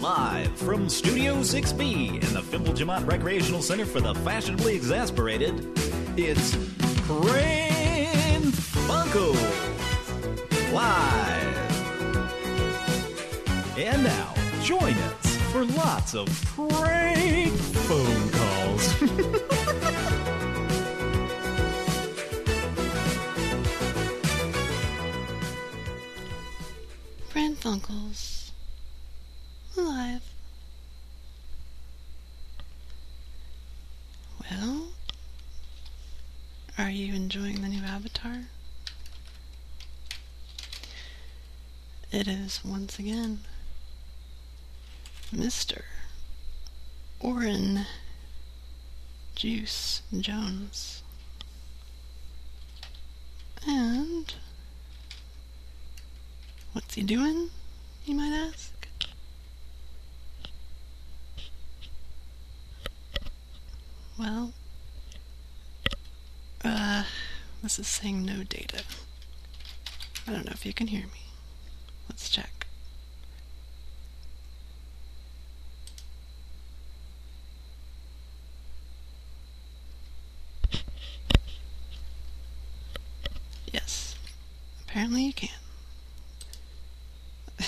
Live from Studio 6B in the Fimble Recreational Center for the Fashionably Exasperated, it's Pran Funkels Live. And now, join us for lots of prank phone calls. Pran Funkels. Alive. Well, are you enjoying the new avatar? It is once again Mr. Oran Juice Jones. And What's he doing, you might ask? Well, uh, this is saying no data. I don't know if you can hear me. Let's check. Yes, apparently you can.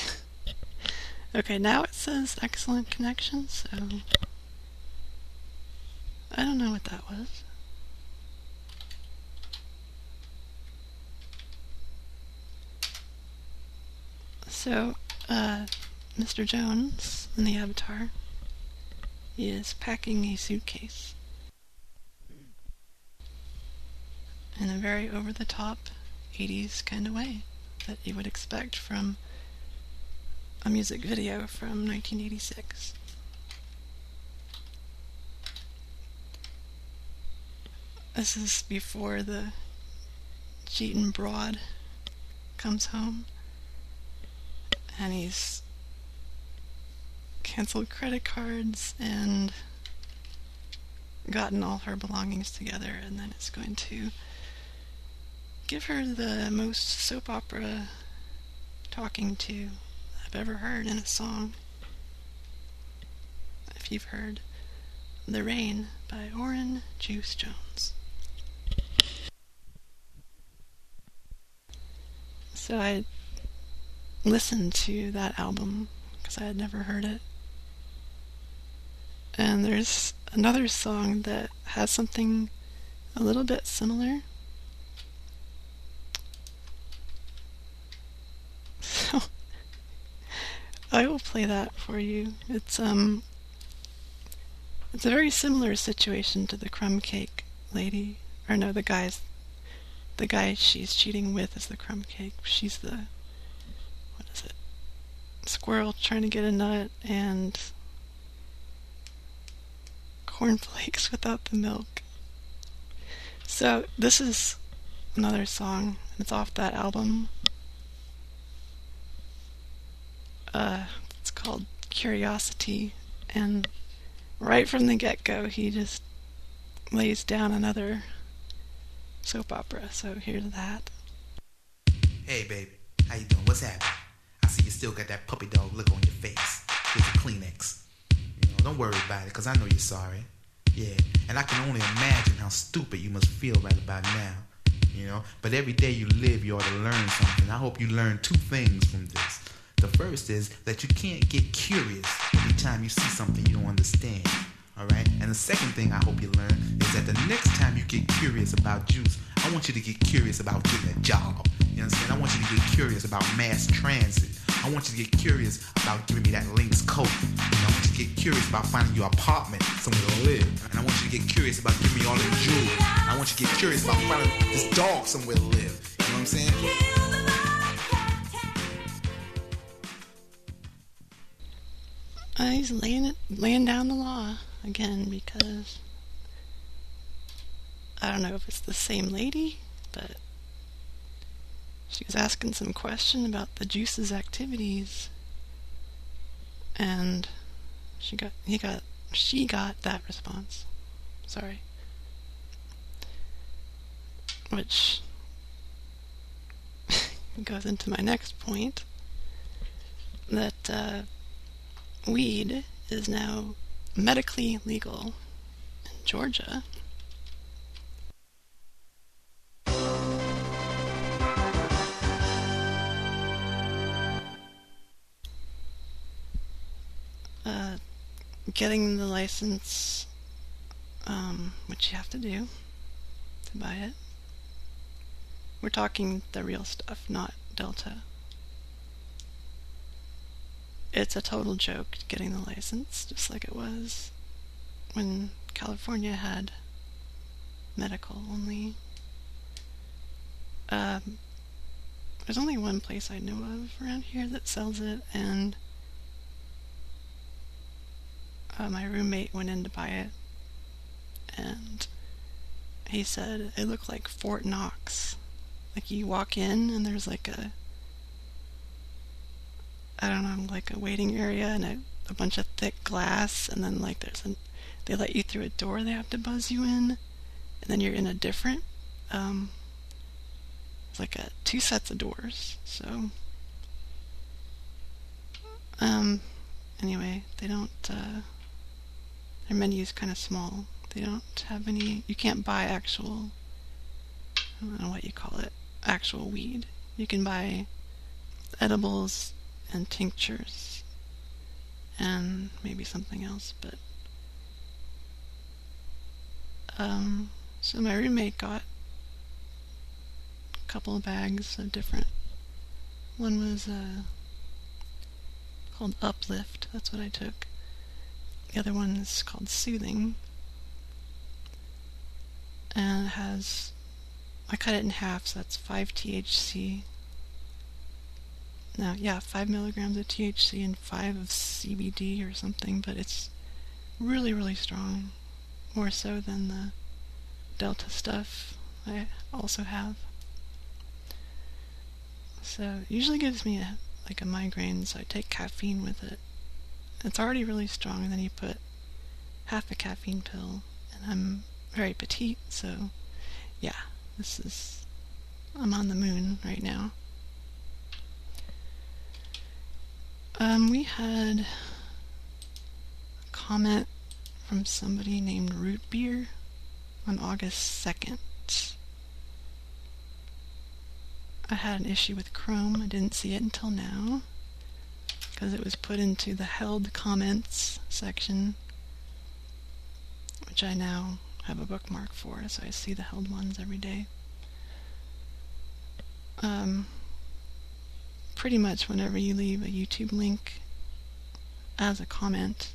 Okay, now it says excellent connection, so I don't know what that was. So, uh, Mr. Jones in the avatar is packing a suitcase in a very over the top 80s kind of way that you would expect from a music video from 1986. This is before the cheating broad comes home and he's canceled credit cards and gotten all her belongings together and then is going to give her the most soap opera talking to I've ever heard in a song. If you've heard The Rain by Oran Juice Jones. So I listened to that album because I had never heard it. And there's another song that has something a little bit similar. So I will play that for you. It's um it's a very similar situation to the crumb cake lady. Or no, the guy's the guy she's cheating with is the crumb cake. She's the? Squirrel trying to get a nut and cornflakes without the milk. So this is another song. It's off that album. Uh, it's called Curiosity, and right from the get-go, he just lays down another soap opera. So here's that. Hey, babe, how you doing? What's happening? See you still got that puppy dog look on your face. Here's a Kleenex. You know, don't worry about it, because I know you're sorry. Yeah, and I can only imagine how stupid you must feel right about now. You know, but every day you live, you ought to learn something. I hope you learn two things from this. The first is that you can't get curious every time you see something you don't understand. All right? And the second thing I hope you learn is that the next time you get curious about juice, I want you to get curious about getting a job. You understand? I want you to get curious about mass transit. I want you to get curious about giving me that Lynx coat. Know, I want you to get curious about finding your apartment somewhere to live. And I want you to get curious about giving me all the jewelry. And I want you to get curious about finding this dog somewhere to live. You know what I'm saying? Uh, he's laying it, laying down the law again because I don't know if it's the same lady, but she was asking some question about the juice's activities, and she got he got she got that response. Sorry, which goes into my next point that. Uh, weed is now medically legal in Georgia. Getting the license, um, which you have to do to buy it. We're talking the real stuff, not Delta. It's a total joke getting the license, just like it was when California had medical only. Um, there's only one place I know of around here that sells it, and uh, my roommate went in to buy it, and he said it looked like Fort Knox. Like you walk in and there's like a, I don't know, like a waiting area and a, a bunch of thick glass, and then like there's an, they let you through a door they have to buzz you in, and then you're in a different, um, it's like a two sets of doors. So, um, anyway, they don't. Uh, their menu is kind of small. They don't have any. You can't buy actual. I don't know what you call it. Actual weed. You can buy edibles and tinctures and maybe something else, but um, so my roommate got a couple of bags of different. One was uh, called Uplift. That's what I took. The other one is called Soothing, and it has. I cut it in half, so that's five THC. No, yeah, five milligrams of THC and five of CBD or something, but it's really, really strong more so than the Delta stuff I also have. So it usually gives me a, like a migraine, so I take caffeine with it. It's already really strong, and then you put half a caffeine pill, and I'm very petite, so yeah, this is I'm on the moon right now. Um, we had a comment from somebody named Root Beer on August 2nd. I had an issue with Chrome. I didn't see it until now because it was put into the held comments section, which I now have a bookmark for, so I see the held ones every day. Um, pretty much whenever you leave a YouTube link as a comment,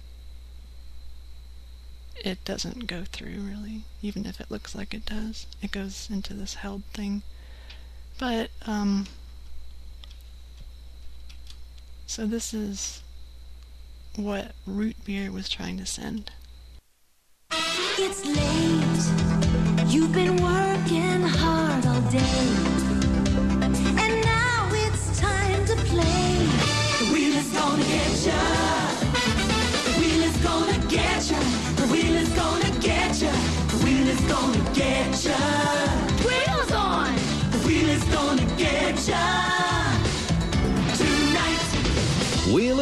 it doesn't go through really, even if it looks like it does. It goes into this held thing. But, um, so this is what Root Beer was trying to send. It's late. You've been working hard all day.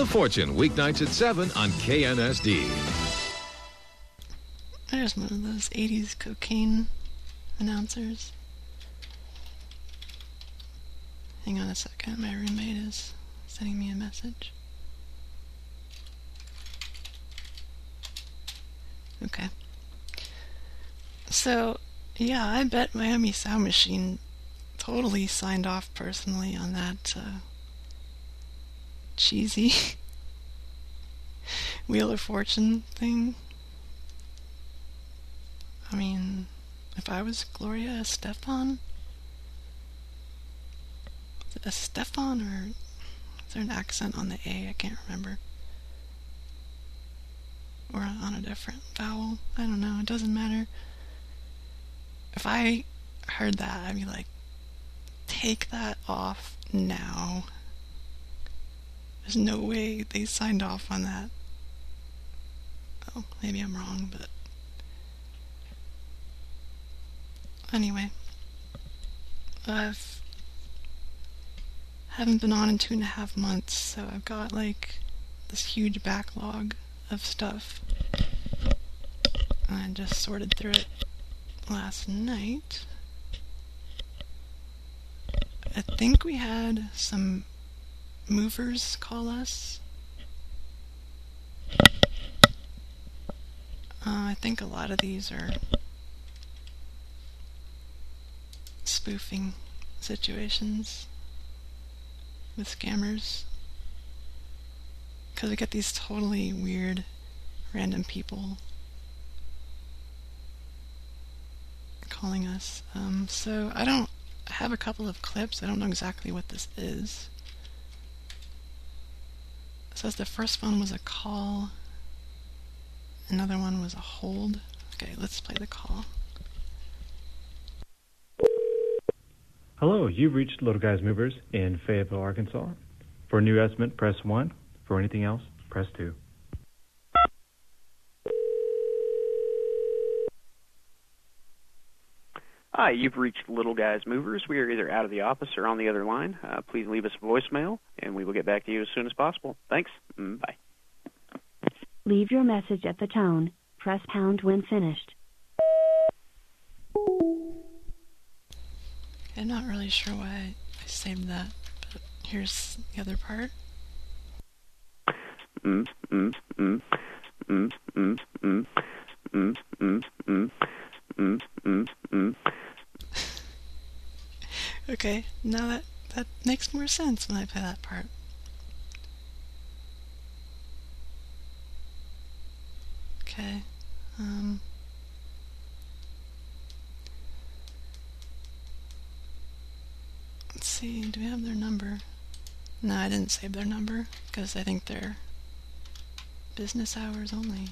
Of Fortune, weeknights at 7 on KNSD. There's one of those 80s cocaine announcers. Hang on a second, my roommate is sending me a message. Okay. So, yeah, I bet Miami Sound Machine totally signed off personally on that uh, cheesy Wheel of Fortune thing. I mean, if I was Gloria Estefan, Estefan or is there an accent on the A? I can't remember. Or on a different vowel. I don't know. It doesn't matter. If I heard that, I'd be like, take that off now. There's no way they signed off on that. Oh, maybe I'm wrong, but. Anyway, I've haven't been on in two and a half months, so I've got like this huge backlog of stuff. I just sorted through it last night. I think we had some movers call us. Uh, I think a lot of these are spoofing situations with scammers. Because we get these totally weird, random people calling us. Um, so I don't I have a couple of clips. I don't know exactly what this is. It says the first one was a call. Another one was a hold. Okay, let's play the call. Hello, you've reached Little Guys Movers in Fayetteville, Arkansas. For a new estimate, press 1. For anything else, press 2. Hi, you've reached Little Guys Movers. We are either out of the office or on the other line. Uh, please leave us a voicemail, and we will get back to you as soon as possible. Thanks. Mm, bye. Leave your message at the tone. Press pound when finished. I'm not really sure why I saved that, but here's the other part. Mm, mm, mm, mm, mm, mm, mm, mm, mm, mm, mm, mm. Okay, now that that makes more sense when I play that part. Okay. Um Let's see, do we have their number? No, I didn't save their number because I think they're business hours only.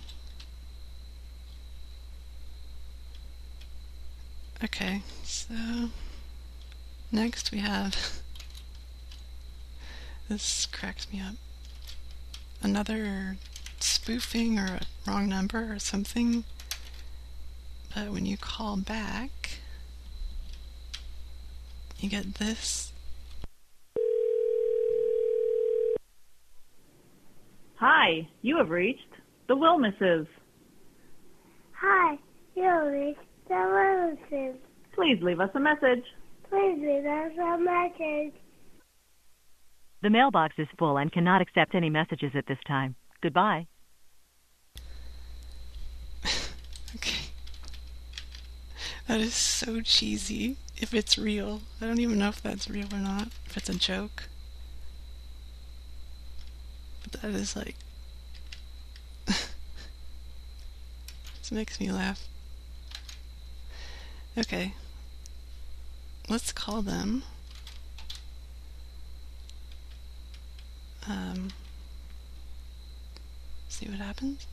Okay, so next we have this cracks me up. Another spoofing or a wrong number or something. But when you call back, you get this. Hi, you have reached the Wilmeses. Hi, you reached the Wilmeses. Please leave us a message. Please leave us a message. The mailbox is full and cannot accept any messages at this time. Goodbye. okay. That is so cheesy if it's real. I don't even know if that's real or not, if it's a joke. But that is like. this makes me laugh. Okay. Let's call them. Um, see what happens.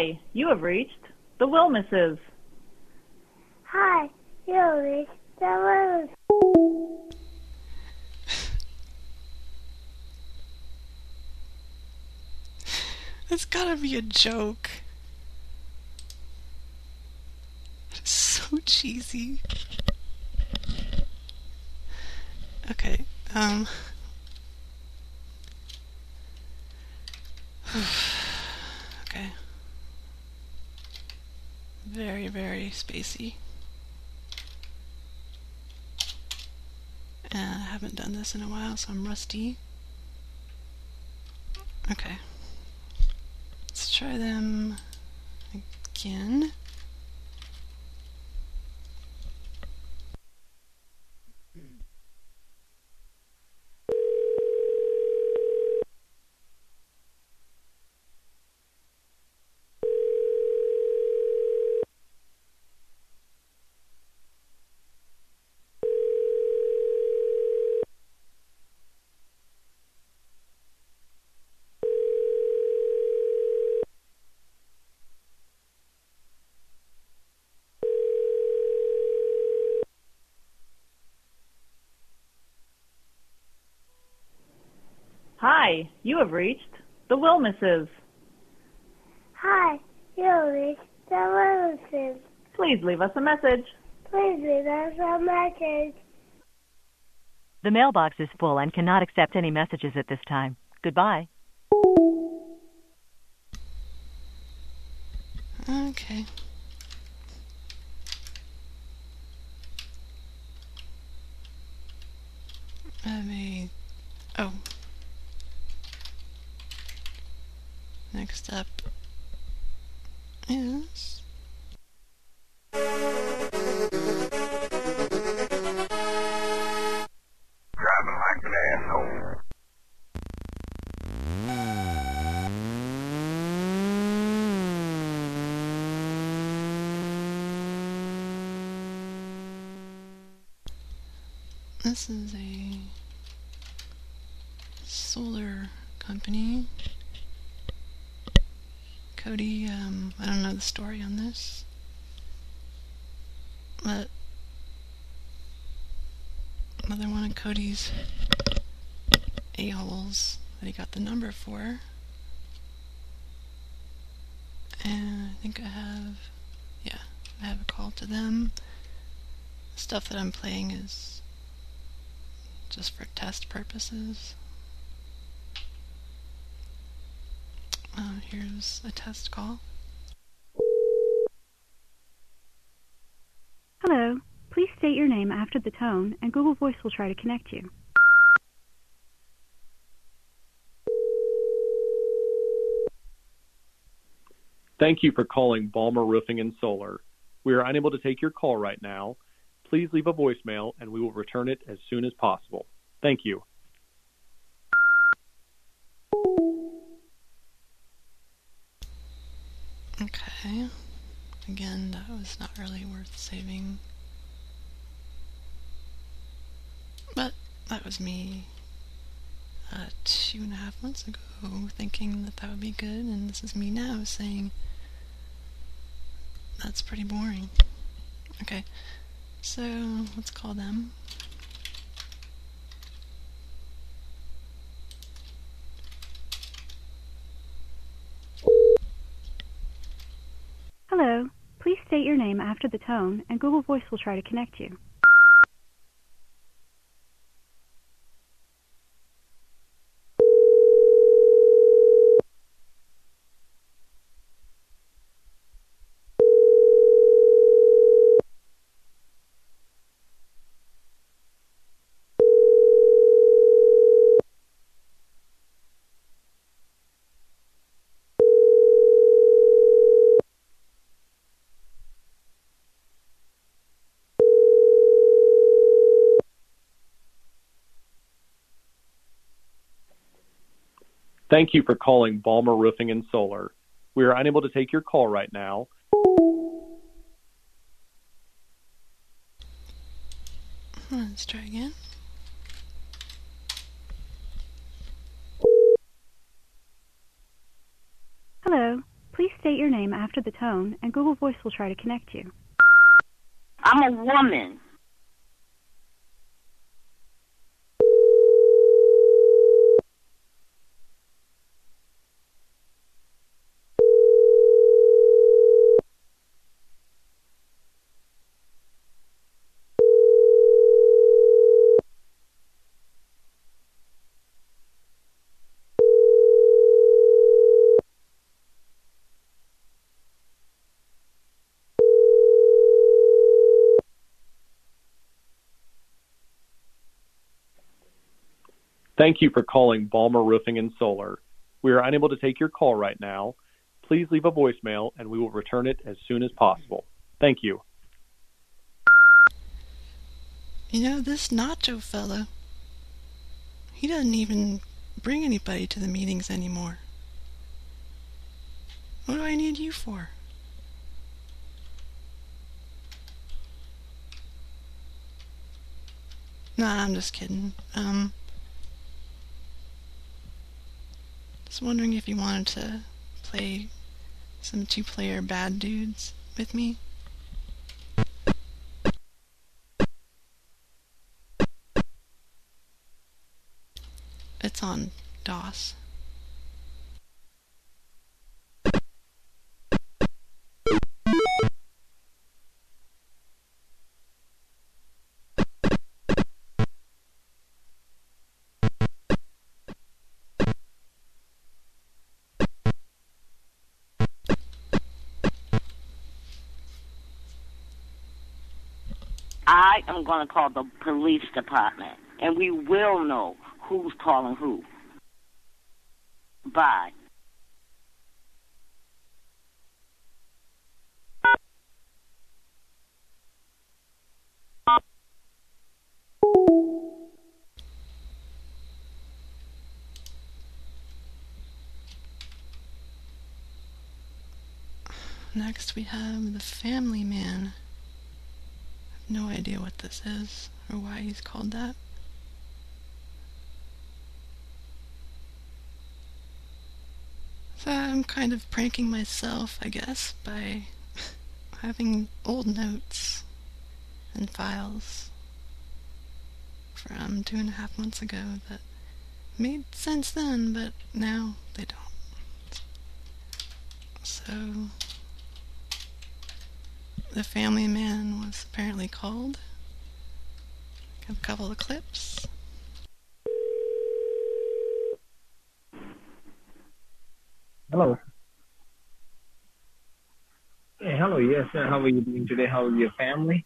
Hi, you have reached the Wilmeses. Hi, you reached the Wilmeses. That's gotta be a joke. It's so cheesy. Okay, um. okay. Spacey. Uh, I haven't done this in a while, so I'm rusty. Okay. Let's try them again. Hi, you have reached the Wilmases. Hi, you reached the Wilmases. Please leave us a message. Please leave us a message. The mailbox is full and cannot accept any messages at this time. Goodbye. Okay. I may. Oh. Next up is. Driving like an asshole. This is a solar company. Cody, um, I don't know the story on this, but another one of Cody's a-holes that he got the number for. And I think I have, yeah, I have a call to them. The stuff that I'm playing is just for test purposes. Uh, here's a test call. Hello. Please state your name after the tone, and Google Voice will try to connect you. Thank you for calling Balmer Roofing and Solar. We are unable to take your call right now. Please leave a voicemail and we will return it as soon as possible. Thank you. That was me uh, two and a half months ago thinking that that would be good, and this is me now saying that's pretty boring. Okay, so let's call them. Hello. Please state your name after the tone, and Google Voice will try to connect you. Thank you for calling Balmer Roofing and Solar. We are unable to take your call right now. Let's try again. Hello. Please state your name after the tone, and Google Voice will try to connect you. I'm a woman. Thank you for calling Balmer Roofing and Solar. We are unable to take your call right now. Please leave a voicemail and we will return it as soon as possible. Thank you. You know, this Nacho fella, he doesn't even bring anybody to the meetings anymore. What do I need you for? Nah, I'm just kidding. Um, just wondering if you wanted to play some two-player bad dudes with me. It's on DOS. I am going to call the police department, and we will know who's calling who. Bye. Next we have the Family Man. No idea what this is or why he's called that. So I'm kind of pranking myself, I guess, by having old notes and files from two and a half months ago that made sense then, but now they don't. So, the family man was apparently called. Have a couple of clips. Hello. Hey, hello. Yes, sir. How are you doing today? How is your family?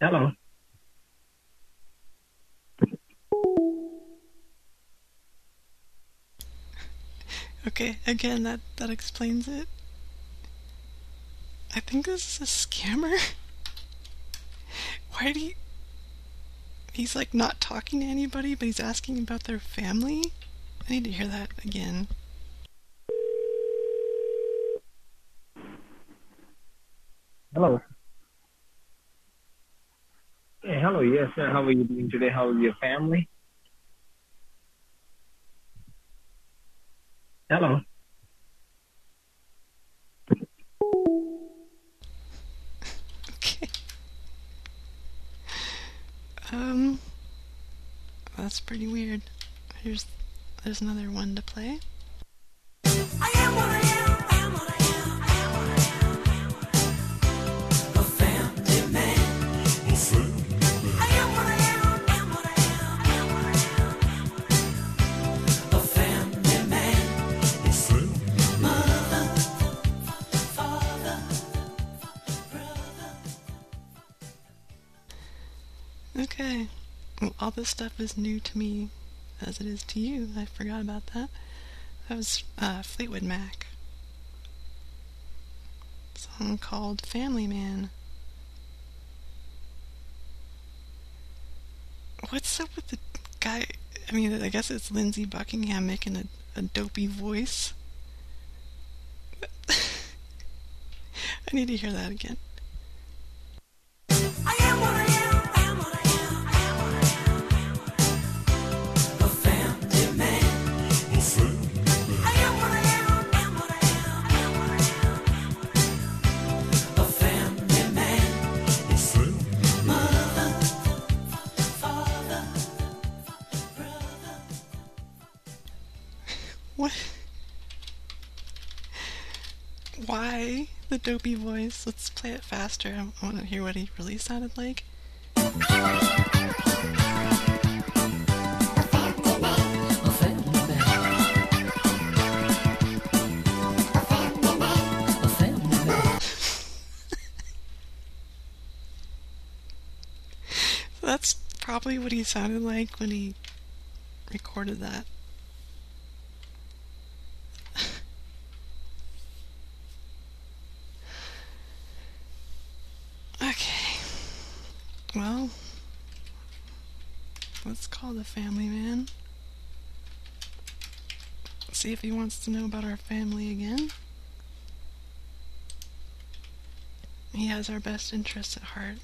Hello. Okay, again, that, that explains it. I think this is a scammer. Why do. He's like not talking to anybody, but he's asking about their family? I need to hear that again. Hello. Hey, hello. Yes, sir. How are you doing today? How is your family? Hello. Okay. Um, that's pretty weird. Here's there's another one to play. This stuff is new to me, as it is to you. I forgot about that. That was uh, Fleetwood Mac. Song called Family Man. What's up with the guy? I mean, I guess it's Lindsey Buckingham making a, a dopey voice. I need to hear that again. Dopey voice? Let's play it faster. I want to hear what he really sounded like. That's probably what he sounded like when he recorded that. Okay. Well, let's call the family man. See if he wants to know about our family again. He has our best interests at heart.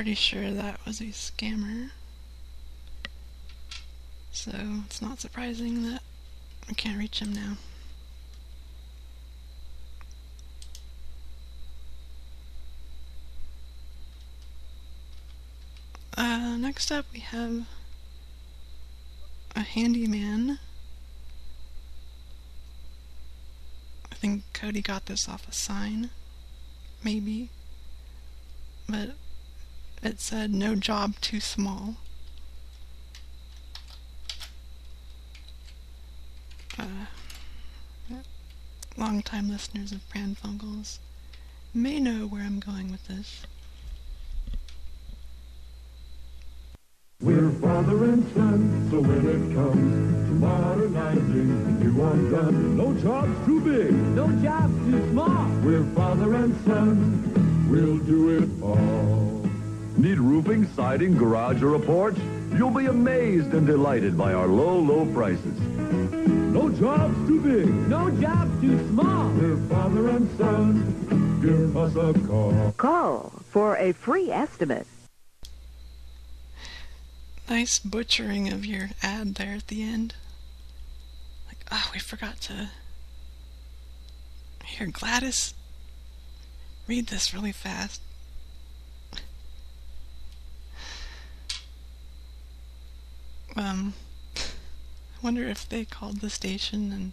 Pretty sure that was a scammer. So it's not surprising that I can't reach him now. Uh, next up we have a handyman. I think Cody got this off a sign, maybe. But it said no job too small. Uh, long-time listeners of Pran Funkels may know where I'm going with this. We're father and son, so when it comes to modernizing the new undone, no job's too big, no job's too small. We're father and son, we'll do it all. Need roofing, siding, garage, or a porch? You'll be amazed and delighted by our low, low prices. No job's too big, no job's too small. We're father and son, give us a call. Call for a free estimate. Nice butchering of your ad there at the end. Like, oh, we forgot to. Here, Gladys, read this really fast. Um, I wonder if they called the station and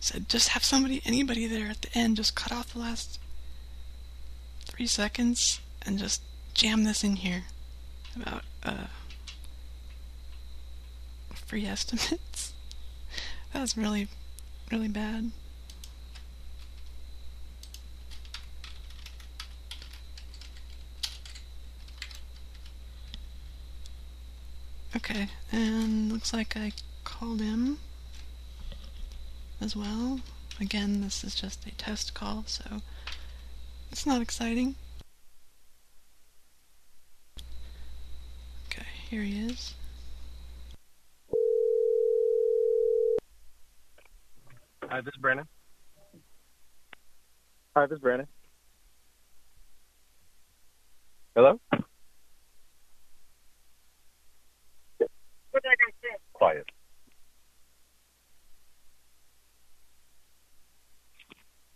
said, just have somebody, anybody there at the end, just cut off the last three seconds and just jam this in here about, uh, free estimates. that was really, really bad. Okay, and looks like I called him as well. Again, this is just a test call, so it's not exciting. Okay, here he is. Hi, this is Brandon. Hi, this is Brandon. Hello? Quiet.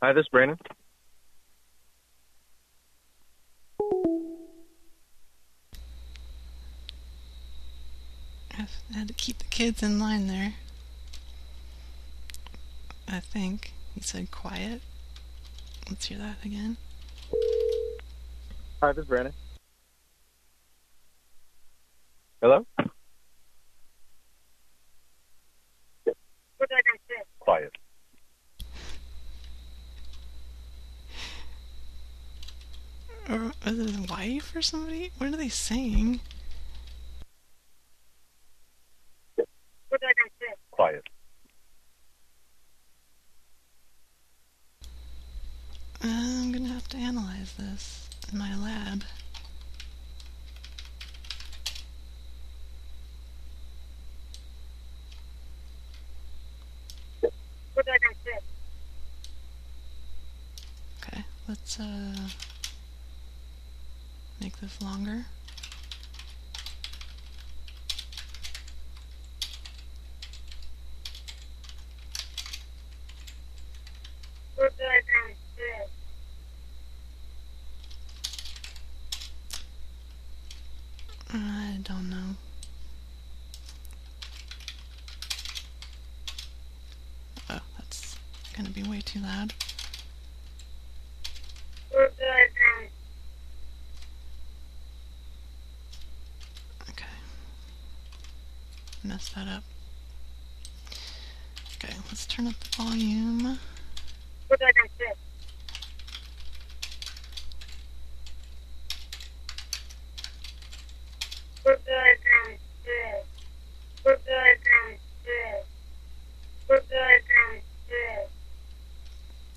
Hi, this is Brandon. I had to keep the kids in line there. I think. He said quiet. Let's hear that again. Hi, this is Brandon. Hello? Quiet. Or is it his wife or somebody? What are they saying? Quiet. I'm gonna have to analyze this in my lab. Okay, let's uh make this longer. I don't know. Oh, that's gonna be way too loud. Okay. Messed that up. Okay, let's turn up the volume.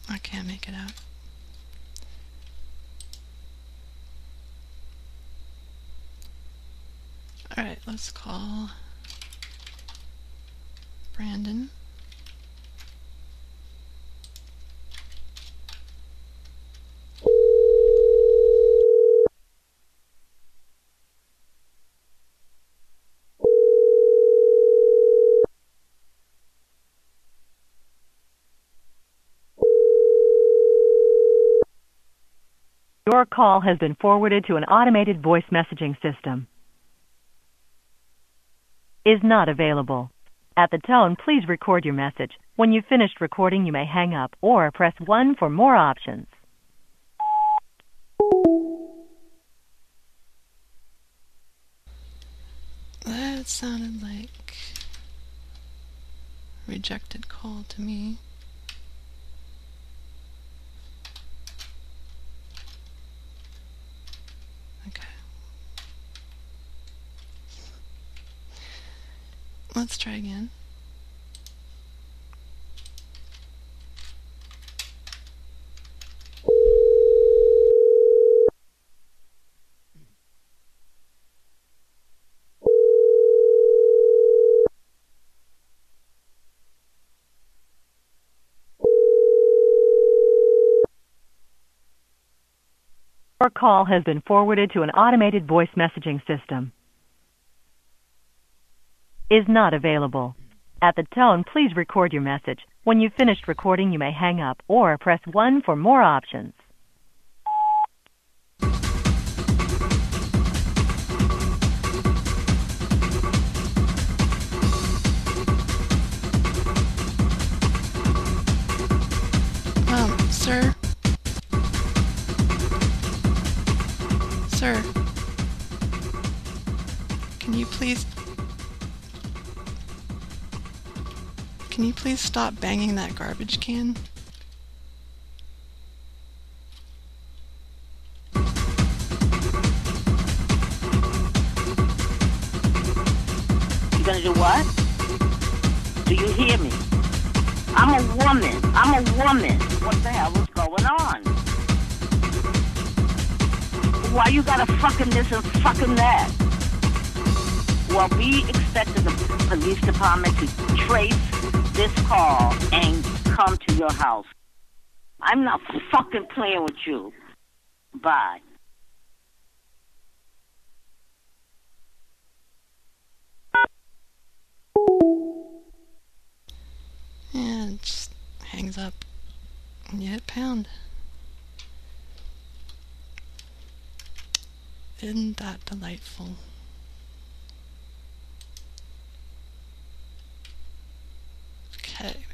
I can't make it out. Alright, let's call Brandon. Your call has been forwarded to an automated voice messaging system. Is not available. At the tone, please record your message. When you've finished recording, you may hang up or press 1 for more options. That sounded like rejected call to me. Okay. Let's try again. Your call has been forwarded to an automated voice messaging system. Is not available. At the tone, please record your message. When you've finished recording, you may hang up or press 1 for more options. Can you please stop banging that garbage can? You gonna do what? Do you hear me? I'm a woman. I'm a woman. What the hell is going on? Why you gotta fucking this and fucking that? Well, we expected the police department to trace this call and come to your house. I'm not fucking playing with you. Bye. And just hangs up. And you hit pound. Isn't that delightful?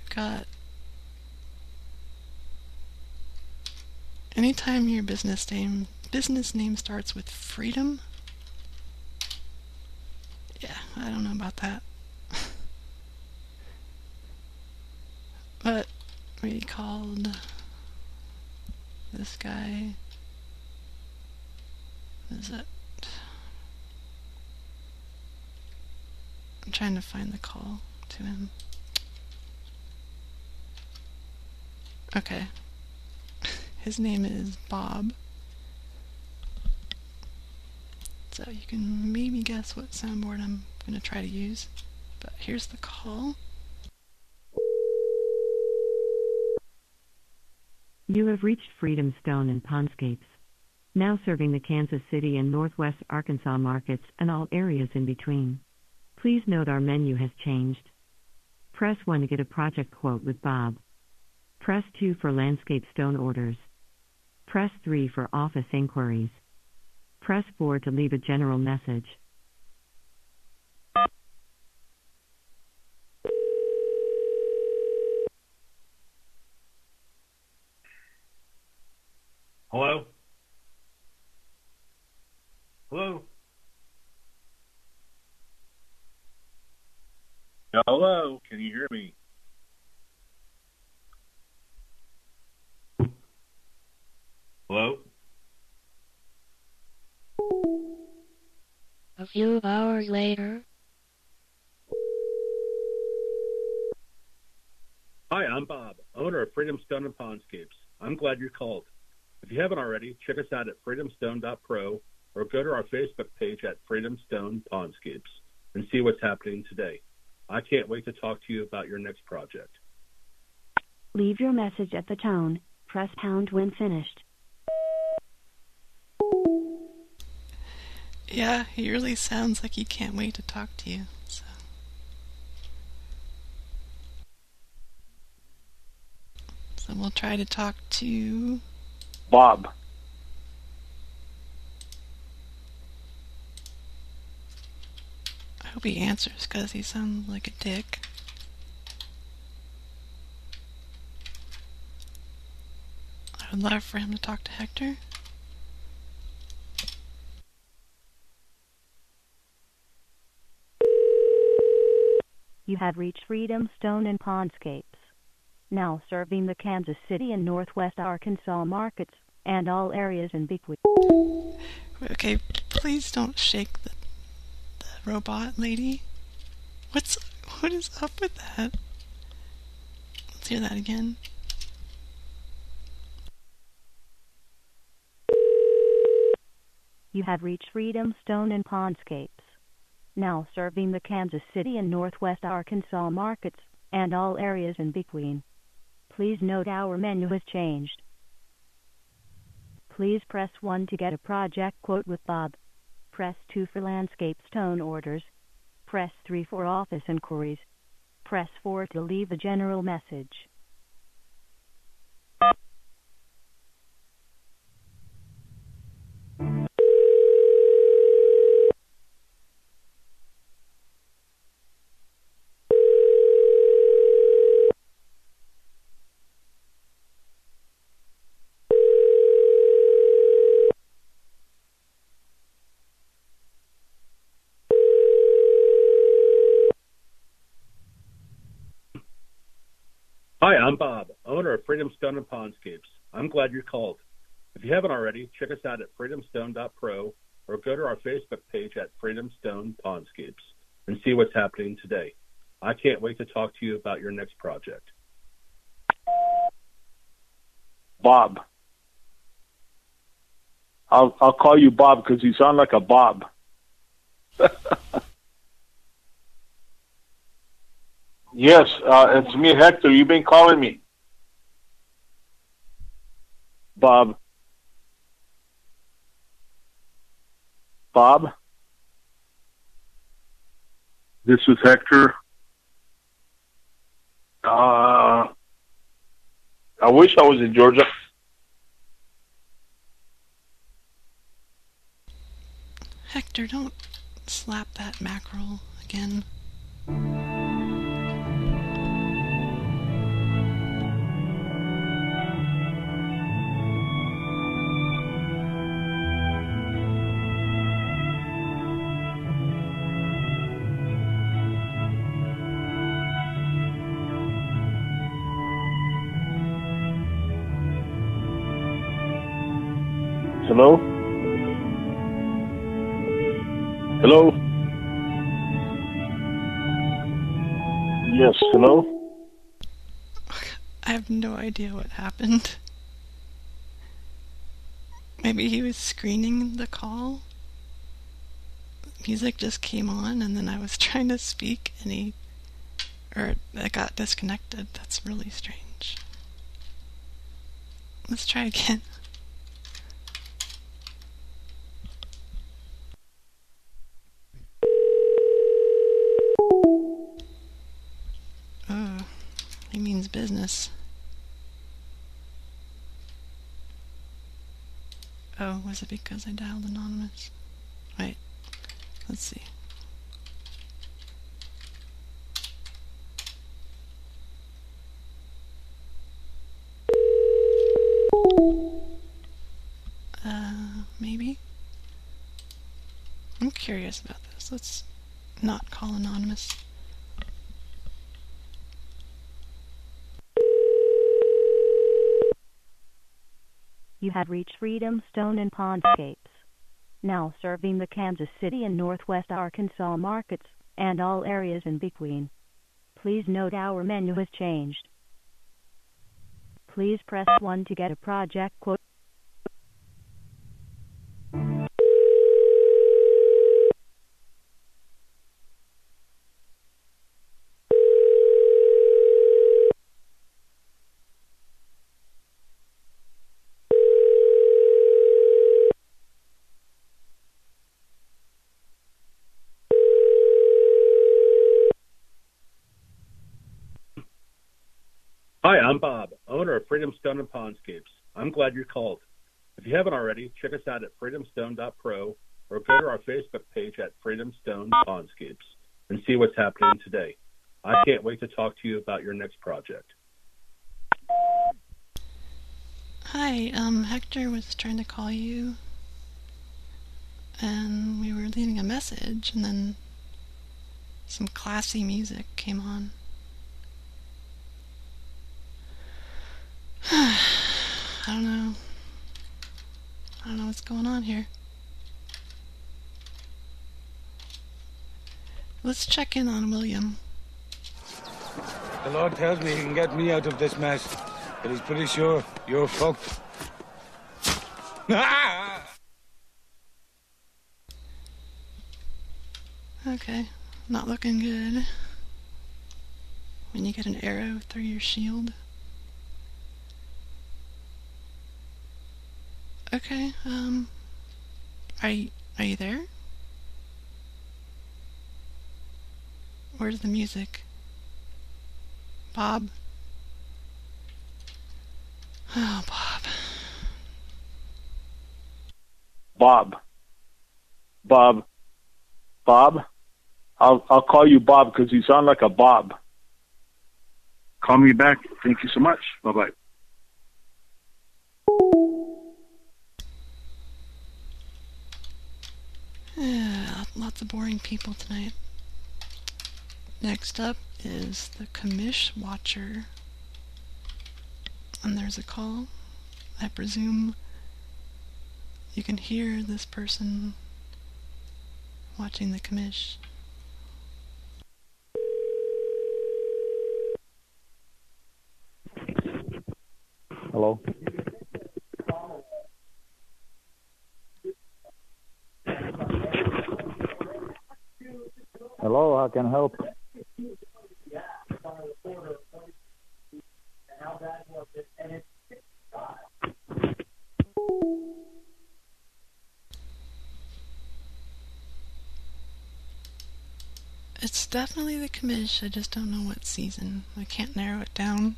Got. Anytime your business name business name starts with freedom. Yeah, I don't know about that. but we called this guy. Is it? I'm trying to find the call to him. Okay. His name is Bob. So you can maybe guess what soundboard I'm going to try to use. But here's the call. You have reached Freedom Stone and Pondscapes. Now serving the Kansas City and Northwest Arkansas markets and all areas in between. Please note our menu has changed. Press 1 to get a project quote with Bob. Press 2 for landscape stone orders. Press 3 for office inquiries. Press 4 to leave a general message. Hello? Hello? Hello? Can you hear me? A few hours later. Hi, I'm Bob, owner of Freedom Stone and Pondscapes. I'm glad you called. If you haven't already, check us out at freedomstone.pro or go to our Facebook page at Freedom Stone Pondscapes and see what's happening today. I can't wait to talk to you about your next project. Leave your message at the tone. Press pound when finished. Yeah, he really sounds like he can't wait to talk to you. So. So we'll try to talk to Bob. I hope he answers because he sounds like a dick. I would love for him to talk to Hector. You have reached Freedom Stone and Pondscapes. Now serving the Kansas City and Northwest Arkansas markets and all areas in between. Okay, please don't shake the, the robot lady. What's what is up with that? Let's hear that again. You have reached Freedom Stone and Pondscapes. Now serving the Kansas City and Northwest Arkansas markets and all areas in between. Please note our menu has changed. Please press 1 to get a project quote with Bob. Press 2 for landscape stone orders. Press 3 for office inquiries. Press 4 to leave a general message. Hi, I'm Bob, owner of Freedom Stone and Pondscapes. I'm glad you called. If you haven't already, check us out at freedomstone.pro or go to our Facebook page at Freedom Stone Pondscapes and see what's happening today. I can't wait to talk to you about your next project. Bob. I'll I'll call you Bob because you sound like a Bob. yes, uh, it's me, Hector. You've been calling me. Bob. Bob. This is Hector. Uh, I wish I was in Georgia. Hector, don't slap that mackerel again. Hello? I have no idea what happened. Maybe he was screening the call. Music just came on, and then I was trying to speak, and he. or it got disconnected. That's really strange. Let's try again. Means business. Oh, was it because I dialed anonymous? Wait, let's see. Uh, maybe? I'm curious about this. Let's not call anonymous. You have reached Freedom Stone and Pondscapes. Now serving the Kansas City and Northwest Arkansas markets and all areas in between. Please note our menu has changed. Please press 1 to get a project quote. I'm Bob, owner of Freedom Stone and Pondscapes. I'm glad you called. If you haven't already, check us out at freedomstone.pro or go to our Facebook page at Freedom Stone Pondscapes and see what's happening today. I can't wait to talk to you about your next project. Hi, um, Hector was trying to call you, and we were leaving a message, and then some classy music came on. I don't know. I don't know what's going on here. Let's check in on William. The Lord tells me he can get me out of this mess, but he's pretty sure you're fucked. Okay, not looking good. When you get an arrow through your shield. Okay, um, are you, are you there? Where's the music? Bob? Oh, Bob. Bob. Bob. Bob. I'll I'll call you Bob because you sound like a Bob. Call me back. Thank you so much. Bye bye. Of boring people tonight. Next up is the commish watcher. And there's a call. I presume you can hear this person watching the commish. Hello. Hello, help? It's definitely the commish, I just don't know what season. I can't narrow it down.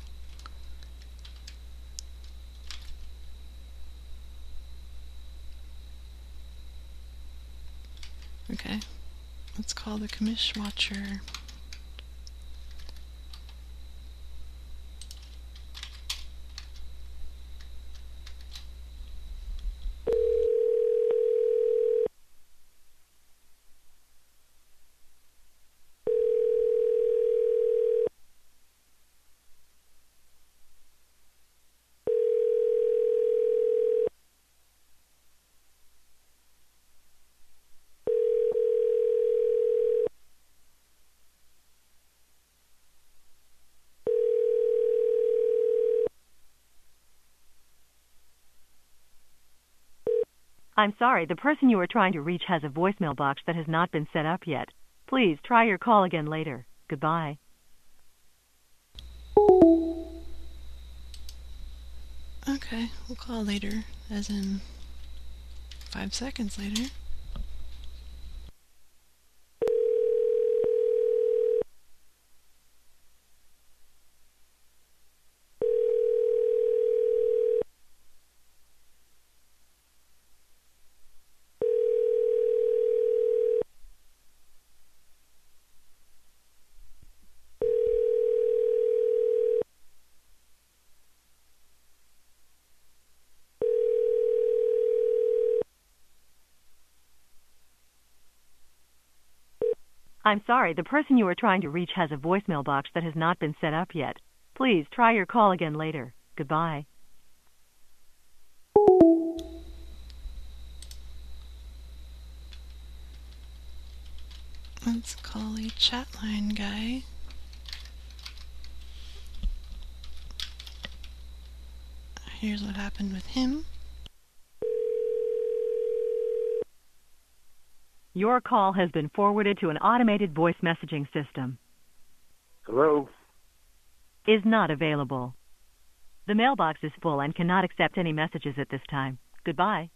Okay, let's call the commish watcher. I'm sorry, the person you are trying to reach has a voicemail box that has not been set up yet. Please try your call again later. Goodbye. Okay, we'll call later, as in five seconds later. I'm sorry, the person you are trying to reach has a voicemail box that has not been set up yet. Please try your call again later. Goodbye. Let's call a chat line guy. Here's what happened with him. Your call has been forwarded to an automated voice messaging system. Hello. Is not available. The mailbox is full and cannot accept any messages at this time. Goodbye.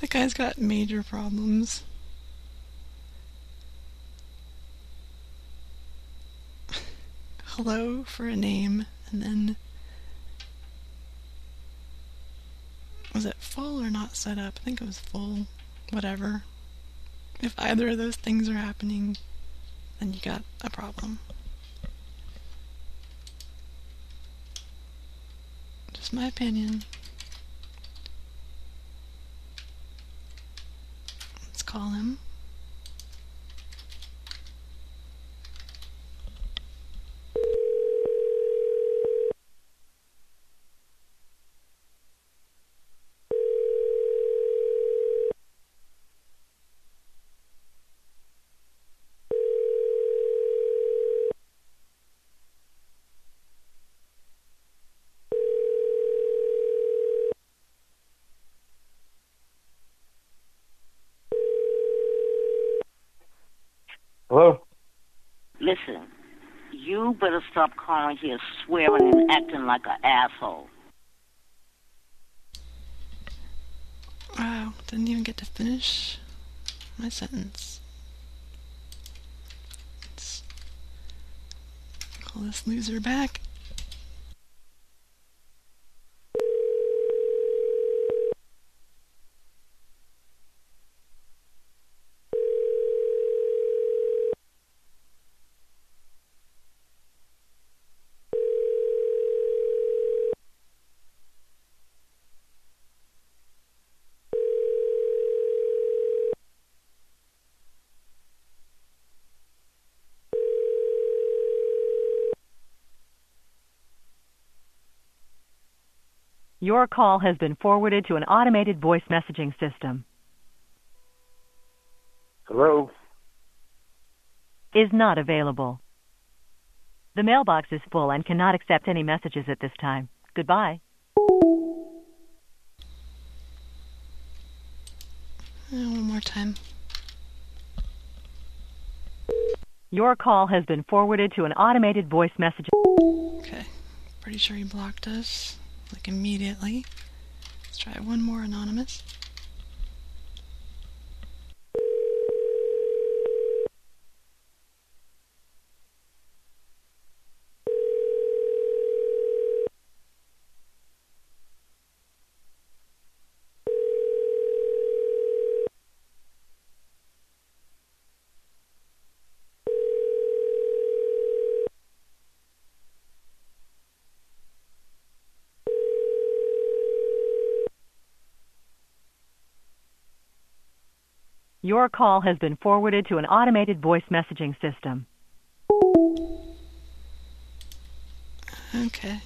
The guy's got major problems. hello for a name, and then was it full or not set up? I think it was full. Whatever. If either of those things are happening, then you got a problem. Just my opinion. Let's call him. Stop calling here swearing and acting like an asshole. Wow, didn't even get to finish my sentence. Let's call this loser back. Your call has been forwarded to an automated voice messaging system. Hello? Is not available. The mailbox is full and cannot accept any messages at this time. Goodbye. Uh, one more time. Your call has been forwarded to an automated voice messaging. Okay, pretty sure he blocked us, like immediately. Let's try one more anonymous. Your call has been forwarded to an automated voice messaging system. Okay.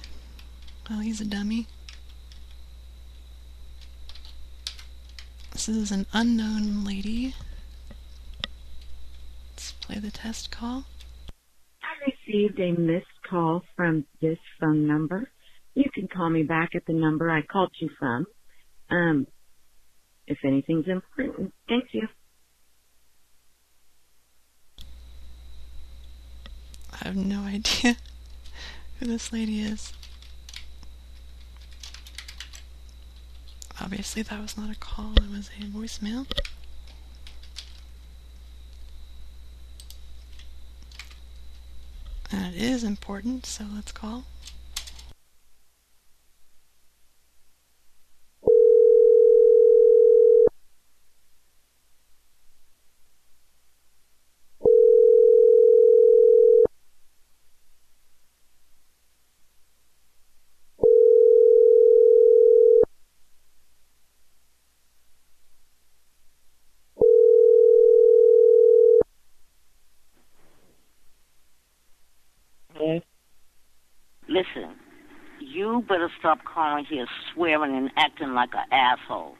Well, he's a dummy. This is an unknown lady. Let's play the test call. I received a missed call from this phone number. You can call me back at the number I called you from. Um, if anything's important. Thank you. I have no idea who this lady is. Obviously, that was not a call, it was a voicemail. And it is important, so let's call. Stop calling here swearing and acting like an asshole.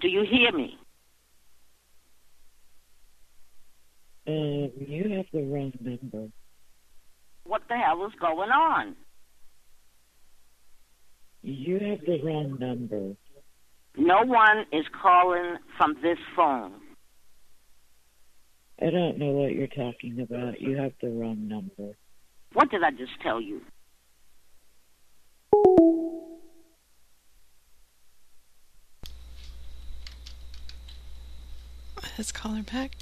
Do you hear me? Uh, you have the wrong number. What the hell is going on? You have the wrong number. No one is calling from this phone. I don't know what you're talking about. You have the wrong number. What did I just tell you? Let's call her back.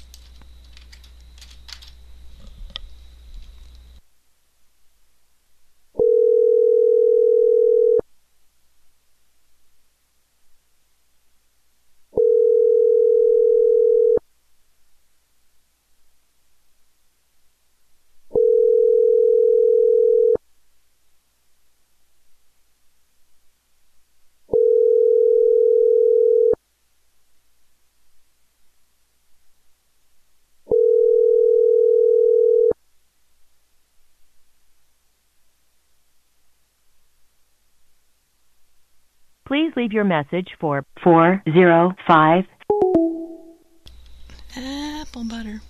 Please leave your message for 405. Apple butter.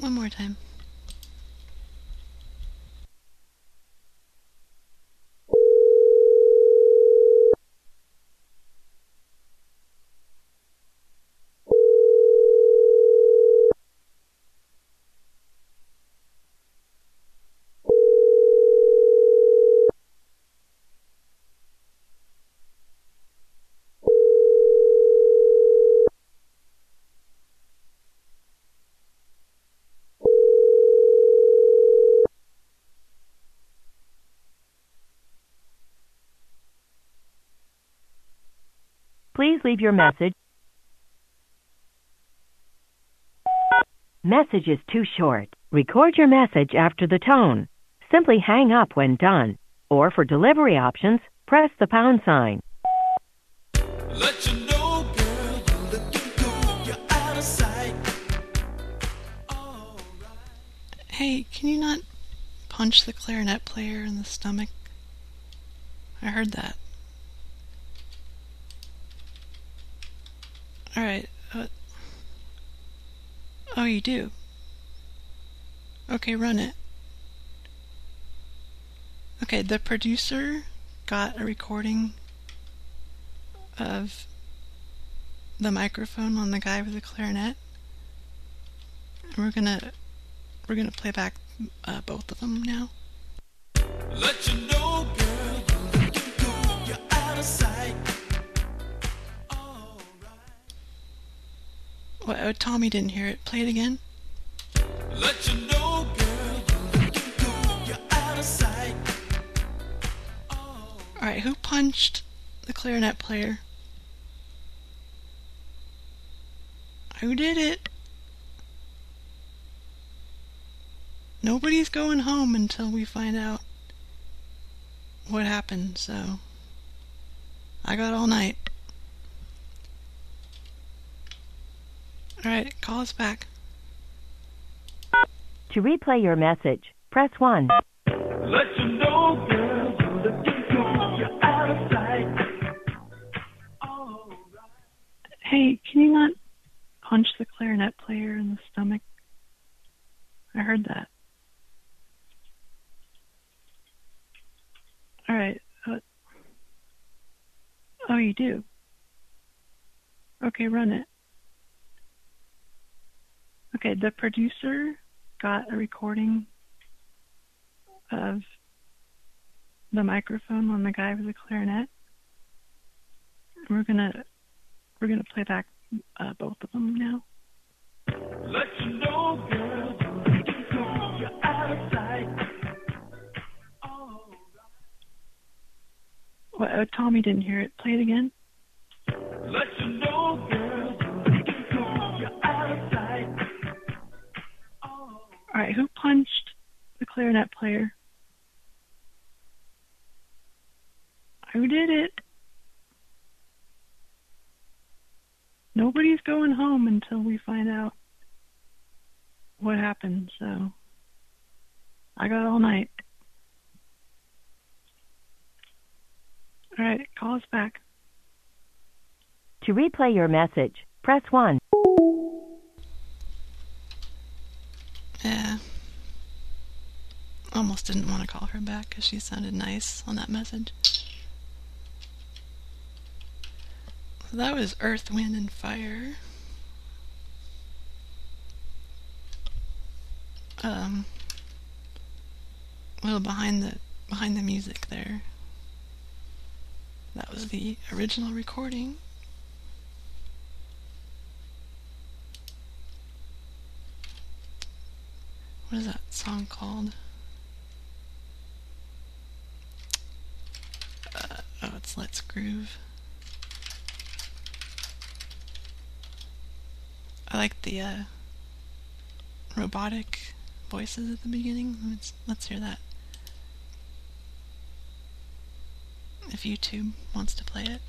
One more time. Please leave your message. Message is too short. Record your message after the tone. Simply hang up when done. Or for delivery options, press the pound sign. Let you know, girl, you're looking good. You're out of sight. Hey, can you not punch the clarinet player in the stomach? I heard that. Alright. Uh, oh, you do? Okay, run it. Okay, the producer got a recording of the microphone on the guy with the clarinet. We're gonna we're gonna play back uh, both of them now. What? Oh, Tommy didn't hear it. Play it again. Let you know, girl, you're good. You're out of sight. Alright, who punched the clarinet player? Who did it? Nobody's going home until we find out what happened, so I got all night. Alright, call us back. To replay your message, press 1. Let you know, girl, you're looking good. You're out of sight. Hey, can you not punch the clarinet player in the stomach? I heard that. Alright. Uh, oh, you do? Okay, run it. Okay, the producer got a recording of the microphone on the guy with the clarinet. We're gonna we're gonna play back uh, both of them now. Let you know, girl, you're looking good. You're out of sight. What? Oh, Tommy didn't hear it. Play it again. Alright, who punched the clarinet player? Who did it? Nobody's going home until we find out what happened, so I got all night. Alright, call us back. To replay your message, press 1. Yeah. Almost didn't want to call her back because she sounded nice on that message. So that was Earth, Wind, and Fire. um, little behind the behind the music there. That was the original recording. What is that song called? Let's Groove. I like the uh, robotic voices at the beginning. Let's let's hear that. If YouTube wants to play it.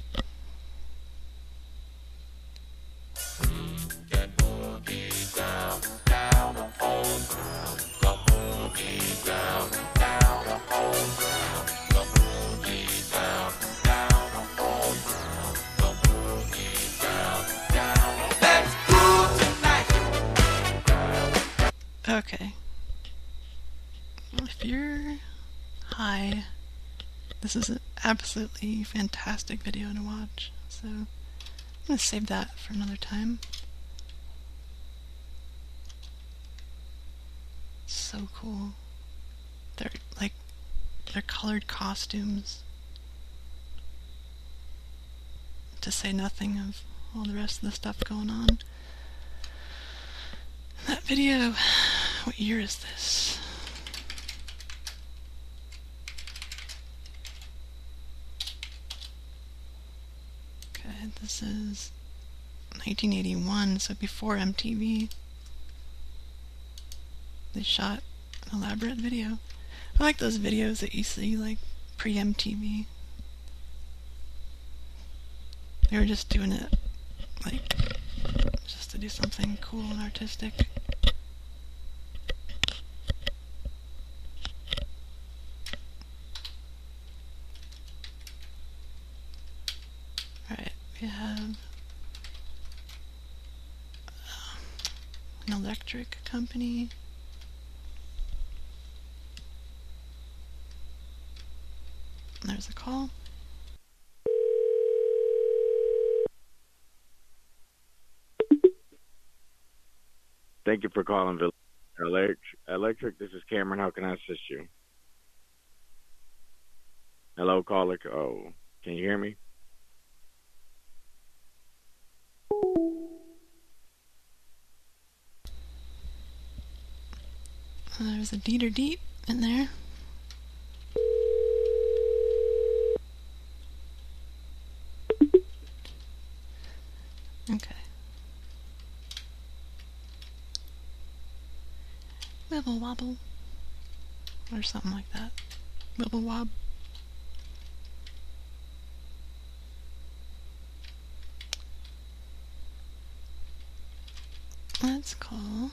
Okay. If you're high, this is an absolutely fantastic video to watch. So I'm gonna save that for another time. So cool. They're like they're colored costumes. To say nothing of all the rest of the stuff going on. That video, what year is this? Okay, this is 1981, so before MTV. They shot an elaborate video. I like those videos that you see, like pre MTV. They were just doing it, like, just to do something cool and artistic. Alright, we have um, an electric company. There's a call. Thank you for calling Village Electric. Electric. This is Cameron. How can I assist you? Hello, caller. Oh, can you hear me? There's a Dieter Deep in there. Okay. Wibble wobble. Or something like that. Wibble wob. Let's call.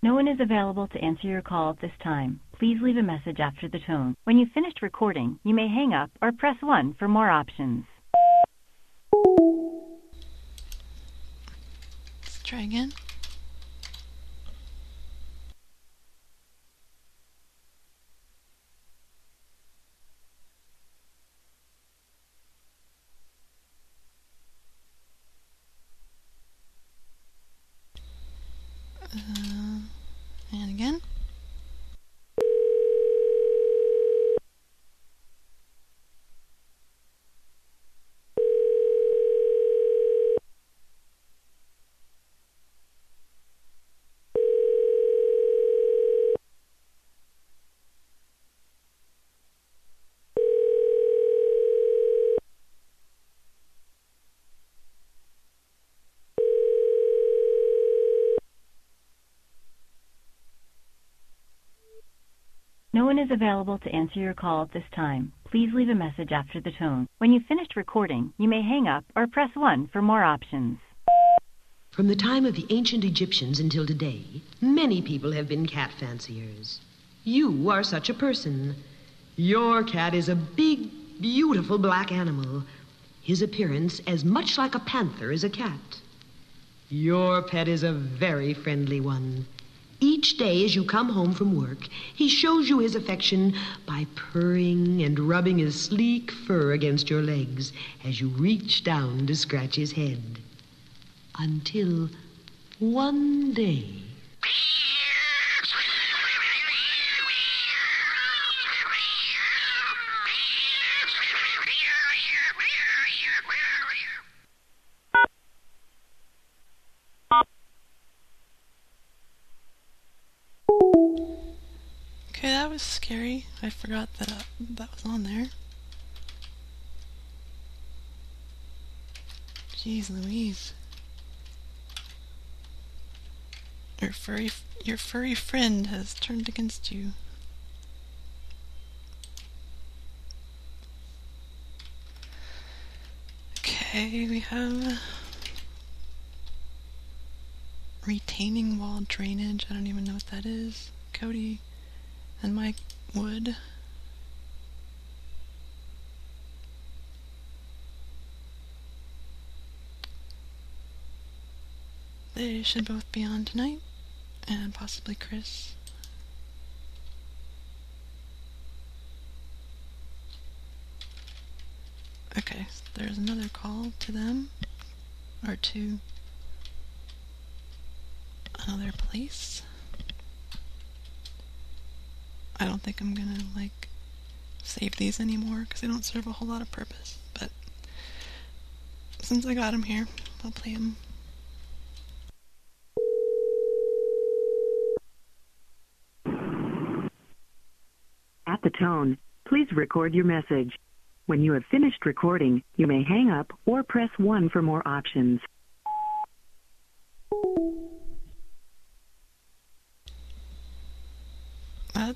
No one is available to answer your call at this time. Please leave a message after the tone. When you've finished recording, you may hang up or press 1 for more options. Let's try again. Uh, and again. No is available to answer your call at this time. Please leave a message after the tone. When you've finished recording, you may hang up or press 1 for more options. From the time of the ancient Egyptians until today, many people have been cat fanciers. You are such a person. Your cat is a big, beautiful black animal. His appearance as much like a panther as a cat. Your pet is a very friendly one. Each day as you come home from work, he shows you his affection by purring and rubbing his sleek fur against your legs as you reach down to scratch his head. Until one day. I forgot that uh, that was on there. Jeez Louise. Your furry, your furry friend has turned against you. Okay, we have retaining wall drainage. I don't even know what that is. Cody and Mike Wood. They should both be on tonight, and possibly Chris. Okay, there's another call to them, or to another place. I don't think I'm gonna, like, save these anymore, because they don't serve a whole lot of purpose, but since I got them here, I'll play them. At the tone, please record your message. When you have finished recording, you may hang up or press 1 for more options.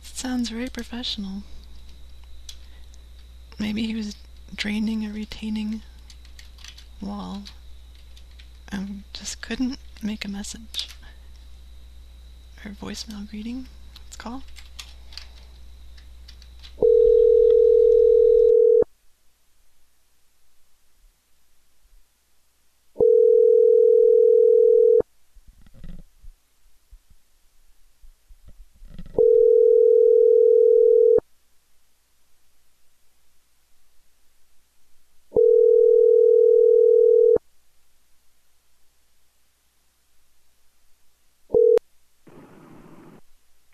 Sounds very professional. Maybe he was draining a retaining wall and just couldn't make a message. Or voicemail greeting, let's call.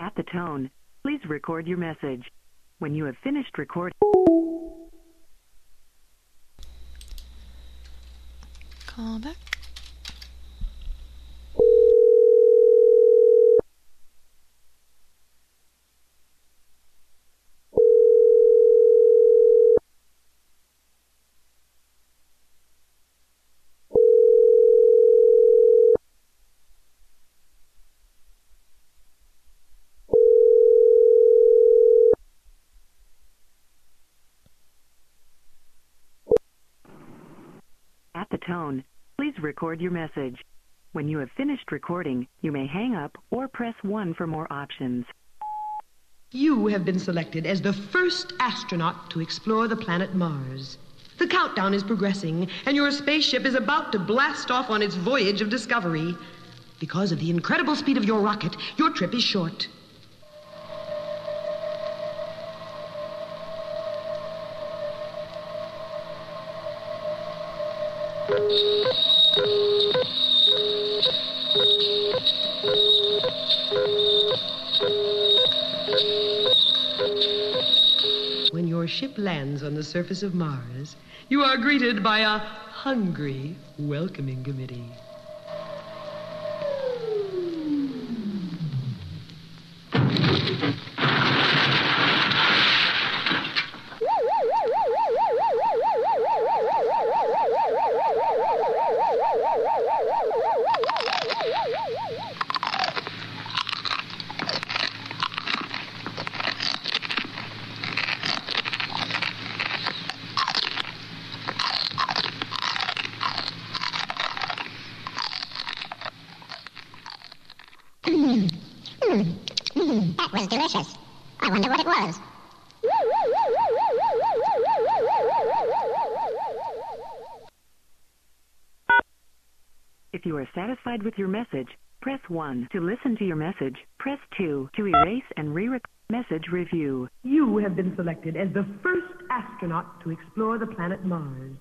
At the tone, please record your message. When you have finished recording, Call back. at the tone, please record your message. When you have finished recording, you may hang up or press 1 for more options. You have been selected as the first astronaut to explore the planet Mars. The countdown is progressing, and your spaceship is about to blast off on its voyage of discovery. Because of the incredible speed of your rocket, your trip is short. When your ship lands on the surface of Mars, you are greeted by a hungry welcoming committee. 1 to listen to your message. Press 2 to erase and re-record message review. You have been selected as the first astronaut to explore the planet Mars.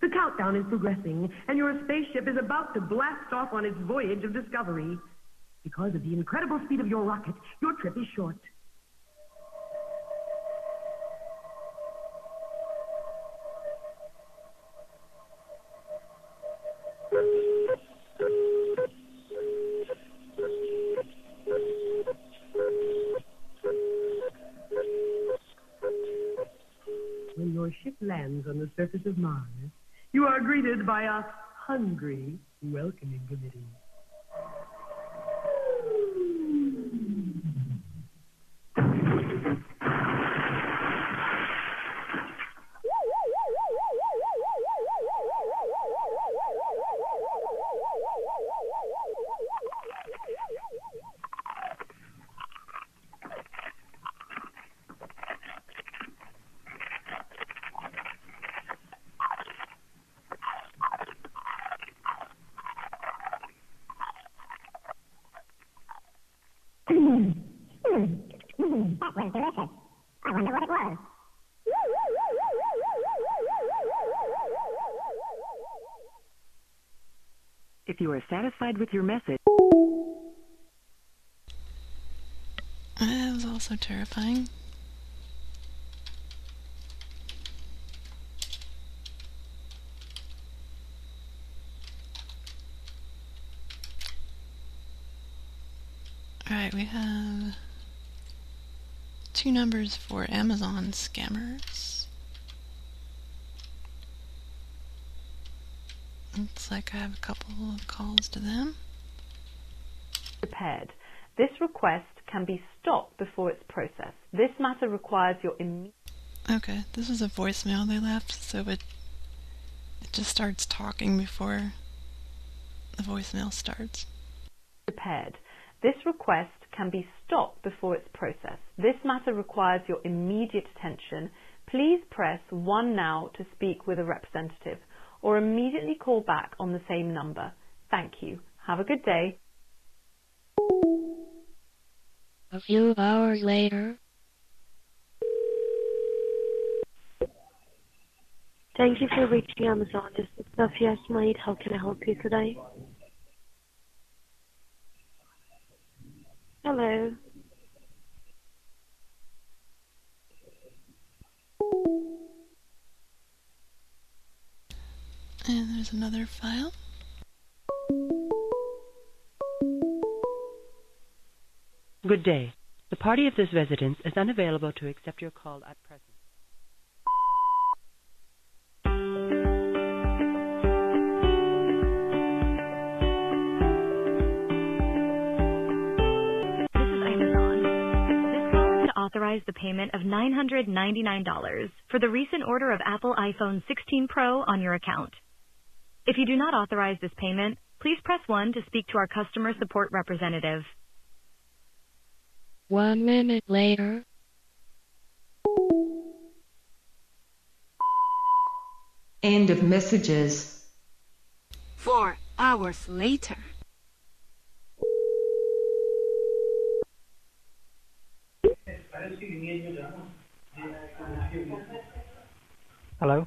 The countdown is progressing, and your spaceship is about to blast off on its voyage of discovery. Because of the incredible speed of your rocket, your trip is short. When your ship lands on the surface of Mars, you are greeted by a hungry welcoming committee. that was delicious. I wonder what it was. If you are satisfied with your message, That was also terrifying. Alright, we have two numbers for Amazon scammers. Looks like I have a couple of calls to them. prepared. This request can be stopped before it's processed. This matter requires your immediate Okay, this is a voicemail they left, so it it just starts talking before the voicemail starts. prepared. This request can be stopped before it's processed. This matter requires your immediate attention. Please press 1 now to speak with a representative or immediately call back on the same number. Thank you. Have a good day. A few hours later. Thank you for reaching Amazon. This is Sophia Smite. How can I help you today? Hello. And there's another file. Good day. The party of this residence is unavailable to accept your call at present. This is Amazon. This call is to authorize the payment of $999 for the recent order of Apple iPhone 16 Pro on your account. If you do not authorize this payment, please press 1 to speak to our customer support representative. One minute later. End of messages. Four hours later. Hello?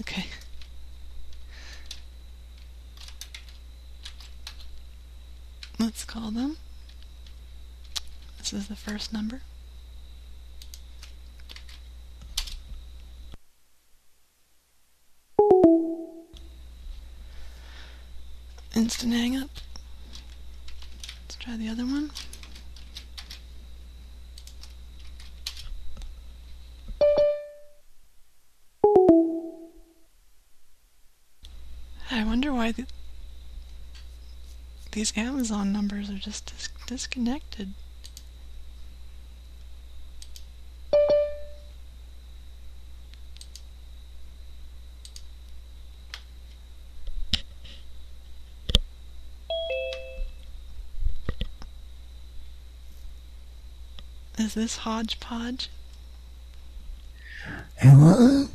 Okay. Let's call them. This is the first number. Instant hang up. Let's try the other one. Why the, these Amazon numbers are just dis disconnected. Is this hodgepodge? Hello?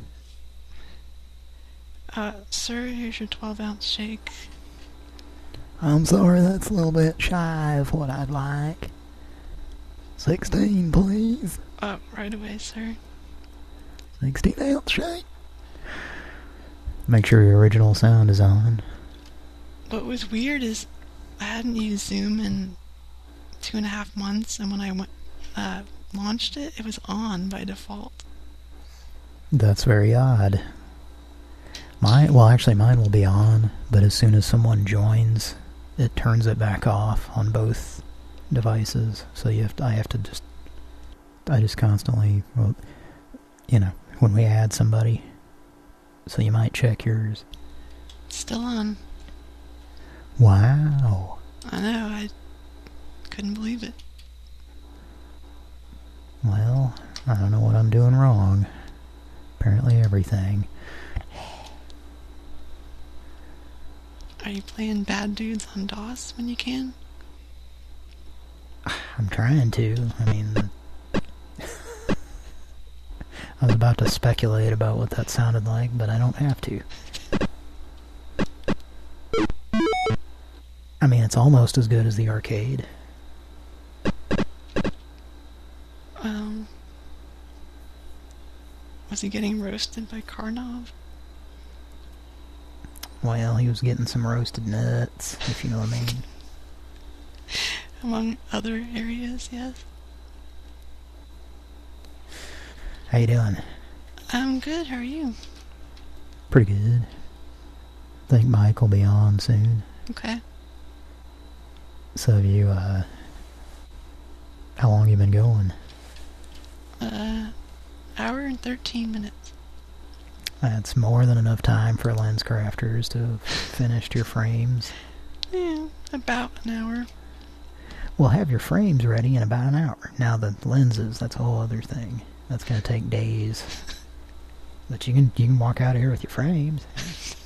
Uh, sir, here's your 12 ounce shake. I'm sorry, that's a little bit shy of what I'd like. 16, please. Uh, right away, sir. 16 ounce shake. Make sure your original sound is on. What was weird is I hadn't used Zoom in two and a half months, and when I went, uh, launched it, it was on by default. That's very odd. Mine, well, actually, mine will be on, but as soon as someone joins, it turns it back off on both devices. So you have to, I have to just, I just constantly, well, you know, when we add somebody, so you might check yours. Still on. Wow. I know, I couldn't believe it. Well, I don't know what I'm doing wrong. Apparently everything. Are you playing Bad Dudes on DOS when you can? I'm trying to. I mean... I was about to speculate about what that sounded like, but I don't have to. I mean, it's almost as good as the arcade. Um... Was he getting roasted by Karnov? Well, he was getting some roasted nuts, if you know what I mean. Among other areas, yes. How you doing? I'm good, how are you? Pretty good. I think Mike will be on soon. Okay. So have you, uh... How long you been going? Uh, hour and 13 minutes. That's more than enough time for lens crafters to have finished your frames. Yeah, about an hour. We'll have your frames ready in about an hour. Now the lenses, that's a whole other thing. That's gonna take days. But you can you can walk out of here with your frames.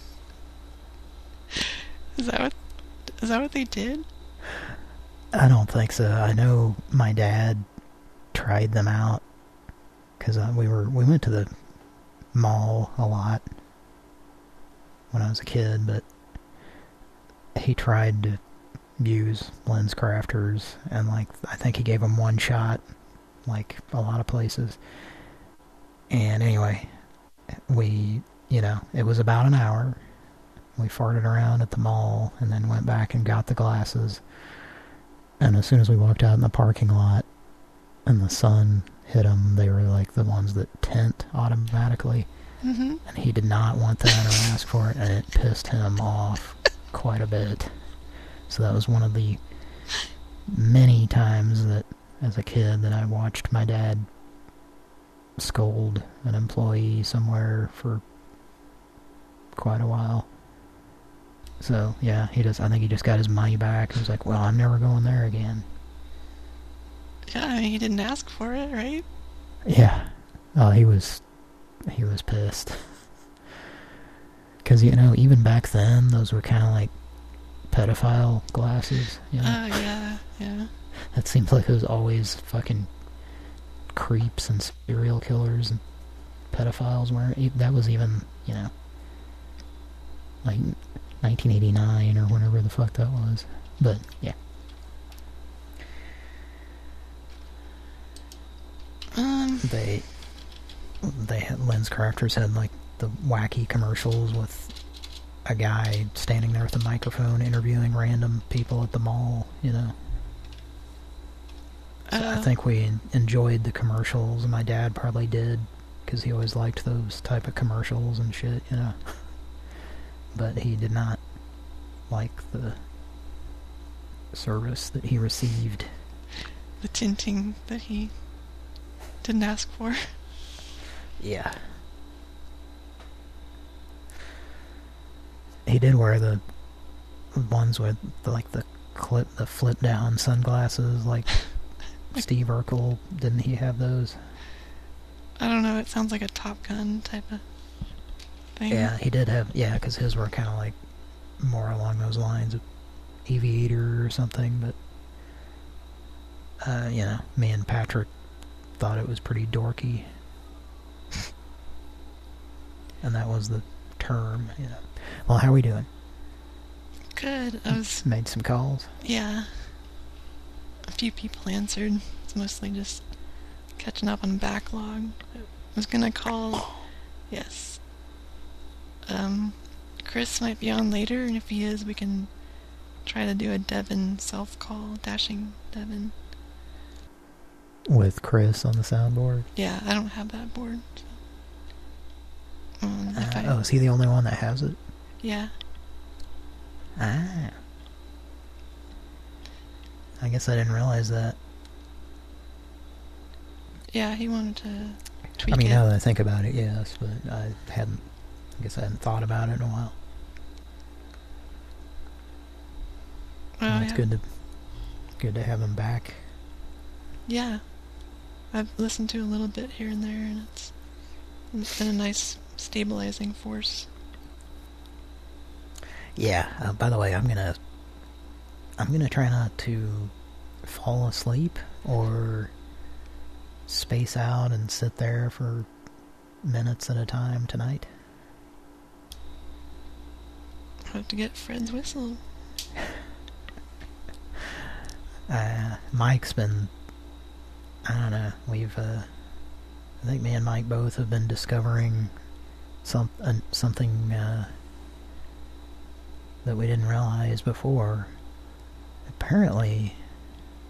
Is that what is that what they did? I don't think so. I know my dad tried them out because uh, we were we went to the mall a lot when I was a kid, but he tried to use lens crafters and like I think he gave him one shot like a lot of places. And anyway we you know it was about an hour. We farted around at the mall and then went back and got the glasses. And as soon as we walked out in the parking lot and the sun hit them they were like the ones that tint automatically Mm -hmm. and he did not want that or ask for it and it pissed him off quite a bit so that was one of the many times that, as a kid, that I watched my dad scold an employee somewhere for quite a while. So, yeah, he just, I think he just got his money back. He was like, well, I'm never going there again. Yeah, I mean, he didn't ask for it, right? Yeah. Oh, he was, he was pissed. Because, you know, even back then, those were kind of like pedophile glasses. Oh, uh, yeah, yeah. That seems like it was always fucking creeps and serial killers and pedophiles wearing. That was even, you know, like 1989 or whenever the fuck that was. But, yeah. Um. They, they had, lens crafters had like the wacky commercials with a guy standing there with a microphone interviewing random people at the mall, you know. So uh, I think we enjoyed the commercials. My dad probably did, because he always liked those type of commercials and shit, you know. But he did not like the service that he received. The tinting that he didn't ask for. Yeah. He did wear the ones with the, like the clip, the flip down sunglasses, like Steve Urkel. Didn't he have those? I don't know, it sounds like a Top Gun type of thing. Yeah, he did have, yeah, because his were kind of like more along those lines of aviator or something, but, uh, you know, me and Patrick thought it was pretty dorky. and that was the term, you know. Well, how are we doing? Good. I was Made some calls? Yeah. A few people answered. It's mostly just catching up on a backlog. I was gonna call. Yes. Um, Chris might be on later, and if he is, we can try to do a Devin self call, dashing Devin. With Chris on the soundboard? Yeah, I don't have that board. So. Um, Uh, I- oh, is he the only one that has it? Yeah. Ah. I guess I didn't realize that. Yeah, he wanted to tweak I mean, it. now that I think about it, yes, but I hadn't, I guess I hadn't thought about it in a while. Well, it's yeah. good to, good to have him back. Yeah. I've listened to a little bit here and there, and it's, it's been a nice stabilizing force. Yeah, uh, by the way, I'm gonna, I'm gonna try not to fall asleep or space out and sit there for minutes at a time tonight. I have to get Fred's whistle. Uh, Mike's been, I don't know, we've, uh, I think me and Mike both have been discovering some, uh, something, uh, that we didn't realize before. Apparently,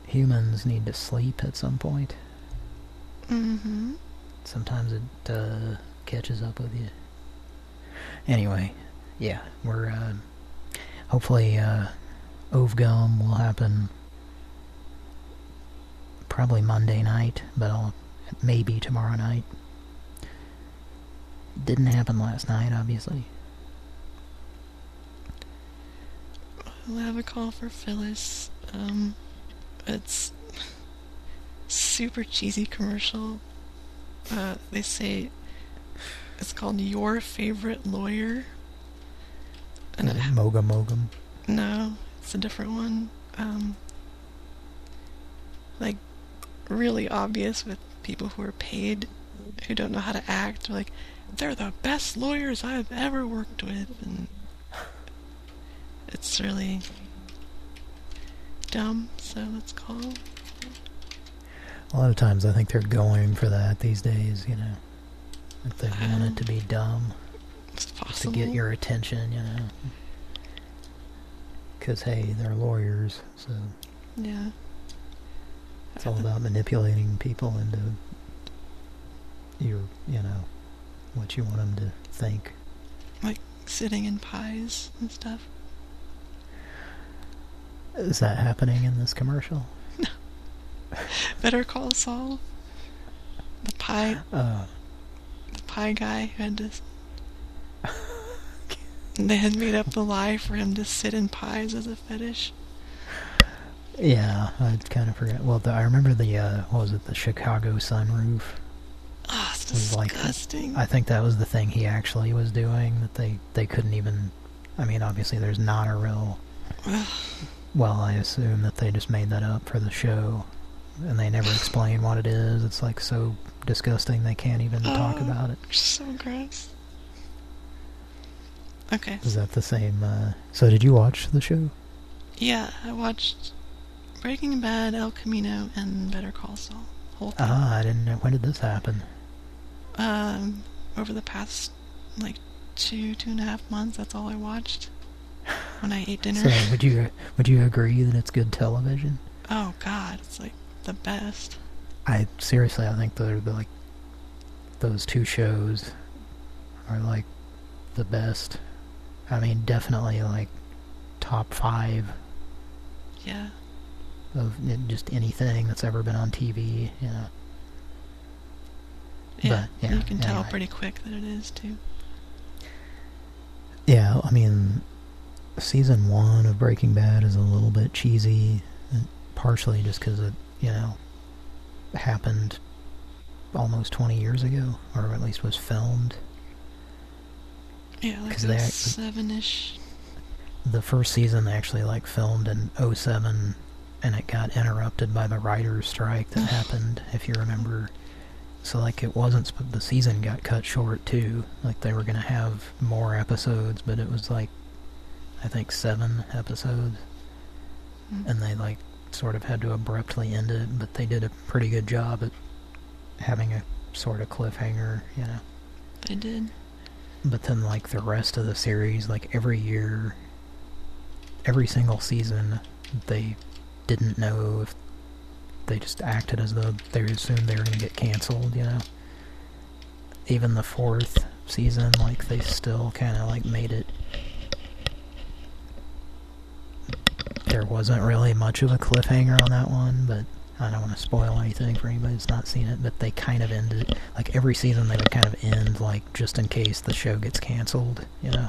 humans need to sleep at some point. Mm-hmm. Sometimes it, uh, catches up with you. Anyway, yeah, we're, uh, hopefully, uh, Ovegum will happen probably Monday night, but I'll, maybe tomorrow night. Didn't happen last night, obviously. We'll have a call for Phyllis. Um, it's super cheesy commercial. Uh, they say it's called Your Favorite Lawyer. And it, Mogum Mogum. no, it's a different one. Um, like really obvious with people who are paid who don't know how to act. They're like, they're the best lawyers I've ever worked with, and it's really dumb. So let's call. A lot of times I think they're going for that these days, you know. If they want it to be dumb. It's To get your attention, you know. Because, hey, they're lawyers, so Yeah. It's all about manipulating people into your, you know, what you want them to think. Like sitting in pies and stuff. Is that happening in this commercial? No. Better call Saul. The pie. Uh, the pie guy who had to. they had made up the lie for him to sit in pies as a fetish. Yeah, I kind of forgot. Well, the, I remember the, uh, what was it, the Chicago sunroof. Ah, it's was like- disgusting. I think that was the thing he actually was doing, that they, they couldn't even... I mean, obviously there's not a real... well, I assume that they just made that up for the show, and they never explain what it is. It's like so disgusting they can't even talk Oh, about it. So gross. Okay. Is that the same, uh... So did you watch the show? Yeah, I watched Breaking Bad, El Camino, and Better Call Saul. Whole. Ah, I didn't know. When did this happen? Um, over the past like two, two and a half months, that's all I watched when I ate dinner. So would you would you agree that it's good television? oh God, it's like the best. I seriously, I think they're the, like those two shows are like the best. I mean, definitely like top five Yeah. Of just anything that's ever been on TV, you know. Yeah, But, yeah, you can tell pretty quick that it is too. Yeah, I mean, season one of Breaking Bad is a little bit cheesy, partially just because it, you know, happened almost 20 years ago, or at least was filmed. Yeah, like 'Cause they a seven-ish. The first season they actually, like, filmed in 07, and it got interrupted by the writer's strike that happened, if you remember. So, like, it wasn't, sp- the season got cut short, too. Like, they were going to have more episodes, but it was, like, I think seven episodes. Mm-hmm. And they, like, sort of had to abruptly end it, but they did a pretty good job at having a sort of cliffhanger, you know. They did. But then, like, the rest of the series, like, every year, every single season, they didn't know if they just acted as though they assumed they were going to get canceled, you know? Even the fourth season, like, they still kind of, like, made it... There wasn't really much of a cliffhanger on that one, but I don't want to spoil anything for anybody that's not seen it, but they kind of ended... Like, every season they would kind of end, like, just in case the show gets canceled, you know?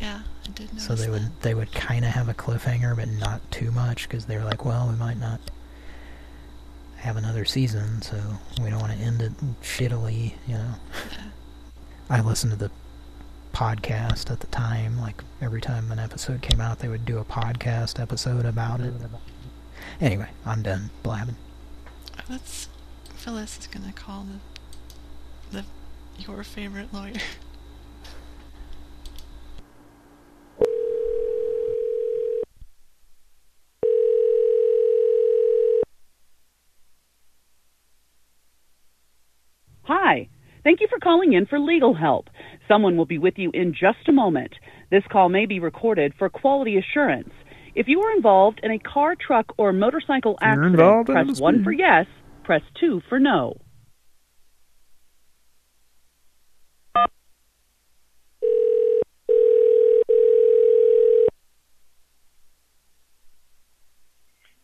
Yeah, I did notice So they would they would kind of have a cliffhanger, but not too much, because they were like, well, we might not have another season, so we don't want to end it shittily, you know. I listened to the podcast at the time, like every time an episode came out, they would do a podcast episode about it. Anyway, I'm done blabbing. Let's. Phyllis is gonna call the the your favorite lawyer. Hi. Thank you for calling in for legal help. Someone will be with you in just a moment. This call may be recorded for quality assurance. If you are involved in a car, truck, or motorcycle accident, press 1 for yes, press 2 for no.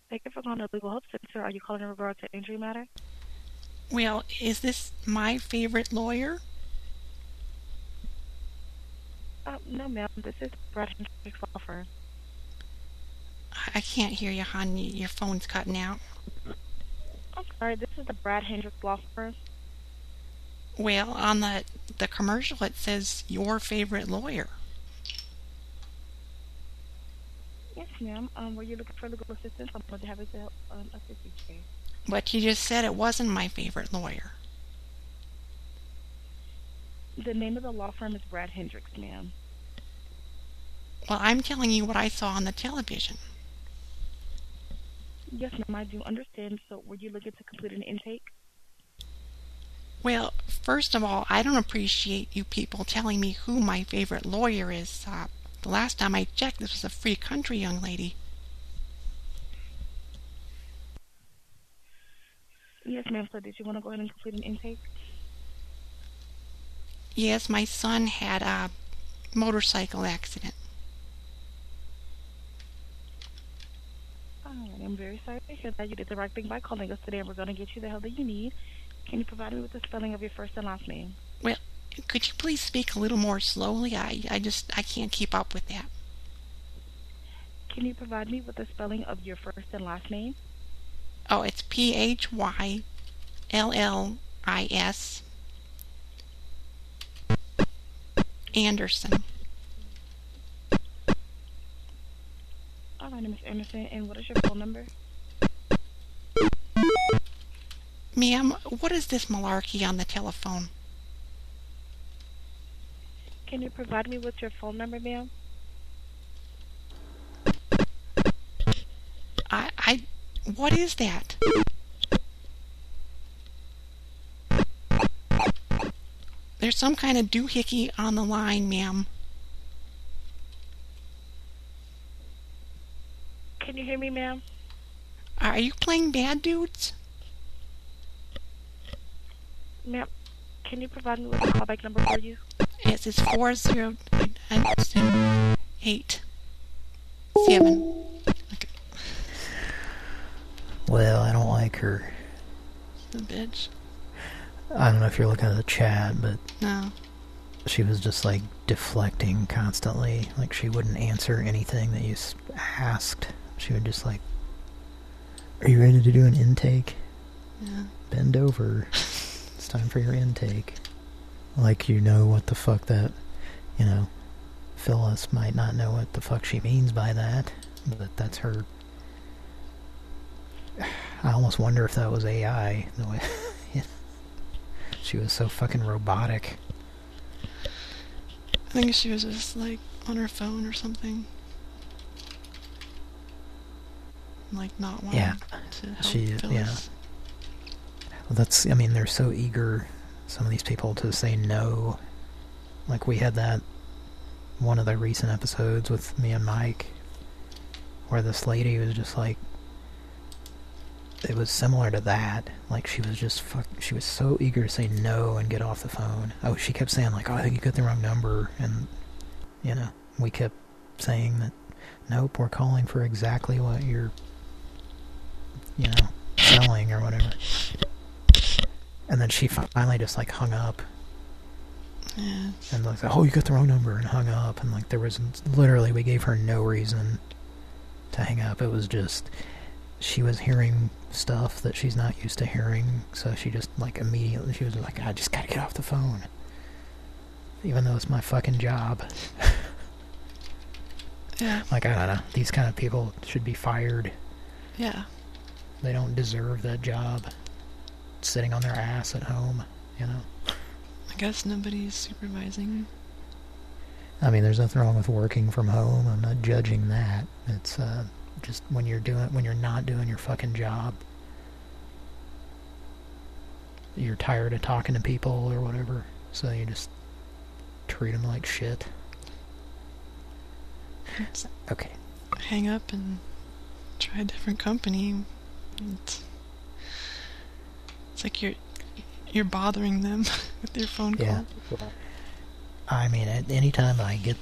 Thank you for calling the Legal Help Center. Are you calling in regard to injury matter? Well, is this my favorite lawyer? Uh, no, ma'am. This is Brad Hendricks Law Firm. I- can't hear you, hon. Your phone's cutting out. I'm sorry. This is the Brad Hendricks Law Firm. Well, on the the commercial it says your favorite lawyer. Yes, ma'am. Um, were you looking for legal assistance? I'm going to have it help um, assist you today. But you just said it wasn't my favorite lawyer. The name of the law firm is Brad Hendricks, ma'am. Well, I'm telling you what I saw on the television. Yes, ma'am. I do understand. So, were you looking to complete an intake? Well, first of all, I don't appreciate you people telling me who my favorite lawyer is. Uh, the last time I checked, this was a free country young lady. Yes, ma'am. So, did you want to go ahead and complete an intake? Yes, my son had a motorcycle accident. Alright, I'm very sorry to hear that. You did the right thing by calling us today, and we're going to get you the help that you need. Can you provide me with the spelling of your first and last name? Well, could you please speak a little more slowly? I, I just I can't keep up with that. Can you provide me with the spelling of your first and last name? Oh, it's P H Y L L I S Anderson. Oh, Alright, Miss Anderson, and what is your phone number? Ma'am, what is this malarkey on the telephone? Can you provide me with your phone number, ma'am? I I what is that? There's some kind of doohickey on the line, ma'am. Can you hear me, ma'am? Are you playing bad dudes? Ma'am, can you provide me with a callback number for you? Yes, it's four zero eight Kevin. Well, I don't like her. The bitch. I don't know if you're looking at the chat, but No. she was just like deflecting constantly. Like she wouldn't answer anything that you asked. She would just like, "Are you ready to do an intake? Yeah. Bend over. it's time for your intake." Like you know what the fuck that, you know, Phyllis might not know what the fuck she means by that, but that's her. I almost wonder if that was AI. The way she was so fucking robotic. I think she was just like on her phone or something. Like not wanting Yeah, to help she Phyllis. yeah. Well, that's I mean they're so eager, some of these people, to say no. Like we had that one of the recent episodes with me and Mike, where this lady was just like, it was similar to that. Like she was just fuck, she was so eager to say no and get off the phone. Oh, she kept saying like, oh, I think you got the wrong number, and you know, we kept saying that, nope, we're calling for exactly what you're, you know, selling or whatever. And then she finally just like hung up. Yeah. And like, oh, you got the wrong number, and hung up. And like, there was literally, we gave her no reason to hang up. It was just, she was hearing stuff that she's not used to hearing, so she just like immediately, she was like, I just gotta get off the phone. Even though it's my fucking job. Yeah. Like, I don't know, these kind of people should be fired. Yeah. They don't deserve that job. Sitting on their ass at home, you know. I guess nobody's supervising. I mean, there's nothing wrong with working from home. I'm not judging that. It's uh, just when you're doing when you're not doing your fucking job, you're tired of talking to people or whatever, so you just treat them like shit. Okay. hang up and try a different company. It's, it's like you're you're bothering them with your phone call. Yeah. I mean, at any time I get,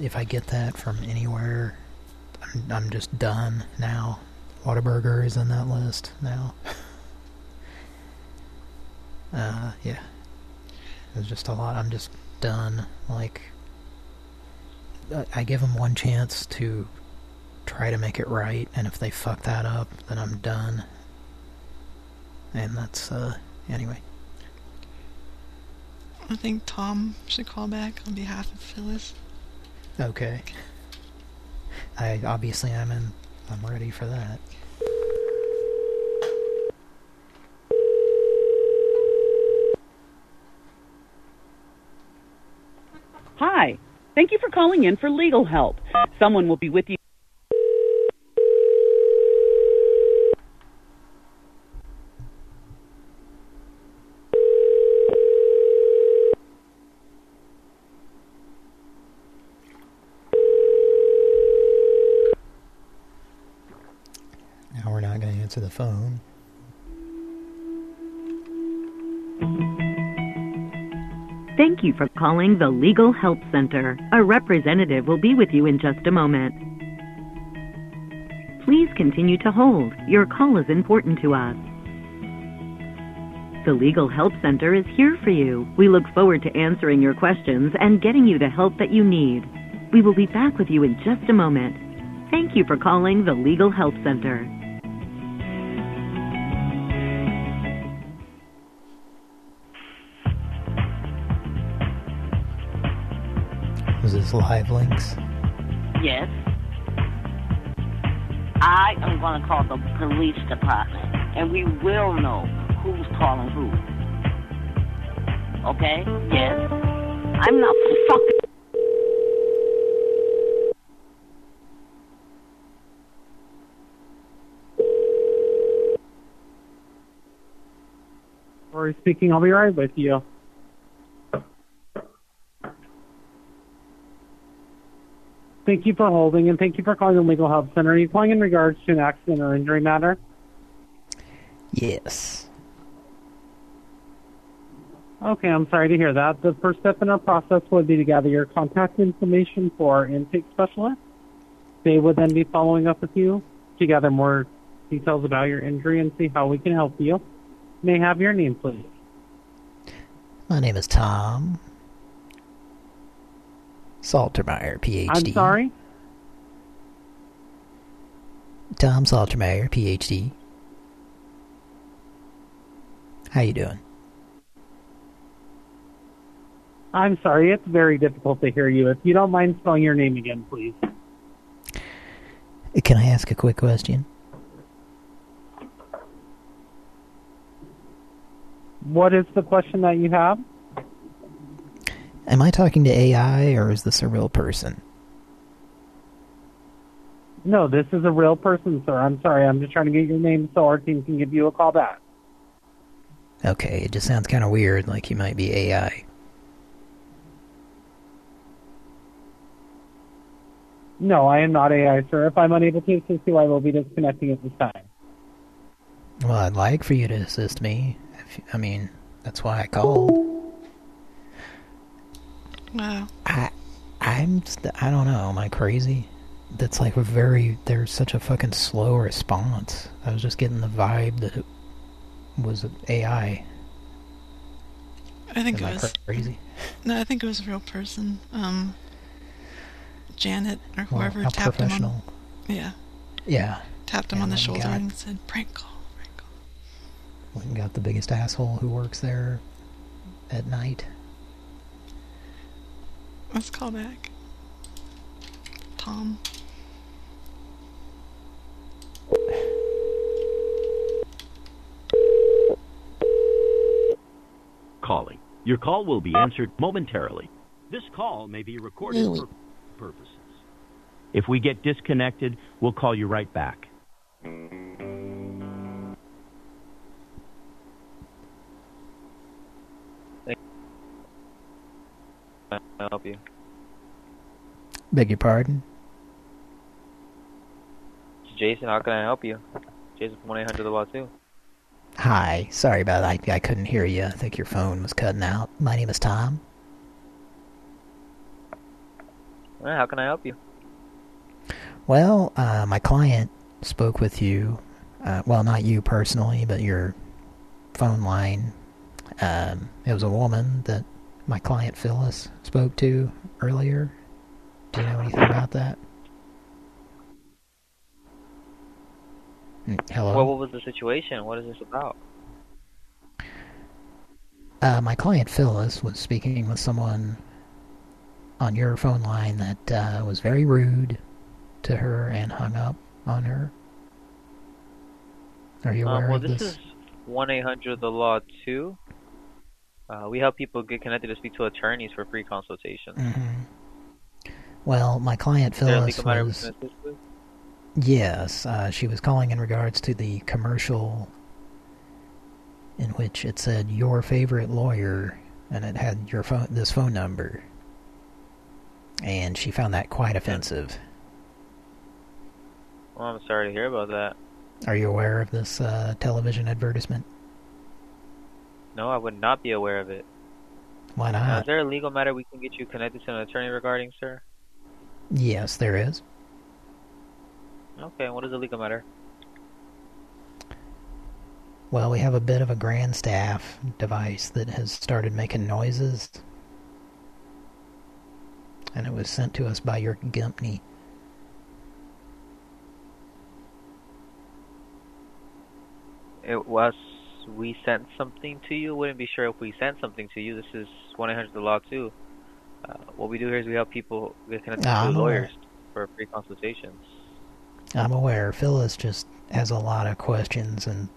if I get that from anywhere, I'm, I'm just done now. Whataburger is on that list now. uh, yeah. There's just a lot. I'm just done. Like, I- I give them one chance to try to make it right, and if they fuck that up, then I'm done. And that's, uh, anyway. I think Tom should call back on behalf of Phyllis. Okay. I obviously I'm in. I'm ready for that. Hi. Thank you for calling in for legal help. Someone will be with you. Answer the phone. Thank you for calling the Legal Help Center. A representative will be with you in just a moment. Please continue to hold. Your call is important to us. The Legal Help Center is here for you. We look forward to answering your questions and getting you the help that you need. We will be back with you in just a moment. Thank you for calling the Legal Help Center. Is this live links? Yes. I am going to call the police department, and we will know who's calling who. Okay? Yes. I'm not fucking. Rory speaking. I'll be right with you. Thank you for holding, and thank you for calling the Legal Help Center. Are you calling in regards to an accident or injury matter? Yes. Okay, I'm sorry to hear that. The first step in our process would be to gather your contact information for our intake specialist. They would then be following up with you to gather more details about your injury and see how we can help you. May I have your name, please? My name is Tom. Saltermeyer, PhD. I'm sorry? Tom Saltermeyer, PhD. How you doing? I'm sorry, it's very difficult to hear you. If you don't mind spelling your name again, please. Can I ask a quick question? What is the question that you have? Am I talking to AI or is this a real person? No, this is a real person, sir. I'm sorry. I'm just trying to get your name so our team can give you a call back. Okay, it just sounds kind of weird, like you might be AI. No, I am not AI, sir. If I'm unable to assist you, I will be disconnecting at this time. Well, I'd like for you to assist me. If, I mean, that's why I called. Wow. I, I'm, I don't know. Am I crazy? That's like a very. There's such a fucking slow response. I was just getting the vibe that it was AI. I think Am it I was crazy. No, I think it was a real person. Um, Janet or whoever how tapped him on. Yeah. Yeah. Tapped him Yeah, on the shoulder got- and said, "Prank call." Went and got the biggest asshole who works there at night. Let's call back. Tom. calling. Your call will be answered momentarily. This call may be recorded for purposes. If we get disconnected, we'll call you right back. I help you? Beg your pardon? It's Jason, how can I help you? Jason from 1 800 The Wild 2. Hi. Sorry about that. I, I couldn't hear you. I think your phone was cutting out. My name is Tom. Alright, how can I help you? Well, uh, my client spoke with you. Uh, well, not you personally, but your phone line. Um, it was a woman that my client Phyllis spoke to earlier. Do you know anything about that? Mm, Hello? Well, what was the situation? What is this about? Uh, my client Phyllis was speaking with someone on your phone line that uh, was very rude to her and hung up on her. Are you aware Um, well, of this, Well, this? is 1 800 The Law 2. Uh, we help people get connected to speak to attorneys for free consultation. Mhm. Well, my client Is there a Phyllis legal matter we was... can assist with? Yes, uh, she was calling in regards to the commercial in which it said your favorite lawyer, and it had your phone, this phone number, and she found that quite offensive. Well, I'm sorry to hear about that. Are you aware of this uh, television advertisement? No, I would not be aware of it. Why Now, not? is there a legal matter we can get you connected to an attorney regarding, sir? Yes, there is. Okay, what is the legal matter? Well, we have a bit of a grand staff device that has started making noises. And it was sent to us by your company. It was we sent something to you. Wouldn't be sure if we sent something to you. This is 1 800 The Law 2. Uh, what we do here is we help people get connected to I'm aware. lawyers for free consultations. I'm aware. Phyllis just has a lot of questions and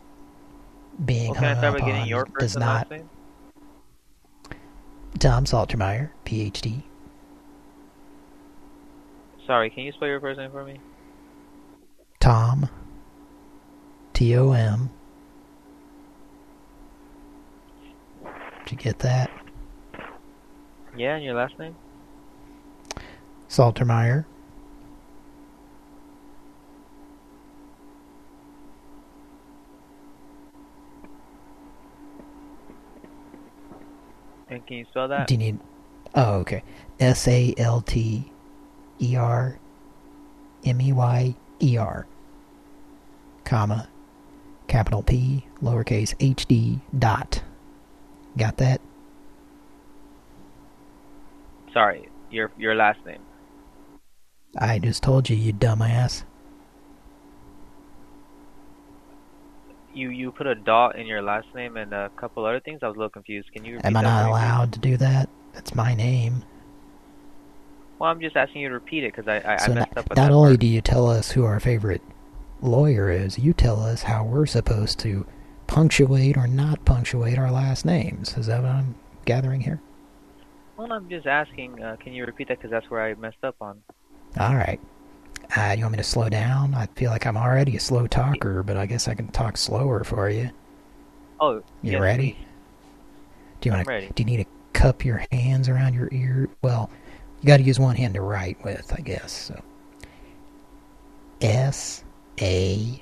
being Well, hung up on your does not. Tom Saltermeyer, PhD. Sorry, can you spell your first name for me? Tom. T O M. Did you get that? Yeah, and your last name? Saltermeyer. And can you spell that? Do you need? Oh, okay. S A L T E R M-E-Y-E-R, comma, capital P, lowercase h-d, dot. Got that? Sorry, your your last name. I just told you, you dumbass. You you put a dot in your last name and a couple other things. I was a little confused. Can you repeat Am I not for me, please? allowed to do that? That's my name. Well, I'm just asking you to repeat it because I I, So I not, messed up with not only part. do you tell us who our favorite lawyer is, you tell us how we're supposed to punctuate or not punctuate our last names. Is that what I'm gathering here? Well, I'm just asking. Uh, can you repeat that because that's where I messed up on. All right. Uh, you want me to slow down? I feel like I'm already a slow talker, but I guess I can talk slower for you. Oh, You yes, ready? please. Do you want to? Do you need to cup your hands around your ear? Well, you got to use one hand to write with, I guess. So S A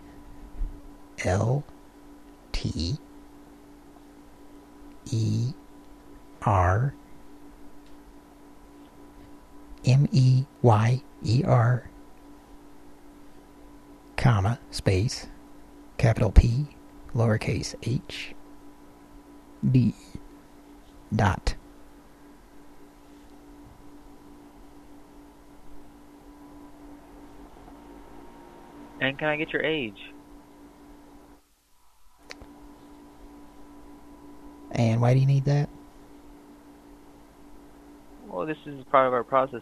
L T E R M E Y E R comma space capital P lowercase h D dot And can I get your age? And why do you need that? Well, this is part of our process.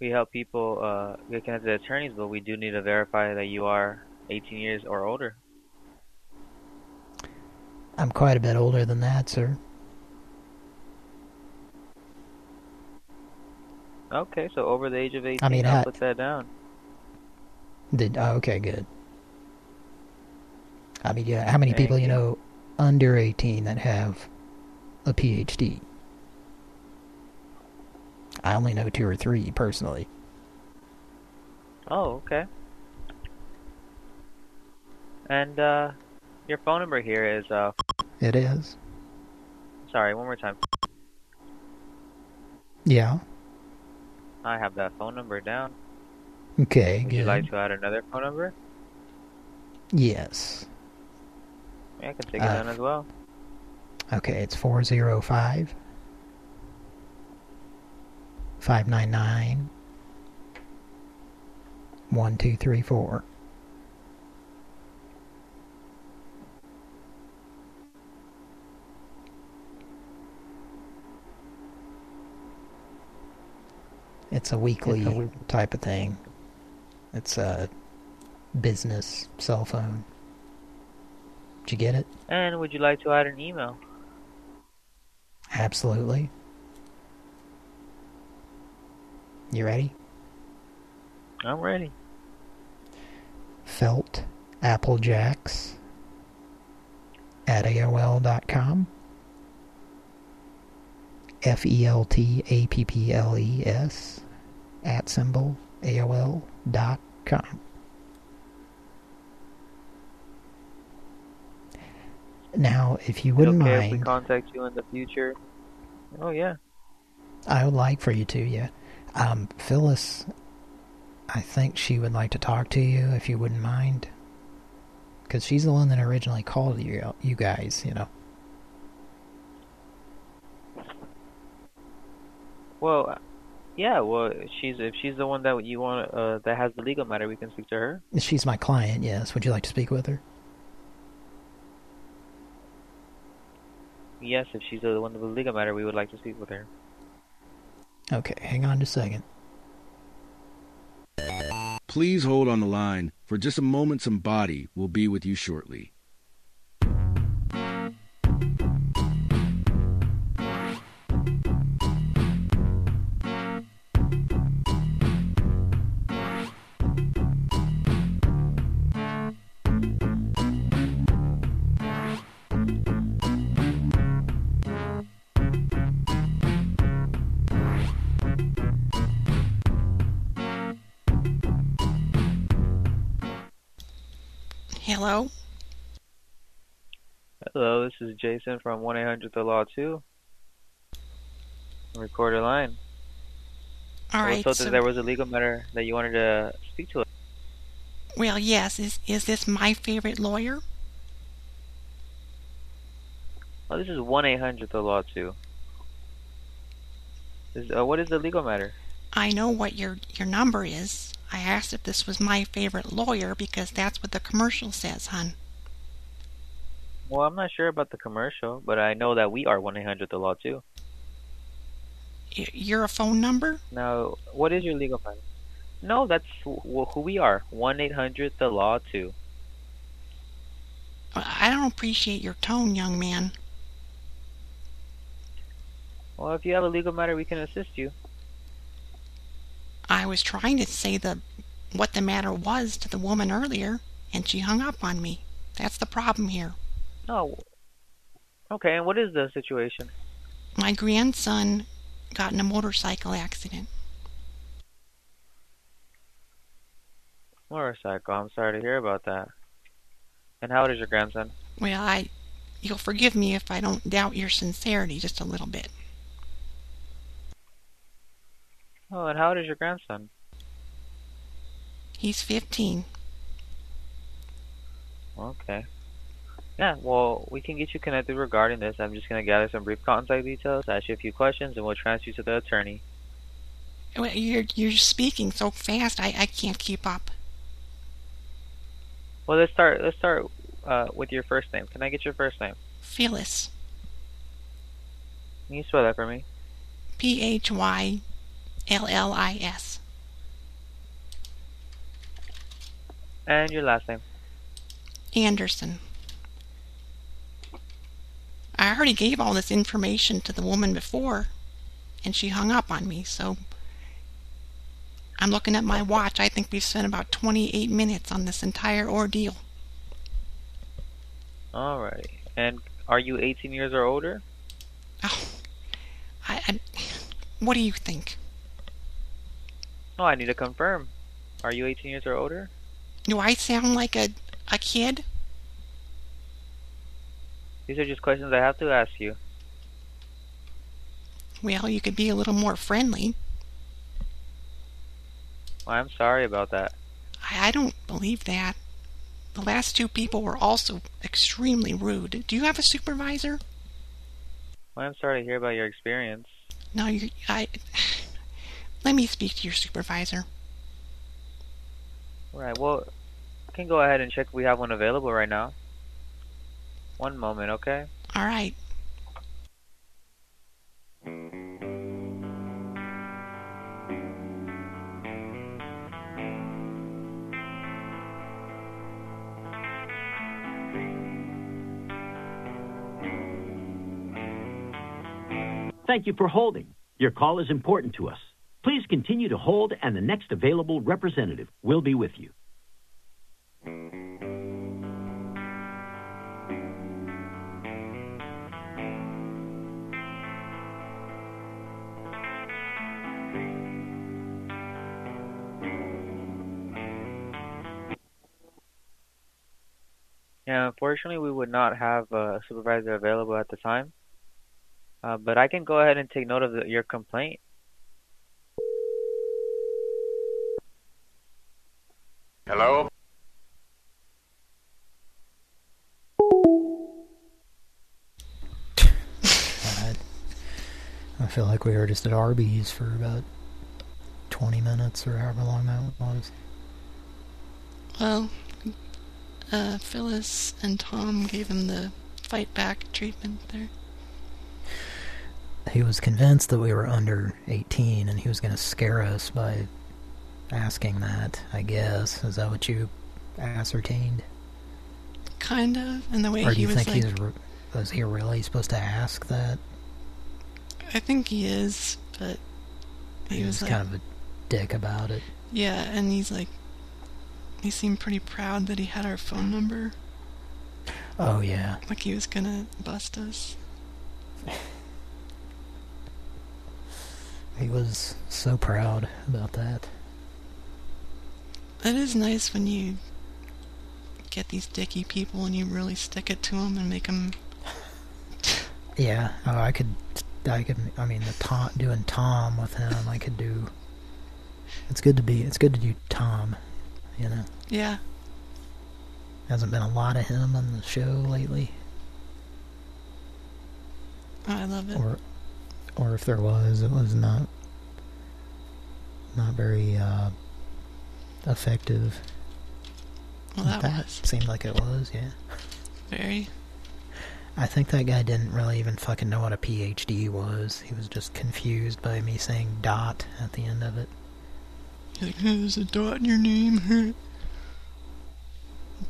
We help people uh, get connected to attorneys, but we do need to verify that you are 18 years or older. I'm quite a bit older than that, sir. Okay, so over the age of 18, I mean, I'll I- put that down. Did oh, okay, good. I mean, yeah, how many Thank people you you. know under 18 that have a PhD? I only know two or three personally. Oh, okay. And uh, your phone number here is uh, It is. sorry, one more time. Yeah. I have that phone number down. Okay, Would good. you like to add another phone number? Yes. Yeah, I can take it Uh, down as well. Okay, it's 405 599 1234. It's a weekly type of thing. It's a business cell phone. Did you get it? And would you like to add an email? Absolutely. You ready? I'm ready. Felt Applejacks at AOL.com. F E L T A P P L E S at symbol AOL dot com. Now, if you wouldn't okay mind, if we contact you in the future? Oh yeah. I would like for you to, yeah. Um, Phyllis, I think she would like to talk to you if you wouldn't mind. Because she's the one that originally called you, you guys, you know. Well, uh, yeah. Well, she's if she's the one that you want uh, that has the legal matter, we can speak to her. She's my client, yes. Would you like to speak with her? Yes, if she's the one with the legal matter, we would like to speak with her. Okay, hang on just a second. Please hold on the line. For just a moment, some body will be with you shortly. Hello? Hello, this is Jason from 1-800 The Law 2. Recorder line. All right. so, so, there was a legal matter that you wanted to speak to us. well, yes. Is is this my favorite lawyer? Oh, this is 1-800-THE-LAW-2. Is, uh, what is the legal matter? I know what your your number is. I asked if this was my favorite lawyer because that's what the commercial says, hon. Well, I'm not sure about the commercial, but I know that we are one eight hundred the law too. You're a phone number? No. what is your legal matter? No, that's who we are. One eight hundred the law too. I don't appreciate your tone, young man. Well, if you have a legal matter, we can assist you. I was trying to say the what the matter was to the woman earlier, and she hung up on me. That's the problem here. Oh. Okay, and what is the situation? My grandson got in a motorcycle accident. Motorcycle. I'm sorry to hear about that. And how old is your grandson? Well, I you'll forgive me if I don't doubt your sincerity just a little bit. Oh, and how old is your grandson? He's 15. Okay. Yeah, well, we can get you connected regarding this. I'm just going to gather some brief contact details, ask you a few questions, and we'll transfer you to the attorney. Well, You're you're speaking so fast, I, I can't keep up. Well, let's start. Let's start uh, with your first name. Can I get your first name? Phyllis. Can you spell that for me? P H Y L L I S. And your last name. Anderson. I already gave all this information to the woman before, and she hung up on me, so I'm looking at my watch. I think we've spent about 28 minutes on this entire ordeal. Alrighty. And are you 18 years or older? Oh, I, I, what do you think? No, I need to confirm. Are you 18 years or older? Do I sound like a, a kid? These are just questions I have to ask you. Well, you could be a little more friendly. Well, I'm sorry about that. I, I don't believe that. The last two people were also extremely rude. Do you have a supervisor? Well, I'm sorry to hear about your experience. No, you. I. Let me speak to your supervisor. Right. Well, I can go ahead and check if we have one available right now. One moment, okay? All right. Thank you for holding. Your call is important to us. Please continue to hold, and the next available representative will be with you. Yeah, unfortunately, we would not have a supervisor available at the time. Uh, but I can go ahead and take note of the, your complaint. Hello? I, I feel like we were just at Arby's for about 20 minutes or however long that was. Well, uh, Phyllis and Tom gave him the fight back treatment there. He was convinced that we were under 18 and he was going to scare us by asking that, I guess. Is that what you ascertained? Kind of, and the way or do you think like, he's was he really supposed to ask that? I think he is, but he, He was, was like, kind of a dick about it. yeah, and he's like, he seemed pretty proud that he had our phone number. Oh, yeah. Like he was gonna bust us. He was so proud about that. It is nice when you get these dicky people and you really stick it to them and make them. Yeah, oh, I could, I could, I mean, the Tom, doing Tom with him, I could do It's good to be. It's good to do Tom. You know. Yeah. Hasn't been a lot of him on the show lately. Oh, I love it. Or, or if there was, it was not, not very uh, effective. Well, that, that was. seemed like it was, yeah. Very. I think that guy didn't really even fucking know what a PhD was. He was just confused by me saying dot at the end of it. He's like, hey, there's a dot in your name.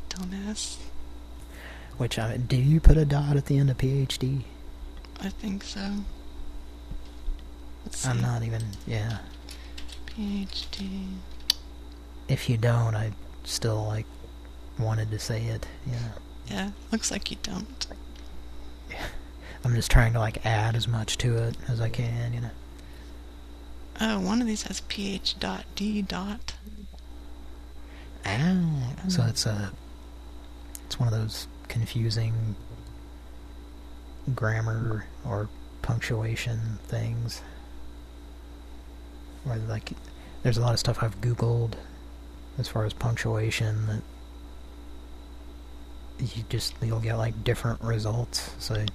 Dumbass. Which, I do you put a dot at the end of PhD? I think so. I'm not even, yeah. PhD. If you don't, I still, like, wanted to say it, yeah. Yeah, looks like you don't. I'm just trying to, like, add as much to it as I can, you know. Oh, one of these has ph dot d dot. Ah, so it's a, it's one of those confusing grammar or punctuation things. Where like, there's a lot of stuff I've Googled as far as punctuation that you just, you'll get like different results, so you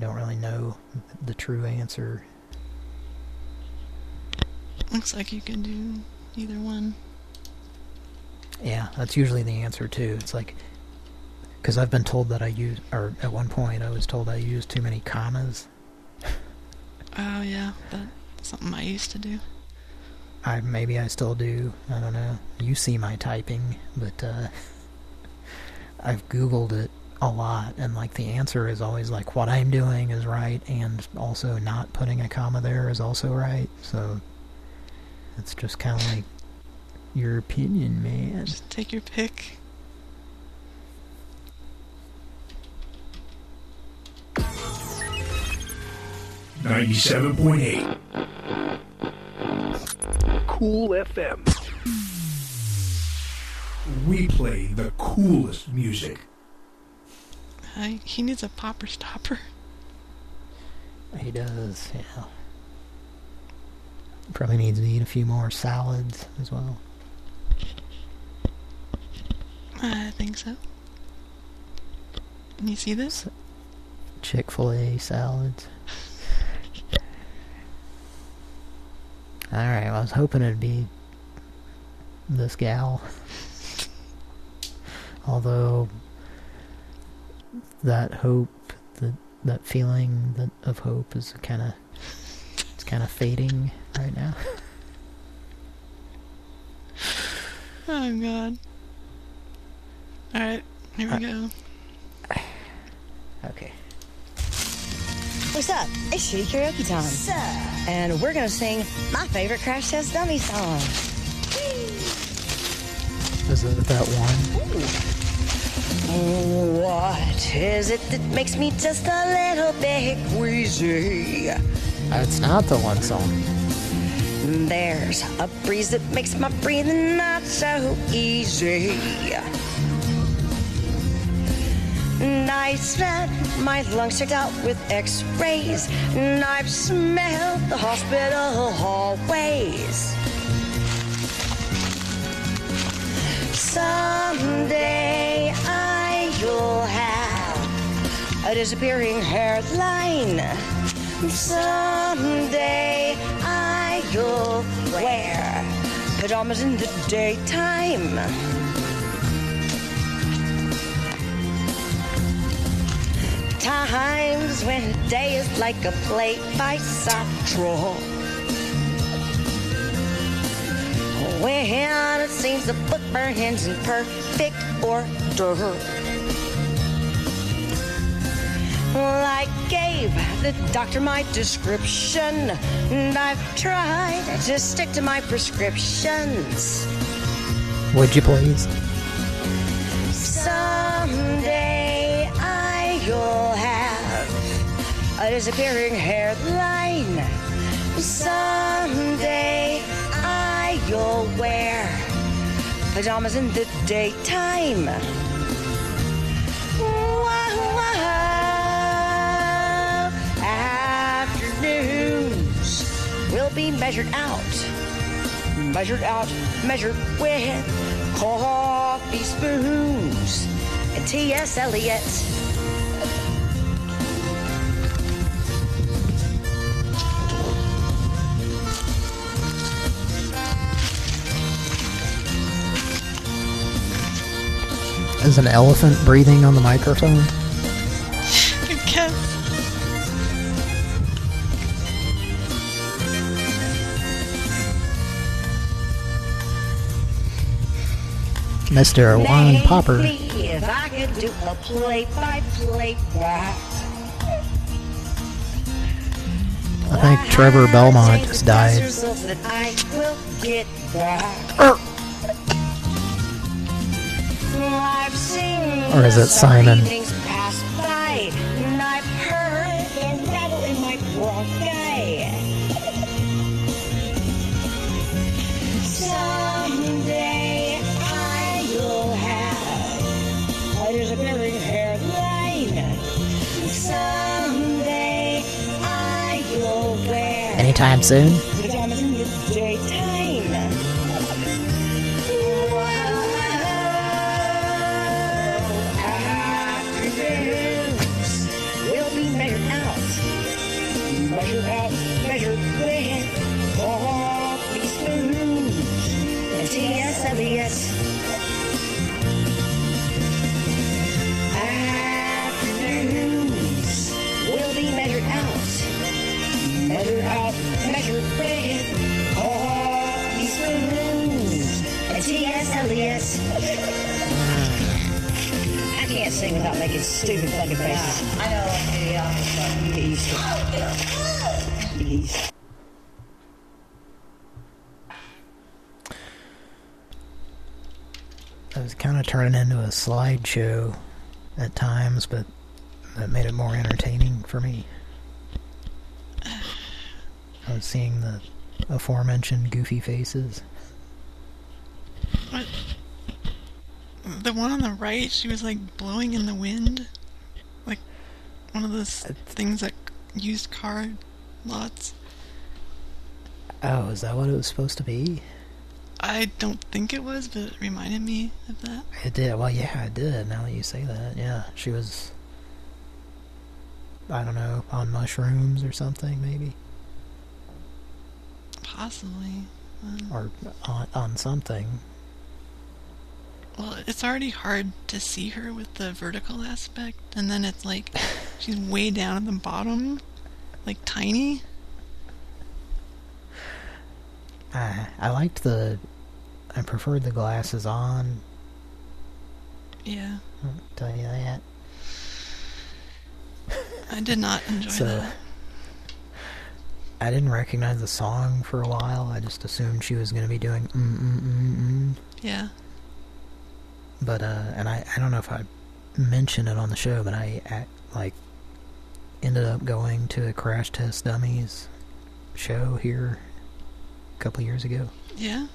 don't really know the true answer. Looks like you can do either one. Yeah, that's usually the answer too. It's like, because I've been told that I use, or at one point I was told I used too many commas. Oh yeah, that's something I used to do. I maybe I still do. I don't know. You see my typing, but uh, I've Googled it a lot, and like the answer is always like what I'm doing is right, and also not putting a comma there is also right. So it's just kind of like your opinion, man. Just take your pick. Ninety-seven point eight. Cool FM. We play the coolest music. Uh, he needs a popper stopper. He does, yeah. Probably needs to eat a few more salads as well. I think so. Can you see this? Chick-fil-A salads. Alright, well, I was hoping it'd be this gal. Although that hope, that that feeling that of hope is kind of it's kind of fading right now. Oh god. Alright, here we go. Okay. What's up? It's Shitty Karaoke Time. And we're gonna sing my favorite Crash Test Dummy song. Is it that one? What is it that makes me just a little bit queasy? It's not the one song. There's a breeze that makes my breathing not so easy. And I spent my lungs checked out with x-rays. And I've smelled the hospital hallways. Someday I'll have a disappearing hairline. Someday I'll wear pajamas in the daytime. Times when day is like a plate by Satchel. When it seems the book burns in perfect order. Well, I gave the doctor my description, and I've tried to stick to my prescriptions. Would you please? Someday I'll have a disappearing hairline. Someday I'll wear pajamas in the daytime. Afternoons will be measured out measured out, measured with coffee spoons and T.S. Eliot. Is an elephant breathing on the microphone? I guess. Mr. Wine Maybe Popper. If I could do a play by play. I think Trevor Belmont just died. Or is it Simon? Things pass making stupid fucking faces. I know. Yeah. You get used to it. You get used to it. It was kind of turning into a slideshow at times, but that made it more entertaining for me. I was seeing the aforementioned goofy faces. What? The one on the right, she was like blowing in the wind. Like one of those things that used car lots. Oh, is that what it was supposed to be? I don't think it was, but it reminded me of that. It did. Well, yeah, it did. Now that you say that, yeah, she was. I don't know, on mushrooms or something, maybe, Possibly. Um, or on on something. Well, it's already hard to see her with the vertical aspect, and then it's like she's way down at the bottom, like tiny. I I liked the. I preferred the glasses on. Yeah. I'll tell you that. I did not enjoy So, that. I didn't recognize the song for a while. I just assumed she was going to be doing mm mm mm mm. Yeah. But uh, and I I don't know if I mentioned it on the show, but I like ended up going to a Crash Test Dummies show here a couple years ago. Yeah.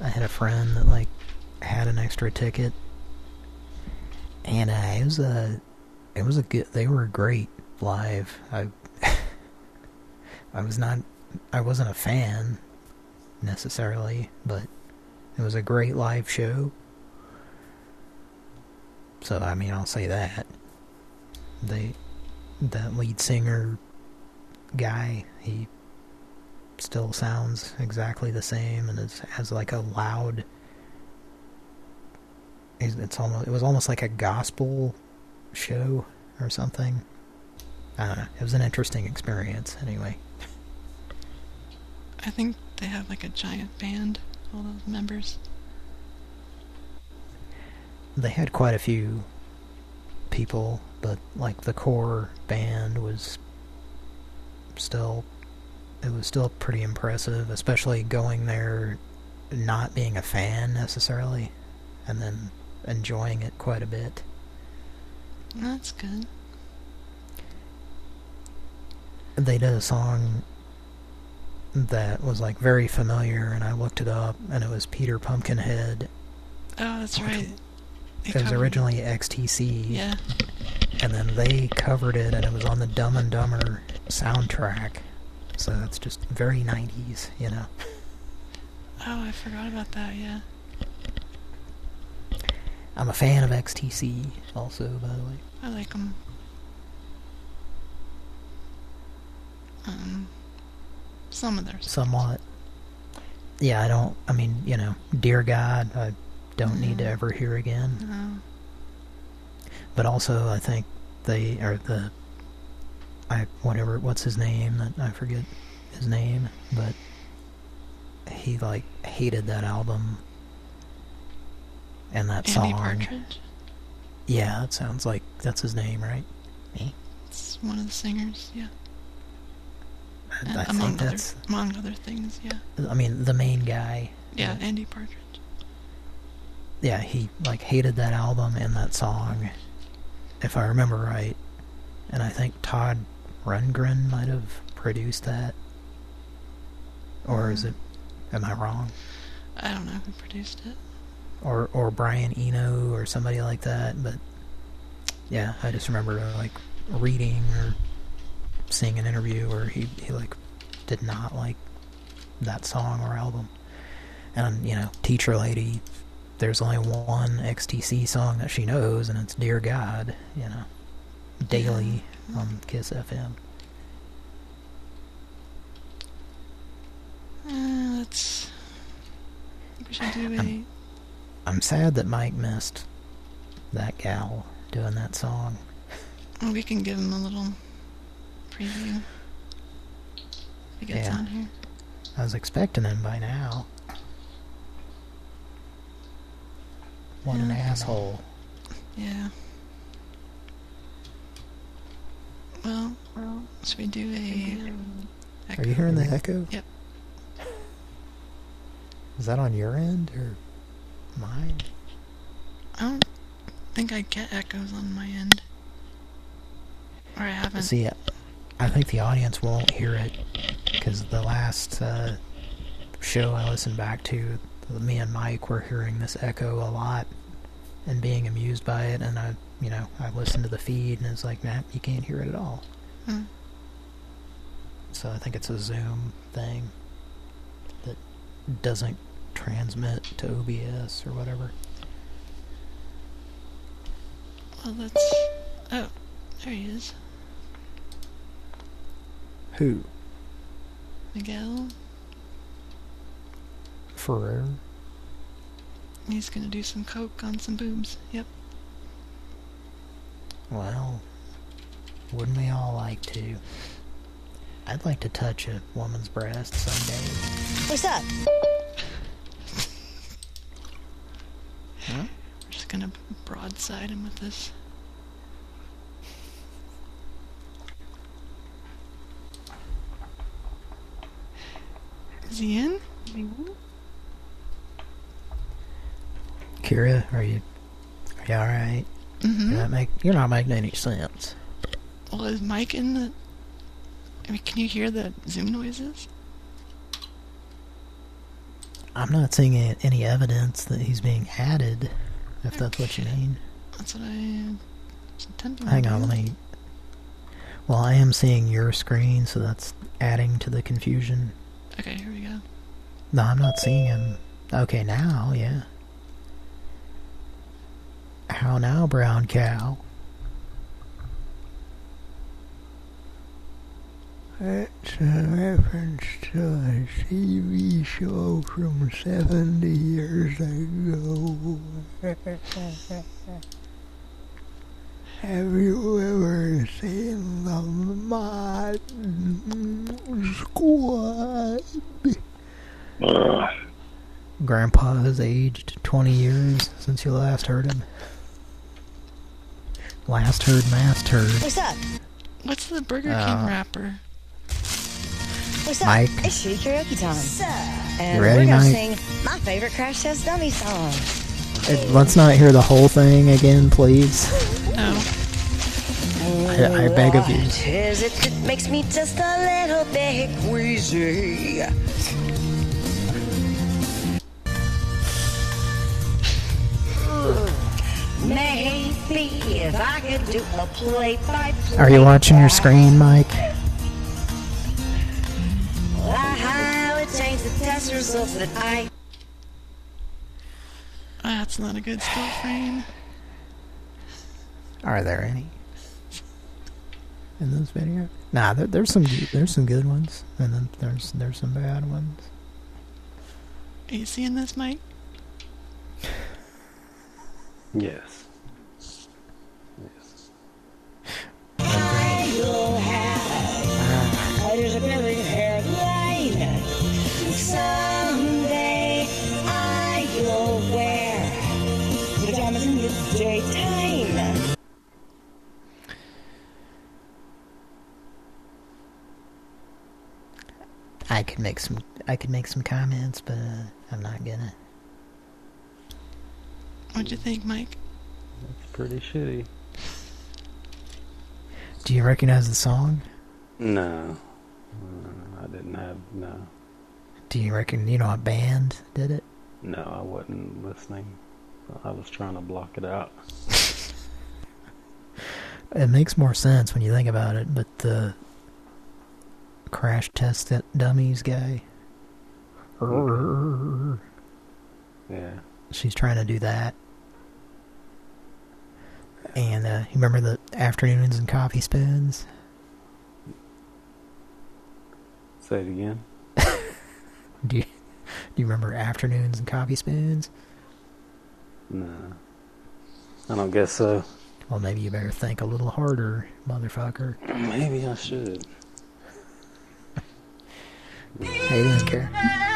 I had a friend that like had an extra ticket, and uh, it was a it was a good. They were great live. I I was not I wasn't a fan necessarily, but it was a great live show. So I mean, I'll say that. They that lead singer guy, he still sounds exactly the same and is, has like a loud it's almost it was almost like a gospel show or something. I don't know. It was an interesting experience anyway. I think they have like a giant band, all those members. They had quite a few people, but like the core band was still it was still pretty impressive, especially going there not being a fan necessarily and then enjoying it quite a bit. That's good. They did a song that was like very familiar and I looked it up and it was Peter Pumpkinhead. Oh, that's right. It was originally XTC. Yeah. And then they covered it and it was on the Dumb and Dumber soundtrack. So that's just very 90s, you know. Oh, I forgot about that. Yeah. I'm a fan of XTC also, by the way. I like them. Um, some of their Somewhat. Yeah, I don't, I mean, you know, Dear God, I don't need to ever hear again. But also, I think they are the, I whatever, what's his name? That I forget his name, but he like hated that album and that Andy song. Partridge. Yeah, that sounds like that's his name, right? Me? It's one of the singers. Yeah. I, I among think other that's. among other things. Yeah. I mean, the main guy. Yeah, Andy Partridge. Yeah, he like hated that album and that song, if I remember right. And I think Todd Rundgren might have produced that. Or is it? Am I wrong? I don't know who produced it. Or or Brian Eno or somebody like that. But yeah, I just remember like reading or seeing an interview where he he like did not like that song or album. And you know, teacher lady, there's only one XTC song that she knows, and it's "Dear God." You know, daily on Kiss FM. Uh, let's. We should do a. I'm sad that Mike missed that gal doing that song. we can give him a little preview. If he gets Yeah. on here. I was expecting him by now. What an asshole. Yeah. Well, should we do a? Are you hearing the echo? Yep. Is that on your end or mine? I don't think I get echoes on my end. Or I haven't. See, I think the audience won't hear it because the last uh, show I listened back to, me and Mike were hearing this echo a lot and being amused by it, and I, you know, I listened to the feed and it's like, nah, you can't hear it at all. Hmm. So I think it's a Zoom thing that doesn't transmit to OBS or whatever. Well, let's. Oh, there he is. Who? Miguel. Ferrer? He's gonna do some coke on some boobs. Yep. Well, wouldn't we all like to? I'd like to touch a woman's breast someday. What's up? Huh? We're just gonna broadside him with this. Is he in? Kira, are you are you alright? Mhm. You're not make you're not making any sense. Well, is Mike in the? I mean, can you hear the Zoom noises? I'm not seeing any evidence that he's being added, if that's what you mean. That's what I was attempting. Hang on, let me... Well, I am seeing your screen, so that's adding to the confusion. Okay, here we go. No, I'm not seeing him. Okay, now, yeah. How now, brown cow? It's a reference to a TV show from 70 years ago. Have you ever seen the Mod Squad? Grandpa has aged 20 years since you last heard him. Last heard, last heard. What's up? What's the Burger Uh, King wrapper? What's up? Mike. It's Shitty Karaoke time. And You ready, we're gonna Mike? sing my favorite Crash Test Dummy song. Uh, Let's not hear the whole thing again, please. No. I, I beg of you. What is it that makes me just a little bit queasy? Maybe if I could do a play by play. Are you watching your screen, Mike? I would change the testers so that I That's not a good still frame. Are there any in this video? Nah, there, there's some there's some good ones, and then there's there's some bad ones. Are you seeing this, Mike? Yes. Hairline. Someday I will wear pajamas in daytime. I could make some I could make some comments, but I'm not gonna. What'd you think, Mike? That's pretty shitty. Do you recognize the song? No. Uh, I didn't have, no. Do you reckon you know what band did it? No, I wasn't listening. I was trying to block it out. It makes more sense when you think about it, but the crash test dummies guy. Yeah. She's trying to do that. And uh, you remember the afternoons and coffee spoons? Say it again. Do you do you remember afternoons and coffee spoons? No. I don't guess so. Well, maybe you better think a little harder, motherfucker. Maybe I should. Hey, you didn't care.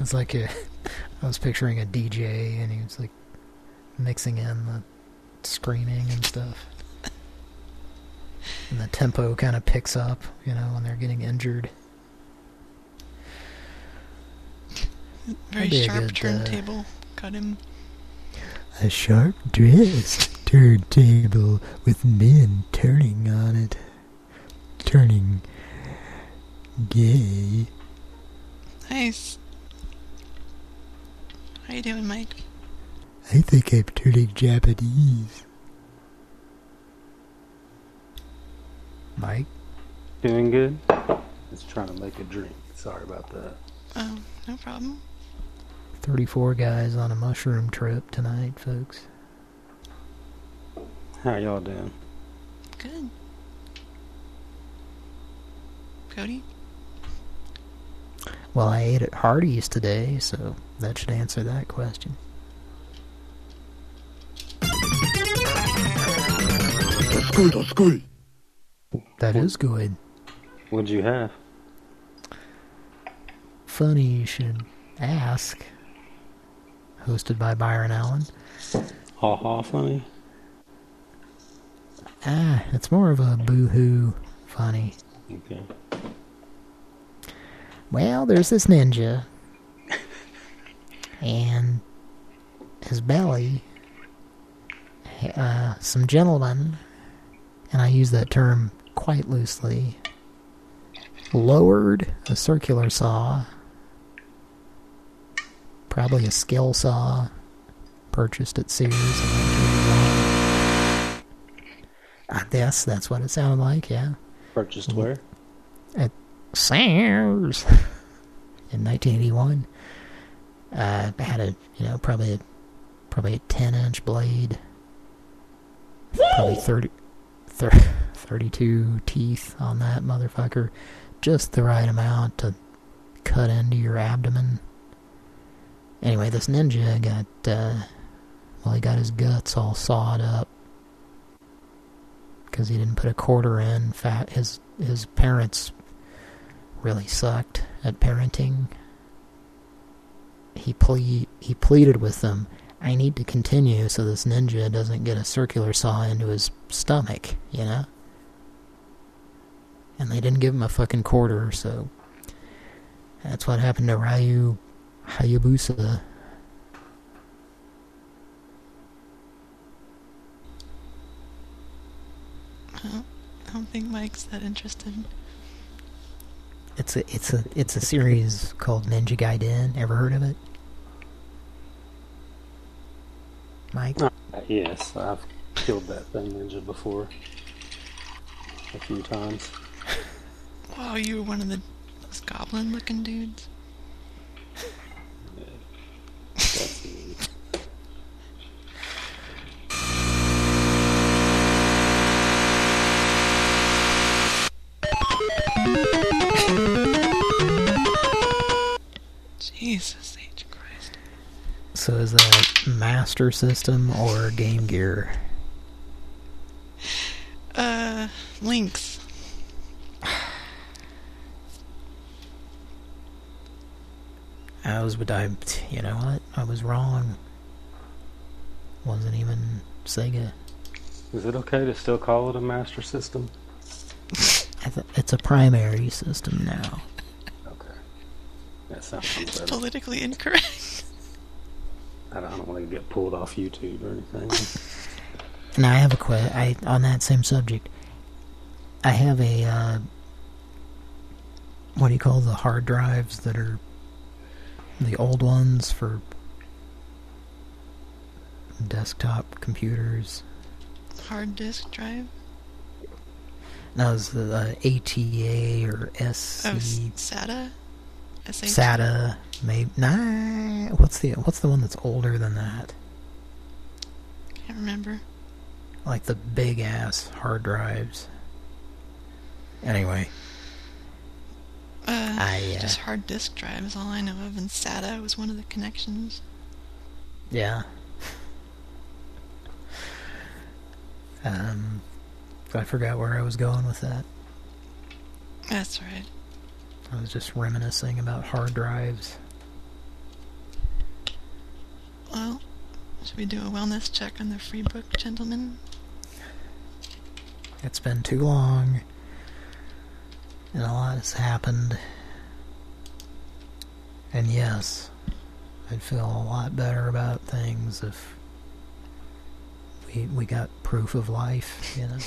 It's like a, I was picturing a DJ and he was like mixing in the screaming and stuff. And the tempo kind of picks up, you know, when they're getting injured. Very a sharp good, uh, turntable. Got him. A sharp dressed turntable with men turning on it. Turning gay. Nice. How you doing, Mike? I think I'm turning Japanese. Mike? Doing good? Just trying to make a drink. Sorry about that. Oh, no problem. 34 guys on a mushroom trip tonight, folks. How y'all doing? Good. Cody? Well, I ate at Hardee's today, so that should answer that question. That's good, that's good. That is good. What'd you have? Funny you should ask. Hosted by Byron Allen. Ha ha funny? Ah, it's more of a boo-hoo funny. Okay. Well, there's this ninja. And his belly, uh, some gentlemen, and I use that term quite loosely, lowered a circular saw, probably a skill saw, purchased at Sears in 1981. I guess that's what it sounded like, yeah. Purchased where? At Sears in 1981. Uh, had a, you know, probably a, probably a 10 inch blade. Probably 30, 30, 32 teeth on that motherfucker. Just the right amount to cut into your abdomen. Anyway, this ninja got, uh, well, he got his guts all sawed up. Because he didn't put a quarter in. Fat, his, his parents really sucked at parenting. He ple he pleaded with them, I need to continue so this ninja doesn't get a circular saw into his stomach, you know? And they didn't give him a fucking quarter, so that's what happened to Ryu Hayabusa. I don't, think Mike's that interested. It's a it's a it's a series called Ninja Gaiden. Ever heard of it? Mike? Uh, yes, I've killed that thing ninja before a few times. Wow, you were one of the those goblin-looking dudes. That's Jesus H Christ. So is that Master System or Game Gear? Uh, Lynx. I was, but I, you know what? I was wrong. Wasn't even Sega. Is it okay to still call it a master system? It's a primary system now. That sounds It's better. politically incorrect. I don't, I don't want to get pulled off YouTube or anything. Now I have a question. I on that same subject. I have a uh, what do you call the hard drives that are the old ones for desktop computers? Hard disk drive. No, it's the uh, ATA or SC Oh, S- SATA. Maybe nah. What's the what's the one that's older than that? Can't remember. Like the big ass hard drives. Anyway, Uh, I, uh, just hard disk drive is all I know of, and SATA was one of the connections. yeah. Um, I forgot where I was going with that. That's right. I was just reminiscing about hard drives. Well, should we do a wellness check on the free book, gentlemen? It's been too long, and a lot has happened. And yes, I'd feel a lot better about things if we we got proof of life, you know.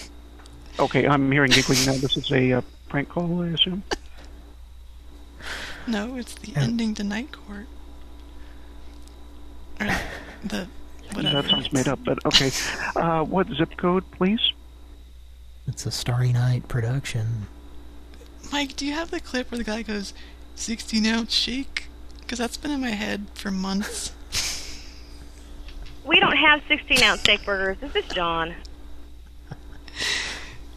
Okay, I'm hearing giggling now. This is a uh, prank call, I assume. No, it's the Yeah. ending to Night Court. Or the whatever. That sounds made up, but okay. Uh, what zip code, please? It's a Starry Night production. Mike, do you have the clip where the guy goes, 16 ounce shake? Because that's been in my head for months. We don't have 16 ounce steak burgers. Is this is John.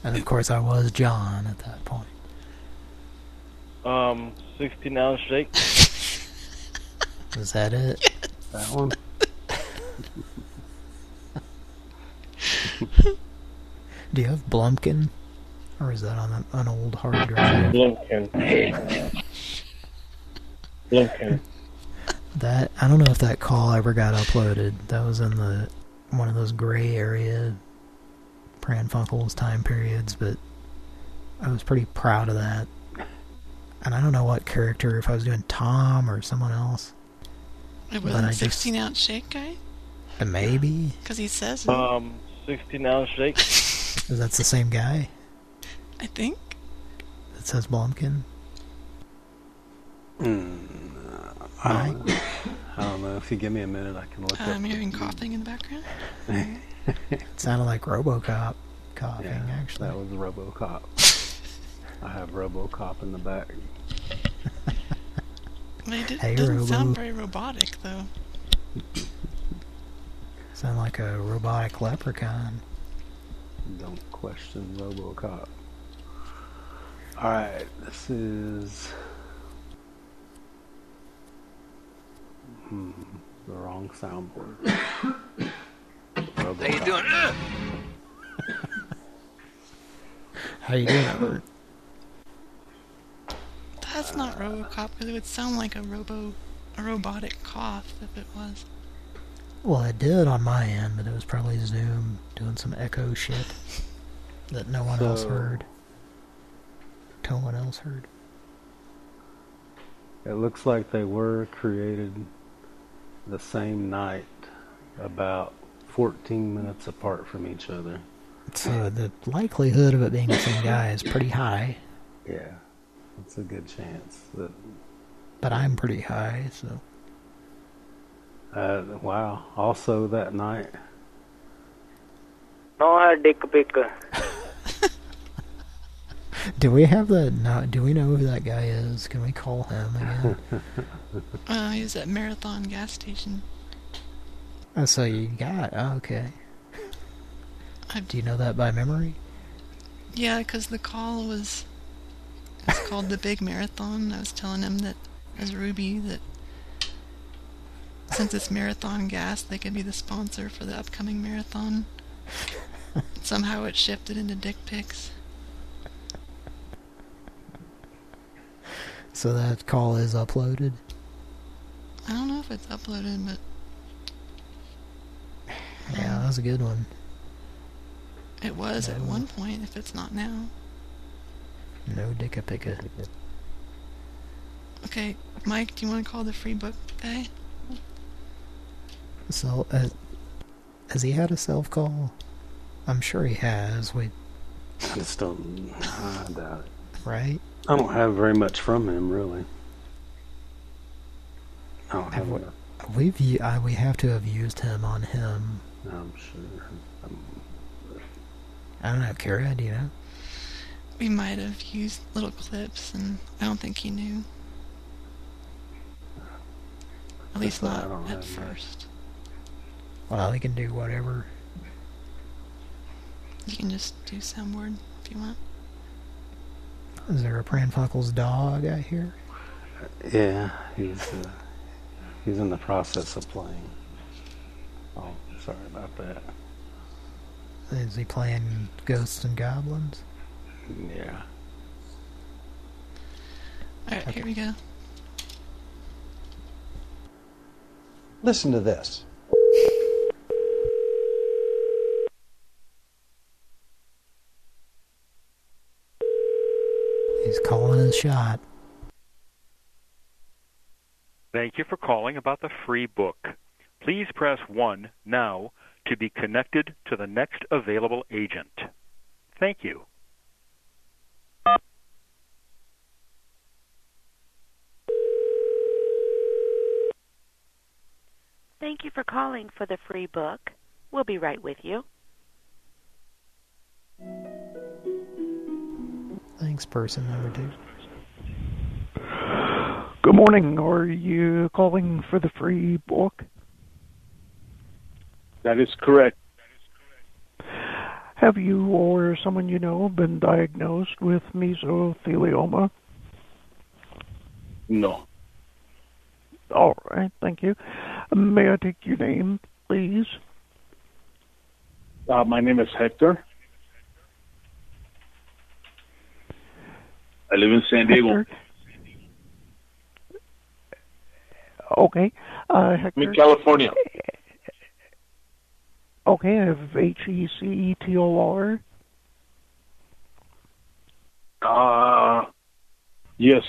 And of course I was John at that point. Um, 16 ounce shake. Is that it? That one? Do you have Blumpkin? Or is that on a, an old hard drive? Blumpkin. Blumpkin. That I don't know if that call ever got uploaded. That was in the one of those gray area Pran Funkels time periods, but I was pretty proud of that. And I don't know what character, if I was doing Tom or someone else. It But wasn't I a just- 16 ounce shake guy? Uh, Maybe. Because he says it. Um, 16 ounce shake. Is that the same guy I think. that says Blumpkin? Hmm, I don't, know. I don't know. If you give me a minute, I can look Uh, up. I'm hearing coughing in the background. It sounded like Robocop coughing, Yeah, actually. that was RoboCop. I have RoboCop in the back. But he did, Hey, doesn't Robo. sound very robotic, though. Sound like a robotic leprechaun. Don't question RoboCop. All right, this is hmm, the wrong soundboard. How you doing? How you doing, Albert? That's not RoboCop, because it would sound like a robo, a robotic cough if it was. Well, it did on my end, but it was probably Zoom doing some echo shit that no one else heard. No one else heard. It looks like they were created the same night, about 14 minutes apart from each other. So the likelihood of it being the same guy is pretty high, Yeah, it's a good chance that. but I'm pretty high, so Uh, wow. Also that night, No uh, dick pic. Do we have the? No, do we know who that guy is? Can we call him again? Uh, he's at Marathon gas station. oh, so you got oh, okay. I've- Do you know that by memory? Yeah, because the call was it's called the Big Marathon. I was telling him that as Ruby that since it's Marathon Gas, they could be the sponsor for the upcoming marathon. Somehow it shifted into dick pics. So that call is uploaded. I don't know if it's uploaded, but Yeah, that was a good one. it was at one point. If it's not now, No dicka picka. okay. Mike, do you want to call the free book guy? So, uh, has he had a self call? I'm sure he has. We I just don't. I doubt it. right? I don't have very much from him, really. I don't have Have we, enough. we've u- uh, we have to have used him on him. I'm sure. I'm, I don't know, Kara. Do you know? We might have used little clips, and I don't think he knew. At least That's why I not at have much. first. Well, he can do whatever. You can just do soundboard if you want. Is there a Pran Funkels dog out here? yeah, he's uh, he's in the process of playing. Oh, sorry about that. Is he playing Ghosts and Goblins? Yeah. Alright, here we go. Listen to this. He's calling his shot. Thank you for calling about the free book. Please press 1 now to be connected to the next available agent. Thank you. Thank you for calling for the free book. We'll be right with you. Thanks, person number two. Good morning. Are you calling for the free book? That is correct. Have you or someone you know been diagnosed with mesothelioma? No. All right, thank you. May I take your name, please? Uh, my name is Hector. I live in San Diego. Hector? Okay. Uh, I'm Hector. in California. Okay, I have H E C E T O R. Uh, yes.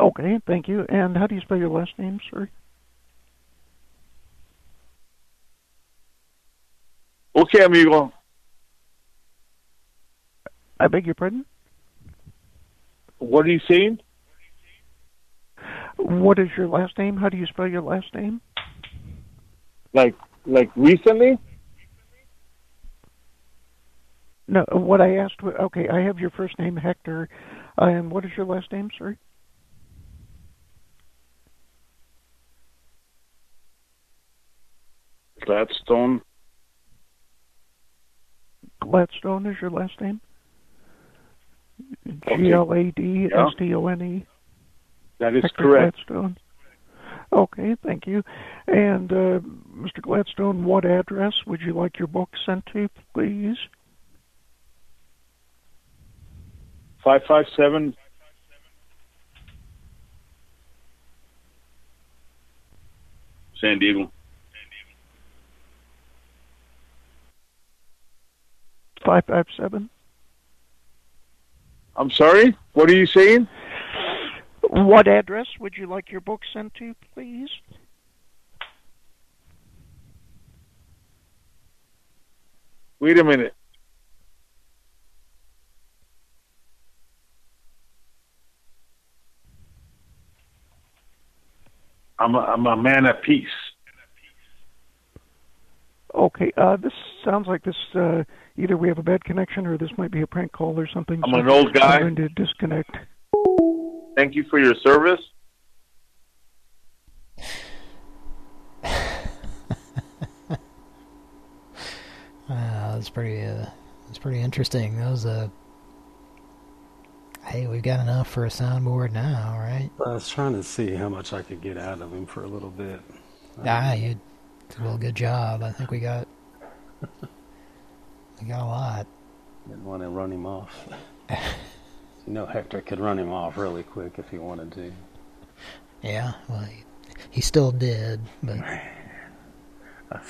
Okay, thank you. And how do you spell your last name, sir? Okay, amigo. I beg your pardon? What are you saying? What is your last name? How do you spell your last name? Like, like recently? No, what I asked. Okay, I have your first name, Hector. And what is your last name, sir? Gladstone. Gladstone is your last name? Okay. G L A D Yeah. S T O N E. That is Hector correct. Gladstone. Okay, thank you. And uh, Mr. Gladstone, what address would you like your book sent to, please? Five five seven. San Diego. Five five seven. I'm sorry. What are you saying? What address would you like your book sent to, please? Wait a minute. I'm a, I'm a man of peace. Okay, uh, this sounds like this, uh, either we have a bad connection or this might be a prank call or something. I'm so an old guy. I'm going to disconnect. Thank you for your service. Uh, that's pretty. Uh, that's pretty interesting. That was a. Hey, we've got enough for a soundboard now, right? I was trying to see how much I could get out of him for a little bit. Ah, you did a real good job. I think we got. we got a lot. Didn't want to run him off. you know, Hector could run him off really quick if he wanted to. Yeah, well, he, he still did, but I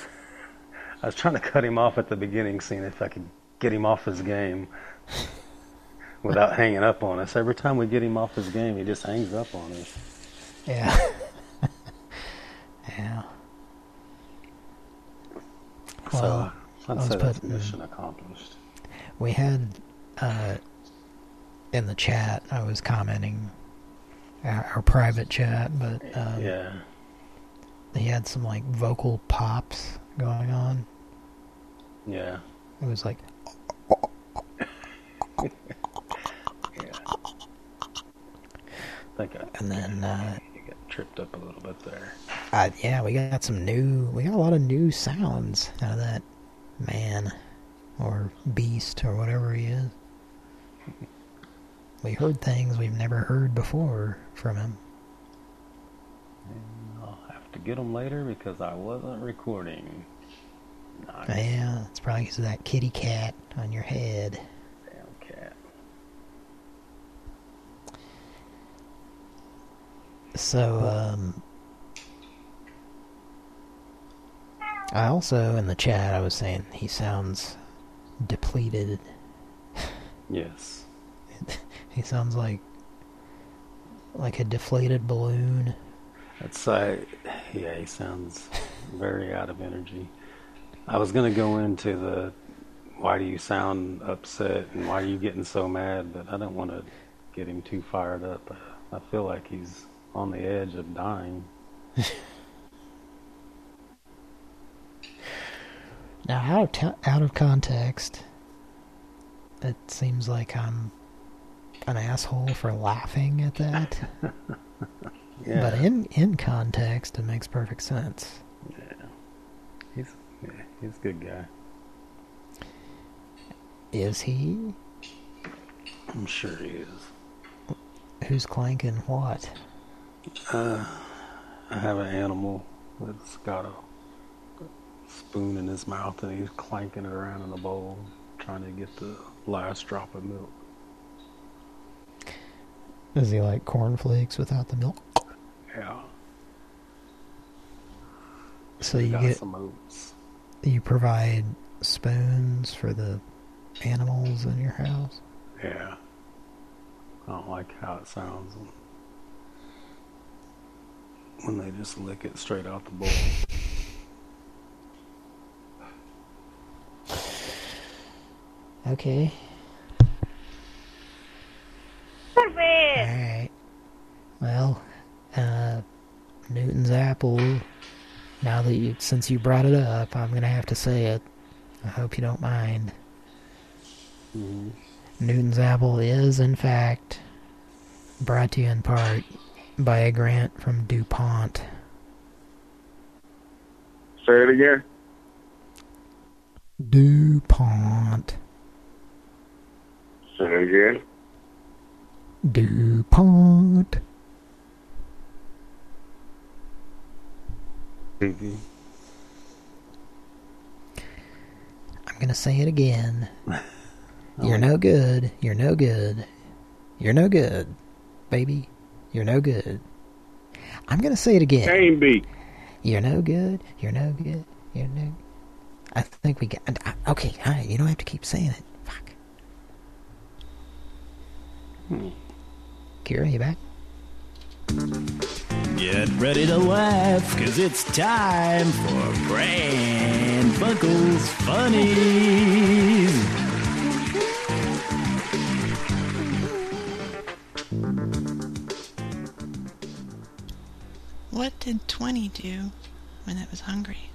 was trying to cut him off at the beginning, seeing if I could get him off his game without hanging up on us. Every time we get him off his game, he just hangs up on us. yeah, yeah. So Well, I was putting- mission accomplished. We had uh, in the chat. I was commenting our, our private chat, but um, Yeah. he had some like vocal pops going on. Yeah. It was like I think I, And then, uh, you got tripped up a little bit there. Uh, yeah, we got some new, we got a lot of new sounds out of that man or beast or whatever he is. We heard things we've never heard before from him. I'll have to get them later because I wasn't recording. Nice. Yeah, it's probably because of that kitty cat on your head. Damn cat. So, um, I also, in the chat, I was saying he sounds depleted. Yes. He sounds like, like a deflated balloon. That's uh, yeah, he sounds very out of energy. I was gonna go into the why do you sound upset and why are you getting so mad, but I don't want to get him too fired up. I feel like he's on the edge of dying. Now, out of, out of context, it seems like I'm an asshole for laughing at that. Yeah. But in in context, it makes perfect sense. Yeah, he's yeah, he's a good guy. Is he? I'm sure he is. Who's clanking what? Uh, I have an animal that's got a spoon in his mouth and he's clanking it around in the bowl, trying to get the last drop of milk. Is he like cornflakes without the milk? Yeah. So you got get some oats. you provide spoons for the animals in your house. Yeah. I don't like how it sounds when they just lick it straight out the bowl. Okay. Perfect. Alright. Well, uh, Newton's apple, now that you, since you brought it up, I'm gonna have to say it. I hope you don't mind. Newton's apple is, in fact, brought to you in part by a grant from DuPont. Say it again. DuPont. Say again. DuPont. Baby. I'm gonna say it again. You're no good. You're no good. You're no good, baby. You're no good. I'm gonna say it again. Cane beat. You're no good. You're no good. You're no. I think we got. I- Okay, right. You don't have to keep saying it. Fuck. Kira, you back? Get ready to laugh, cause it's time for Pran Funkels Funnies. What did 20 do when it was hungry?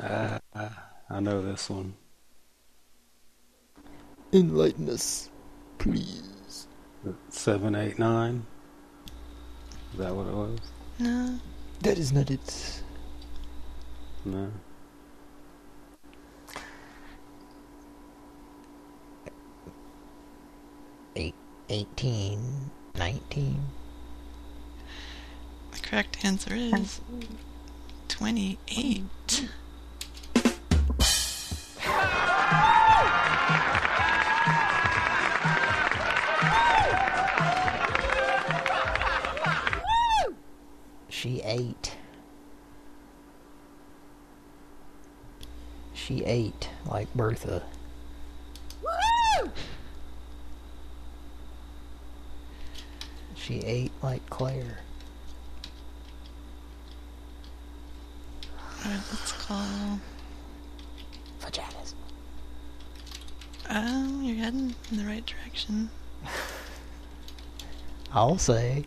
Uh, I know this one. Enlighten us, please. Seven, eight, nine. Is that what it was? No. That is not it. No. Eight, 18, 19. The correct answer is 28. She ate. She ate like Bertha. She ate like Claire. Alright, let's call. Vaginas. Um, you're heading in the right direction. I'll say.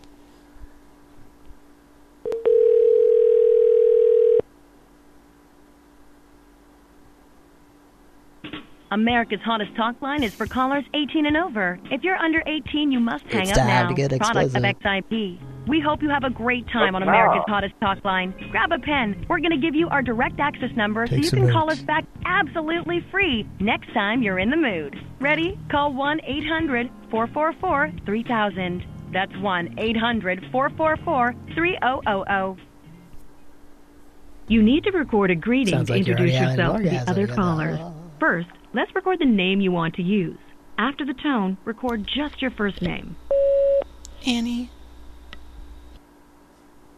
America's hottest talk line is for callers 18 and over. If you're under 18, you must hang It's up time now. to get Product of. XIP. We hope you have a great time on America's hottest talk line. Grab a pen. We're going to give you our direct access number so you some can call us back absolutely free next time you're in the mood. Ready? Call 1 800 444 3000. That's 1 800 444 3000. You need to record a greeting Sounds to like introduce yourself to the other callers. First, let's record the name you want to use. After the tone, record just your first name. Annie.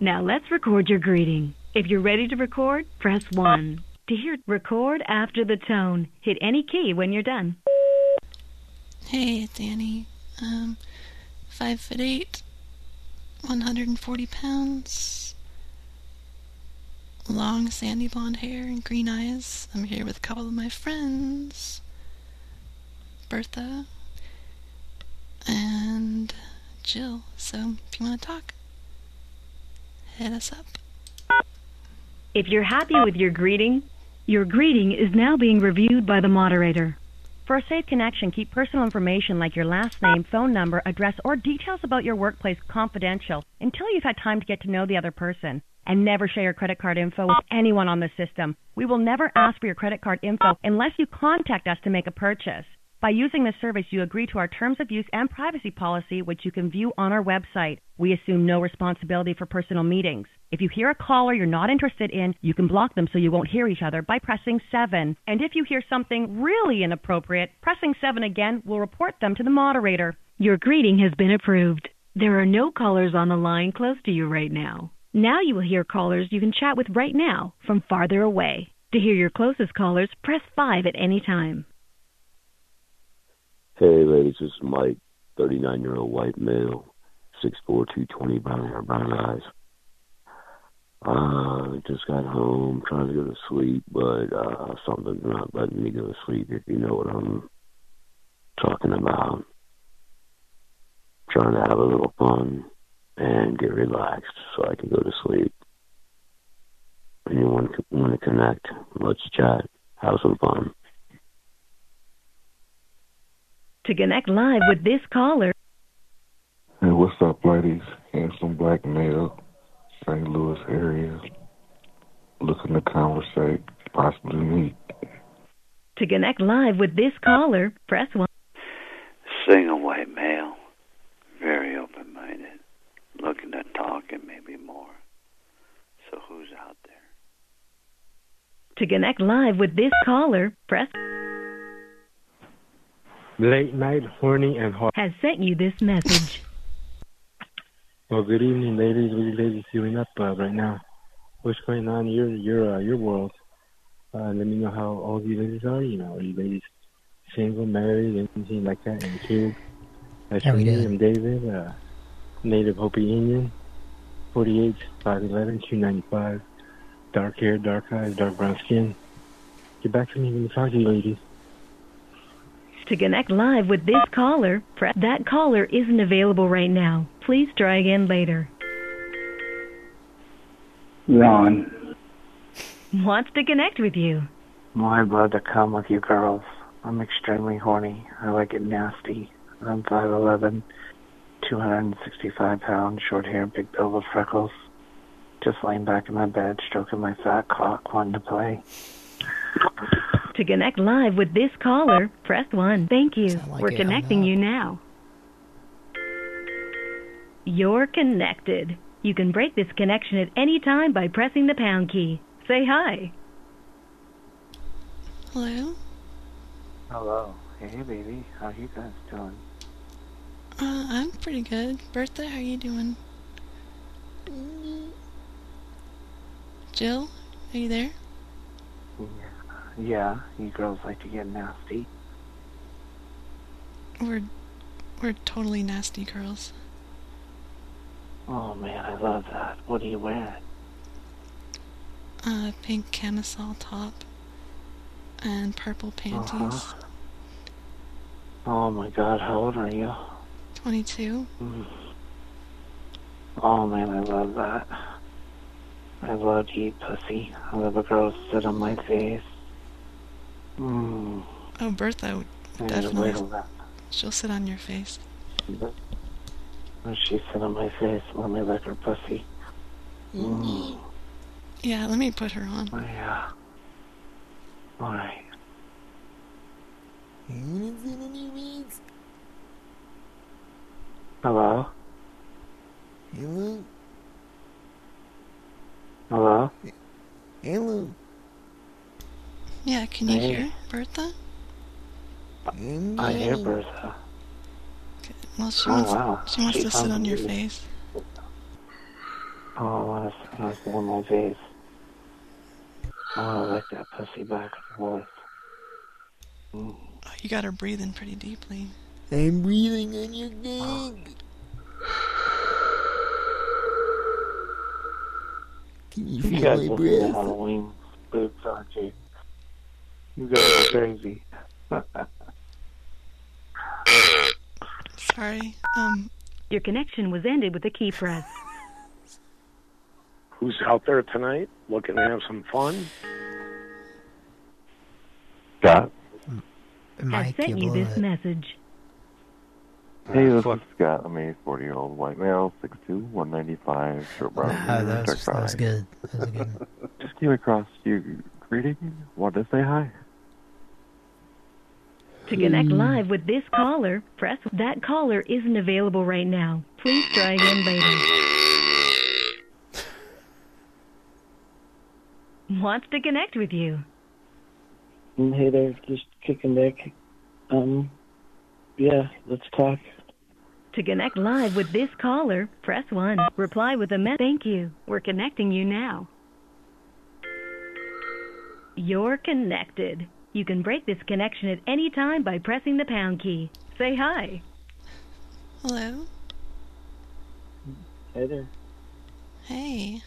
Now let's record your greeting. If you're ready to record, press 1. To hear record after the tone, hit any key when you're done. Hey, it's Annie. Um, five foot eight, 140 pounds, long sandy blonde hair and green eyes. I'm here with a couple of my friends, Bertha and Jill. So if you want to talk, hit us up. If you're happy with your greeting, your greeting is now being reviewed by the moderator. For a safe connection, keep personal information like your last name, phone number, address, or details about your workplace confidential until you've had time to get to know the other person. And never share your credit card info with anyone on the system. We will never ask for your credit card info unless you contact us to make a purchase. By using this service, you agree to our terms of use and privacy policy, which you can view on our website. We assume no responsibility for personal meetings. If you hear a caller you're not interested in, you can block them so you won't hear each other by pressing 7. And if you hear something really inappropriate, pressing 7 again will report them to the moderator. Your greeting has been approved. There are no callers on the line close to you right now. Now you will hear callers you can chat with right now from farther away. To hear your closest callers, press 5 at any time. Hey, ladies, this is Mike, 39 year old white male, 6'4, 220, brown hair, brown eyes. Uh, just got home, trying to go to sleep, but uh, something's not letting me go to sleep, if you know what I'm talking about. Trying to have a little fun and get relaxed so I can go to sleep. Anyone want to connect? Let's chat. Have some fun. To connect live with this caller, Hey, what's up, ladies? Handsome black male, St. Louis area. Looking to conversate, possibly meet. to connect live with this caller, press 1. Single white male, very open minded, looking to talk and maybe more. So who's out there? To connect live with this caller, press Late night, horny, and hot. has sent you this message. Well, good evening, ladies. What are you ladies doing up uh, right now? What's going on in your your uh, your world? Uh, let me know how old you ladies are. You know, are you ladies single, married, anything like that, and kids? As How for we me, doing? I'm David, uh, native Hopi Indian, 48, 5'11", 295, dark hair, dark eyes, dark brown skin. Get back to me when you talk to you, ladies. To connect live with this caller, press that caller isn't available right now. Please try again later. Ron. wants to connect with you. Well, I'd love to come with you girls. I'm extremely horny. I like it nasty. I'm 5'11", 265 pounds, short hair, big bill with freckles. Just laying back in my bed, stroking my fat cock, wanting to play. To connect live with this caller, press 1. Thank you. like We're connecting you now. You're connected. You can break this connection at any time by pressing the pound key. Say hi. Hello? Hello. Hey, baby. How you guys doing? Uh, I'm pretty good. Bertha, how you doing? Jill, are you there? Yeah, you girls like to get nasty. We're we're totally nasty girls. Oh man, I love that. What do you wear? Uh, pink camisole top and purple panties. Uh-huh. Oh my god, how old are you? 22. Mm. Oh man, I love that. I love to eat pussy. I love a girl sit on my face. Mm. Oh, Bertha, I need to definitely. She'll sit on your face. When she sit on my face, let me lick her pussy. Mm. Yeah, let me put her on. Oh, yeah. Alright. Hello? Hello? Hello? Hello? Yeah, can you hear Bertha? I hear Bertha. Well, she Oh, wants wow. she wants She to sit on your face. Oh, I want to, I sit on my face. I want to lick that pussy back and forth. Mm. Oh, you got her breathing pretty deeply. I'm breathing on your dick. Can you You feel my breath? Halloween spooks, aren't you? You guys are crazy. Sorry. Um, Your connection was ended with a key press. Who's out there tonight looking to have some fun? Scott. Has sent you this message. Hey, this is Scott. I'm a 40 year old white male, 6'2, 195, short brown. Hair, that was, dark that was eyes. good. That was a good one. Just came across your greeting. Wanted to say hi. To connect live with this caller, press that caller isn't available right now. Please try again later. Wants to connect with you. Mm, Hey there, just kicking dick. Um, yeah, let's talk. To connect live with this caller, press 1. Reply with a message. Thank you. We're connecting you now. You're connected. You can break this connection at any time by pressing the pound key. Say hi. hello? Hey there. Hey.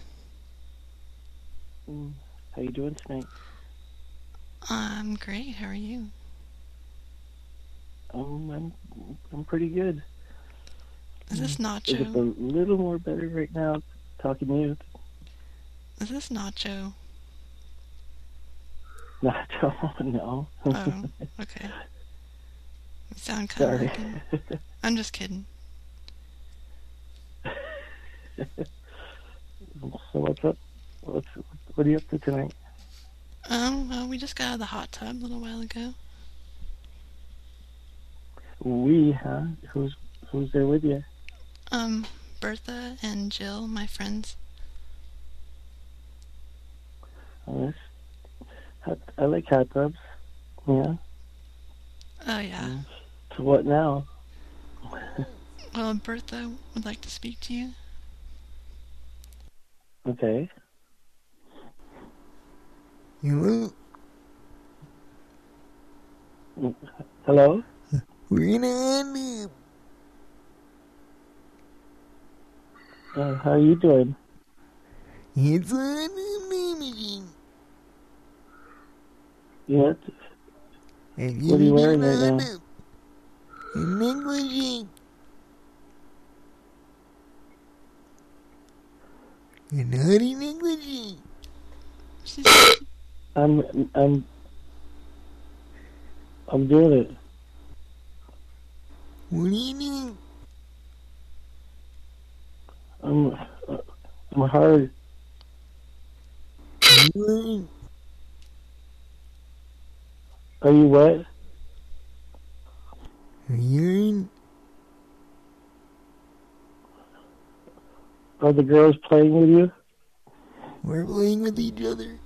Mm, How you doing tonight? I'm great. How are you? Um, I'm I'm pretty good. Is this Is it a little more better right now talking to you? Is this Nacho? Not all, no. Oh, okay. You sound kind of Sorry. I'm just kidding. so what's up? What's what are you up to tonight? Um, well, we just got out of the hot tub a little while ago. We, huh? Who's who's there with you? Um, Bertha and Jill, my friends. Oh, this, hot, I like hot tubs. Yeah. Oh, yeah. So what now? Well, Bertha would like to speak to you. Okay. Hello? Hello? We're in a Uh, how are you doing? It's on the machine. Yeah. Have What are you wearing right now? A negligee. A naughty negligee. I'm I'm I'm doing it. What are you doing? I'm uh, I'm hard. What? Are you wet? Are you? Are the girls playing with you? We're playing with each other.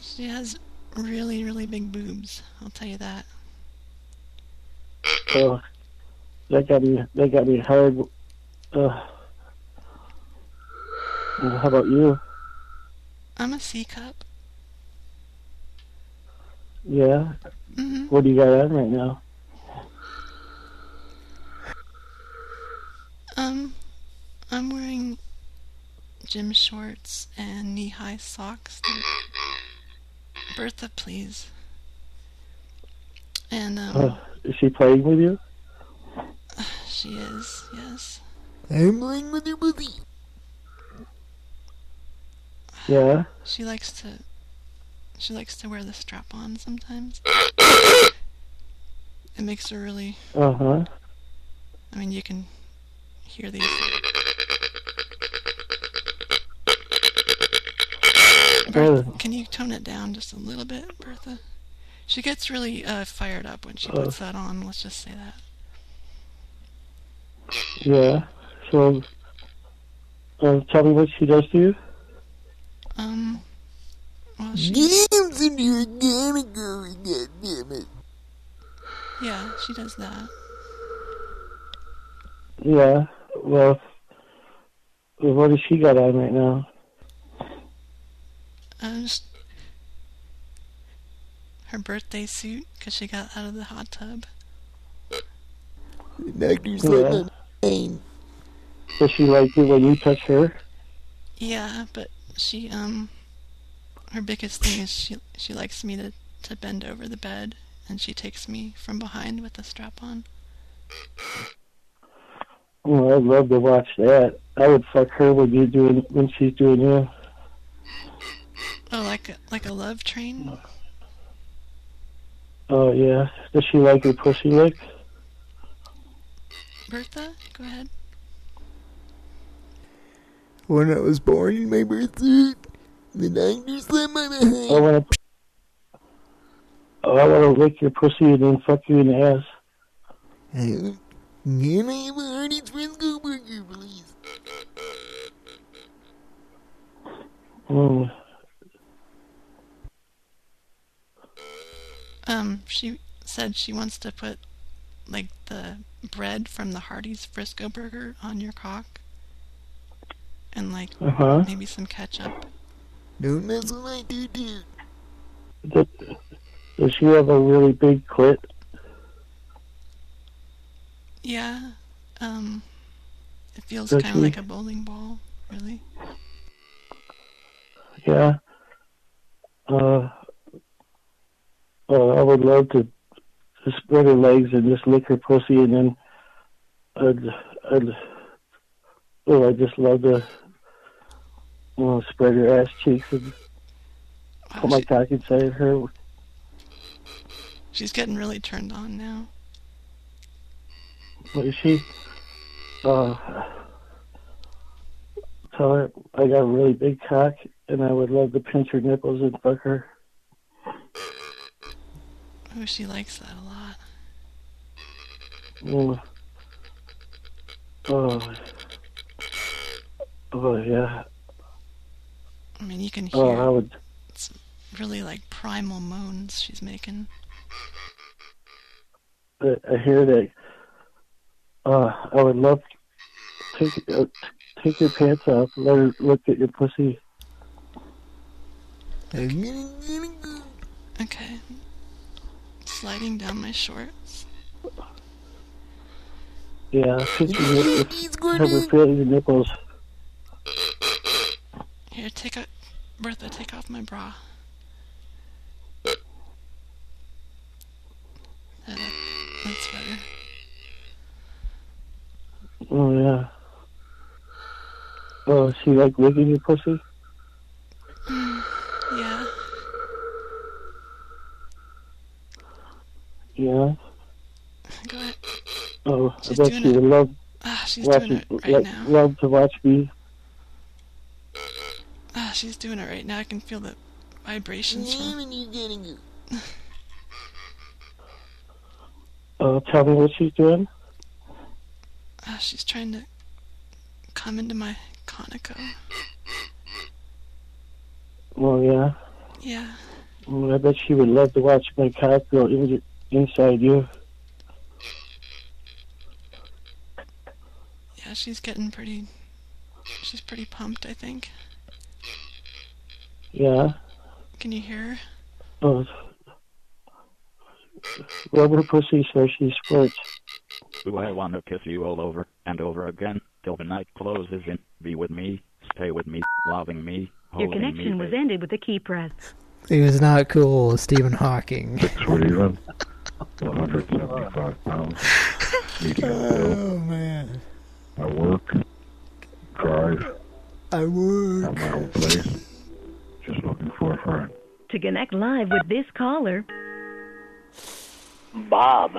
She has really, really big boobs. I'll tell you that. Oh, that got me. That got me hard. Uh, how about you? I'm a C cup. Yeah. Mhm. What do you got on right now? Um, I'm wearing gym shorts and knee-high socks. Bertha, please. And um, Uh, is she playing with you? she is, yes. I'm playing with your pussy. Yeah. She likes to. She likes to wear the strap on sometimes. It makes her really. Uh huh. I mean, you can hear these. Oh. Can you tone it down just a little bit, Bertha? She gets really uh, fired up when she Uh. puts that on. Let's just say that. Yeah. So, uh, tell me what she does to you. Um. Well, she. Games and you're gonna go, goddammit. Yeah, she does that. Yeah. Well, what does she got on right now? Uh, her birthday suit because she got out of the hot tub. Doctor's Yeah. like. Does she like it when you touch her? Yeah, but she um her biggest thing is she she likes me to to bend over the bed and she takes me from behind with the strap on. Oh, I'd love to watch that. I would fuck her when you doing when she's doing you. Oh, like a, like a love train. Oh yeah. Does she like your pussy lick? Bertha, go ahead. When I was born in my birth suit, the doctor slapped my behind. I want to. Oh, I want to lick your pussy and then fuck you in the ass. Hey, Can I have a Hardee's Frisco burger, please? Mm. Um, she said she wants to put like the bread from the Hardee's Frisco burger on your cock. And like Uh-huh. maybe some ketchup. Don't mess with my doo-doo. Does, does she have a really big clit? Yeah. Um it feels kind of like a bowling ball, really. Yeah. Uh, uh, I would love to just spread her legs and just lick her pussy, and then I'd, I'd, oh, I just love to uh, spread her ass cheeks and put my cock inside her. She's getting really turned on now. What is she? Uh, tell her I got a really big cock, and I would love to pinch her nipples and fuck her. Oh, she likes that a lot. Oh. Oh yeah. I mean, you can hear Oh, I would. it's really like primal moans she's making. I I hear that. Uh, I would love to take uh, take your pants off, And let her look at your pussy. Okay. Sliding down my shorts. Yeah, take your nipples, have her feel your nipples. Here, take a... Bertha, take off my bra. That's better. Oh, yeah. Oh, is she, like, licking your pussy? Yeah. Yeah? Go ahead. Oh, she's I bet she would love... Ah, she's watching, doing it right like, now. Love to watch me She's doing it right now. I can feel the vibrations from. you getting it? Uh, tell me what she's doing. Ah, she's trying to come into my Conoco. Well, yeah. Yeah. Well, I bet she would love to watch my cock go in, inside you. Yeah, she's getting pretty. She's pretty pumped, I think. Yeah. Can you hear her? Oh. Rub pussy so she squirts. Do I want to kiss you all over and over again till the night closes in. be with me, stay with me, loving me, Your connection me, was ended with a key press. He was not cool, Stephen Hawking. Sweden, 175 pounds, Oh, man. I work, drive, I work. have my own place. Just looking for a friend. To connect live with this caller, Bob.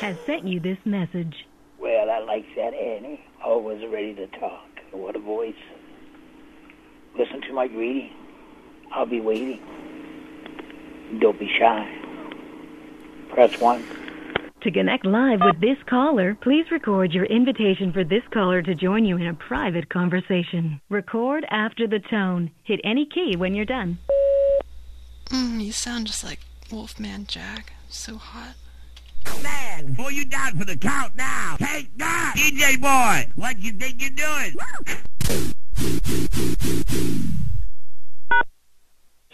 has sent you this message. Well, I like that Annie. Always ready to talk. What a voice. Listen to my greeting. I'll be waiting. Don't be shy. Press one. To connect live with this caller, please record your invitation for this caller to join you in a private conversation. Record after the tone. Hit any key when you're done. Mm, you sound just like Wolfman Jack. So hot. Man, pull you down for the count now. Take that! DJ boy, what you think you're doing?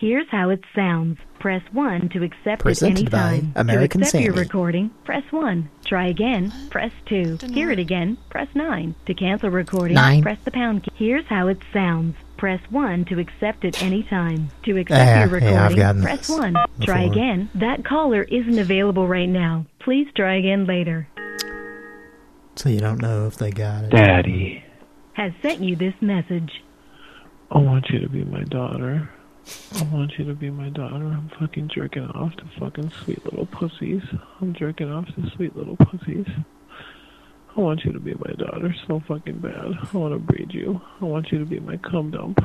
Here's how it sounds. Press 1 to accept Presented at any by time. American to accept your Sammy. recording, press 1. Try again, press 2. Hear it again, press 9. To cancel recording, Nine. press the pound key. Here's how it sounds. Press 1 to accept at any time. To accept Ah, your yeah, I've recording, gotten press this 1. Try again. That caller isn't available right now. Please try again later. So you don't know if they got it. Daddy, Has sent you this message. I want you to be my daughter. I want you to be my daughter. I'm fucking jerking off to fucking sweet little pussies. I'm jerking off to sweet little pussies. I want you to be my daughter so fucking bad. I want to breed you. I want you to be my cum dump.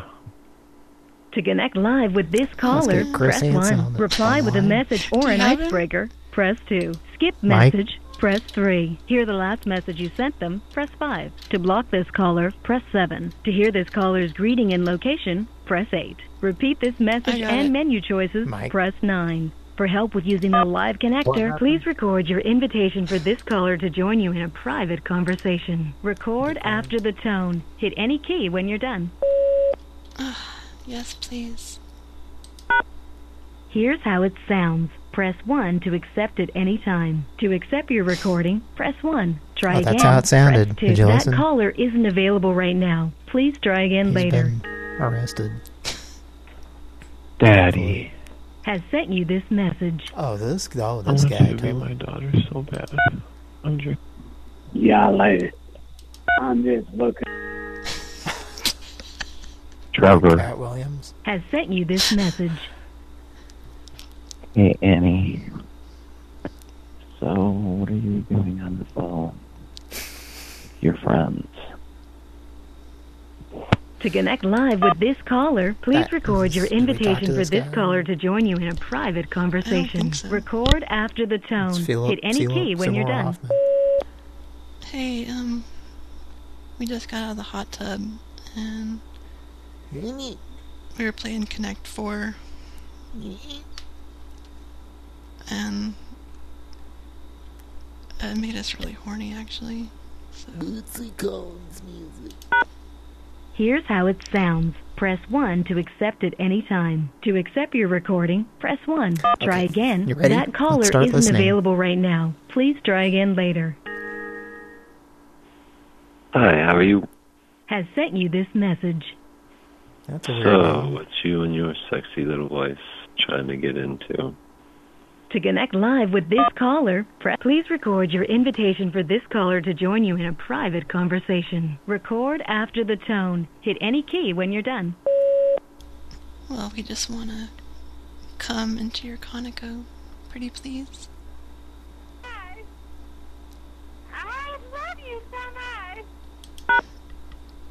To connect live with this caller, press 1. Reply with a message or an icebreaker, press 2. Skip Mike? message, press 3. Hear the last message you sent them, press 5. To block this caller, press 7. To hear this caller's greeting and location, press 8. Repeat this message and it. menu choices, Mike? press 9. For help with using the live connector, please record your invitation for this caller to join you in a private conversation. Record after the tone. Hit any key when you're done. Ah, yes, please. Here's how it sounds. Press 1 to accept at any time. To accept your recording, press 1. Try Oh, again. that's how it sounded. Press 2. Did you that listen? caller isn't available right now. Please try again He's later. been arrested. Daddy, Has sent you this message. Oh, this oh I this want guy. you to be my daughter so bad. I'm jerking. Yeah, lady. I'm just looking. Trevor, Pat Williams. Has sent you this message. Hey, Annie. So, what are you doing on the phone? Your friends. To connect live with this caller, please That- record your did we talk invitation to for this this guy? caller to join you in a private conversation. think so. Record after the tone. Feel Hit any feel key up when you're done. Hoffman. Hey, um, we just got out of the hot tub and we were playing Connect 4 and it made us really horny actually. So, Bootsy Collins music. Here's how it sounds. Press 1 to accept at any time. To accept your recording, press 1. Try again. You ready? That caller isn't listening. available right now. Please try again later. Hi, how are you? Has sent you this message. That's a weird So, name. what you and your sexy little voice trying to get into? To connect live with this caller, please record your invitation for this caller to join you in a private conversation. Record after the tone. Hit any key when you're done. Well, we just want to come into your Conoco. Pretty please. I love you so much.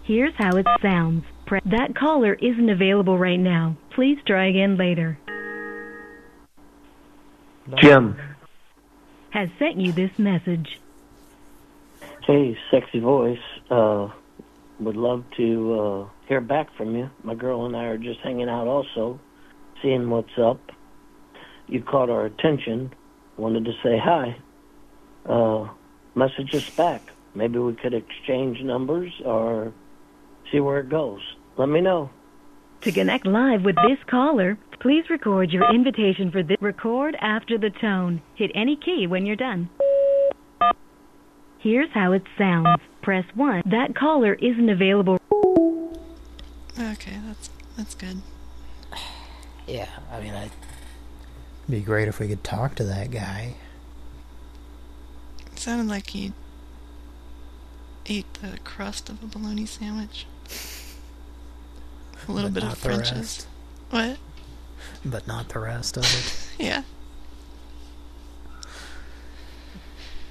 Here's how it sounds. Pre that caller isn't available right now. Please try again later. Jim. Has sent you this message. Hey, sexy voice. Uh, would love to uh, hear back from you. My girl and I are just hanging out also, seeing what's up. You caught our attention. Wanted to say hi. Uh, message us back. Maybe we could exchange numbers or see where it goes. Let me know. To connect live with this caller, please record your invitation for this. Record after the tone. Hit any key when you're done. Here's how it sounds. Press 1. That caller isn't available. Okay, that's that's good. Yeah, I mean, I'd be great if we could talk to that guy. It sounded like he ate the crust of a bologna sandwich. A little bit of French's. rest. What? But not the rest of it. Yeah.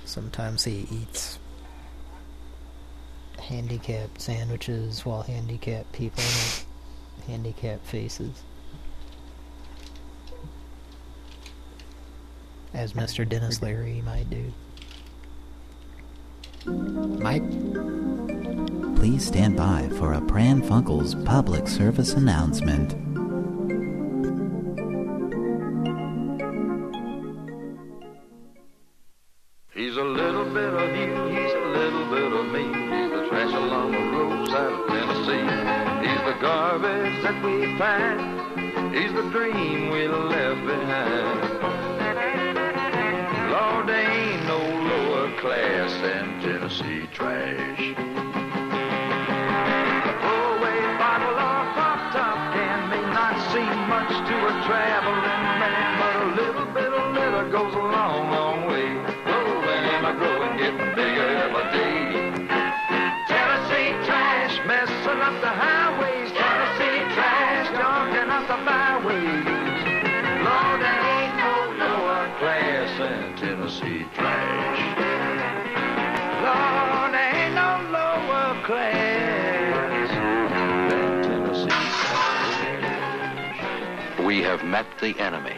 Sometimes he eats handicapped sandwiches while handicapped people make handicapped faces. As Mr. Denis Leary might do. Mike? Please stand by for a Pran Funkels public service announcement. He's a little bit of you, he's a little bit of me. He's the trash along the roadside of Tennessee. He's the garbage that we find. He's the dream we left behind. Class than Tennessee trash. Much to a traveling man, but a little bit of litter goes a long way. Have met the enemy,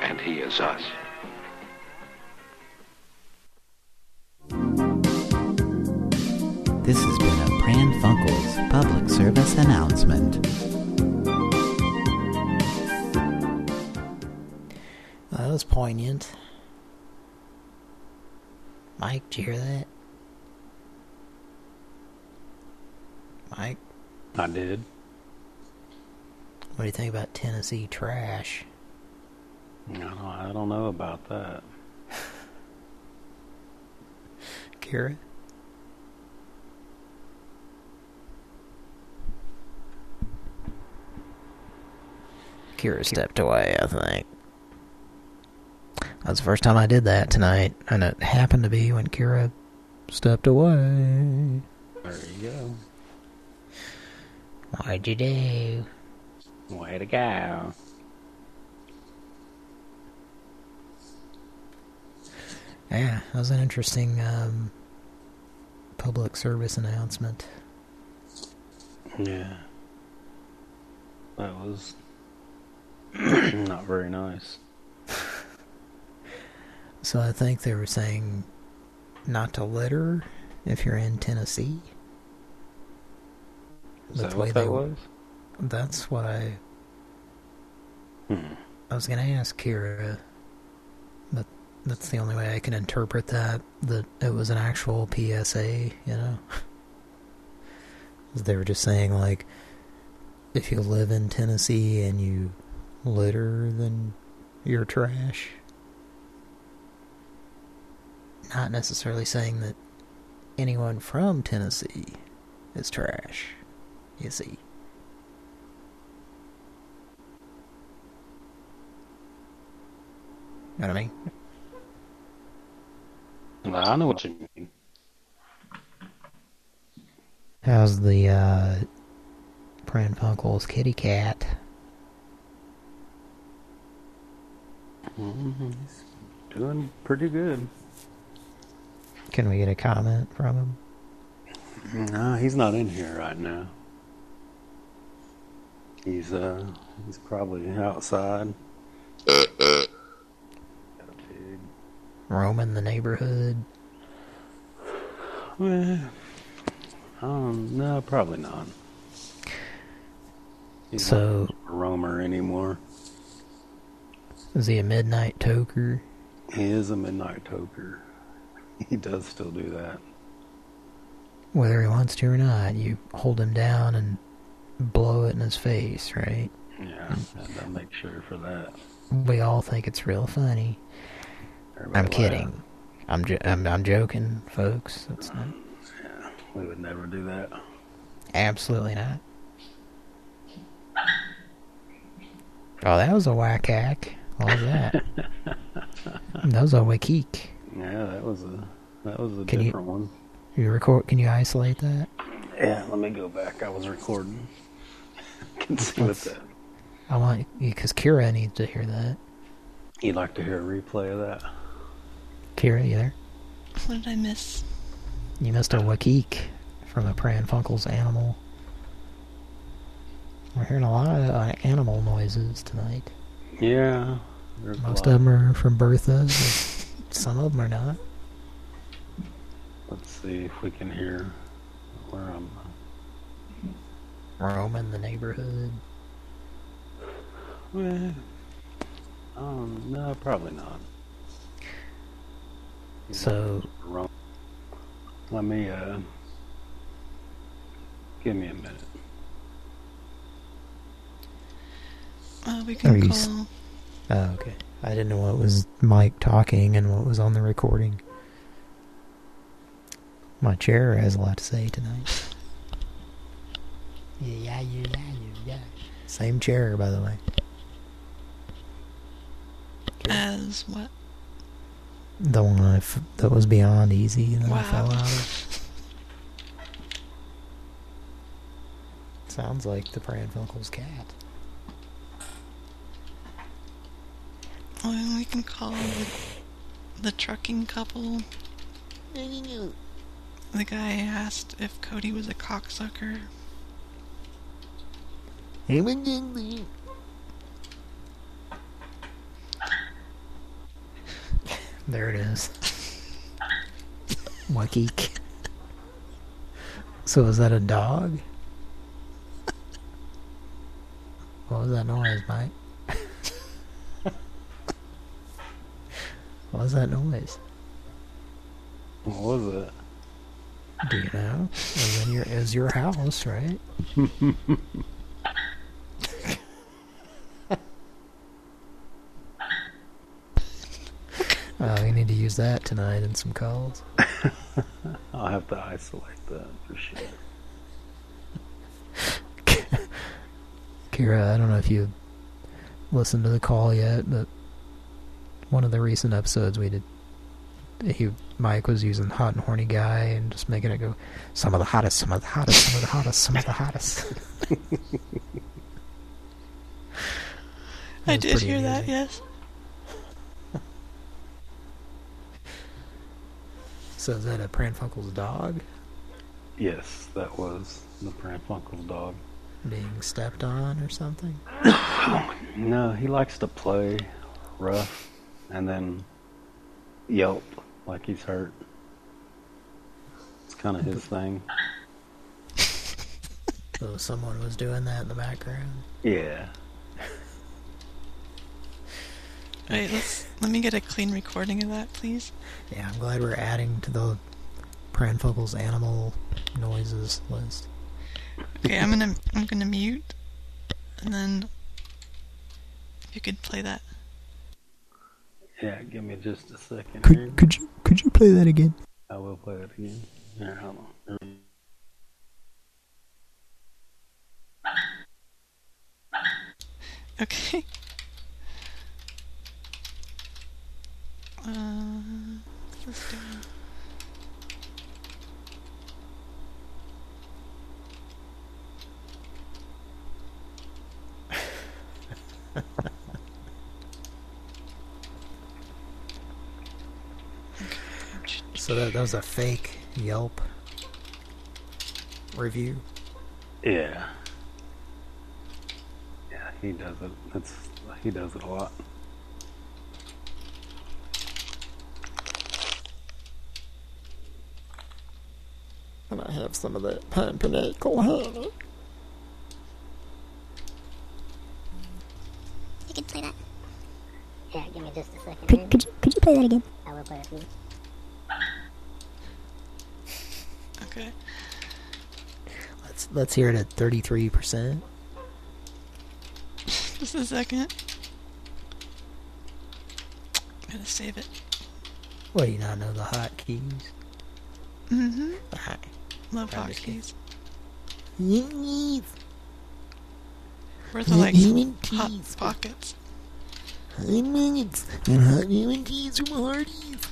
and he is us. This has been a Pran Funkels public service announcement. Well, that was poignant. Mike, did you hear that? Mike, I did. What do you think about Tennessee trash? I don't, I don't know about that. Kira? Kira stepped away, I think. That's the first time I did that tonight, and it happened to be when Kira stepped away. There you go. What'd you do? Way to go. Yeah, that was an interesting um, public service announcement. Yeah. That was not very nice. So I think they were saying not to litter if you're in Tennessee. Is That's that what they that was? That's what I. Hmm. I was gonna ask Kira, but that's the only way I can interpret that. That it was an actual PSA, you know. they were just saying like, if you live in Tennessee and you litter, then you're trash. Not necessarily saying that anyone from Tennessee is trash. You see. Know what I mean? I know what you mean. How's the uh, Pran Funkel's kitty cat? Mhm, He's doing pretty good. Can we get a comment from him? No, he's not in here right now. He's uh, he's probably outside. Roaming the neighborhood. Well, um, no, probably not. He's So- not a roamer anymore. Is he a midnight toker? He is a midnight toker. He does still do that. Whether he wants to or not, you hold him down and blow it in his face, right? Yeah, and I make sure for that. We all think it's real funny. I'm kidding. I'm, jo I'm I'm joking, folks. That's not Yeah, we would never do that. absolutely not. Oh, that was a whack hack. What was that? that was a wakeek. Yeah, that was a that was a Can you- different one. You record? Can you isolate that? Yeah, let me go back. I was recording. can see what that. I want because Kira needs to hear that. You'd like to hear a replay of that? Kira, you there? What did I miss? You missed a wakeek from a Pran Funkels animal. We're hearing a lot of uh, animal noises tonight. Yeah. Most of them are from Bertha. Some of them are not. Let's see if we can hear where I'm. Roaming the neighborhood. Well, um, no, probably not. So, Wrong. Let me, uh, give me a minute. Uh, we can you call. oh, okay. I didn't know what was Mike talking and what was on the recording. My chair has a lot to say tonight. Yeah, yeah, yeah, yeah, yeah. Same chair, by the way. As what? The one I f that was beyond easy I Wow. fell out of. Sounds like the Pran Funkels cat. Well, we can call the, the trucking couple. The guy asked if Cody was a cocksucker. There it is. Wakeek. So is that a dog? What was that noise, Mike? what was that noise? What was it? Do you know? It was in your, it was your house, right? Uh, we need to use that tonight in some calls. I'll have to isolate that for sure. Kira, I don't know if you listened to the call yet, but one of the recent episodes we did, he Mike was using hot and horny guy and just making it go, some of the hottest, some of the hottest, some of the hottest, some of the hottest. I did pretty hear that, yes. So is that a Pranfunkel's dog Yes, that was the Pranfunkel's dog. being stepped on or something? No, he likes to play rough and then yelp like he's hurt. It's kind of his thing. So someone was doing that in the background. Yeah. Wait, let's let me get a clean recording of that, please. Yeah, I'm glad we're adding to the Pranfunkel's animal noises list. Okay, I'm gonna I'm gonna mute, and then you could play that. Yeah, give me just a second. here. Could could you could you play that again? I will play it again. Here, hold on. Okay. Uh, let's. So that, that was a fake Yelp. review. Yeah. Yeah, he does it. It's he does it a lot. And I have some of that pumpernickel honey. You can play that. Yeah, give me just a second. Could, could, you, could you play that again? I will play it for you. Okay. Let's let's hear it at thirty three percent. Just a second. I'm gonna save it. Well, you not know the hotkeys. Mm-hmm. Alright. Love I'm just kidding. hotkeys. Yes. Where's the like hot pockets? Hi, minutes. And hot human teas from Hardee's.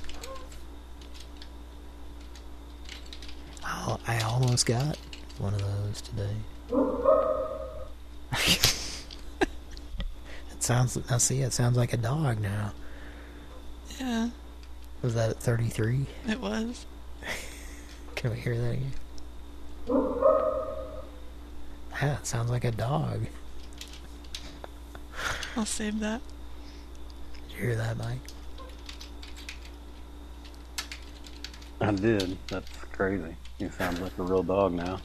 Oh, I almost got one of those today. it sounds. Now see, it sounds like a dog now. Yeah, Was that at thirty three? it was. Can we hear that again? Yeah, it sounds like a dog. I'll save that. Did you hear that, Mike? I did. That's crazy. You sound like a real dog now.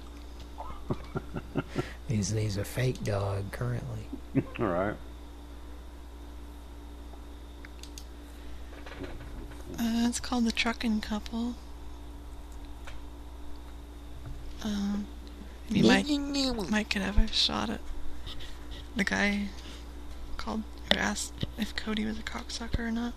He's he's a fake dog currently. All right. Uh, it's called the Truckin' Couple. Um, maybe Mike, Mike could have a shot at the guy called who asked if Cody was a cocksucker or not.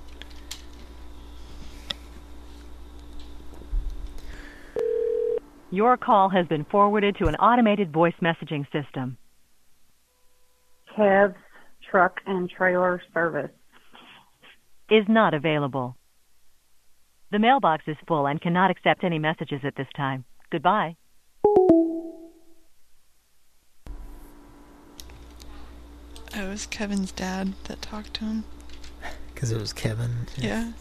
Your call has been forwarded to an automated voice messaging system. Kev's Truck and Trailer Service. Is not available. The mailbox is full and cannot accept any messages at this time. Goodbye. Oh, it was Kevin's dad that talked to him. Because it was Kevin. Yeah.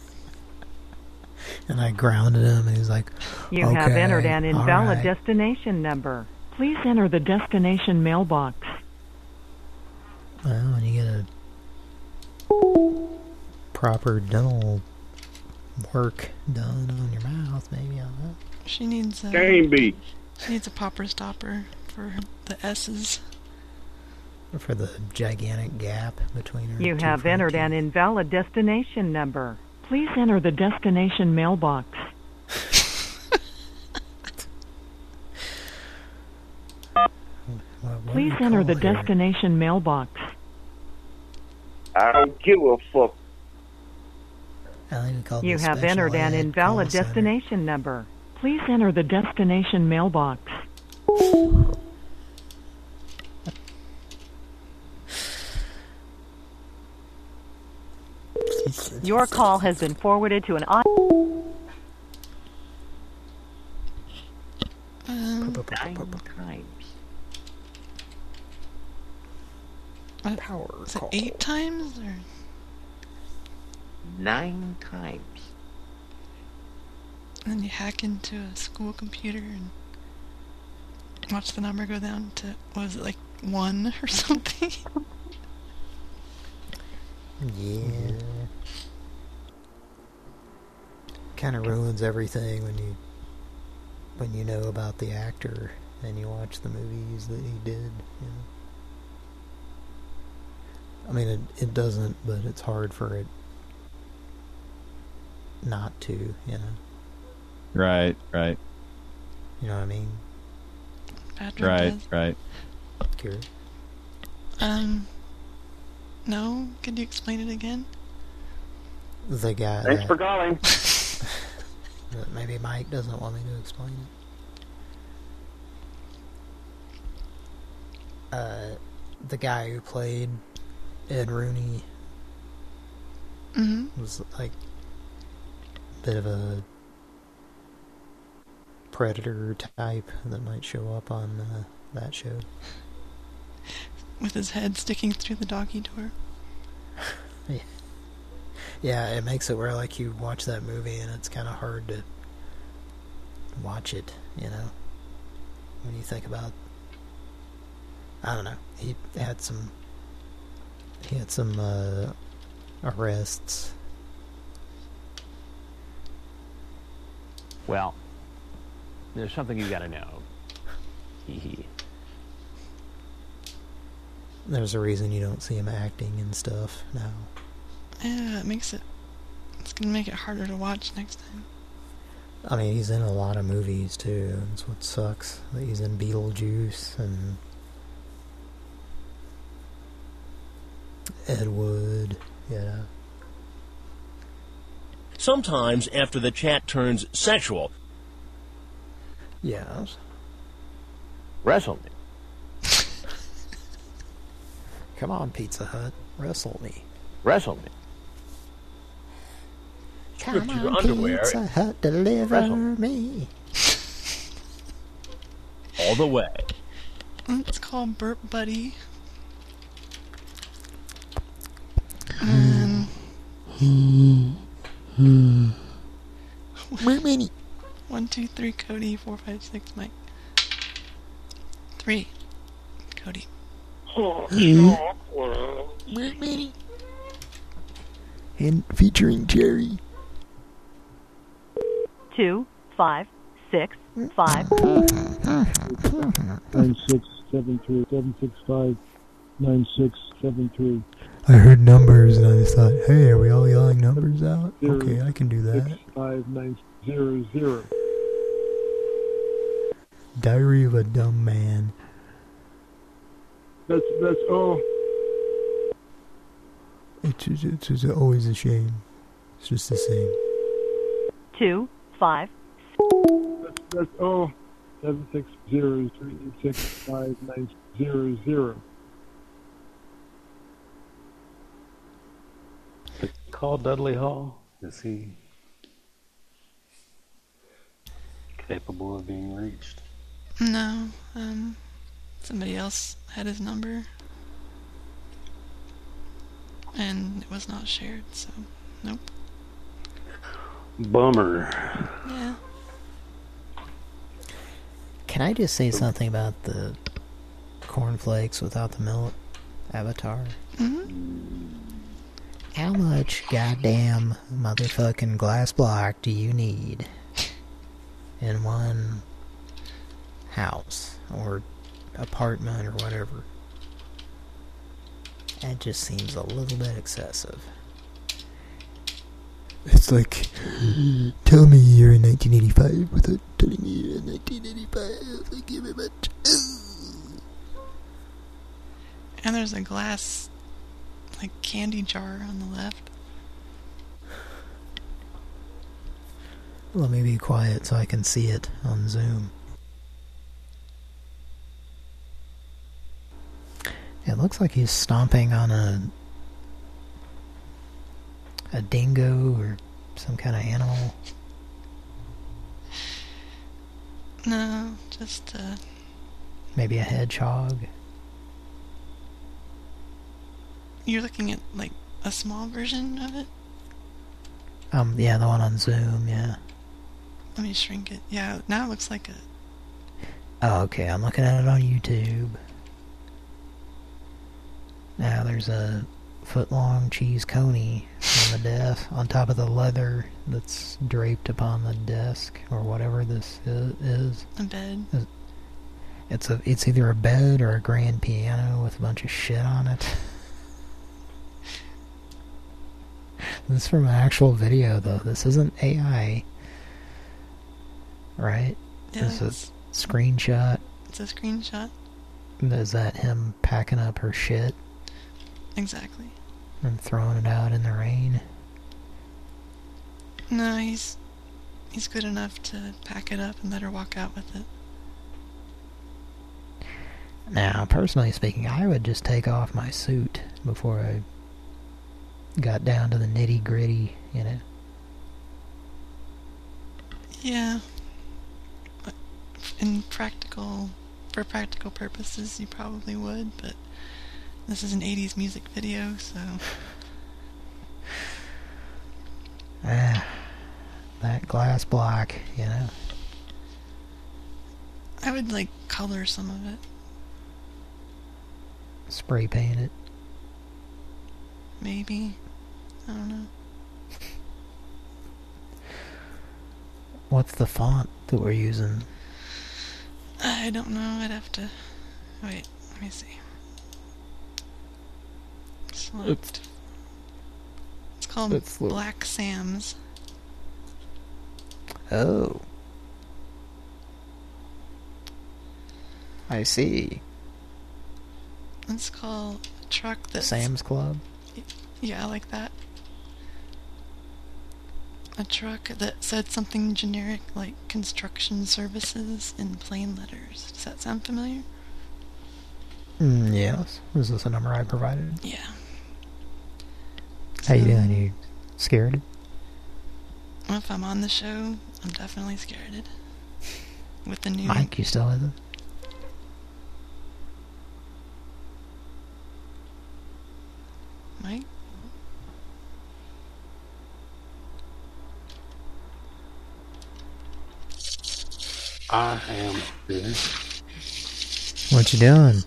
And I grounded him, and he was like, You okay, have entered an invalid right." destination number. Please enter the destination mailbox. Well, when you get a proper dental work done on your mouth, maybe I'll know. She needs a Game beat. She needs a popper stopper for the S's. For the gigantic gap between her You two have front entered an invalid destination number. Please enter the destination mailbox. What- what Please you enter the here? destination mailbox. I don't give a fuck. I think we call You have entered an invalid destination number. Please enter the destination mailbox. Your call has been forwarded to an auto. Um, Nine times. uh, Power is it call. eight times or Nine times. And then you hack into a school computer and watch the number go down to what was it like one or something? Yeah. Kind of ruins everything when you when you know about the actor and you watch the movies that he did. You know. I mean, it it doesn't, but it's hard for it not to. You know. Right, right, You know what I mean? Patrick right, does. right. Curious. Um, no. Could you explain it again? The guy. Thanks that- for calling. that maybe Mike doesn't want me to explain it. Uh, the guy who played Ed Rooney Mm-hmm. was like a bit of a predator type that might show up on uh, that show. With his head sticking through the doggy door. Yeah, it makes it where like you watch that movie and it's kind of hard to watch it, you know. when you think about. I don't know. He had some. He had some uh, arrests. Well, there's something you gotta know. Hee hee. There's a reason you don't see him acting and stuff now. Yeah, it makes it. It's gonna make it harder to watch next time. I mean, he's in a lot of movies too. That's what sucks. He's in Beetlejuice and Ed Wood. Yeah. Sometimes after the chat turns sexual, Yes. Wrestle me. Come on, Pizza Hut. Wrestle me. Wrestle me. Strip Come your on, underwear. Pizza Hut, deliver Wrestle. me. all the way. It's called Burp Buddy. Hmm. Um, hmm. hmm. Where many? One, two, three, Cody. Four, five, six, Mike. Three, Cody. Where many? And featuring Jerry. Two, five, six, five. Nine six seven three seven six five nine six seven three. I heard numbers and I just thought, hey, are we all yelling numbers out? Okay, I can do that. Six five nine zero zero. Diary of a Dumb Man. That's that's all. It's just, it's just always a shame. It's just the same. Two, five. That's that's all. Seven six zero three six five nine zero zero. Call Dudley Hall. Is he capable of being reached? No, um, somebody else had his number. And it was not shared, so nope. Bummer. Yeah. Can I just say something about the cornflakes without the milk avatar? Mm-hmm. How much goddamn motherfucking glass block do you need in one house or apartment or whatever? That just seems a little bit excessive. It's like, tell me you're in 1985 without telling me you're in 1985. Thank you very much. And there's a glass, like, candy jar on the left. Let me be quiet so I can see it on Zoom. It looks like he's stomping on a a dingo or some kind of animal. No, just, uh, Maybe a hedgehog. you're looking at, like, a small version of it? Um, yeah, the one on Zoom, yeah. Let me shrink it. Yeah, now it looks like a, Oh, okay, I'm looking at it on YouTube. Now there's a foot-long cheese coney on the desk, on top of the leather that's draped upon the desk, or whatever this is. a bed. It's a, it's either a bed or a grand piano with a bunch of shit on it. This is from an actual video, though. This isn't AI. Right? Yeah, this is screenshot. It's a screenshot. Is that him packing up her shit Exactly. and throwing it out in the rain? No, he's he's good enough to pack it up and let her walk out with it. Now, personally speaking, I would just take off my suit before I got down to the nitty gritty, you know. Yeah. In practical, for practical purposes, you probably would, but this is an 80s music video, so Ah, that glass block, you know. I I would like color some of it. Spray paint it. Maybe. I don't know. What's the font that we're using? I don't know. I'd have to. Wait. Let me see. Select. It's called It's Black Sam's. Oh. I see. Let's call a truck that's Sam's Club. Yeah, I like that. A truck that said something generic like construction services in plain letters. Does that sound familiar? Mm, yes. Is this a number I provided? Yeah. How you doing? You scared? Well, if I'm on the show, I'm definitely scared. With the new Mike, you still with us? Mike? I am here. What you doing?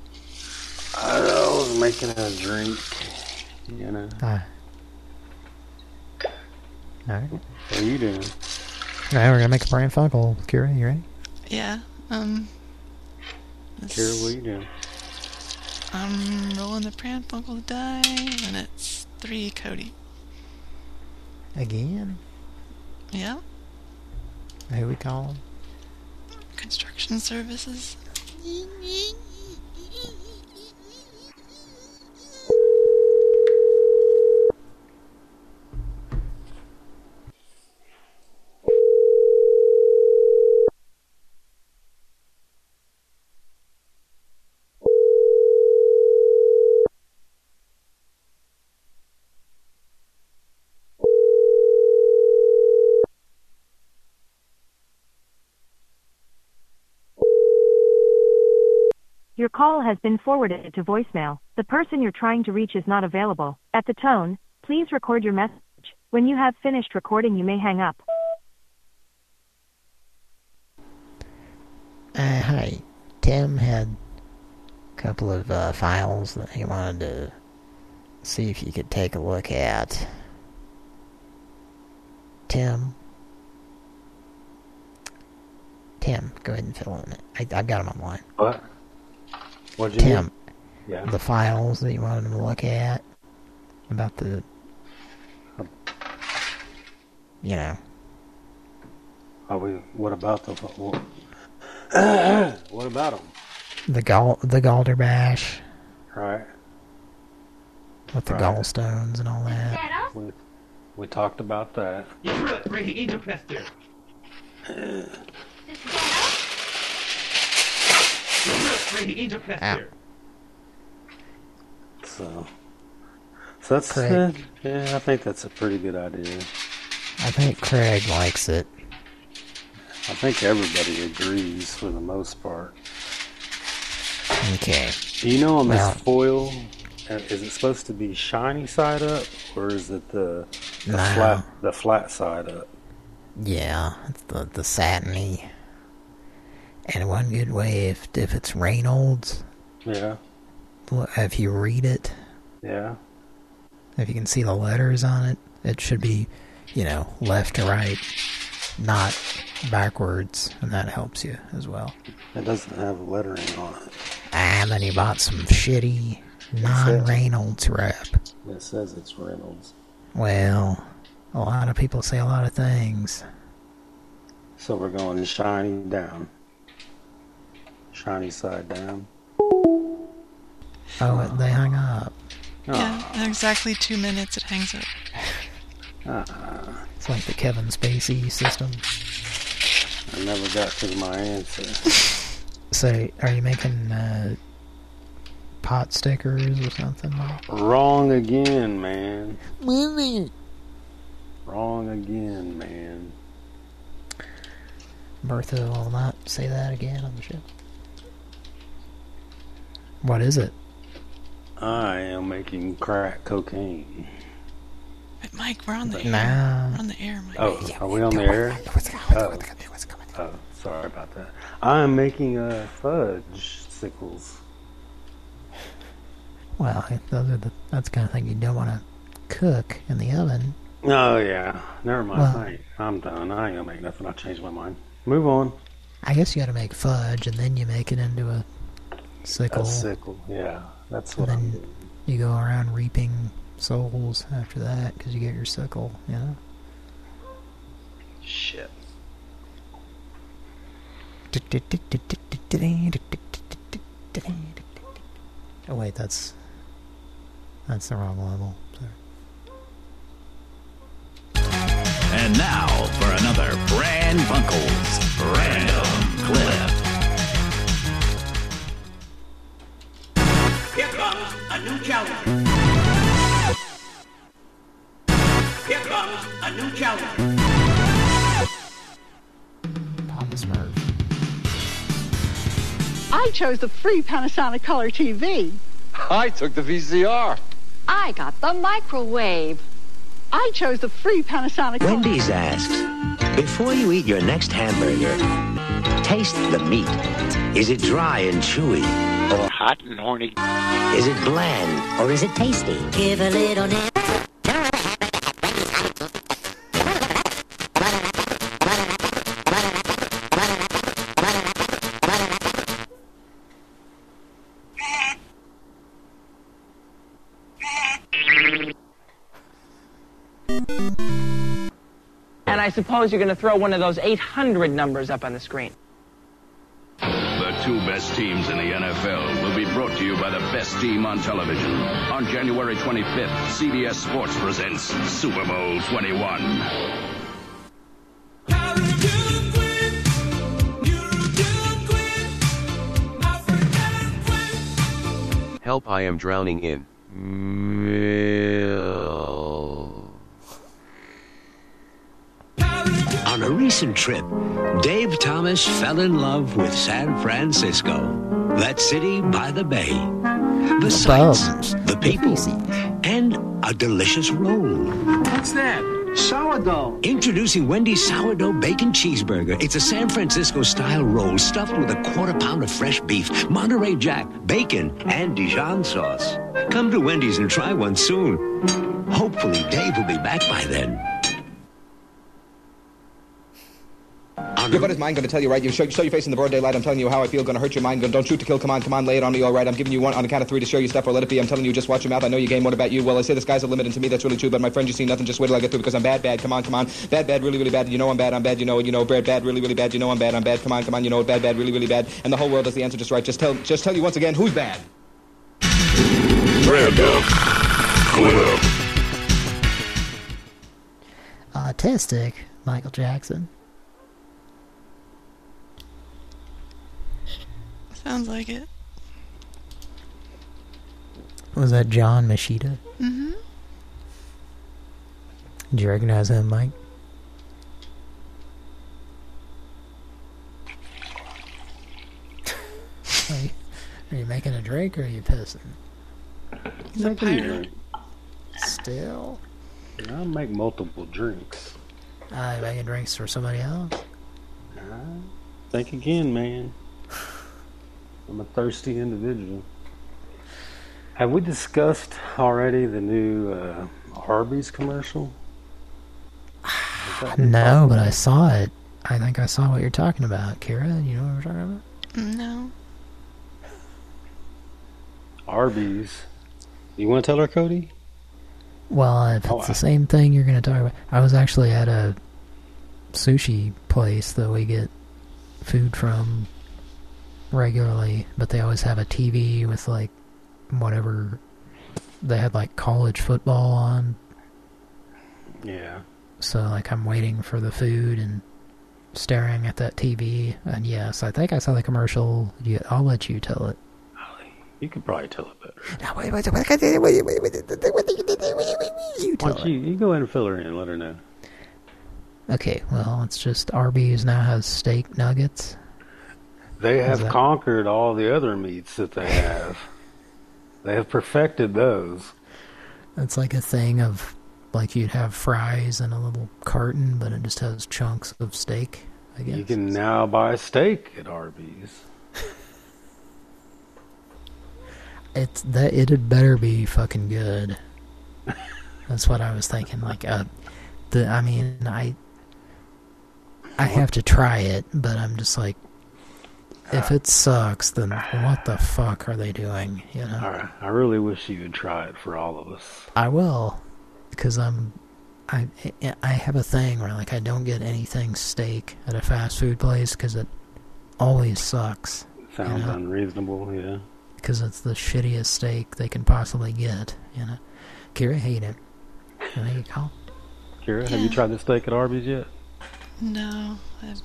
I was making a drink, you know. Ah. Alright. What are you doing? Alright, we're gonna make a Pran Funkel. Kira, you ready? Yeah. Um. this- Kira, what are you doing? I'm rolling the Pran Funkel die, and it's three Cody. Again? Yeah. Who we call him? Services. Your call has been forwarded to voicemail. The person you're trying to reach is not available. At the tone, please record your message. When you have finished recording, you may hang up. Uh, hi. Tim had a couple of uh, files that he wanted to see if you could take a look at. Tim? Tim, go ahead and fill in it. I, I've got him online. What? What'd you Tim, do? Yeah. the files that you wanted him to look at about the, you know, Are we? What about the? What, what about them? the gall the Galderbash Right. with the Right. gallstones and all that. We, we talked about that. Ow. So, so that's Craig. uh, yeah. I think that's a pretty good idea. I think Craig likes it. I think everybody agrees for the most part. Okay. Do you know on this Well- foil, uh, is it supposed to be shiny side up, or is it the, the No. flat the flat side up? Yeah, it's the the satiny. And one good way if if it's Reynolds, Yeah, if you read it, yeah. if you can see the letters on it, it should be, you know, left to right, not backwards, and that helps you as well. It doesn't have lettering on it. And then you bought some shitty non-Reynolds wrap. It says it's Reynolds. Well, a lot of people say a lot of things. So we're going shiny down. Shiny side down. Oh, it- they hung up. Yeah, in exactly two minutes it hangs up. Ah, It's like the Kevin Spacey system. I never got to my answer. So, are you making uh, pot stickers or something? Wrong again, man. Wrong again, man. Bertha will not say that again on the show. What is it? I am making crack cocaine. Wait, Mike, we're on the air. We're on the air, Mike. Oh, are we on the air? Oh, oh Sorry about that. I'm making uh, fudge sickles. Well, those are the that's the kind of thing you don't want to cook in the oven. Oh yeah, never mind. Well- I I'm done. I ain't gonna make nothing. I changed my mind. Move on. I guess you got to make fudge and then you make it into a sickle. A sickle. Yeah, that's and what I'm then doing. you go around reaping souls after that because you get your sickle. You know. Shit. Oh wait, that's that's the wrong level. Sorry. And now for another Pran Funkels Random Clip. A new challenge. Here comes a new challenge. Papa Smurf. I chose the free Panasonic Color TV. I took the VCR. I got the microwave. I chose the free Panasonic Wendy's asks, before you eat your next hamburger, taste the meat. Is it dry and chewy? Or hot and horny? Is it bland? Or is it tasty? Give a little now. And I suppose you're going to throw one of those 800 numbers up on the screen. Two best teams in the NFL will be brought to you by the best team on television. On January 25th, CBS Sports presents Super Bowl 21. Help I am drowning in. On a recent trip, Dave Thomas fell in love with San Francisco, that city by the bay. The sights, the people, and a delicious roll. What's that? Sourdough. Introducing Wendy's Sourdough Bacon Cheeseburger. It's a San Francisco style roll stuffed with a quarter pound of fresh beef, Monterey Jack, bacon, and Dijon sauce. Come to Wendy's and try one soon. Hopefully, Dave will be back by then. Your buddy's mind gonna tell you, right? You show, show your face in the broad daylight. I'm telling you how I feel. Gonna hurt your mind. Gonna, don't shoot to kill. Come on, come on, lay it on me. All right. I'm giving you one on the count of three to show you stuff or let it be. I'm telling you, just watch your mouth. I know your game. What about you? Well, I say the sky's the limit, and to me that's really true. But my friend, you see nothing. Just wait till I get through because I'm bad, bad. Come on, come on, bad, bad, really, really bad. You know I'm bad. I'm bad. You know, you know, bad, bad, really, really bad. You know I'm bad. I'm bad. Come on, come on. You know, bad, bad, really, really bad. And the whole world does the answer just right. Just tell, just tell you once again who's bad. Random Clip. Autistic, Michael Jackson. Sounds like it. Was that John Machida? Mm-hmm. Did you recognize him, Mike? are, you, are you making a drink or are you pissing? He's a pirate. Still? I make multiple drinks. Ah, you making drinks for somebody else? Think again, man. I'm a thirsty individual. Have we discussed already the new uh, Arby's commercial? Has that been No, but I saw it. I think I saw what you're talking about. Kara, you know what we're talking about? No. Arby's. You want to tell her, Cody? Well, if it's the same thing you're going to talk about. I was actually at a sushi place that we get food from regularly, but they always have a TV with, like, whatever... They had, like, college football on. Yeah. So, like, I'm waiting for the food and staring at that TV. And, yes, I think I saw the commercial. I'll let you tell it. You could probably tell it better. No, wait, wait, wait, wait, you tell Why you, you go ahead and fill her in and let her know. Okay, well, it's just Arby's now has steak nuggets. They have that- conquered all the other meats that they have. they have perfected those. It's like a thing of, like you'd have fries in a little carton, but it just has chunks of steak I guess. You can now buy steak at Arby's. It's that it'd better be fucking good. That's what I was thinking. Like, uh, the I mean, I I have to try it, but I'm just like, if it sucks, then what the fuck are they doing? You know. Alright, I really wish you would try it for all of us. I will, because I'm, I, I have a thing where like I don't get anything steak at a fast food place because it always sucks. Sounds unreasonable, yeah. Because it's the shittiest steak they can possibly get, you know. Kira hate it. There you go. Kira, have you tried the steak at Arby's yet? No, I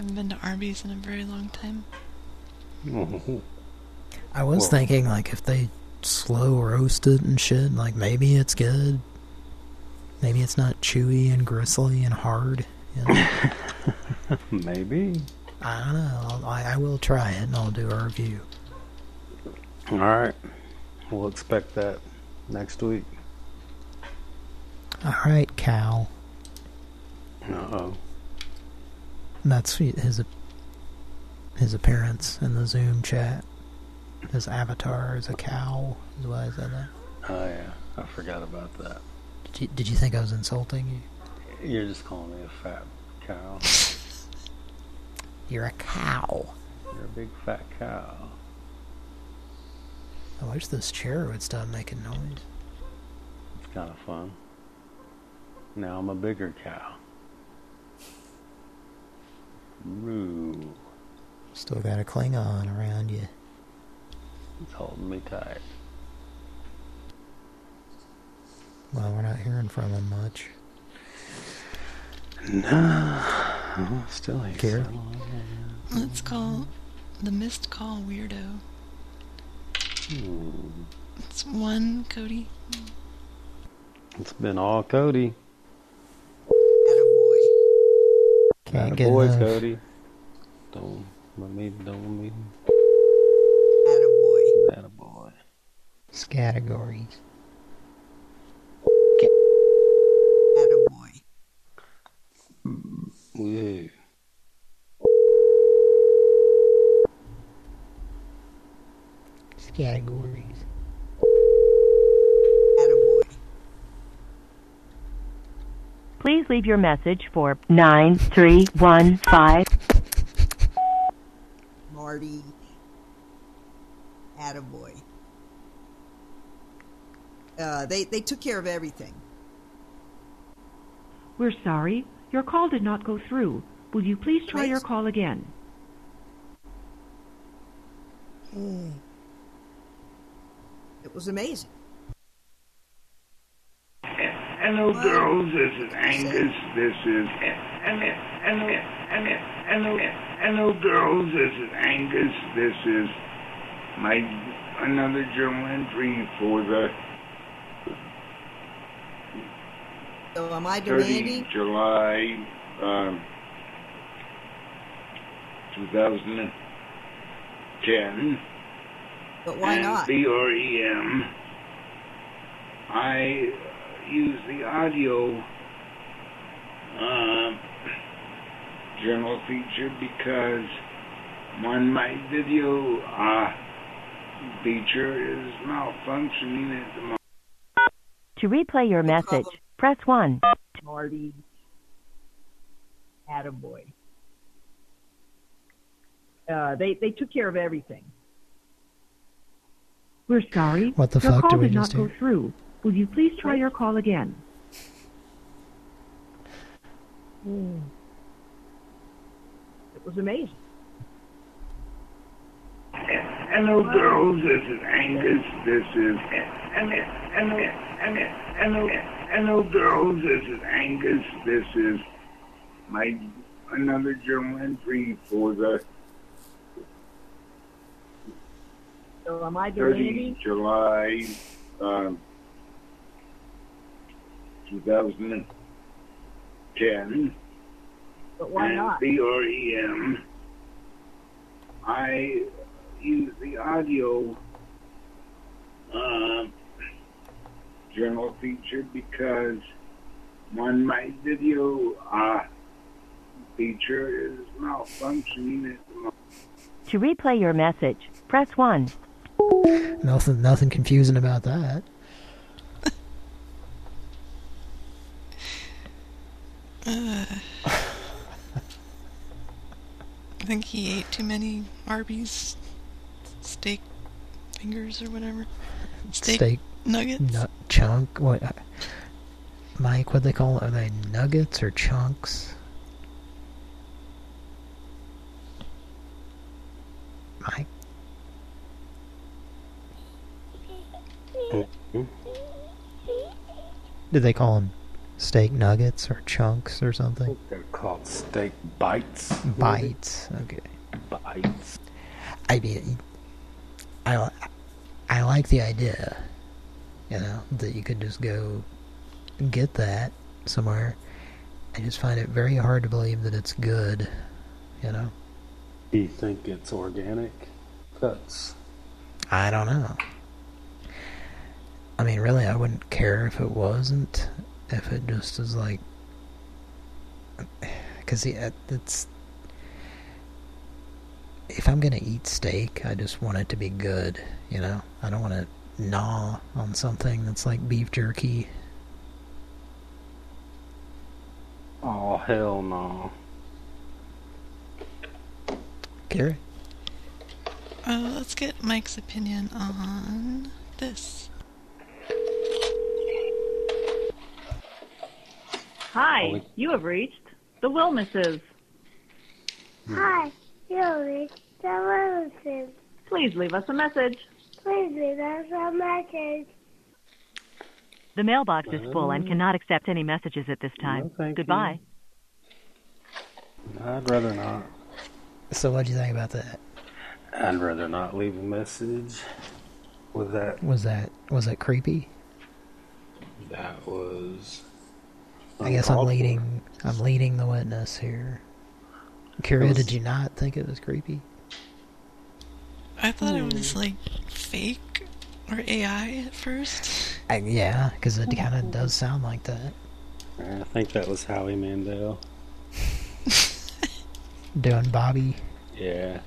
haven't been to Arby's in a very long time. I was Well- thinking like if they slow roast it and shit, like maybe it's good. Maybe it's not chewy and gristly and hard. You know? Maybe. I don't know. I'll, I, I will try it and I'll do a review. Alright. We'll expect that next week. All right, Cal. Uh-oh. That's his his appearance in the Zoom chat. His avatar is a cow. Is why I said that. Oh yeah, I forgot about that. Did you, did you think I was insulting you? You're just calling me a fat cow. You're a cow. You're a big fat cow. I wish this chair would stop making noise. It's kind of fun. Now I'm a bigger cow. Moo. Still got a Klingon around you. It's holding me tight. Well, we're not hearing from him much. No. Still here. Kira? Let's call the missed call weirdo. Hmm. It's one, Cody. It's been all Cody. Can't get boys, enough. Cody. Don't let me. Don't let me. Attaboy. Attaboy. Mm, categories. Attaboy. Woo. Categories. Attaboy. Please leave your message for 9315. Marty. Attaboy. Uh, they, they took care of everything. We're sorry. Your call did not go through. Will you please try your call again? Mm. It was amazing. Hello, girls. This is Angus. This is. Hello, hello, hello, hello, hello, girls. This is Angus. This is my another journal entry for the So am I 30 demanding? July um, 2010. But why not? BREM. I use the audio uh, journal feature because on my video uh, feature is malfunctioning at the moment. To replay your message, press 1. Marty. Attaboy. Uh, they, they took care of everything. We're sorry. What the your fuck call did we did not just go do? through. Will you please try your call again? It was amazing. Hello, girls. This is Angus. This is. Hello, hello, hello, hello, hello, girls. This is Angus. This is my another journal entry for the So am I 30 demanding? July um, 2010. But why and not? BREM. I use the audio uh, journal feature because on my video uh, feature is malfunctioning at the moment. To replay your message, press 1. Nothing, nothing confusing about that. Uh, I think he ate too many Arby's steak fingers or whatever. Steak, Steak nuggets. Nut chunk. What? uh, Mike, what they call it? Are they nuggets or chunks? Mike. Did they call them steak nuggets or chunks or something? They're called steak bites. Bites. Okay. Bites. I mean, I, I like the idea, you know, that you could just go get that somewhere. I just find it very hard to believe that it's good, you know. Do you think it's organic? Cuts. I don't know. I mean, really, I wouldn't care if it wasn't, if it just is like, because it's, if I'm gonna eat steak, I just want it to be good, you know. I don't want to gnaw on something that's like beef jerky. Oh hell no. Gary? Uh, let's get Mike's opinion on this. Hi, you have reached the Wilmuses. Hi, Yuri. The Wilson. Please leave us a message. Please leave us a message. The mailbox is full and uh, cannot accept any messages at this time. No, thank Goodbye. I'd rather not. So what do you think about that? I'd rather not leave a message with that. Was that was that creepy? That was. I guess I'm leading I'm leading the witness here. Kira, was- did you not think it was creepy? I thought it was like fake or AI at first. I, yeah, because it kind of does sound like that. I think that was Howie Mandel. Doing Bobby. Yeah.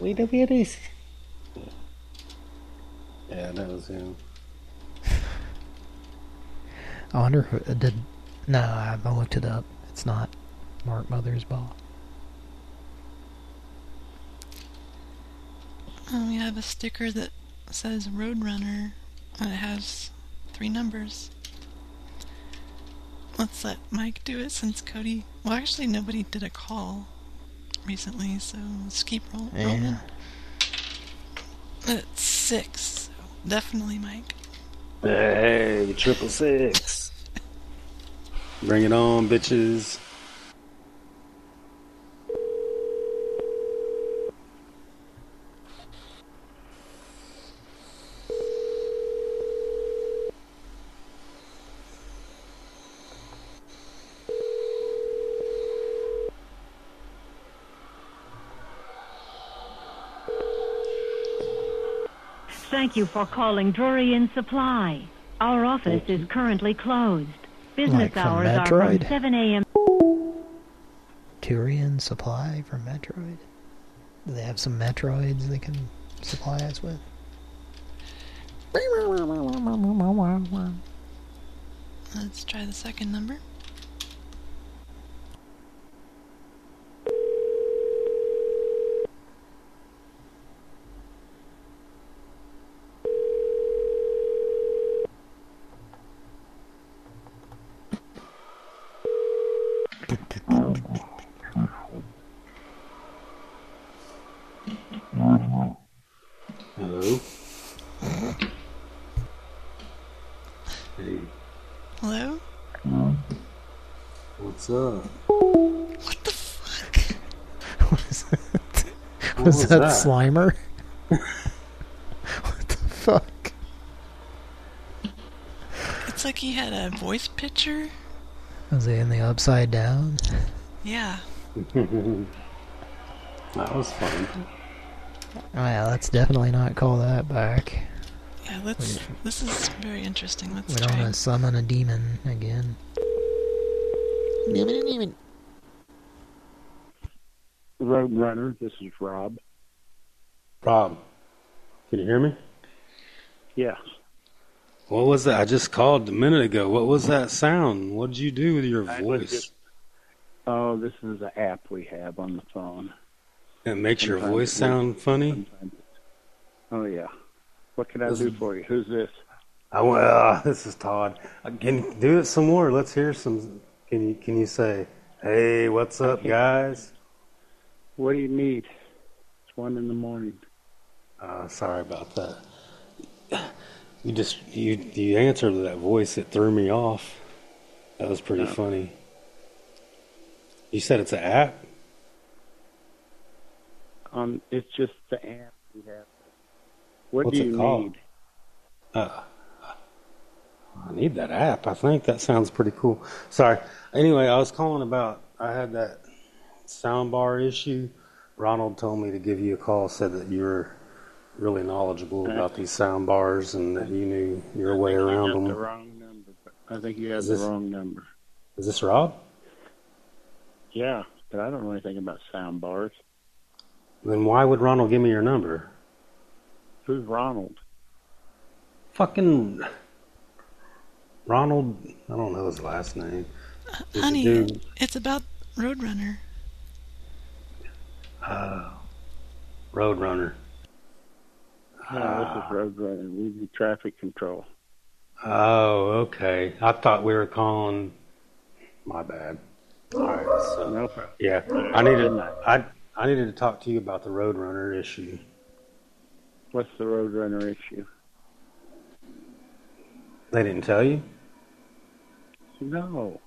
We do this. Yeah, that was him. I wonder who uh, did. No, I I looked it up. It's not Mark Mothersbaugh. Um, we have a sticker that says Roadrunner, and it has three numbers. Let's let Mike do it since Cody. Well, actually, nobody did a call recently, so let's keep rolling. Yeah. It's six, so definitely Mike. Hey, triple six. Bring it on, bitches. Thank you for calling Drury Supply. Our office is currently closed. Business Like from hours are from 7 a.m. Turian supply for Metroid. Do they have some Metroids they can supply us with? Let's try the second number. Hello. Hey, Hello? what's up? What the fuck? was that? What was was that, that? Slimer? what the fuck? It's like he had a voice picture. Was he in the upside down? Yeah. that was fun. Oh yeah, let's definitely not call that back. Yeah, let's. This is very interesting. Let's We don't want to summon a demon again. Demon, demon. Roadrunner, this is Rob. Rob, can you hear me? Yes. What was that? I just called a minute ago. What was that sound? What did you do with your I voice? just- Oh, this is an app we have on the phone. It makes your voice sound funny. Oh yeah. What can I This do for you? Who's this? I, well, this is Todd. Uh, Can you do it some more? Let's hear some. Can you can you say, "Hey, what's up, guys"? What do you need? It's one in the morning. Uh, sorry about that. You just you you answered that voice. It threw me off. That was pretty No. funny. You said it's an app. Um, it's just the app we have. What What's do it you called? need? Uh, I need that app. I think that sounds pretty cool. Sorry. Anyway, I was calling about. I had that soundbar issue. Ronald told me to give you a call. Said that you were really knowledgeable about these sound bars and that you knew your way around you got them. the wrong number. I think you have the this- wrong number. Is this Rob? Yeah, but I don't know anything about sound bars. Then why would Ronald give me your number? Who's Ronald? Fucking Ronald. I don't know his last name. He's Honey, it's about Roadrunner. Uh, Roadrunner. No, this is uh, Roadrunner. We do traffic control. Oh, okay. I thought we were calling. My bad. All right. So No problem. yeah, I needed I I needed to talk to you about the Roadrunner issue. What's the Roadrunner issue? They didn't tell you, No.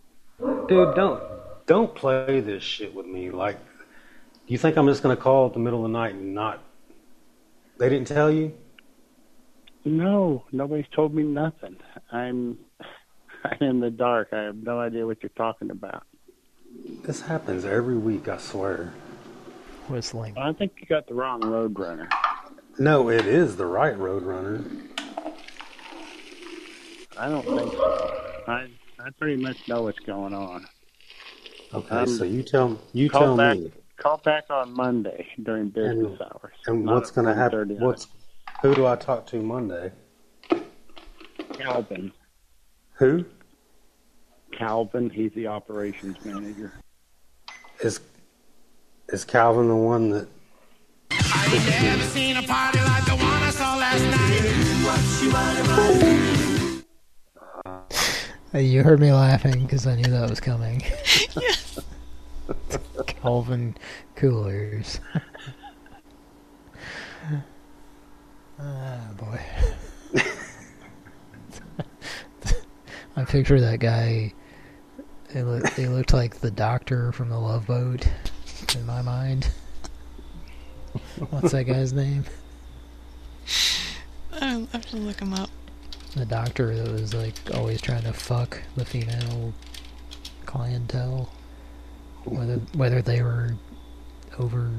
dude. Don't don't play this shit with me. Like, do you think I'm just gonna call at the middle of the night and not? They didn't tell you. No, nobody's told me nothing. I'm I'm in the dark. I have no idea what you're talking about. This happens every week. I swear. Whistling. I think you got the wrong Roadrunner. No, it is the right Roadrunner. I don't think so. I I pretty much know what's going on. Okay, Um, so you tell you tell back, me. Call back on Monday during business And- hours. And Not what's going to happen? What's who do I talk to Monday? Calvin? Who Calvin. He's the operations manager. is is Calvin the one that? Never seen a party like the one I saw last night. You heard me laughing because I knew that was coming. yes. Coolers. Ah, boy. I picture that guy. He, look, he looked like the doctor from the Love Boat in my mind. What's that guy's name? I'll have to look him up. The doctor that was like always trying to fuck the female clientele, whether whether they were over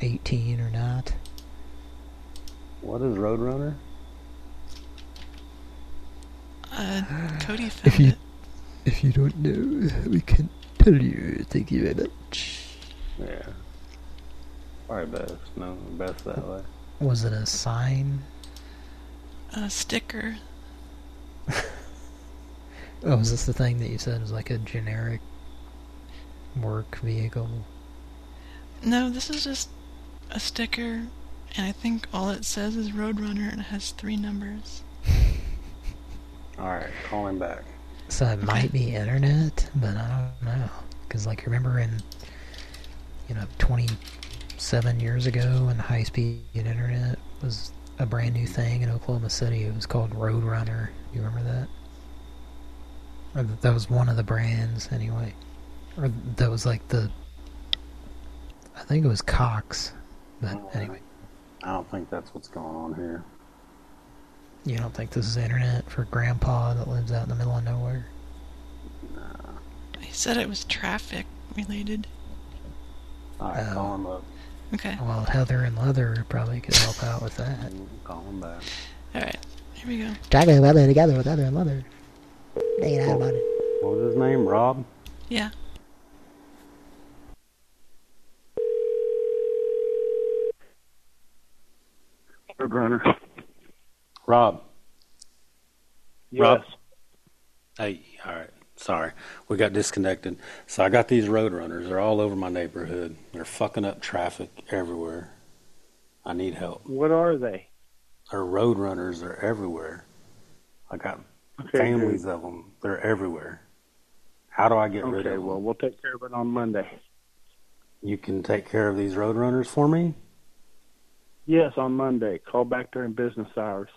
eighteen or not. What is Roadrunner? Uh, Cody If you it. if you don't know, we can tell you. Thank you very much. Yeah. Probably best. No, best that way. Was it a sign? A sticker. Oh, was this the thing that you said was like a generic work vehicle? No, this is just a sticker, and I think all it says is Roadrunner, and it has three numbers. All right, call him back. So it might be internet, but I don't know. Because, like, you remember in, you know, 27 years ago when high-speed internet was a brand new thing in Oklahoma City? It was called Roadrunner. You remember that? Or th- that was one of the brands, anyway. Or that was, like, the... I think it was Cox. But, anyway. I don't think that's what's going on here. You don't think this is internet for Grandpa that lives out in the middle of nowhere? He said it was traffic related. All right, Oh. call him up. Oh. Okay. Well, Heather and Leather probably could help out with that. Mm, call him back. All right. Here Here we go. Chocolate weather together with other mother. Hanging out about it. What was his name? Rob? Yeah. Roadrunner. Rob. Yes. Rob. Hey, all right. Sorry, we got disconnected. So I got these road runners. They're all over my neighborhood. They're fucking up traffic everywhere. I need help. What are they? They're road runners. They're everywhere. I got Okay, families good. of them. They're everywhere. How do I get rid Okay, of them? Okay, well, we'll take care of it on Monday. You can take care of these road runners for me. Yes, on Monday. Call back during business hours.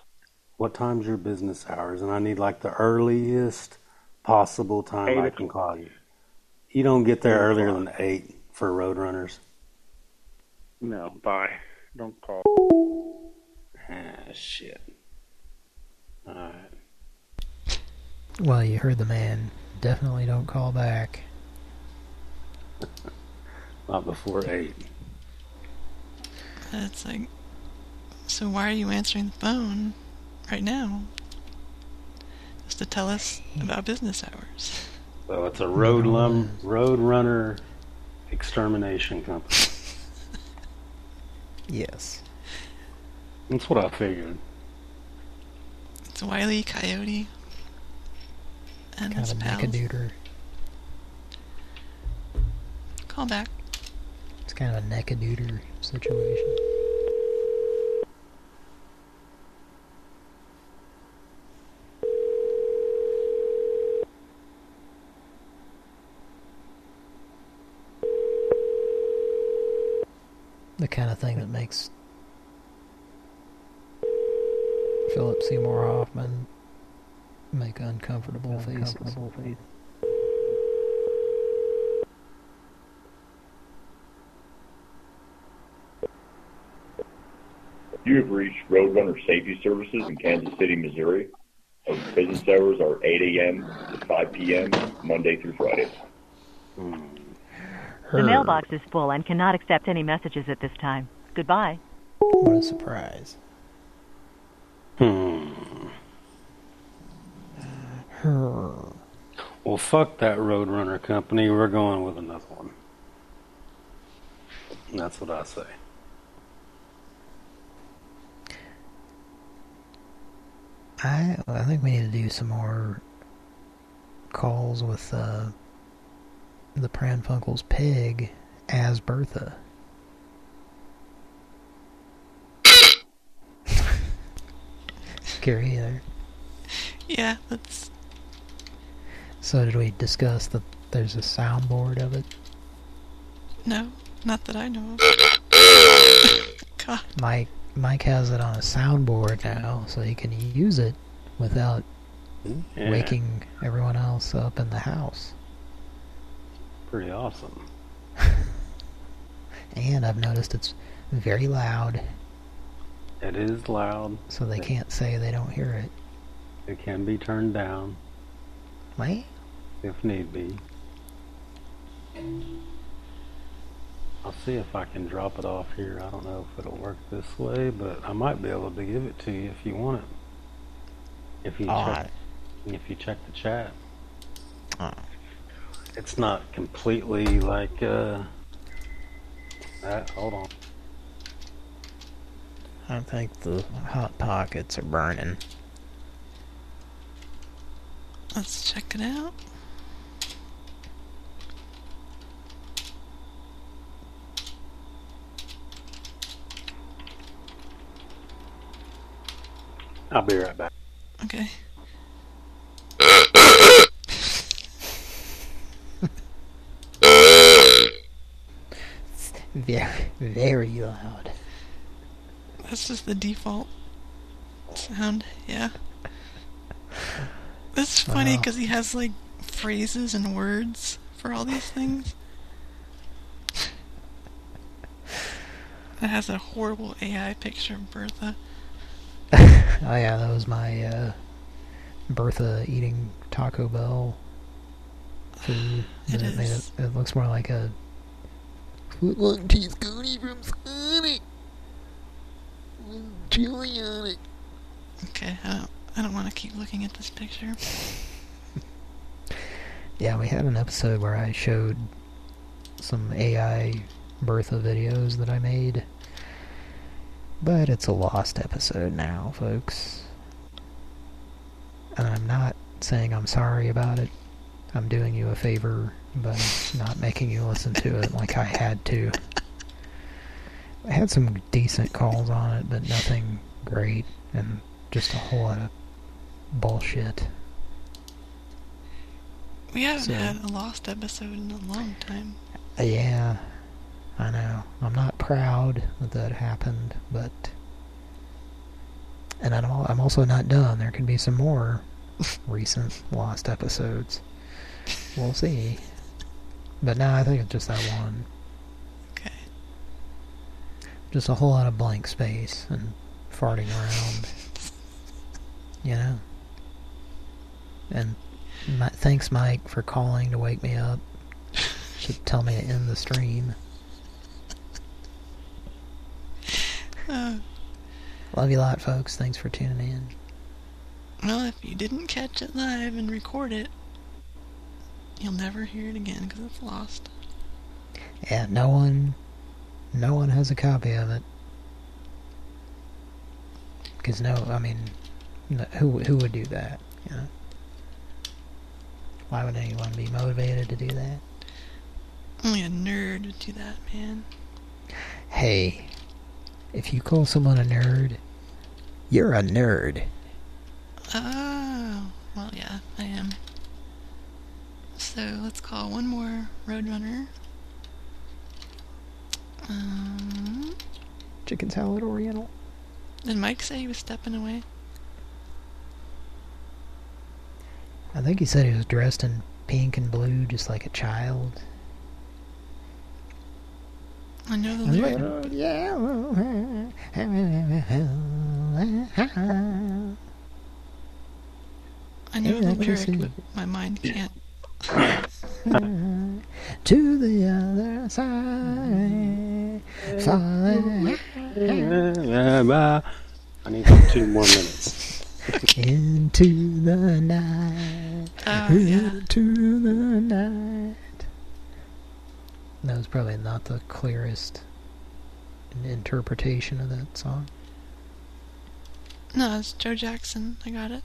What time's your business hours? And I need like the earliest possible time Eight I can call you. You don't get there earlier than eight for road runners. No, bye. Don't call. Ah, shit. All right. Well, you heard the man. Definitely don't call back. Not before eight. That's like, so why are you answering the phone right now? Just to tell us about business hours. So it's a road lum road runner extermination company. Yes. That's what I figured. It's Wiley Coyote and Kind his of a pals. neckaduder. Call back. It's kind of a neckaduder situation. Kind of thing that makes Philip Seymour Hoffman make uncomfortable faces. You have reached Roadrunner Safety Services in Kansas City, Missouri. Our business hours are 8 a.m. to 5 p.m. Monday through Friday. Hmm. The mailbox is full and cannot accept any messages at this time. Goodbye. What a surprise. Hmm. Her. Well, fuck that Roadrunner company. We're going with another one. That's what I say. I I think we need to do some more calls with uh, the Pran Funkel's pig as Bertha. Scary there. Yeah, that's So did we discuss that there's a soundboard of it? no, not that I know of. God. Mike Mike has it on a soundboard now, so he can use it without Yeah. waking everyone else up in the house. Pretty awesome. And I've noticed it's very loud, It is loud. so they can't say they don't hear it. It can be turned down Well, if need be. I'll see if I can drop it off here. I don't know if it'll work this way, but I might be able to give it to you if you want it. If you check, Alright. if you check the chat. Oh. It's not completely like uh that. Hold on. I think the hot pockets are burning. Let's check it out. I'll be right back. Okay. Very, very loud. That's just the default sound. Yeah. It's funny Wow. because he has like phrases and words for all these things. It has a horrible AI picture of Bertha. Oh yeah, that was my uh, Bertha eating Taco Bell food. It and it, made it, is. it looks more like a Footlong cheese coney from Sonic. With chili on it. Okay, I don't, I don't want to keep looking at this picture. Yeah, we had an episode where I showed some AI Bertha videos that I made. But it's a lost episode now, folks. And I'm not saying I'm sorry about it. I'm doing you a favor by not making you listen to it like I had to. I had some decent calls on it, but nothing great, and just a whole lot of bullshit. We haven't So- had a lost episode in a long time. Yeah, I know. I'm not proud that that happened, but... And I'm also not done. There could be some more recent lost episodes. We'll see. But now I think it's just that one. Okay. Just a whole lot of blank space and farting around. You know? And Mi- thanks, Mike, for calling to wake me up. Should tell me to end the stream. Uh, Love you a lot, folks. Thanks for tuning in. well, if you didn't catch it live and record it, you'll never hear it again because it's lost. Yeah, no one, no one has a copy of it. Because no, I mean, no, who who would do that? You know, why would anyone be motivated to do that? Only a nerd would do that, man. Hey, if you call someone a nerd, you're a nerd. Oh, well, yeah, I am. So let's call one more Roadrunner. Um, Chicken salad oriental. did Mike say he was stepping away? I think he said he was dressed in pink and blue, just like a child. I know the A lyric. little yellow I know the lyric, but my mind can't. To the other side. Falling I need two more minutes. into the night. Oh, yeah. Into the night. That was probably not the clearest interpretation of that song. No, it's Joe Jackson. I got it.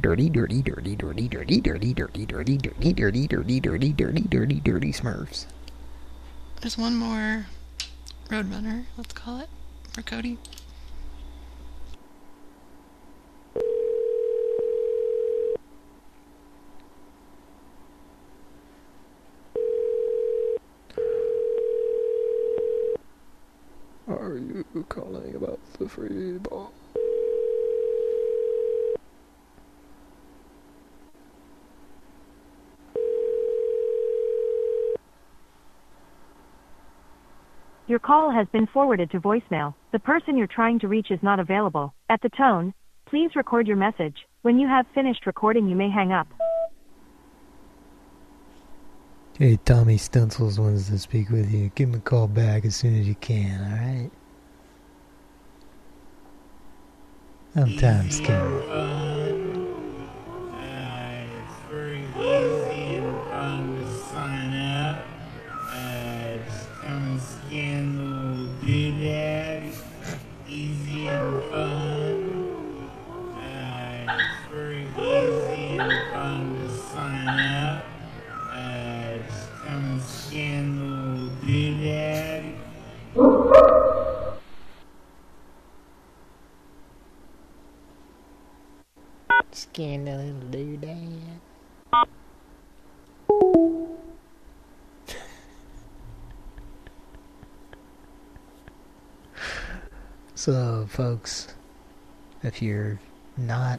Dirty, dirty, dirty, dirty, dirty, dirty, dirty, dirty, dirty, dirty, dirty, dirty, dirty, dirty, dirty Smurfs. There's one more Roadrunner, let's call it, for Cody. Are you calling about the free ball? Your call has been forwarded to voicemail. The person you're trying to reach is not available. At the tone, please record your message. When you have finished recording, you may hang up. Hey, Tommy Stencils wants to speak with you. Give him a call back as soon as you can, alright? I'm. The little doodad. So, folks, if you're not,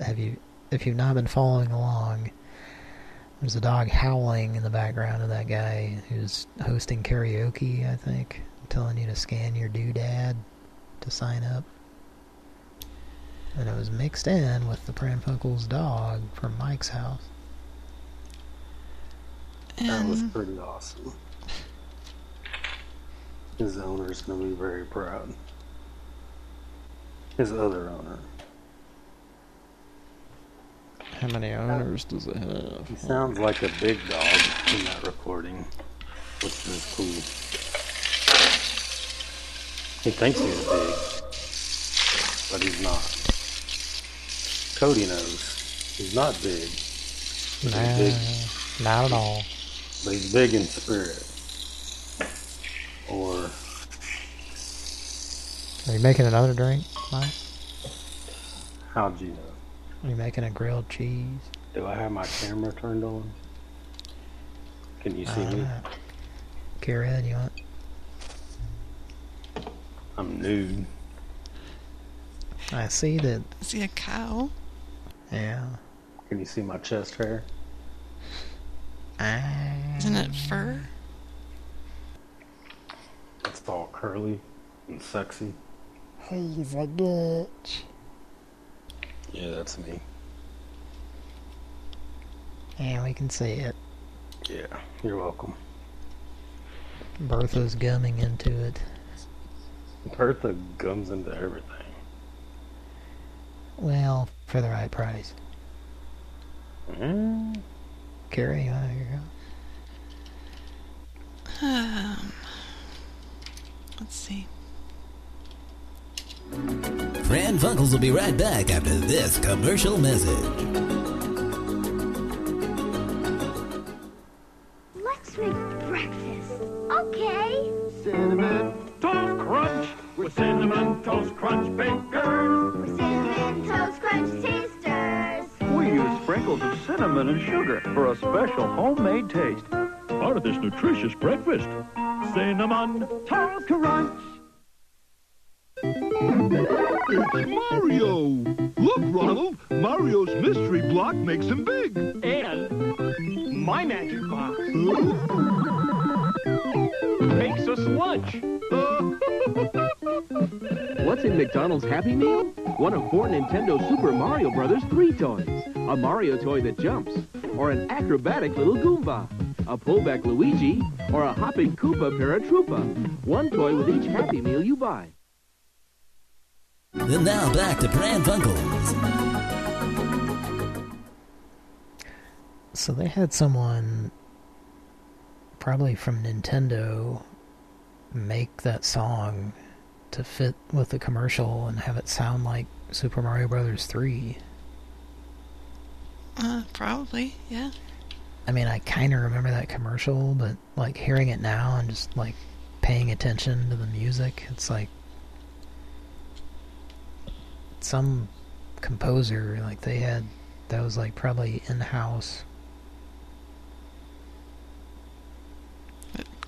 have you, if you've not been following along, there's a dog howling in the background of that guy who's hosting karaoke, I think, telling you to scan your doodad to sign up. And it was mixed in with the Pran Funkel's dog from Mike's house. That was pretty awesome. His owner's gonna be very proud. His other owner. How many owners does it have? He sounds like a big dog in that recording, which is cool. He thinks he's big, but he's not. Cody knows he's not big. but Nah, He's big, not at all. but he's big in spirit. Or Are you making another drink, Mike? how'd you know? Are you making a grilled cheese? Do I have my camera turned on? Can you see me? Uh, Kira, do you want? I'm nude. I see that. Is he a cow? Yeah. Can you see my chest hair? Isn't it fur? It's all curly and sexy. He's a bitch. Yeah, that's me. Yeah, we can see it. Yeah, you're welcome. Bertha's gumming into it. Bertha gums into everything. Well, for the right price. Mm. Kira, you want to go? Um, let's see. Pran Funkels will be right back after this commercial message. Let's make breakfast. Okay. Cinnamon Toast Crunch with Cinnamon Toast Crunch Bakers. Cinnamon Crunch Tasters. We use sprinkles of cinnamon and sugar for a special homemade taste. Part of this nutritious breakfast. Cinnamon Toast Crunch. It's Mario! Look, Ronald, Mario's mystery block makes him big. And my magic box makes us lunch. What's in McDonald's Happy Meal? One of four Nintendo Super Mario Brothers 3 toys. A Mario toy that jumps, or an acrobatic little Goomba, a pullback Luigi, or a hopping Koopa Paratroopa. One toy with each Happy Meal you buy. And now back to Pran Funkels. So they had someone, probably from Nintendo, make that song to fit with the commercial and have it sound like Super Mario Brothers 3. Uh, probably, yeah. I mean, I kind of remember that commercial, but like hearing it now and just like paying attention to the music, it's like some composer, like they had, that was like probably in-house.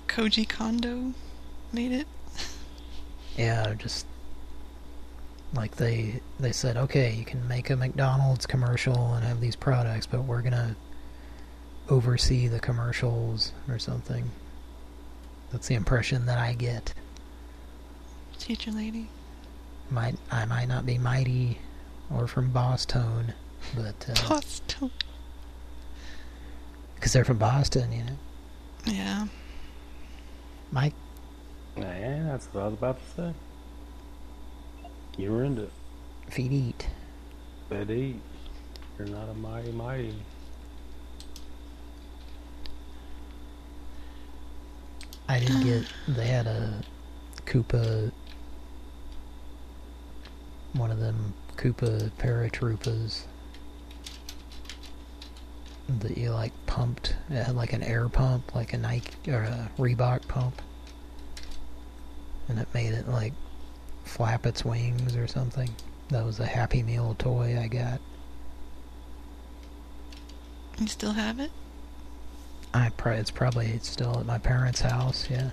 Koji Kondo made it. Yeah, just like they they said, okay, you can make a McDonald's commercial and have these products, but we're gonna oversee the commercials or something. That's the impression that I get. Teacher lady. Might I might not be mighty or from Boston, but uh, Boston. because they're from Boston, you know. Yeah. Mike, Yeah, that's what I was about to say. You were into it. feet eat. Bed eat. You're not a mighty mighty. I didn't get they had a Koopa one of them Koopa paratroopas that you like pumped. It had like an air pump, like a Nike or a Reebok pump. And it made it like flap its wings or something. That was a Happy Meal toy I got. You still have it? I pro it's probably still at my parents' house, yeah.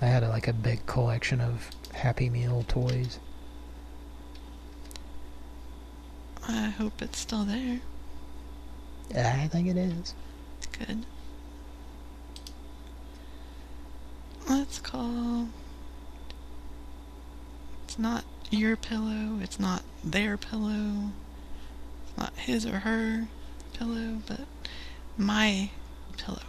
I had a, like a big collection of Happy Meal toys. I hope it's still there. I think it is. Good. Let's call... It's not your pillow, it's not their pillow, it's not his or her pillow, but my pillow.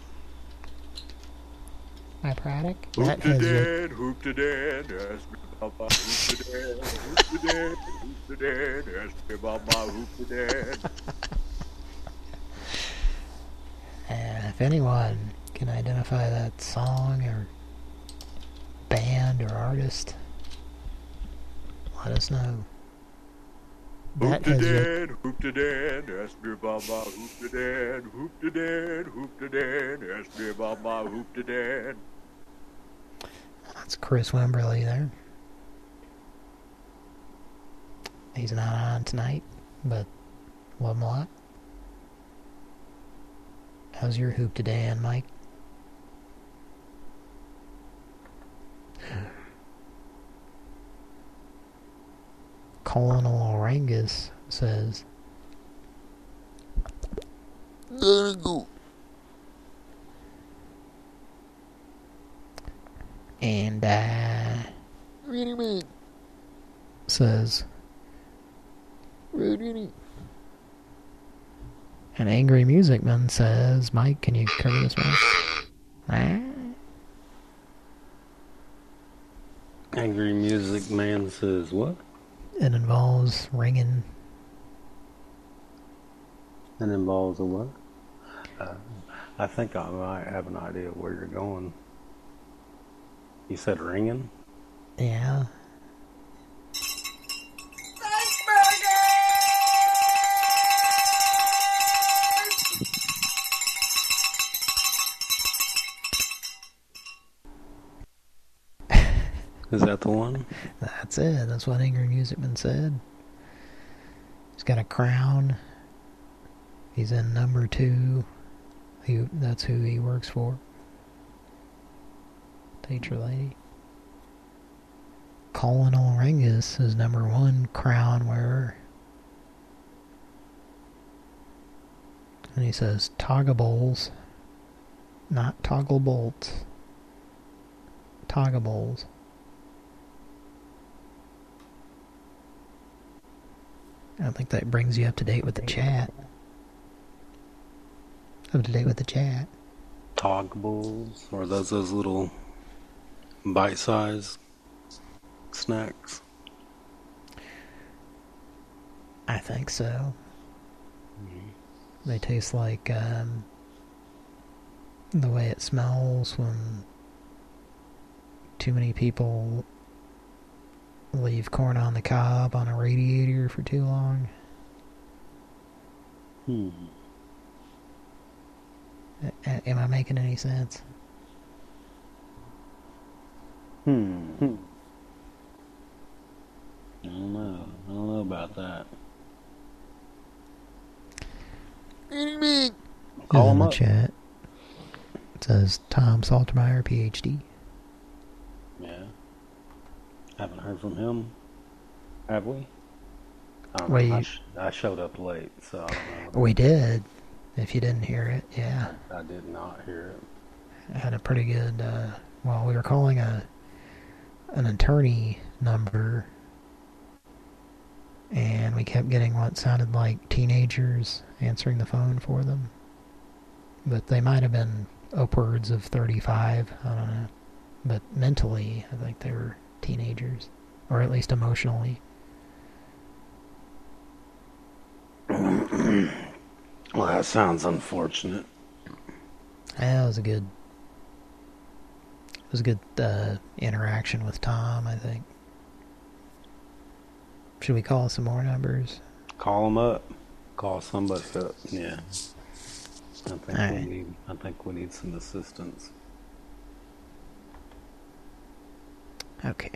My product? Hoop That to has your... dad, hoop to dad, ask me about my hoop to dad, hoop to dad, hoop to dad, ask me about my hoop to dad. Uh, if anyone can identify that song or band or artist, let us know. Hoop That to your... hoop to dad, ask me about my hoop to dad, hoop to dad, hoop to dad, ask me about my hoop to dad. That's Chris Wimberly there. He's not on tonight, but love him a lot. How's your hoop today, Mike? Colonel Orangus says, Gotta go. and uh, Ready, man. says, Ready. an angry music man says, Mike, can you cover this one? Ah, Angry Music Man says what? it involves ringing. It involves a what? Uh, I think I might have an idea where you're going. You said ringing? Yeah. Is that the one? That's it. That's what Angry Music Man said. He's got a crown. He's in number two. He, that's who he works for. Teacher lady. Colonel Rengus is number one crown wearer. And he says toggleables, not toggle bolts. Toggleables. I think that brings you up to date with the chat. Up to date with the chat. Toggables? Or those those little bite-sized snacks? I think so. They taste like um, the way it smells when too many people leave corn on the cob on a radiator for too long. Hmm. A- am I making any sense? Hmm. hmm. I don't know. I don't know about that. Ready, Call in the up. chat. It says Tom Saltermeyer, PhD. Haven't heard from him. Have we? I know. I, sh- I showed up late, so I don't know. We did. If you didn't hear it, yeah. I did not hear it. I had a pretty good, uh, well, we were calling a an attorney number, and we kept getting what sounded like teenagers answering the phone for them. But they might have been upwards of 35, I don't know. But mentally, I think they were teenagers, or at least emotionally. Well, that sounds unfortunate. Yeah, it was a good, it was a good uh, interaction with Tom, I think. Should we call some more numbers? Call them up. Call somebody up. Yeah. I think we need. I think we need some assistance. Okay.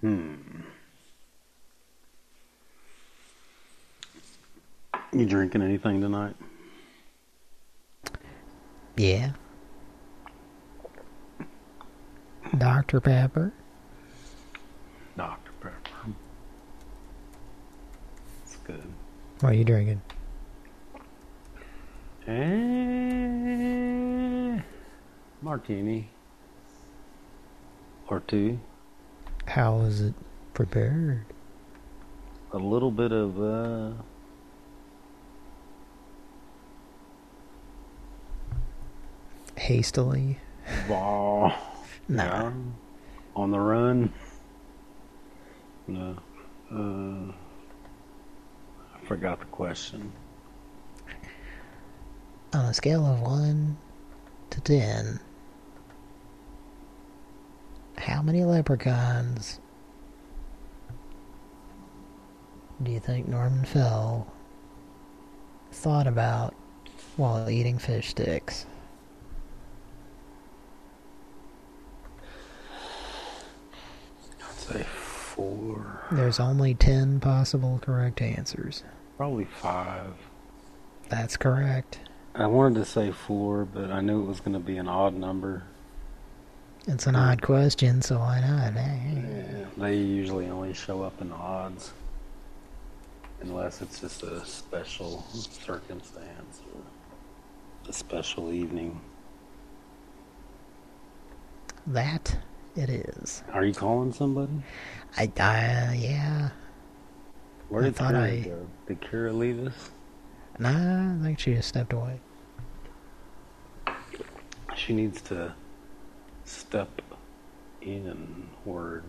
Hmm. You drinking anything tonight? Yeah. Dr. Pepper. Dr. Pepper. It's good. What are you drinking? Eh, martini or two. How is it Prepared. A little bit of uh, Hastily. ball. Nah. Yeah. On the run. No. Uh, forgot the question. On a scale of 1 to 10, how many leprechauns do you think Norman Fell thought about while eating fish sticks? I'd say four. There's only 10 possible correct answers. Probably five. That's correct. I wanted to say four, but I knew it was going to be an odd number. It's an odd question, so why not? eh? Yeah, they usually only show up in odds. Unless it's just a special circumstance or a special evening. That it is. Are you calling somebody? I, uh, yeah. Where I did thought Kira I- go? Did Kira leave us? Nah, I think she just stepped away. She needs to step in word.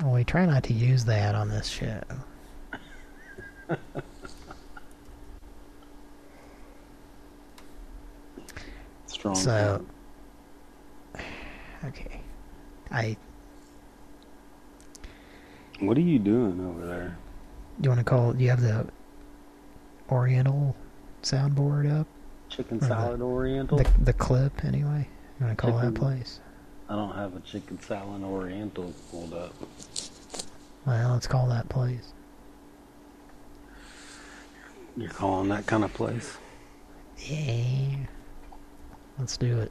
Well, we try not to use that on this show. Strong. So, okay. I, What are you doing over there? you want to call, do you have the Oriental soundboard up? Chicken Or the- salad oriental? The, the clip, anyway? You want to call Chicken- that place? I don't have a chicken salad oriental pulled up. Well, let's call that place. You're calling that kind of place? Yeah. Let's do it.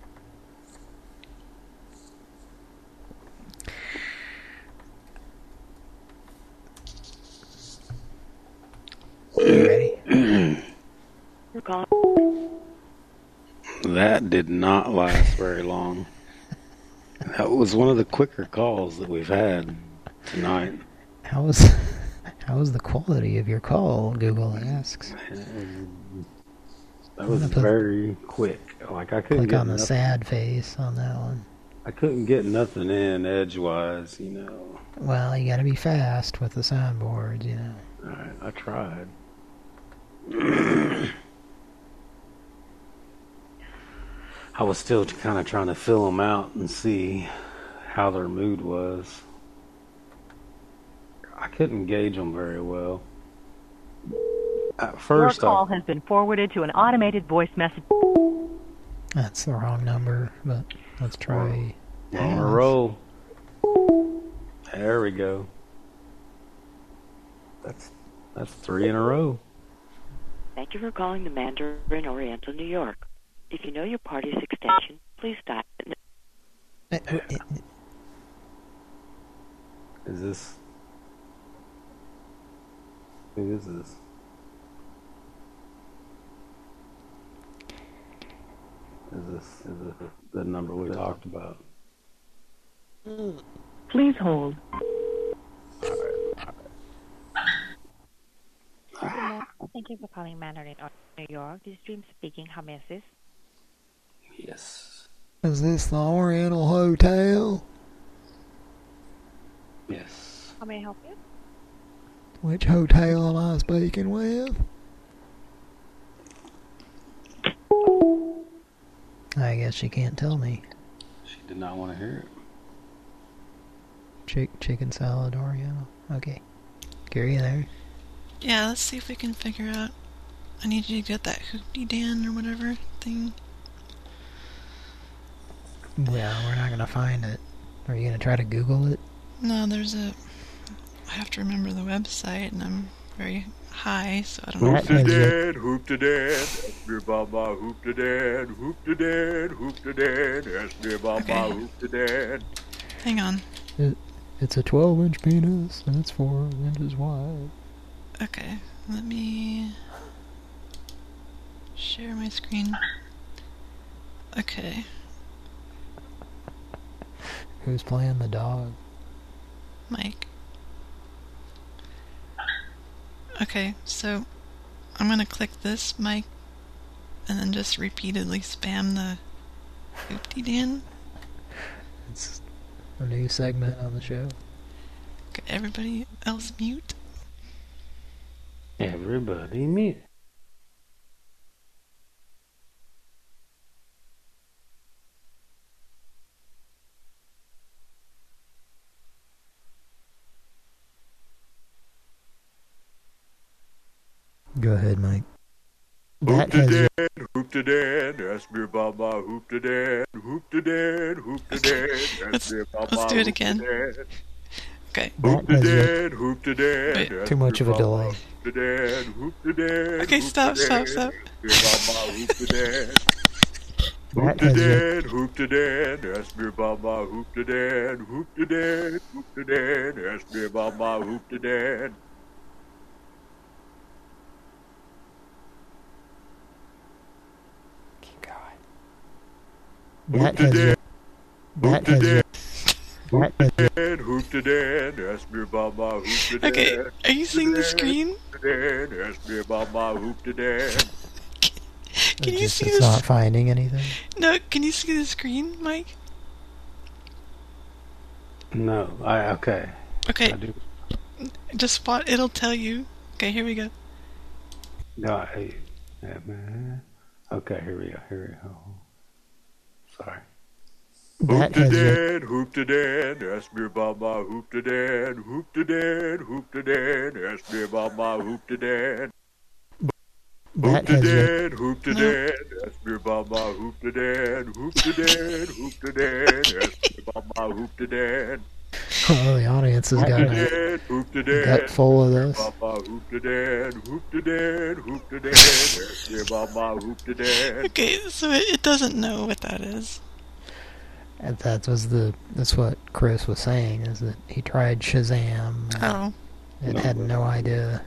That did not last very long. That was one of the quicker calls that we've had tonight. How was how was the quality of your call? Google asks. That was put- very quick. Like I couldn't Click get on the nothing, sad face on that one. I couldn't get nothing in edgewise, you know. Well, you got to be fast with the soundboards, you know. Alright, I tried. I was still kind of trying to fill them out and see how their mood was. I couldn't gauge them very well. At Your first, call I, has been forwarded to an automated voice message. That's the wrong number, but let's try. on a roll. There we go. That's that's three in a row. Thank you for calling the Mandarin Oriental, New York. If you know your party's extension, please dial it. Eh, eh. Is this? Who is this? Is this is this the number we talked about? Please hold. Thank you for calling Mandarin of New York. This is Dream speaking. How may I assist? Yes. Is this the Oriental Hotel? Yes. How may I help you? Which hotel am I speaking with? I guess she can't tell me. She did not want to hear it. Chick chicken salad Oriental. Okay. Gary, there. Yeah, let's see if we can figure out. I need you to get that Hoopty Dan or whatever thing. Well, we're not gonna find it. Are you gonna try to Google it? No, there's a. I have to remember the website, and I'm very high, so I don't know. Hoop to dead, hoop to dead, ask me about my hoop to dead, hoop to dead, hoop to dead, ask me about my hoop to dead. Hang on. it? It's a 12-inch penis, and it's 4 inches wide. Okay, let me share my screen. Okay. Who's playing the dog? Mike. Okay, so I'm gonna click this mic and then just repeatedly spam the hoopty dan. It's a new segment on the show. Okay, everybody else mute. Everybody mute. Go ahead, Mike. Hoop That to has dan, hoop to dan, ask me about my hoop to dan, hoop to dan, hoop to dan, ask me about let's my do it again. Okay. Hoop to has dan, hoop to dan, too much of a delay. Hoop to dan, hoop to dan, Okay, stop, stop, stop. ask me hoop to dan. Hoop to has dan, hoop to dan, ask me about my hoop to dan, hoop to dan, hoop to dan, ask me about my hoop to dan. That has your, that has your, that has your, Dan, hoop to dan, ask me about my hoop to dan. Okay, are you seeing the screen? Hoop to dan, ask me about my hoop to dan. Can it's you just, see it's this? not finding anything. No, can you see the screen, Mike? No, I okay. Okay, I do. just spot. It'll tell you. Okay, here we go. No, I, yeah, man. Okay, here we go. Here we go. Sorry. That Hoop to has your, dan, hoop to dan, ask me about my hoop to dan, hoop to dan, hoop to dan, ask me about my hoop to dan. Hoop to has your, dan, hoop to No. dan, ask me about my hoop to dan, hoop to dan, hoop to dan, ask me about my hoop to dan. oh, the audience has got Hoop to a dan, hoop to gut full of this. Okay, so it, it doesn't know what that is. And that was the, that's what Chris was saying, is that he tried Shazam. and Oh, It had no idea.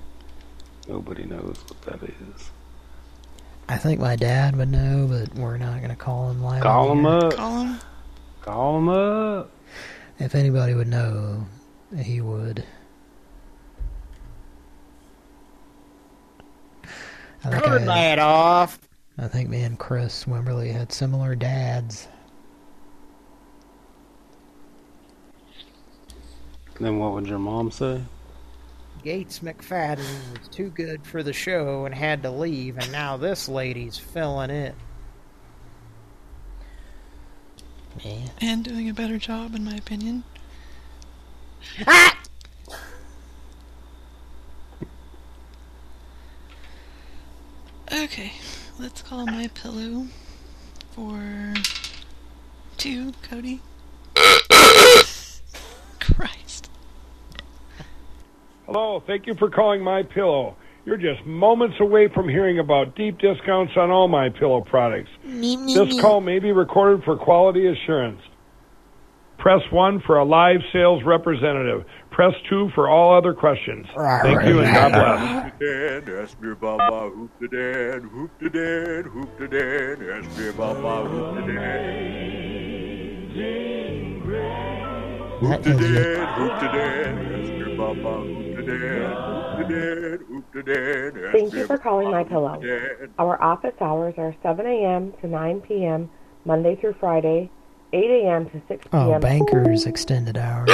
Nobody knows what that is. I think my dad would know, but we're not going to call him live. Call him here. up. call him. Call him up. If anybody would know, he would. I think, Turn I, that off. I think me and Chris Wimberly had similar dads. Then what would your mom say? Gates McFadden was too good for the show and had to leave, and now this lady's filling it. Man. And doing a better job, in my opinion. Ah! Okay, let's call my pillow for two, Cody. Christ. Hello, thank you for calling My Pillow. You're just moments away from hearing about deep discounts on all My Pillow products. This call may be recorded for quality assurance. Press 1 for a live sales representative. Press 2 for all other questions. Thank you and God bless. Hoop to dan, ask me about my hoop to dan, hoop to dan, hoop to dan, ask me about my hoop to dan. Hoop to dan, hoop to dan, ask me about my hoop to dan, hoop to dan, hoop to dan, ask Thank you for calling My Pillow. hoop to dan. Our office hours are 7 a.m. to 9 p.m. Monday through Friday, 8 a.m. to 6 p.m. Oh, bankers extended hours.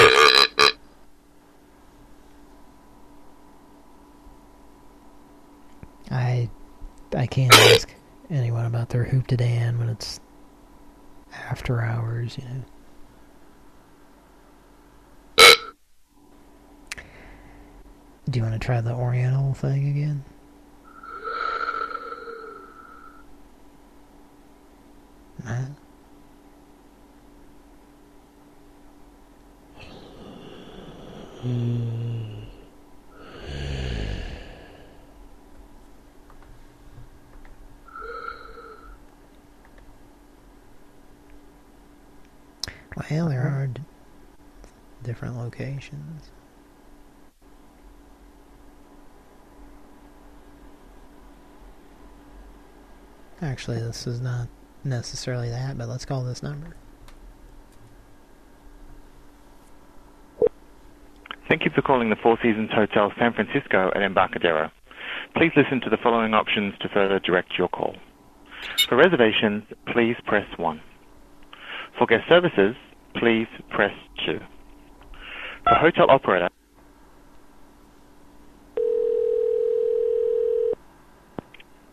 I I can't ask anyone about their hoop to dan when it's after hours, you know. Do you want to try the Oriental thing again? Well, there are different locations. Actually, this is not necessarily that, but let's call this number. Thank you for calling the Four Seasons Hotel San Francisco at Embarcadero. Please listen to the following options to further direct your call. For reservations, please press 1. For guest services, please press 2. For hotel operator,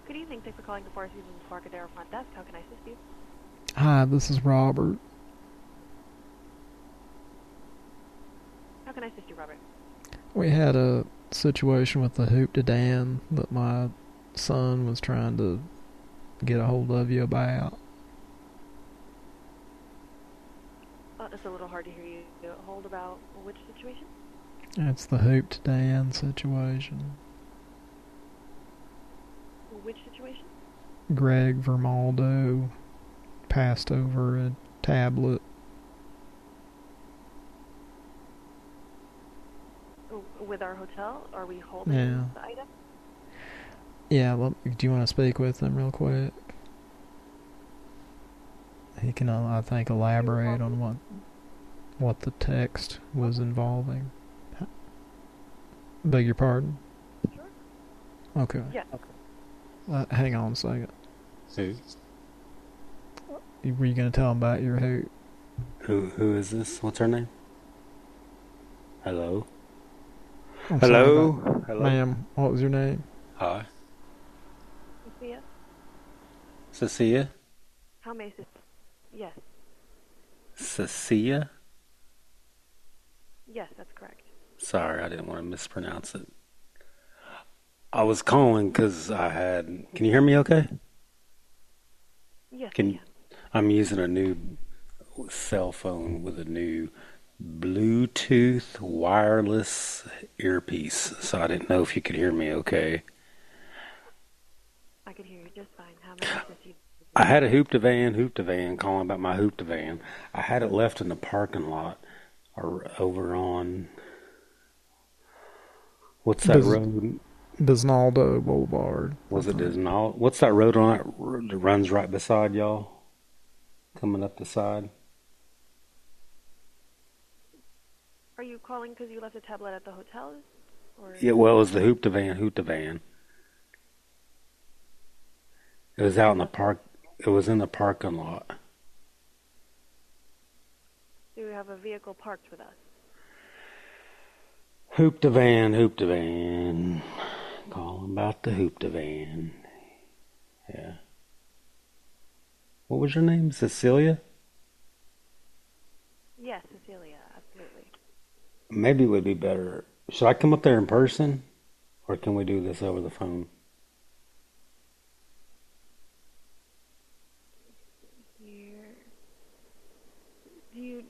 Good evening. Thanks for calling the Four Seasons Embarcadero front desk. How can I assist you? Hi, this is Robert. How can I assist you, Robert? We had a situation with the Hoop to Dan that my son was trying to get a hold of you about. Uh, it's a little hard to hear you. Hold about which situation? It's the Hoop to Dan situation. Which situation? Greg Vermaldo passed over a tablet. With our hotel? Are we holding Yeah. the item? Yeah, well, do you want to speak with him real quick? He can, uh, I think, elaborate on what what the text was involving. Beg your pardon? Sure. Okay. Yeah. Uh, hang on a second. Who? Were you going to tell him about your hoop? Who? Who is this? What's her name? Hello. I'm Hello. about- Hello. Ma'am, what was your name? Hi. Sophia? Cecilia. How may I assist? Yes. Cecilia. Yes, that's correct. Sorry, I didn't want to mispronounce it. I was calling because I had. Can you hear me? Okay. Yes, I Can I'm using a new cell phone with a new Bluetooth wireless earpiece, so I didn't know if you could hear me. Okay. I could hear you just fine. How may I you? I had a hoop to van, hoop to van, calling about my hoop to van. I had it left in the parking lot or over on what's that Bis- road? Bisnaldo Boulevard. Was it Disnall? What's that road on it that runs right beside y'all? Coming up the side? Are you calling because you left a tablet at the hotel? Or Yeah, well, it was the hoop to van, hoop to van. It was out in the park. It was in the parking lot. do you have a vehicle parked with us? Hoop to van, hoop to van. Calling about the hoop to van. Yeah. What was your name? Cecilia? Yes, Cecilia, absolutely. Maybe it would be better. Should I come up there in person? Or can we do this over the phone? Here. Do you,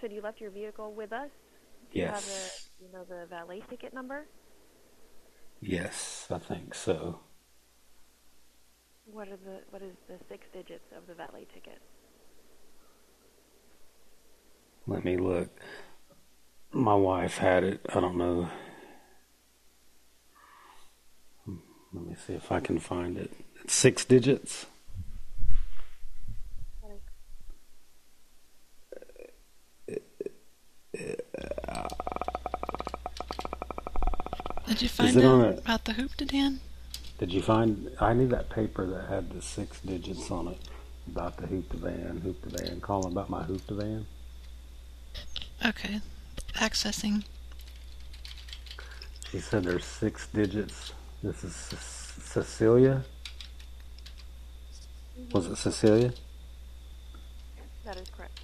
said you left your vehicle with us? Do you have Yes. a, you know, the valet ticket number? Yes, I think so. What are the, what is the six digits of the valet ticket? Let me look. My wife had it. I don't know. Let me see if I can find it. It's six digits. Did you find it on out a- about the hoop to Dan? Did you find? I need that paper that had the six digits on it about the hoop to van, hoop to van. Calling about my hoop to van. Okay. Accessing. She said there's six digits. This is Ce- Cecilia. Was it Cecilia? That is correct.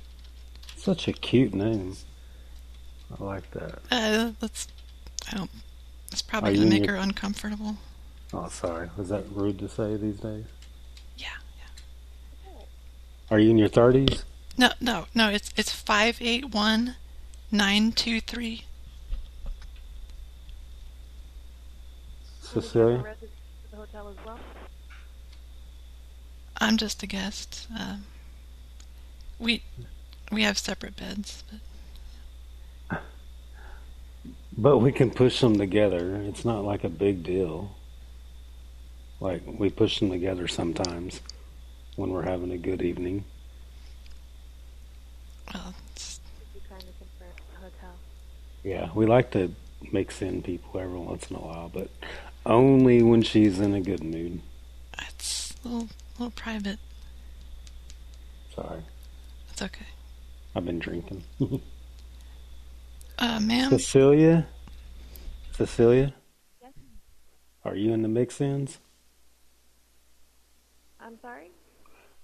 Such a cute name. I like that. Uh, let's. I don't. It's probably gonna make in her uncomfortable. Oh, sorry. Was that rude to say these days? Yeah, yeah. Are you in your thirties? No, no, no. It's it's five eight one nine two three. Cecilia? Resident of the hotel as well? I'm just a guest. Um, we we have separate beds. But But we can push them together. It's not like a big deal. Like we push them together sometimes when we're having a good evening. well, it's, Would you kindly confirm the hotel? Yeah, we like to mix in people every once in a while, but only when she's in a good mood. It's a little, little private. Sorry, It's okay. I've been drinking. Uh, ma'am? Cecilia? Cecilia? Are you into mix-ins? I'm sorry?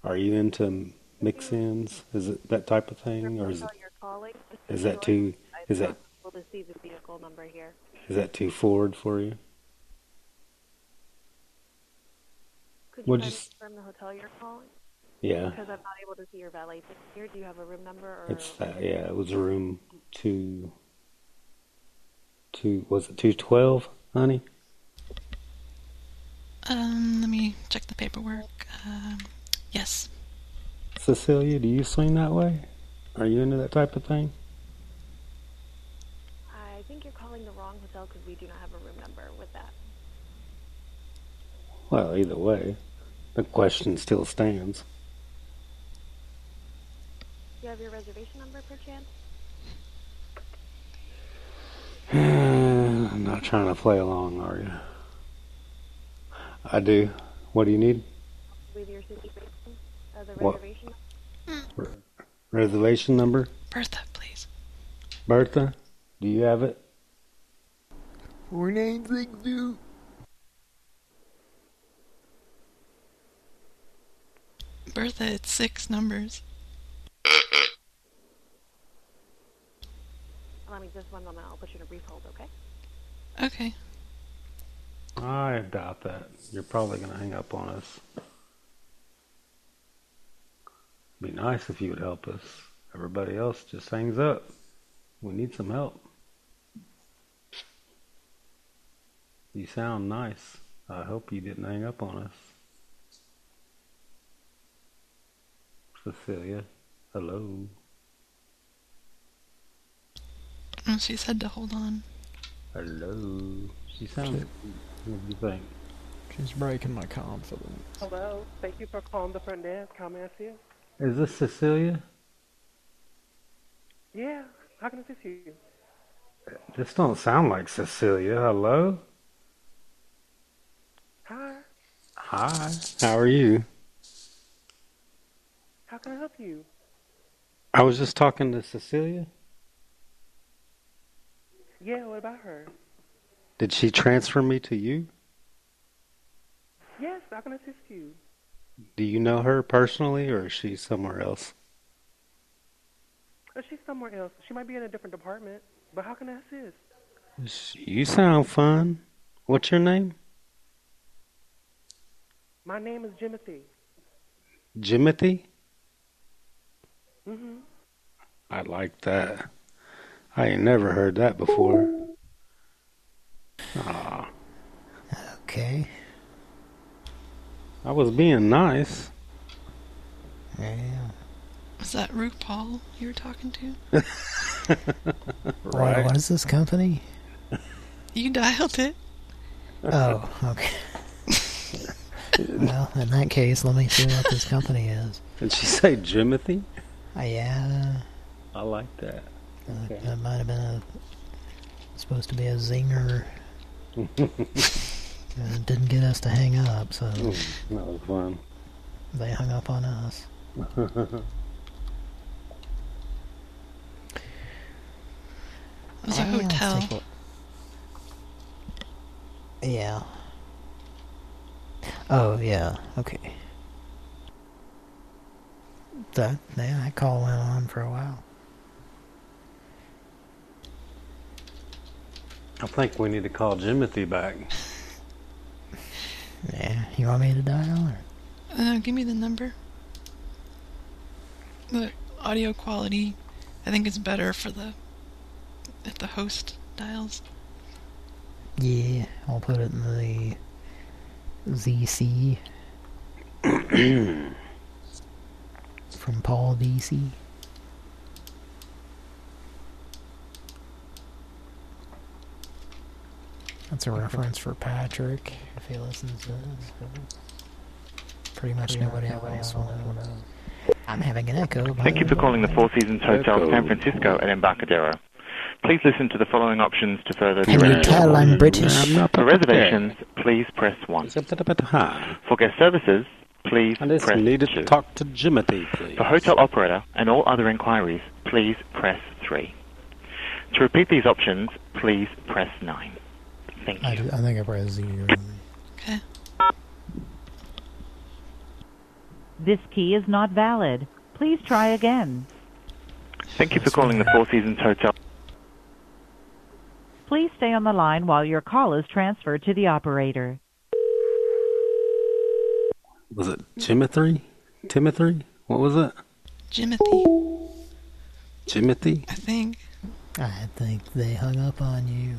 Are you into mix-ins? Is it that type of thing, or is it, You're calling? is that too is that able to see the vehicle number here. is that too forward for you? Could you Would kindly you s- confirm the hotel you're calling? Yeah. Because I'm not able to see your valet here. Do you have a room number or It's that. Yeah, it was room two. Two was it two twelve, honey? Um, let me check the paperwork. Um, yes. Cecilia, do you swing that way? Are you into that type of thing? I think you're calling the wrong hotel because we do not have a room number with that. Well, either way, the question still stands. Do you have your reservation number per chance? I'm not trying to play along, are you? I do. What do you need? With your situation? Uh, the What? reservation Reservation number? Bertha, please. Bertha, do you have it? Four nine six two. Bertha, it's six numbers. Allow me just one moment. I'll put you in a brief hold, okay? Okay. I doubt that. You're probably going to hang up on us. Be nice if you would help us. Everybody else just hangs up. We need some help. You sound nice. I hope you didn't hang up on us. Cecilia, hello. She said to hold on. Hello. She sounds. What do you think? She's breaking my confidence. Hello. Thank you for calling the front desk. How may I assist you? Is this Cecilia? Yeah. How can I assist you? This don't sound like Cecilia. Hello? Hi. Hi. How are you? How can I help you? I was just talking to Cecilia. Yeah. What about her? Did she transfer me to you? Yes. I can assist you? Do you know her personally or is she somewhere else? Oh, she's somewhere else. She might be in a different department. But how can I assist? You sound fun. What's your name? My name is Jimothy. Jimothy? Mm-hmm. I like that. I ain't never heard that before. Aw. Okay. I was being nice. Yeah. Was that RuPaul you were talking to? What, what is this company? You dialed it. Oh, okay. well, in that case, let me see what this company is. Did she say Jimothy? Uh, yeah, I like that. Okay. that might have been a supposed to be a zinger. It didn't get us to hang up, so hmm, that was fun. they hung up on us. It was a hotel. take a look. Yeah. Oh, yeah. Okay. That, yeah, that call went on for a while. I think we need to call Jimothy back. Yeah, you want me to dial or? Uh, give me the number. The audio quality, I think, is better for the if the host dials. Yeah, I'll put it in the ZC from Paul DC. That's a reference for Patrick, if he listens to this. Pretty much nobody else will know. I'm having an echo. Thank you for calling the. Four Seasons Hotel San Francisco at Embarcadero. Please listen to the following options to further Can you direct tell. I'm British? For reservations, please press 1. For guest services, please I just press needed 2. to talk to Jimothy, please. For hotel operator and all other inquiries, please press 3. To repeat these options, please press 9. Thank you. I, I think I pressed zero. Okay. This key is not valid. Please try again. Thank you for calling the Four Seasons Hotel. Please stay on the line while your call is transferred to the operator. Was it Timothy? Timothy? What was it? Jimothy, Timothy? I think. I think they hung up on you.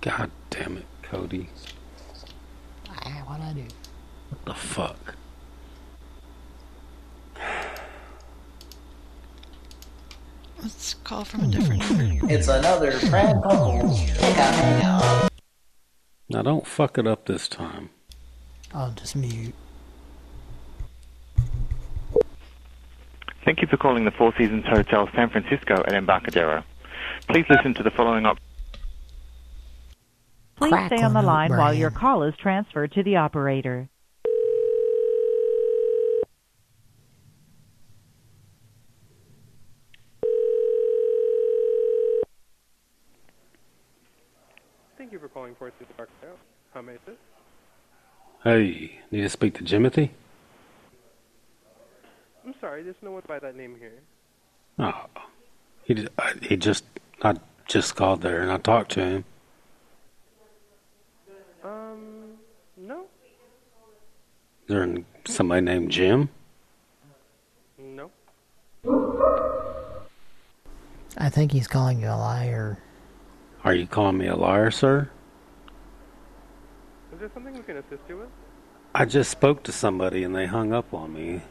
God damn it, Cody. What'd I do? What the fuck? Let's call from a different number. It's another Pran Funkels. Now don't fuck it up this time. I'll just mute. Thank you for calling the Four Seasons Hotel San Francisco at Embarcadero. Please listen to the following options. Please stay on the line while your call is transferred to the operator. Thank you for calling Four Seasons Embarcadero. How may I assist? Hey, need to speak to Jimothy? I'm sorry, there's no one by that name here. Oh, he did, I, he just I just called there and I talked to him. Um, no, Is there somebody named Jim? no. I think he's calling you a liar. Are you calling me a liar, sir? Is there something we can assist you with? I just spoke to somebody and they hung up on me.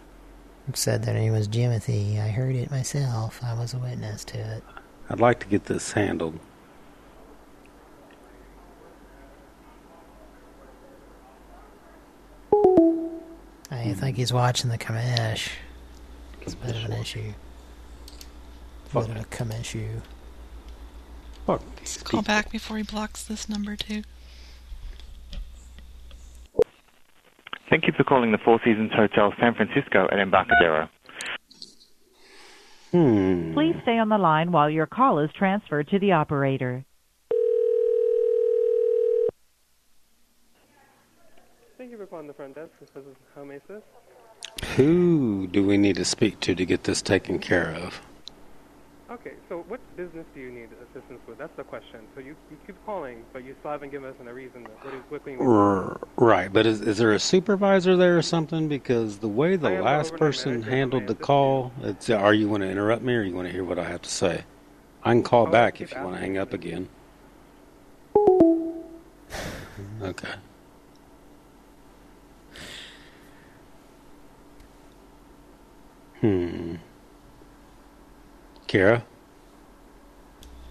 Said their name was Jimothy. I heard it myself. I was a witness to it. I'd like to get this handled. I think he's watching the commish. It's a bit of an issue. A bit of a commish Fuck. Let's call back before he blocks this number too. Thank you for calling the Four Seasons Hotel San Francisco at Embarcadero. Hmm. Please stay on the line while your call is transferred to the operator. Thank you for the front desk. How may Who do we need to speak to to get this taken care of? Okay, so what business do you need assistance with? That's the question. So you, you keep calling, but you still haven't given us a reason. What is what can you R- Right, but is, is there a supervisor there or something? Because the way the I am the last person handled the call, it's are you going to interrupt me or you want to hear what I have to say? I can call Oh, back if you want to hang up again. Okay. Hmm. Kara,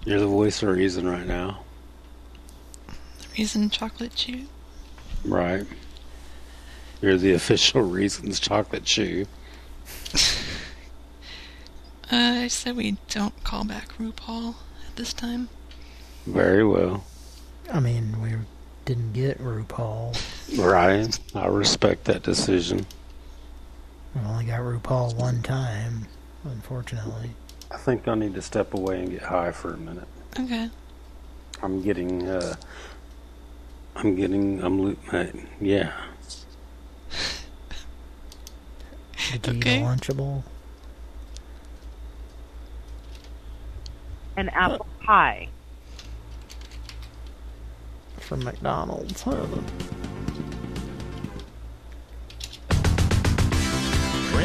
you're the voice of reason right now, The reason chocolate chew. right? You're the official reasons chocolate chew. Uh, I said we don't call back RuPaul at this time. Very well. I mean, we didn't get RuPaul. Right. I respect that decision. We only got RuPaul one time, unfortunately. I think I need to step away and get high for a minute. Okay. I'm getting, uh, I'm getting, I'm, lo- uh, yeah. Did you eat a Lunchable? An apple pie. From McDonald's.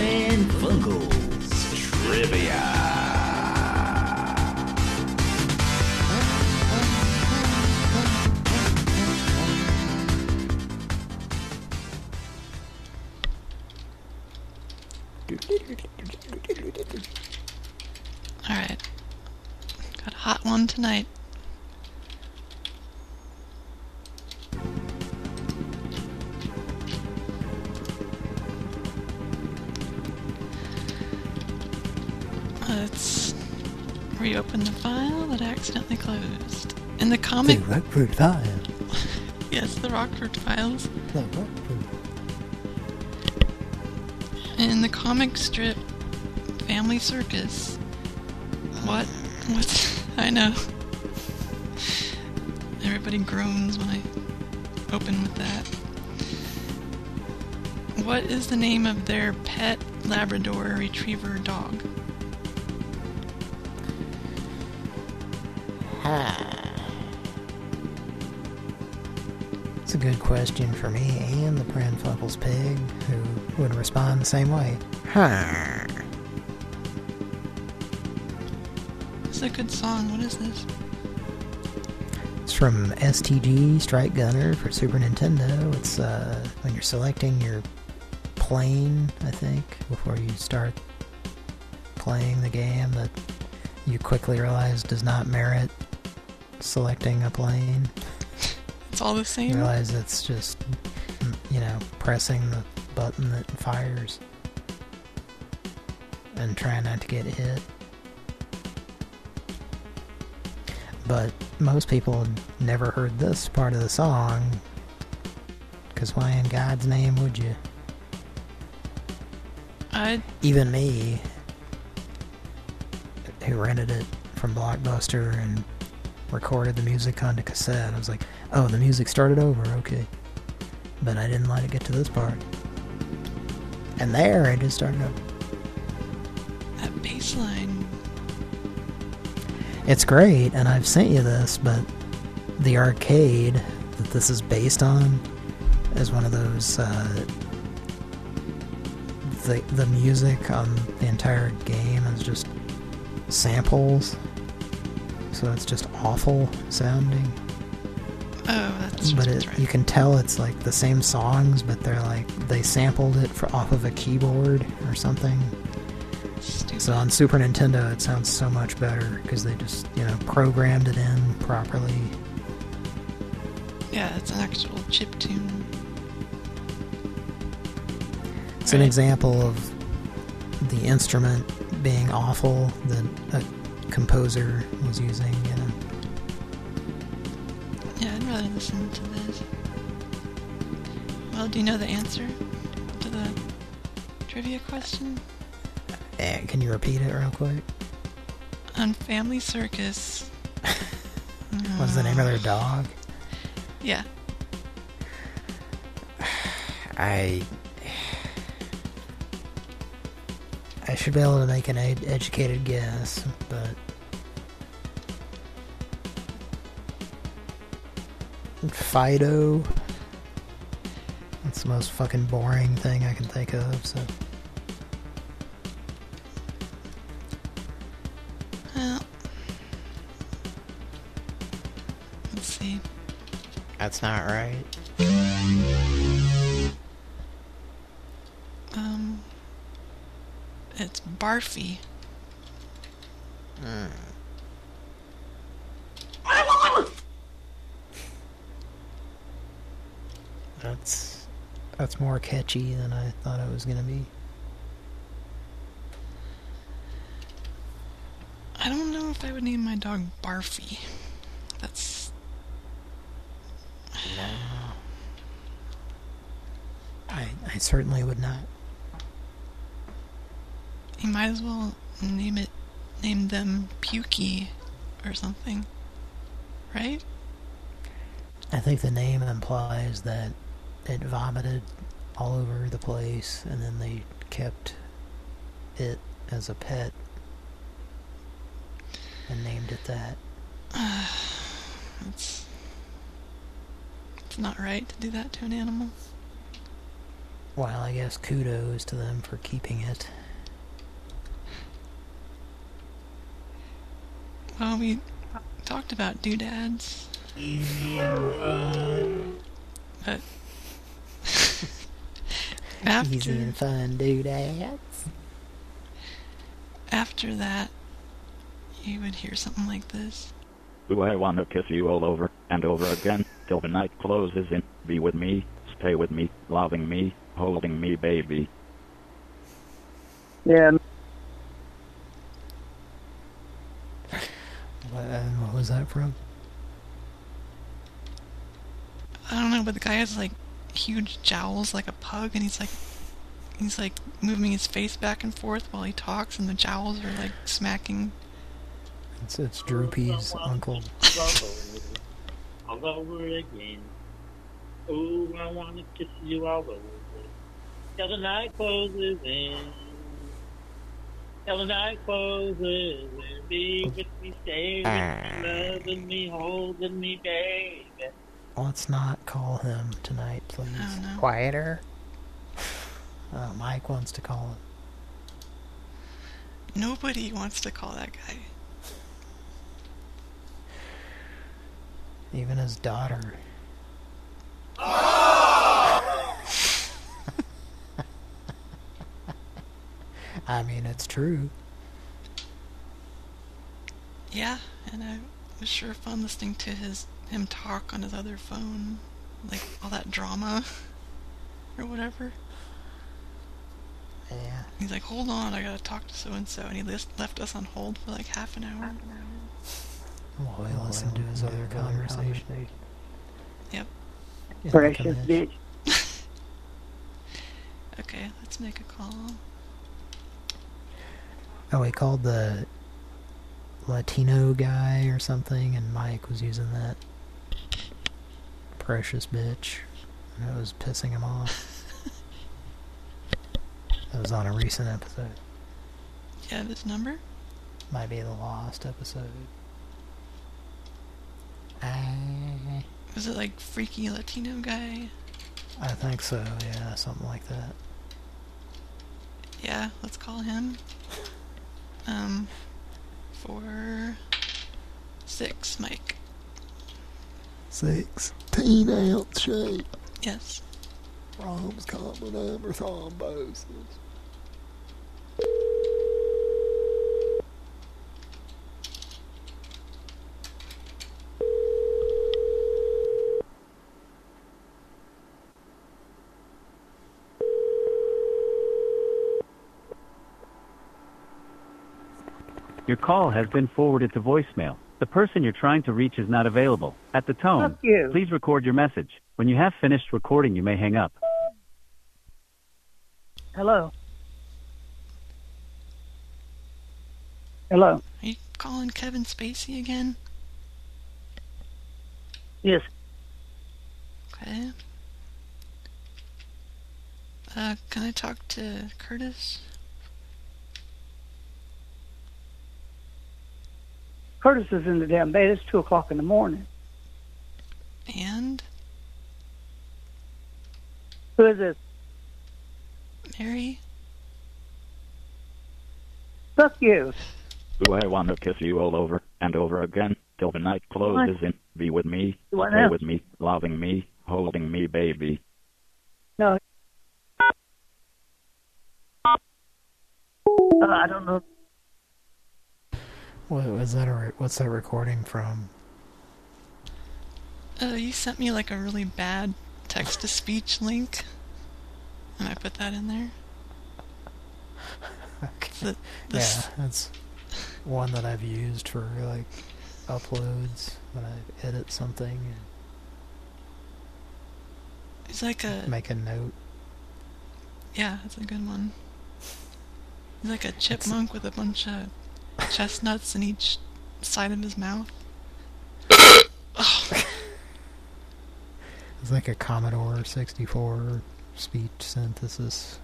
Huh? Pran Funkels Trivia. Alright. Got a hot one tonight. Let's reopen the file that I accidentally closed. In the comic... The Rockford File. yes, the Rockford Files. The Rockford. In the comic strip Family Circus. What? What? I know. Everybody groans when I open with that. What is the name of their pet Labrador Retriever dog? It's a good question for me and the Pranfuckles pig, who would respond the same way. Huh. It's a good song. What is this? It's from STG Strike Gunner for Super Nintendo. It's uh, when you're selecting your plane, I think, before you start playing the game that you quickly realize does not merit selecting a plane. It's all the same. You realize it's just, mm, you know, pressing the button that fires and trying not to get hit. But most people never heard this part of the song. Because why in God's name would you? I Even me, who rented it from Blockbuster and recorded the music onto cassette, I was like, oh, the music started over, okay. But I didn't let it get to this part. And there, it just started over. that bass line. It's great, and I've sent you this, but the arcade that this is based on is one of those, uh, the, the music on the entire game is just samples, so it's just awful sounding. Oh, that's But it, you can tell it's like the same songs, but they're like, they sampled it for, off of a keyboard or something. So on Super Nintendo, it sounds so much better because they just, you know, programmed it in properly. Yeah, it's an actual chip tune. It's an example of the instrument being awful that a composer was using, listen to this. Well, do you know the answer to the trivia question? Eh, can you repeat it real quick? On Family Circus. What's the name of their dog? Yeah. I I should be able to make an ed educated guess, but Fido. That's the most fucking boring thing I can think of. So Well, let's see. that's not right. Um, it's Barfy. Hmm. That's that's more catchy than I thought it was gonna be. I don't know if I would name my dog Barfy. That's No. I I certainly would not. you might as well name it, name them Pukey or something, right? I think the name implies that it vomited all over the place and then they kept it as a pet and named it that. It's it's not right to do that to an animal. Well, I guess kudos to them for keeping it. Well, we talked about doodads. But after Easy and fun doodads. after that, you would hear something like this. Do I want to kiss you all over and over again till the night closes in? Be with me, stay with me, loving me, holding me, baby. Yeah. Uh, what was that from? I don't know, but the guy has like huge jowls like a pug, and he's like, he's like moving his face back and forth while he talks, and the jowls are like smacking. It's, it's Droopy's uncle. all over again. Oh, I want to kiss you all over. Till the night closes in. Till the night closes in. Be with me, stay with me, ah. loving me, holding me, baby. Let's not call him tonight, please. Quieter. Uh, Mike wants to call him. Nobody wants to call that guy. Even his daughter. I mean, it's true. Yeah, and I was sure fun listening to his him talk on his other phone, like all that drama or whatever. Yeah. He's like, hold on, I gotta talk to so and so, and he list, left us on hold for like half an hour. Well, we listened to his other conversation. Yep. Yeah, Precious bitch. Okay, let's make a call. Oh, he called the Latino guy or something, and Mike was using that precious bitch, and it was pissing him off. that was on a recent episode. You have his number? Might be the lost episode. I, Was it like freaky Latino guy? I think so, yeah, something like that. Yeah, let's call him. Um, for six, Mike. Sixteen ounce shape. Yes. Rom's common number thrombosis. Your call has been forwarded to voicemail. The person you're trying to reach is not available. At the tone, you. please record your message. When you have finished recording, you may hang up. Hello. Hello. Are you calling Kevin Spacey again? Yes. Okay. Uh, can I talk to Curtis? Curtis is in the damn bed. It's two o'clock in the morning. And Who is this? Mary? Fuck you. Do I want to kiss you all over and over again till the night closes in? Be with me, What stay else? with me, loving me, holding me, baby. No. Uh, I don't know. What was that? A re what's that recording from? Uh, you sent me like a really bad text-to-speech link, and I put that in there. The, this, Yeah, that's one that I've used for like uploads when I edit something It's like a make a note. yeah, it's a good one. He's like a chipmunk with a bunch of chestnuts in each side of his mouth. It's like a Commodore 64 speech synthesis.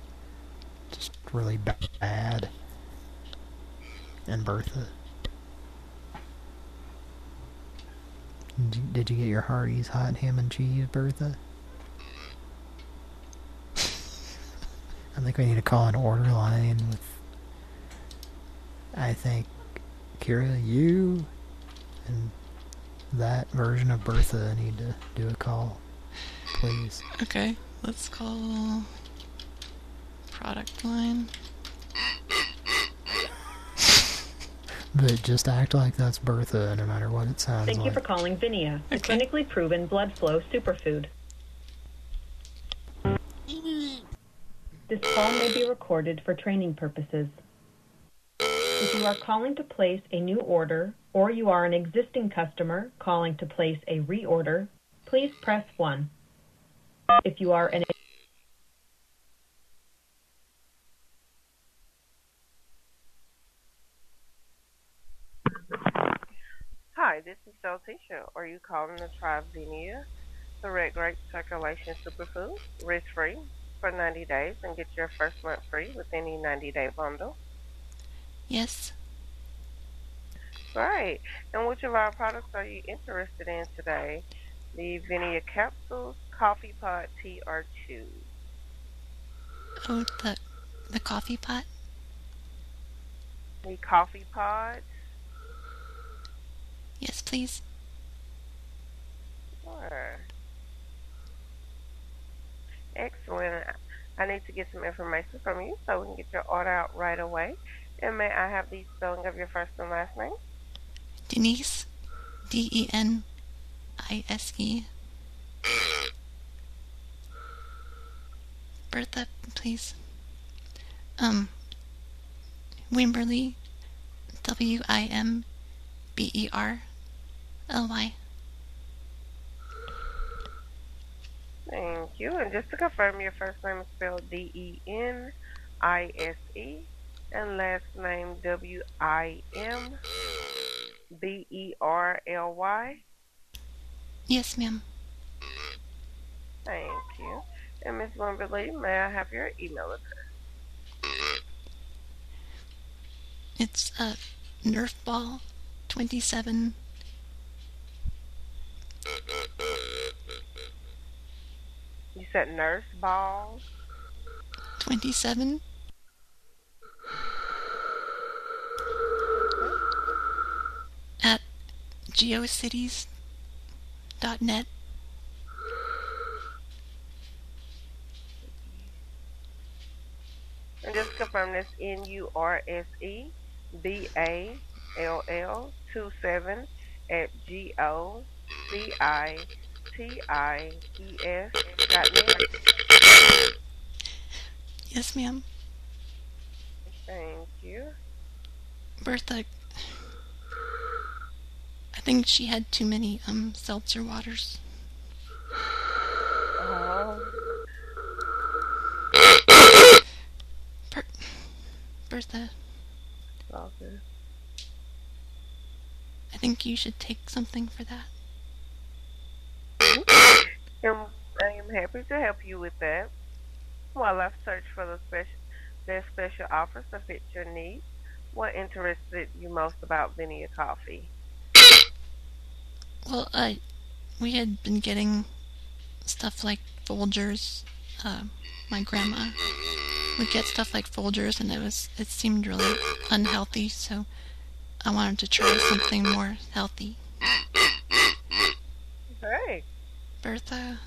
Just really bad. And Bertha. Did you, did you get your Hardee's hot ham and cheese, Bertha? I think we need to call an order line with. I think Kira, you and that version of Bertha need to do a call, please. Okay, let's call product line. But just act like that's Bertha, no matter what it sounds Thank you like. for calling Vinia, the clinically proven blood flow superfood. This call may be recorded for training purposes. If you are calling to place a new order or you are an existing customer calling to place a reorder, please press 1. If you are an Hi, this is Celticia. Are you calling to try Vinia, the red grape circulation superfood, risk-free, for 90 days and get your first month free with any 90-day bundle? Yes. Right. And which of our products are you interested in today? The Vinia capsules, coffee pot, tea, or chew? Oh, the the coffee pot. The coffee pot. Yes, please. Sure. Excellent. I need to get some information from you so we can get your order out right away. And may I have the spelling of your first and last name? Denise. D E N I S E. Bertha, please. Um. Wimberly. W I M B E R L Y. Thank you. And just to confirm, your first name is spelled D E N I S E and last name W I M B E R L Y. Yes, ma'am. Thank you. And Miss Wimberly, may I have your email address? It's uh, Nerf Ball 27. You said nurse balls. 27. geocities.net. And just confirm this N U R S E B A L L two seven at G O C I T I E S dot net. Yes, ma'am. Thank you. Bertha. I think she had too many um seltzer waters. Uh, Ber- Bertha, okay. I think you should take something for that. And I am happy to help you with that. While I've searched for the special their special offers to fit your needs, what interested you most about Vinia Coffee? Well, uh, we had been getting stuff like Folgers. Uh, my grandma would get stuff like Folgers, and it was it seemed really unhealthy. So I wanted to try something more healthy. Hey. Bertha,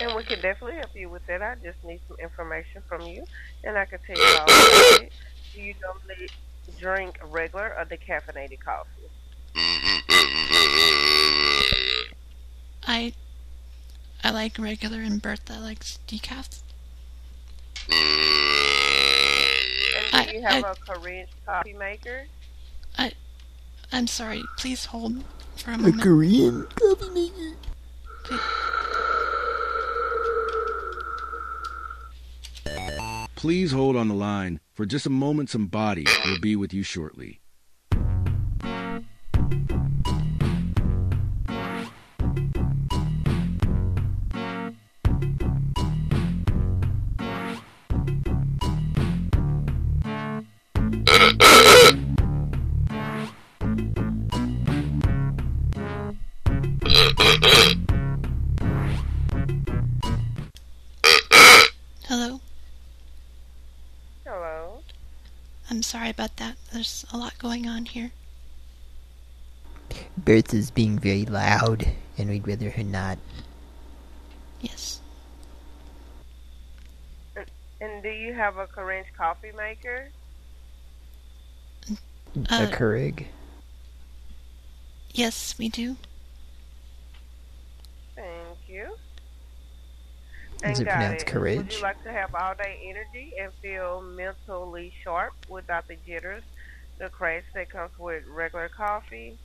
And we can definitely help you with that. I just need some information from you, and I can tell you all about it. Do you normally drink regular or decaffeinated coffee? I I like regular, and Bertha likes decaf. And do you have I- a Korean coffee maker? I I'm sorry. Please hold for a A. Korean coffee maker. Please hold on the line. For just a moment, somebody will be with you shortly. Sorry about that. There's a lot going on here. Bertha's being very loud, and we'd rather her not. Yes. And, and do you have a Korean coffee maker? Uh, a Keurig. Yes, we do. Thank you. And Is it pronounced it. Would you like to have all day energy and feel mentally sharp without the jitters, the crash that comes with regular coffee?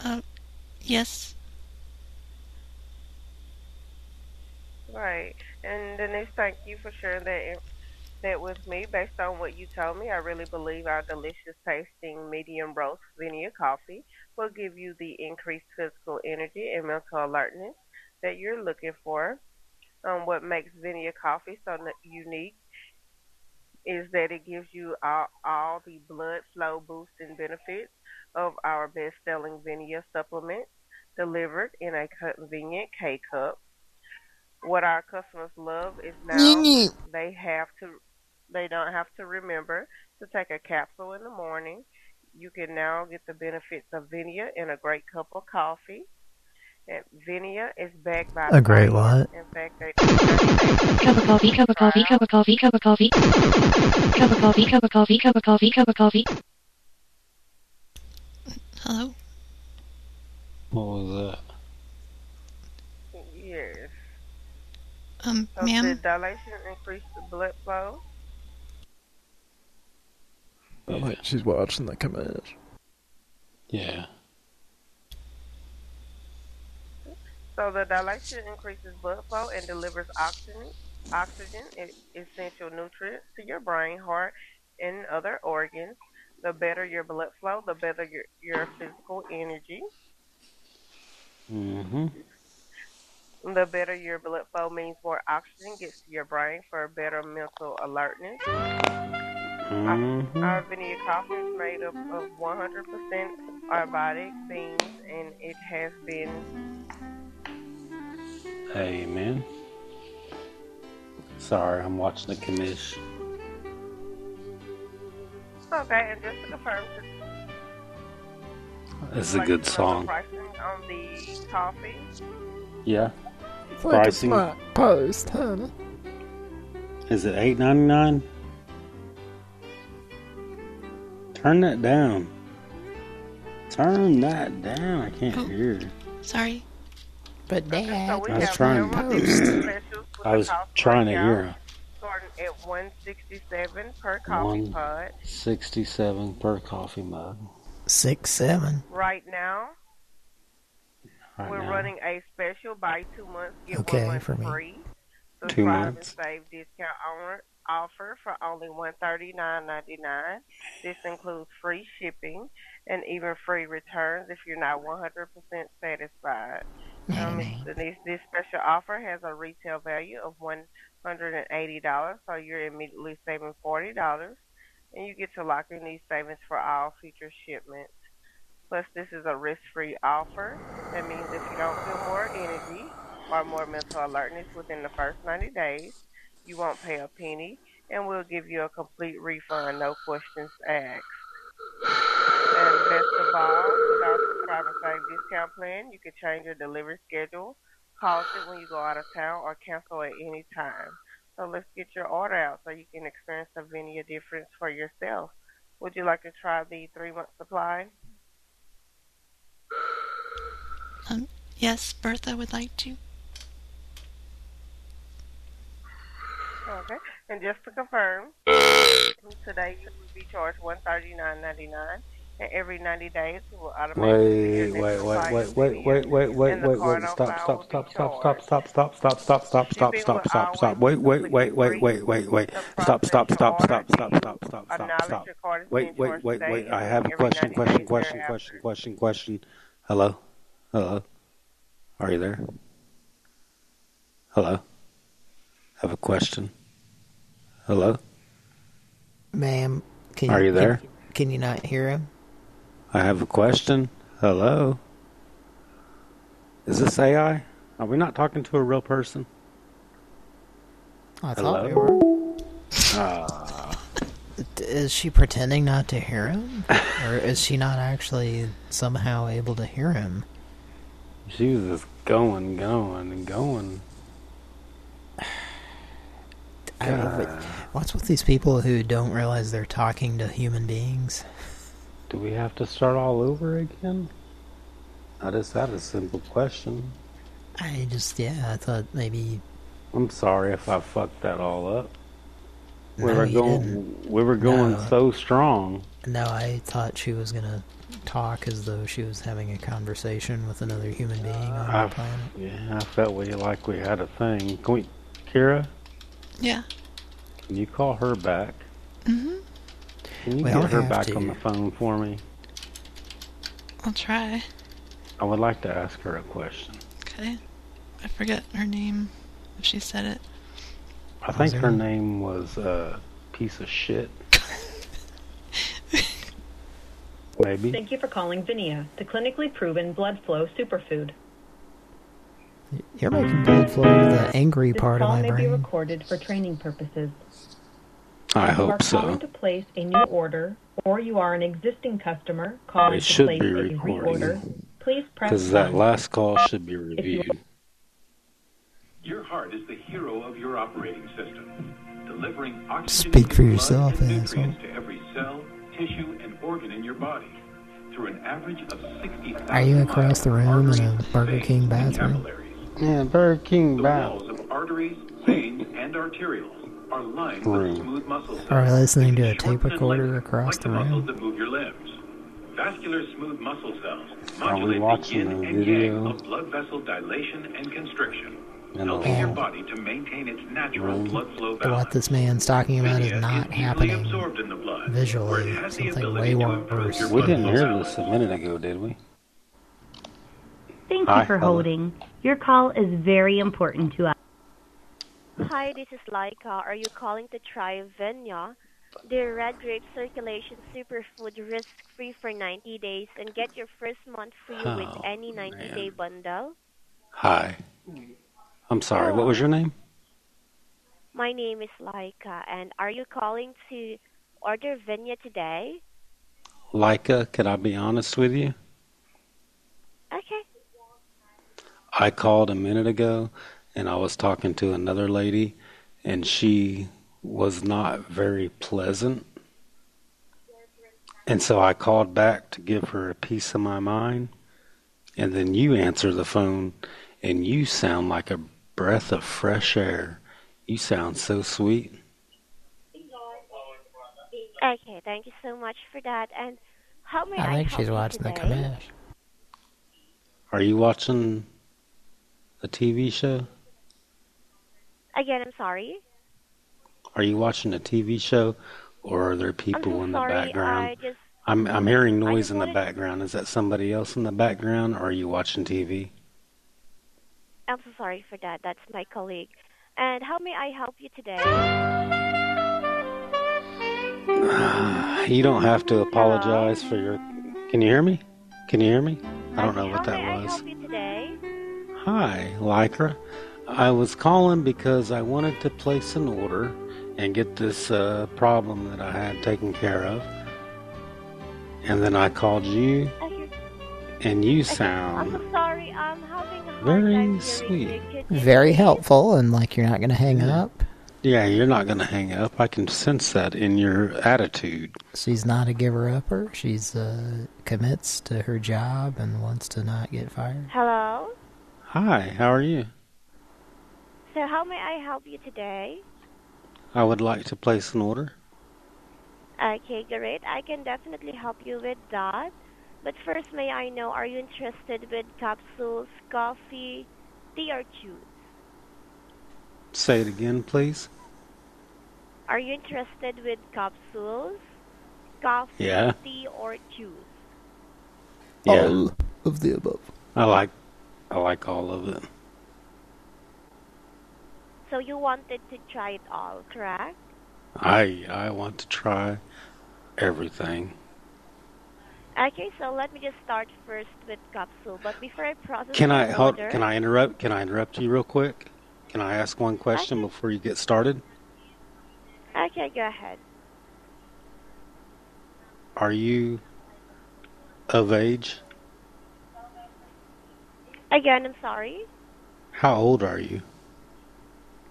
Uh, yes. Right. And Denise, thank you for sharing that that with me. Based on what you told me, I really believe our delicious tasting medium roast Vinia coffee will give you the increased physical energy and mental alertness that you're looking for. Um, what makes Vinia coffee so unique is that it gives you all, all the blood flow boosting benefits of our best selling Vinia supplements delivered in a convenient K cup. What our customers love is now they have to they don't have to remember to take a capsule in the morning. You can now get the benefits of Vinia in a great cup of coffee. And Vinia is backed by A great lot. In fact, they Cup of coffee, cup of coffee, cup of coffee, cup of coffee. Cup of coffee, cup of coffee, cup of coffee, cup of coffee. Hello? What was that? Yes. Um, So ma'am? did dilation increase the blood flow? I think she's watching the commercial. Yeah. So the dilation increases blood flow and delivers oxygen, oxygen and essential nutrients to your brain, heart, and other organs. The better your blood flow, the better your, your physical energy. Mm-hmm. The better your blood flow means more oxygen gets to your brain for better mental alertness. Mhm. Our Vinia coffee is made up of 100% arabica beans, and it has been Hey, man. Sorry, I'm watching the commish. okay. And just to confirm, It's a good to know the song. Pricing on the coffee. Yeah. Think it's Pricing. my post, honey. Is it eight ninety nine? Turn that down. Turn that down. I can't oh, hear. Sorry. But Dad, So we I was have trying. several different specials with I was trying to breakdown, hear. Starting at 167 per coffee One pod. sixty-seven per coffee mug. Six, seven. Right now, Right we're now. running a special buy two months get Okay, one month for me. free. Two Subscribe months. and save discount on- offer for only one thirty nine ninety nine. This includes free shipping and even free returns if you're not one hundred percent satisfied. Um, this, this special offer has a retail value of one hundred and eighty dollars, so you're immediately saving forty dollars, and you get to lock in these savings for all future shipments. Plus, this is a risk-free offer. That means if you don't feel more energy or more mental alertness within the first 90 days, you won't pay a penny, and we'll give you a complete refund, no questions asked. And best of all, subscriber discount plan, you can change your delivery schedule, pause it when you go out of town, or cancel at any time. So let's get your order out so you can experience the Vinia difference for yourself. Would you like to try the three-month supply? Um, yes, Bertha would like to. Okay. And just to confirm, today you will be charged one thirty nine ninety nine, and every ninety days we will automatically Wait, wait, wait, wait, wait, wait, wait, wait, wait, wait. Stop, stop, stop, stop, stop, stop, stop, stop, stop, stop, stop, stop, stop, stop. Wait, wait, wait, wait, wait, wait, wait. Stop, stop, stop, stop, stop, stop, stop, stop, stop. Wait, wait, wait, wait. I have a question, question, question, question, question, question. Hello? Hello? Are you there? Hello? have a question. Hello? Ma'am, can Are you can- there? Can, you not hear him? I have a question. Hello? Is this AI? Are we not talking to a real person? I thought we were. Ah. Is she pretending not to hear him? or is she not actually somehow able to hear him? She was just going, going, and going. I don't know, what's with these people who don't realize they're talking to human beings? Do we have to start all over again? I just had a simple question. I just, yeah, I thought maybe... I'm sorry if I fucked that all up. We No, were you going. didn't. We were going No. so strong. No, I thought she was gonna talk as though she was having a conversation with another human being on I, the planet. yeah, I felt we like we had a thing. Can we, Kira? Yeah. Can you call her back? Mm-hmm. Can you We get her back to. on the phone for me? I'll try. I would like to ask her a question. Okay. I forget her name. If she said it. I think her name was uh, piece of shit. Maybe. Thank you for calling Vinia, the clinically proven blood flow superfood. You're making blood flow to the angry This part of my brain. This call my may be brain. recorded for training purposes. I If you are hope so. calling to place a new order, or you are an existing customer calling It to should place be a recording. reorder, please press Because that one. last call should be reviewed. Your heart is the hero of your operating system, delivering oxygen Speak for yourself, and asshole. nutrients to every cell, tissue, and organ in your body through an average of 60,000 Are you across the room in a Burger King bathroom? Yeah, Burger King bath. walls of arteries, veins, and arterioles are lined with smooth muscle cells. Are we listening to a tape recorder across like the the muscles room? that move your limbs. Vascular smooth muscle cells Are modulate the watching yin a and yang video? of blood vessel dilation and constriction, In helping your body to maintain its natural room? blood flow balance. what this man's talking about is not easily happening absorbed in the blood, visually. has the Something ability way to improve worse. We didn't hear this a minute ago, did we? Thank Hi, you for hello. holding. Your call is very important to us. Hi, this is Laika. Are you calling to try Vinia? The red grape circulation superfood risk-free for 90 days and get your first month free with Oh, any 90-day bundle? Hi. I'm sorry. What was your name? My name is Laika, and are you calling to order Vinia today? Leica, can I be honest with you? Okay. I called a minute ago and I was talking to another lady and she was not very pleasant. And so I called back to give her a piece of my mind. And then you answer the phone and you sound like a breath of fresh air. You sound so sweet. Okay, thank you so much for that. And how may I, I think help she's you watching the today? Kamash. Are you watching a TV show? Again, I'm sorry. Are you watching a TV show or are there people in the sorry, background? I just- I'm I'm hearing noise in the background. Is that somebody else in the background or are you watching TV? I'm so sorry for that. That's my colleague. And how may I help you today? You don't have to apologize for your Can you hear me? Can you hear me? I don't know what that I was. help you today? Hi, Lycra. I was calling because I wanted to place an order and get this uh, problem that I had taken care of. And then I called you, and you I'm sound sorry. I'm having a very sweet. hearing you. Could you Very helpful, and like you're not going to hang up. Yeah, you're not going to hang up. I can sense that in your attitude. She's not a giver-upper. She's uh, commits to her job and wants to not get fired. Hello? Hi, how are you? So how may I help you today? I would like to place an order. Okay, great. I can definitely help you with that. But first, may I know, are you interested with capsules, coffee, tea, or juice? Say it again, please. Are you interested with capsules, coffee, Yeah. tea, or juice? Yeah. All of the above. I like I like all of it. So you wanted to try it all, correct? I I want to try everything. Okay, so let me just start first with capsule. But before I process Can I your hold order, can I interrupt can I interrupt you real quick? Can I ask one question before you get started? Okay, go ahead. Are you of age? Again, I'm sorry. How old are you?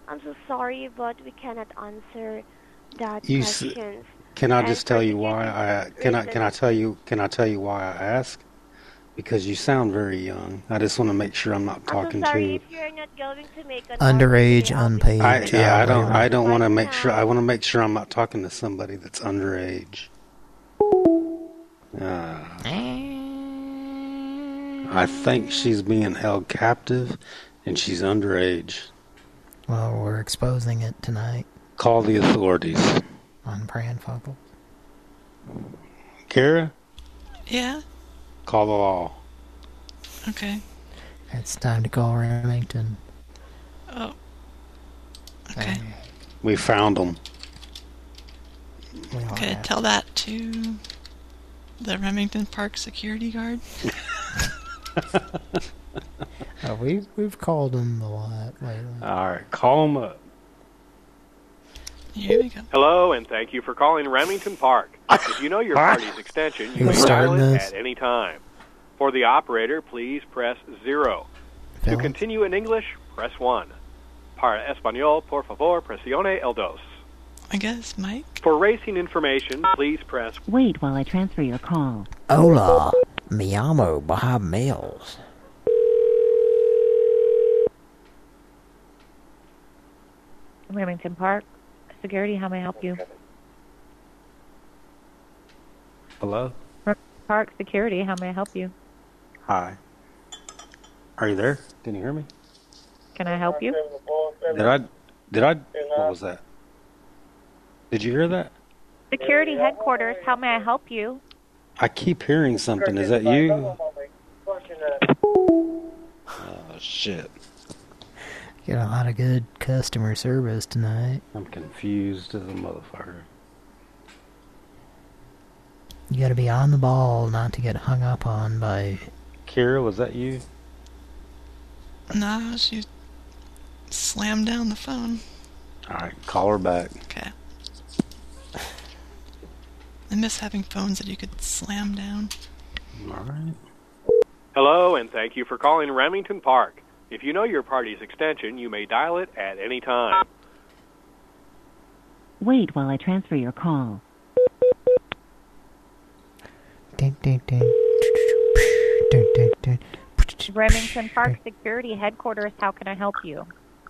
I'm so sorry, but we cannot answer that You s- questions. Can I And just for tell you why I can I can I tell you can I tell you why I ask? Because you sound very young. I just want to make sure I'm not I'm so talking sorry to. if you're not going to make an Underage, unpaid I, child yeah, I don't. I don't want to make sure. I want to make sure I'm not talking to somebody that's underage. Uh, I think she's being held captive, and she's underage. Well, we're exposing it tonight Call the authorities. on Pran Funkel. Kara, Yeah? call the law. Okay. It's time to call Remington. Oh. Okay. We found them. Okay, tell that to the Remington Park security guard. Oh, we've we've called him a lot lately. All right, call them up. Here we go. Hello, and thank you for calling Remington Park. If you know your party's extension, you Who's may dial it this? at any time. For the operator, please press zero. To Phil? continue in English, press one. Para español, por favor, presione el dos. I guess, Mike? For racing information, please press Wait while I transfer your call. Hola, me llamo Bob Mills. Remington Park. Security, how may I help you? Hello. Park Security, how may I help you? Hi. Are you there? Can you hear me? Can I help you? Did I? Did I? What was that? Did you hear that? Security headquarters, how may I help you? I keep hearing something. Is that you? Oh shit! Get a lot of good customer service tonight. I'm confused as a motherfucker. You got to be on the ball not to get hung up on by. Kira, was that you? No, she slammed down the phone. All right, call her back. Okay. I miss having phones that you could slam down. All right. Hello, and thank you for calling Remington Park. If you know your party's extension, you may dial it at any time. Wait while I transfer your call. Ding, ding, ding. Ding, ding, ding. Remington Park Security headquarters, how can I help you?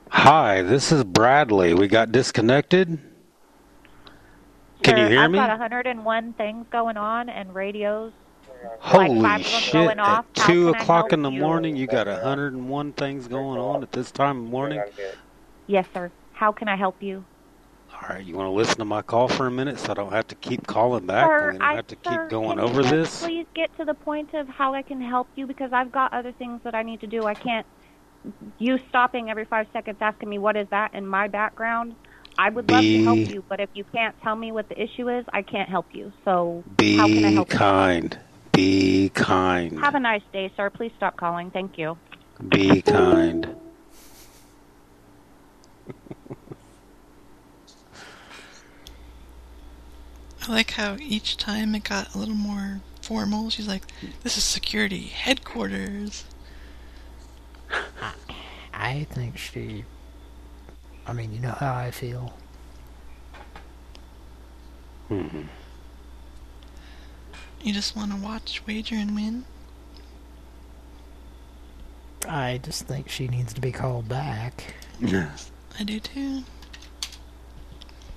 Hi, this is Bradley. We got disconnected. Can you Sir, hear I've me? got 101 things going on and radios. Holy five of them shit! going. At How two o'clock in the you? morning, you got 101 things going on at this time of morning. Yes, sir. How can I help you? All right, you want to listen to my call for a minute, so I don't have to keep calling back, Sir, and we don't I, have to sir, keep going can over you this. Please get to the point of how I can help you because I've got other things that I need to do. I can't. You stopping every five seconds asking me what is that in my background. I would love to help you, but if you can't tell me what the issue is, I can't help you. So how can I help kind. Be kind. You? Have a nice day, sir. Please stop calling. Thank you. Be kind. I like how each time it got a little more formal. She's like, "This is security headquarters." I think she. I mean, you know how I feel. hmm You just want to watch, wager, and win. I just think she needs to be called back. I do too.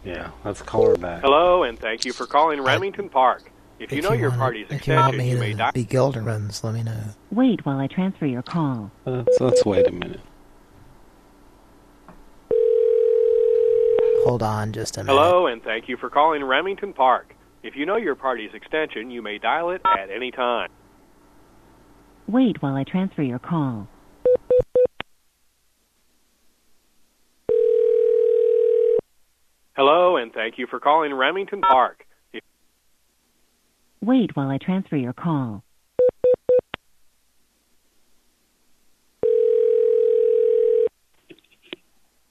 Yeah, let's call her back. Hello, and thank you for calling Remington Park. If you know you your wanna- party's If you want extension, me you may to dial. be Gilderman's, let me know. Wait while I transfer your call. Let's, let's wait a minute. Hold on just a minute. Hello, and thank you for calling Remington Park. If you know your party's extension, you may dial it at any time. Wait while I transfer your call. Hello, and thank you for calling Remington Park. If Wait while I transfer your call.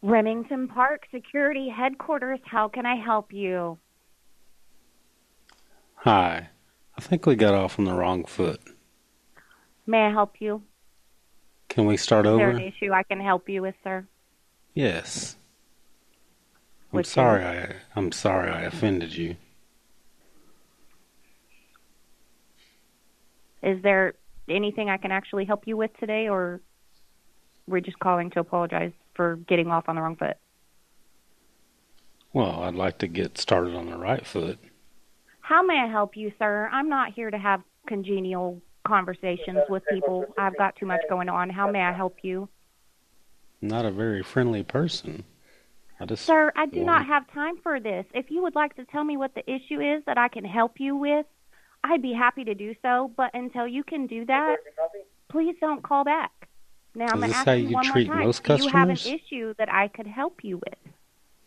Remington Park Security Headquarters, how can I help you? Hi. I think we got off on the wrong foot. May I help you? Can we start over? Is there an issue I can help you with, sir? Yes. I'm Which sorry. I I'm sorry I offended you. Is there anything I can actually help you with today, or we're just calling to apologize for getting off on the wrong foot? Well, I'd like to get started on the right foot. How may I help you, sir? I'm not here to have congenial conversations with people. I've got too much going on. How may I help you? Not a very friendly person. I just Sir, I do not have time for this. If you would like to tell me what the issue is that I can help you with, I'd be happy to do so. But until you can do that, please don't call back. Now I'm Is this asking how you one more time. do you have an issue that I could help you with?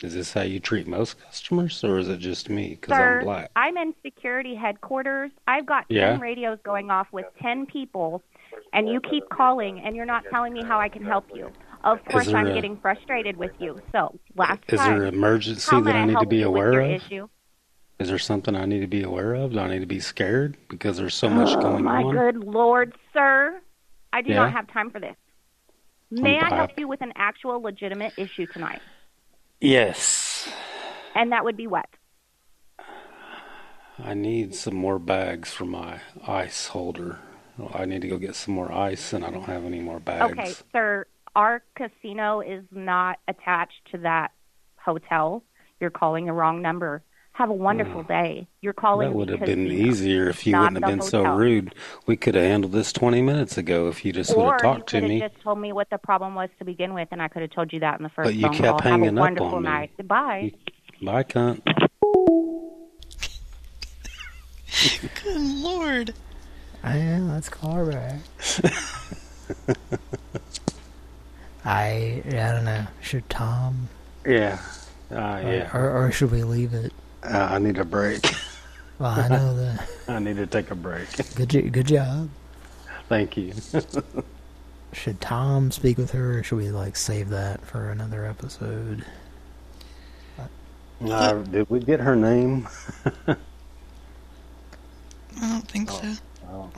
Is this how you treat most customers, or is it just me because I'm black? I'm in security headquarters. I've got Yeah. 10 radios going off with 10 people, and you keep calling, and you're not telling me how I can help you. Of course, I'm a- getting frustrated with you. So, last Is time, there an emergency that I need to be aware of? Issue? Is there something I need to be aware of? Do I need to be scared because there's so much oh, going my on? My good lord, sir. I do Yeah? not have time for this. May I help you with an actual legitimate issue tonight? Yes. And that would be what? I need some more bags for my ice holder. I need to go get some more ice, and I don't have any more bags. Okay, sir, our casino is not attached to that hotel. You're calling the wrong number. Have a wonderful day. You're calling That would have been easier if you wouldn't have the been so rude. We could have handled this 20 minutes ago if you just would Or have you talked to could have me. just told me what the problem was to begin with, and I could have told you that in the first But you phone kept call. hanging Have a up wonderful on me. night. Goodbye. Bye, cunt. Good lord. Yeah, let's call her back. I I don't know. Should Tom? Yeah. Uh, or, yeah. Or, or should we leave it? Uh, I need a break. Well, I know that. I need to take a break. Good, jo- good job. Thank you. Should Tom speak with her, or should we like save that for another episode? Uh, did we get her name? I don't think so.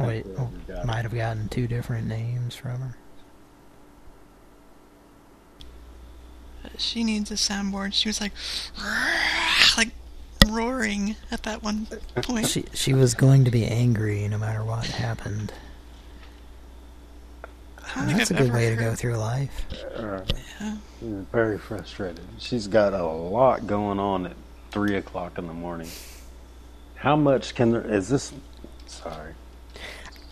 Wait, oh, might have gotten two different names from her. She needs a soundboard. She was like, like roaring at that one point. She she was going to be angry no matter what happened. don't That's a I've good ever way to go through life. Uh, She's very frustrated. She's got a lot going on at three o'clock in the morning. How much can there? Is this? Sorry,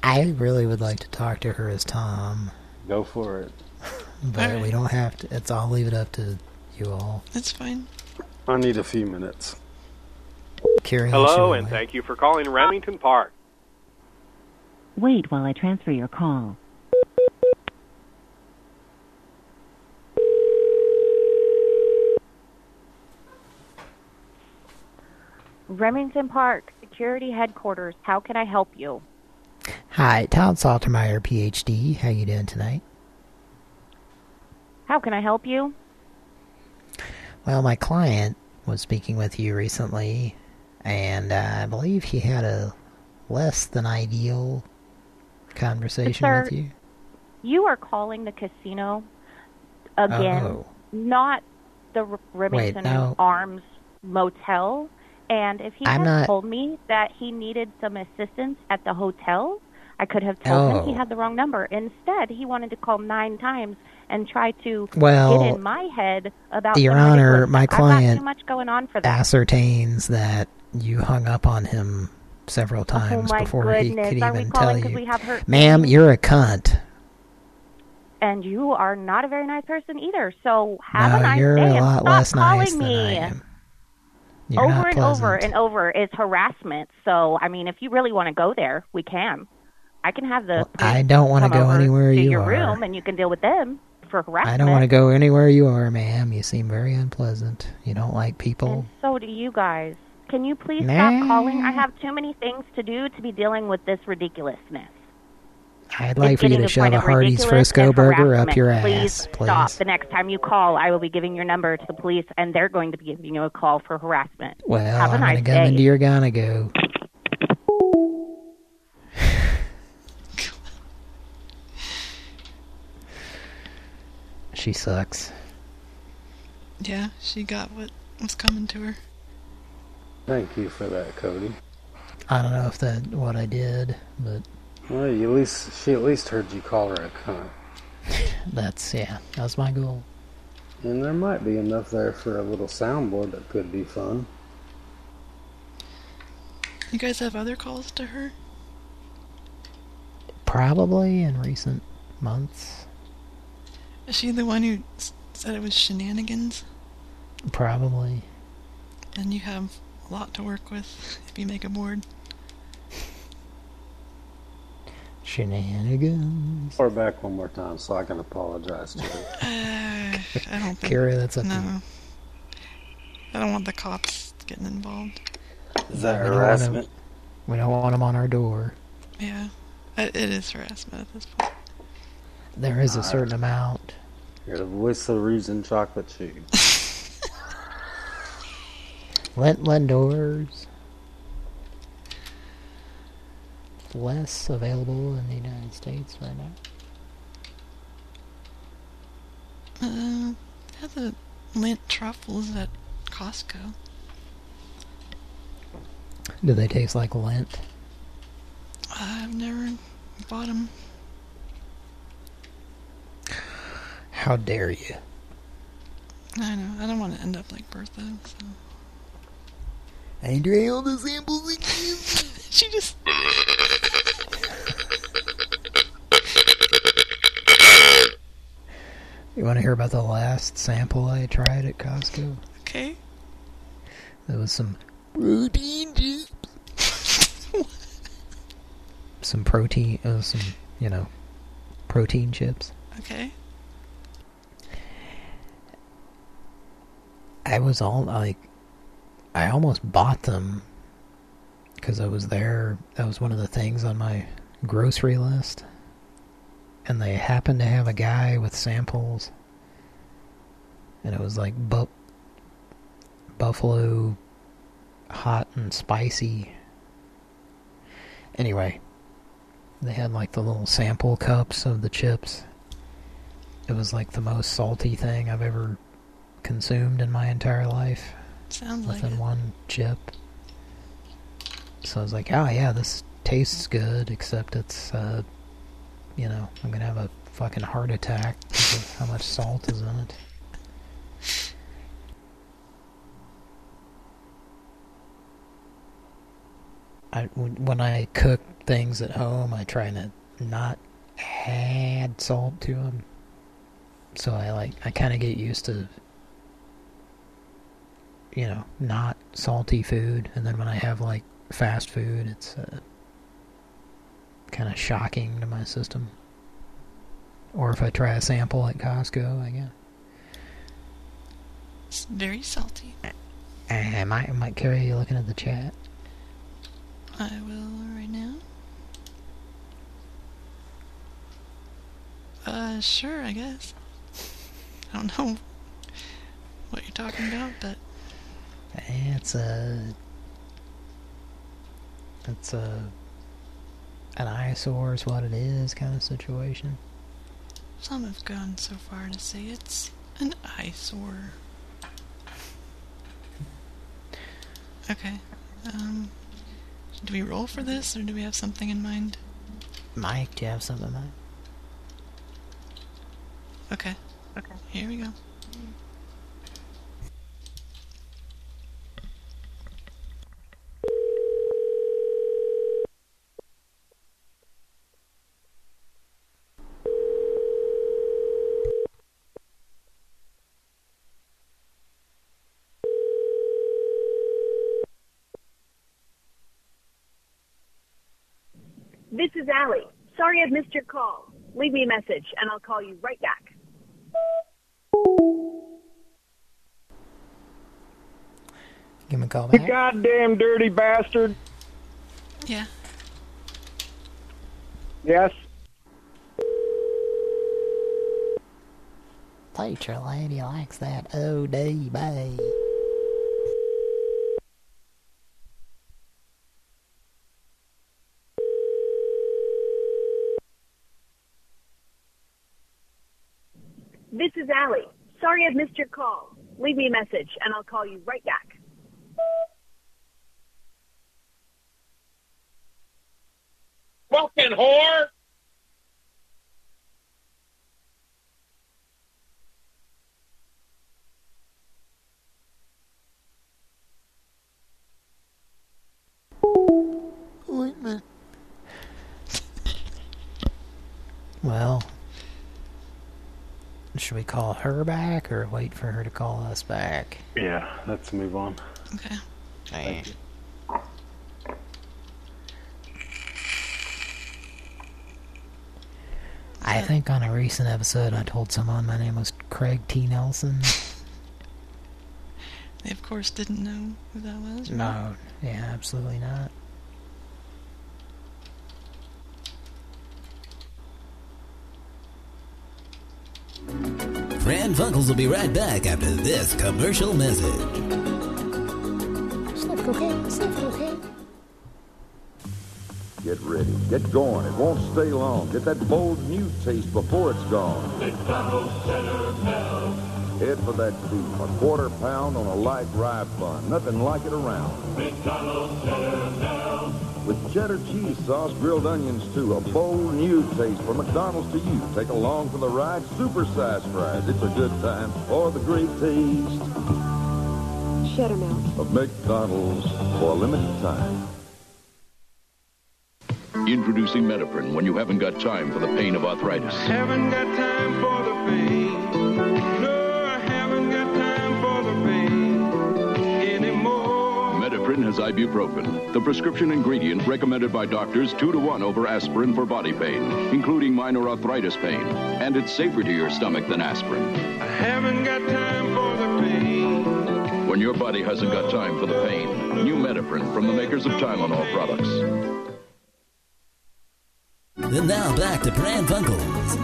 I really would like to talk to her as Tom, go for it. but we don't have to. It's I'll leave it up to you all. That's fine. I need a few minutes. Carrie, Hello, and thank you for calling Remington Park. Wait while I transfer your call. Remington Park, security headquarters. How can I help you? Hi, Todd Saltermeyer, PhD. How you doing tonight? How can I help you? Well, my client was speaking with you recently, and I believe he had a less than ideal conversation Sir, with you. You are calling the casino again, Oh. not the Remington no. Arms Motel. And if he I'm had not- told me that he needed some assistance at the hotel, I could have told him he Oh. had the wrong number. Instead, he wanted to call nine times and try to Well, get in my head about Your Honor, my client too much going on for that. ascertains that you hung up on him several oh times Oh before he could are even tell you. we have hurt Ma'am, you're a cunt. and you are not a very nice person either. So have No, a nice you're day a lot less calling nice than me. I am. You're over and over and over is harassment. So I mean, if you really want to go there, we can. I can have the I don't want to go anywhere to you your are. room and you can deal with them for harassment. I don't want to go anywhere you are, ma'am. You seem very unpleasant. You don't like people. So do you guys. Can you please Nah. stop calling? I have too many things to do to be dealing with this ridiculousness. I'd It's like for you to to shove a of Hardee's Frisco burger up your ass, please. Stop. The next time you call, I will be giving your number to the police, and they're going to be giving you a call for harassment. Well, have a I'm nice gonna come day. into your gonna go. she sucks. Yeah, she got what was coming to her. Thank you for that, Cody. I don't know if that what I did, but Well, you at least she at least heard you call her a cunt. That's yeah. That's my goal. And there might be enough there for a little soundboard that could be fun. You guys have other calls to her? Probably in recent months. Is she the one who said it was shenanigans? Probably. And you have a lot to work with if you make a board. Shenanigans. Or back one more time so I can apologize to her. Uh, I don't think. Carrie, that's up to no. you. I don't want the cops getting involved. Is that We don't want 'em- harassment? We don't want them on our door. Yeah, it, it is harassment at this point. There is a Alright. certain amount. You're the voice of reason, chocolate chew. Lindt Lindors. Less available in the United States right now. Uh, have the lint truffles at Costco. Do they taste like lint? I've never bought them. How dare you? I know. I don't want to end up like Bertha. So. I drank all the samples again. she just. You want to hear about the last sample I tried at Costco? Okay. There was some Protein juice. some protein, uh, some you know, protein chips. Okay. I was all like, I almost bought them because I was there. That was one of the things on my grocery list, and they happened to have a guy with samples, and it was like bu buffalo hot and spicy. Anyway, they had like the little sample cups of the chips. It was like the most salty thing I've ever consumed in my entire life. Sounds within it. one chip. So I was like, oh yeah, this tastes good, except it's, uh, you know, I'm gonna have a fucking heart attack because of how much salt is in it. I, when when I cook things at home, I try to not add salt to them. So I like, I kind of get used to, you know, not salty food. And then when I have like fast food, it's uh, kind of shocking to my system. Or if I try a sample at Costco, I guess. It's very salty. I might, I might carry you looking at the chat. I will right now. Uh, sure, I guess. I don't know what you're talking about, but It's a, it's a, an eyesore is what it is kind of situation. some have gone so far to say it's an eyesore. Okay. Um, do we roll for this, or do we have something in mind? Mike, do you have something in mind? Okay. Okay. Here we go. This is Allie. Sorry I've missed your call. Leave me a message and I'll call you right back. Give me a call back. You goddamn dirty bastard. Yeah. Yes. Teacher lady likes that OD, babe. This is Allie. Sorry I've missed your call. Leave me a message and I'll call you right back. Fucking fucking whore! Ointment. Well, should we call her back or wait for her to call us back? Yeah, let's move on. Okay. Thank you. I think on a recent episode I told someone my name was Craig T. Nelson. They, of course, didn't know who that was. right? No, yeah, absolutely not. Pran Funkels will be right back after this commercial message. Sniff cocaine, sniff cocaine. Get ready. Get going. It won't stay long. Get that bold new taste before it's gone. Head for that beef. A quarter pound on a light rye bun. Nothing like it around. With cheddar cheese sauce, grilled onions too. A bold new taste from McDonald's to you. Take along for the ride. Super-sized fries. It's a good time. for the great taste Cheddar melt. of McDonald's for a limited time. Introducing Medipren when you haven't got time for the pain of arthritis. Haven't got time for Medipren ibuprofen, the prescription ingredient recommended by doctors two to one over aspirin for body pain, including minor arthritis pain. And it's safer to your stomach than aspirin. I haven't got time for the pain. When your body hasn't got time for the pain, new Medipren from the makers of Tylenol products. Then now back to Pran Funkels.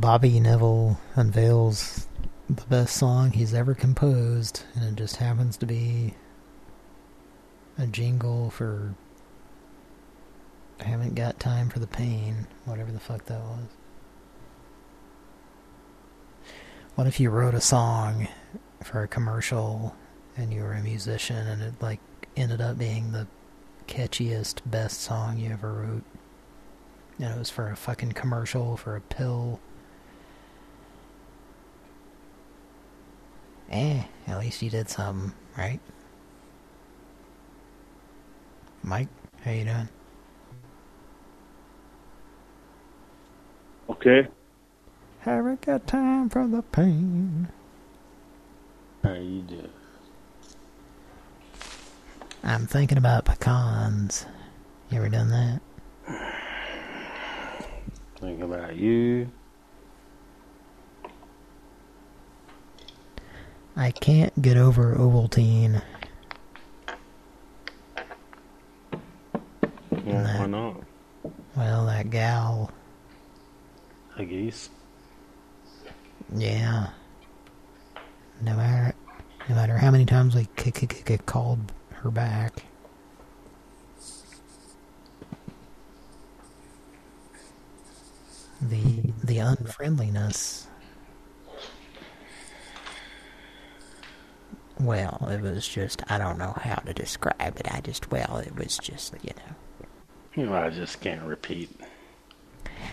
Bobby Neville unveils the best song he's ever composed, and it just happens to be a jingle for I haven't got time for the pain, whatever the fuck that was. What if you wrote a song for a commercial and you were a musician and it like ended up being the catchiest, best song you ever wrote? And it was for a fucking commercial for a pill. Eh, at least you did something, right? Mike, how you doing? Okay. Haven't got time for the pain. How you doing? I'm thinking about pecans. You ever done that? Think about you. I can't get over Ovaltine. Yeah, why not? Well, that gal, I guess. yeah. No matter, no matter how many times we c- called her back. The the unfriendliness. Well, it was just I don't know how to describe it. I just well, it was just you know. You know, I just can't repeat.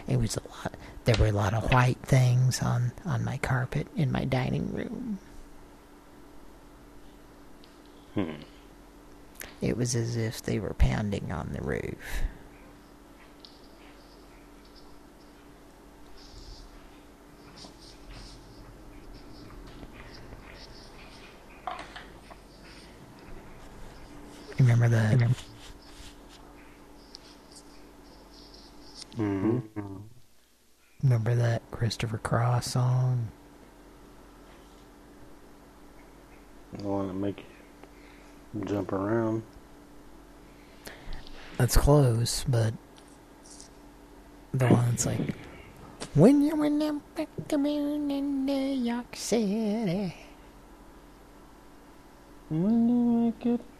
It was a lot. There were a lot of white things on on my carpet in my dining room. Hmm. It was as if they were pounding on the roof. Remember the Mm-hmm. remember that Christopher Cross song? The one that make you jump around. That's close, but the one that's like when you in the back of moon in New York City. When you make it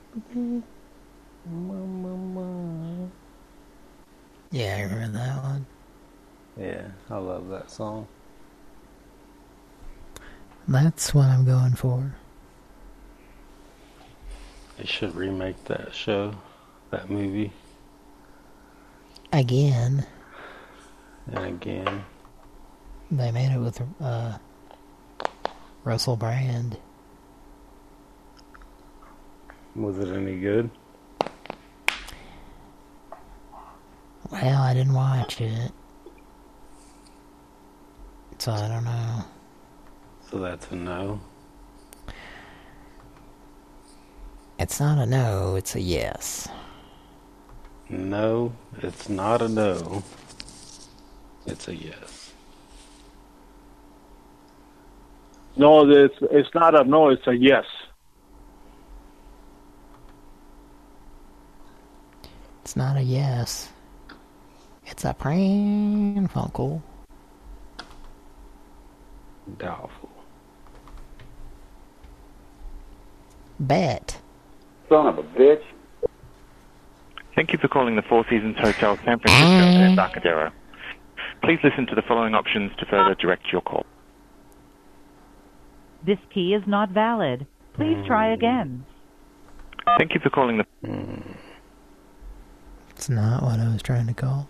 Yeah, I remember that one. Yeah, I love that song. That's what I'm going for. They should remake that show, that movie, Again, and again. they made it with uh, Russell Brand. Was it any good? Well, I didn't watch it. So I don't know. So that's a no. It's not a no, it's a yes. No, it's not a no. It's a yes. No, it's it's not a no. It's a yes. It's not a yes. It's a Pran Funkel. Doubtful. Bet. Son of a bitch. Thank you for calling the Four Seasons Hotel San Francisco at mm. Embarcadero. Please listen to the following options to further direct your call. This key is not valid. Please try mm. again. Thank you for calling the. Mm. It's not what I was trying to call.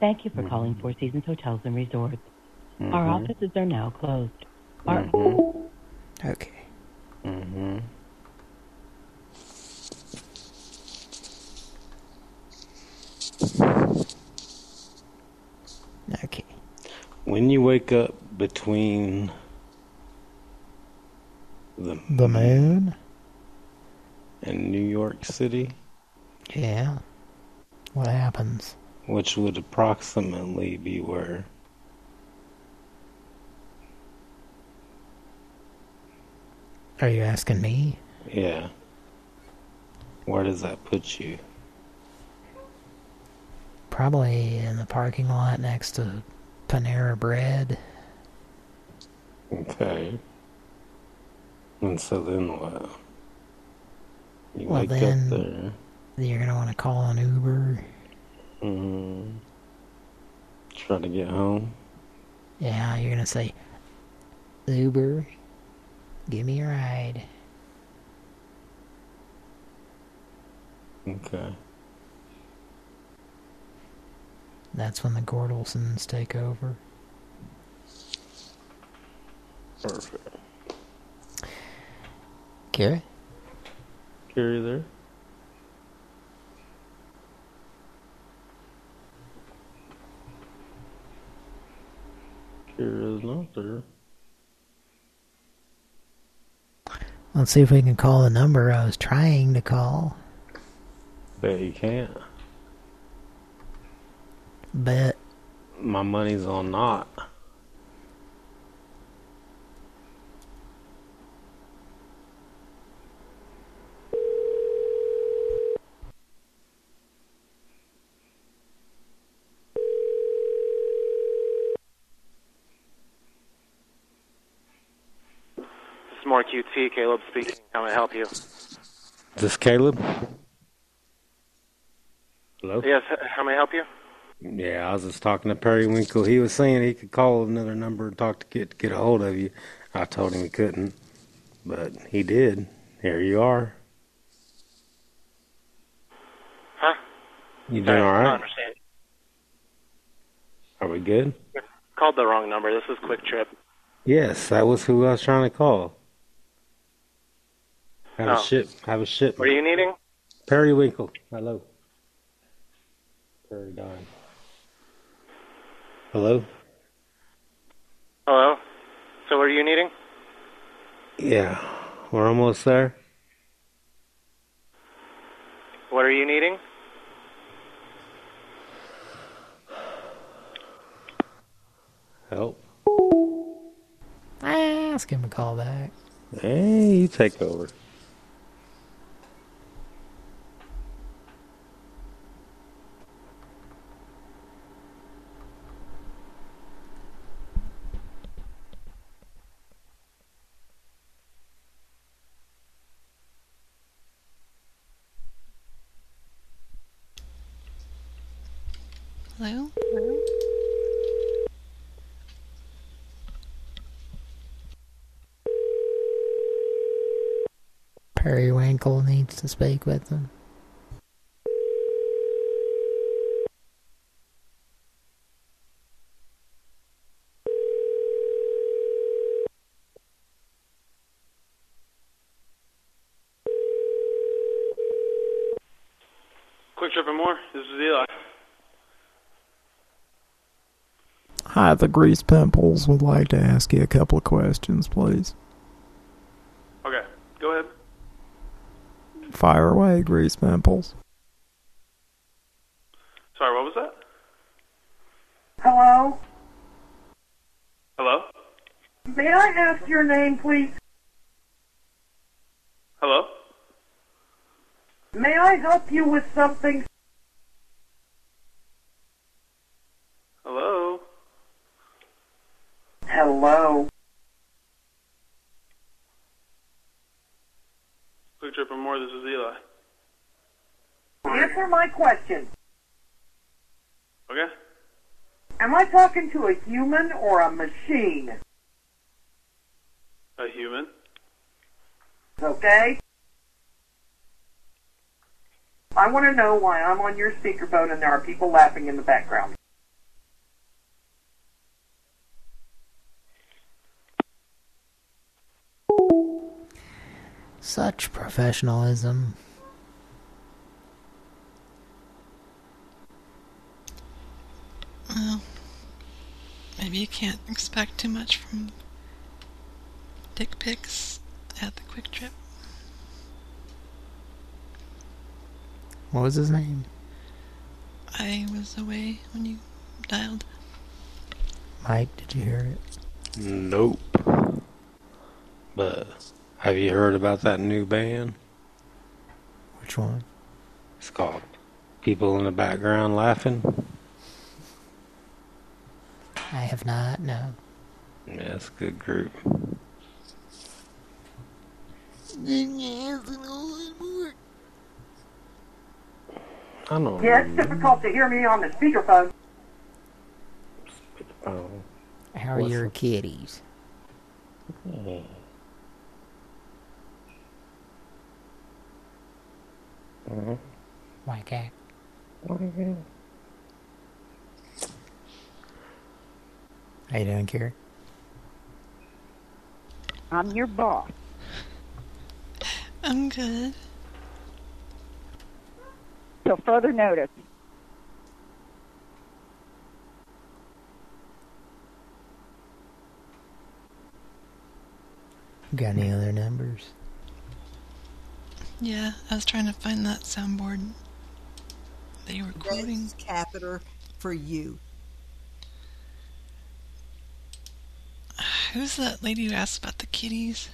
Thank you for calling Four Seasons Hotels and Resorts. Our Mhm. offices are now closed. Our Okay. Mm-hmm. Okay. When you wake up between the The moon? And New York City, Yeah. What happens? which would approximately be where? Are you asking me? Yeah. Where does that put you? Probably in the parking lot next to Panera Bread. Okay. And so then what? You Well, then-. You're gonna want to call an Uber. Mm -hmm. try to get home. Yeah, you're gonna say, Uber, give me a ride. Okay. That's when the Gordelsons take over. Perfect. Gary? Carrie there? Kira's not there. Let's see if we can call the number I was trying to call. Bet you can't. Bet. My money's on not. QT. Caleb speaking. How may I help you? Is this Caleb? Hello? Yes. How may I help you? Yeah, I was just talking to Periwinkle. He was saying he could call another number and talk to get get a hold of you. I told him he couldn't, but he did. Here you are. Huh? You doing all I don't understand. Are we good? Called the wrong number. This is QuikTrip. Yes, that was who I was trying to call. Have Oh. a ship. Have a oh. ship. What are you needing? Periwinkle. Hello. Perry died. Hello. Hello. So what are you needing? Yeah, we're almost there. What are you needing? Help. Ask him a call back. Hey, you take over. Hello? Hello? Periwinkle needs to speak with them. QuikTrip and More. This is Eli. Hi, the Grease Pimples would like to ask you a couple of questions, please. Okay, go ahead. Fire away, Grease Pimples. Sorry, what was that? Hello? Hello? May I ask your name, please? Hello? May I help you with something? Hello? Hello? Quick Trip and More. This is Eli. Answer my question. Okay? Am I talking to a human or a machine? A human? Okay? I want to know why I'm on your speakerphone and there are people laughing in the background. Such professionalism. Well, maybe you can't expect too much from dick pics at the QuikTrip. What was his name? I was away when you dialed. Mike, did you hear it? Nope. But have you heard about that new band? Which one? It's called People in the Background Laughing. I have not, no. Yeah, it's a good group. I don't know. Yeah, it's difficult to hear me on the speakerphone. Oh. How are What's your the- kitties? Mm-hmm. My cat. How you doing, Carrie? I'm your boss. I'm good. Till further notice. Got any other numbers? Yeah, I was trying to find that soundboard that you were quoting. Grace catheter for you. Who's that lady who asked about the kitties?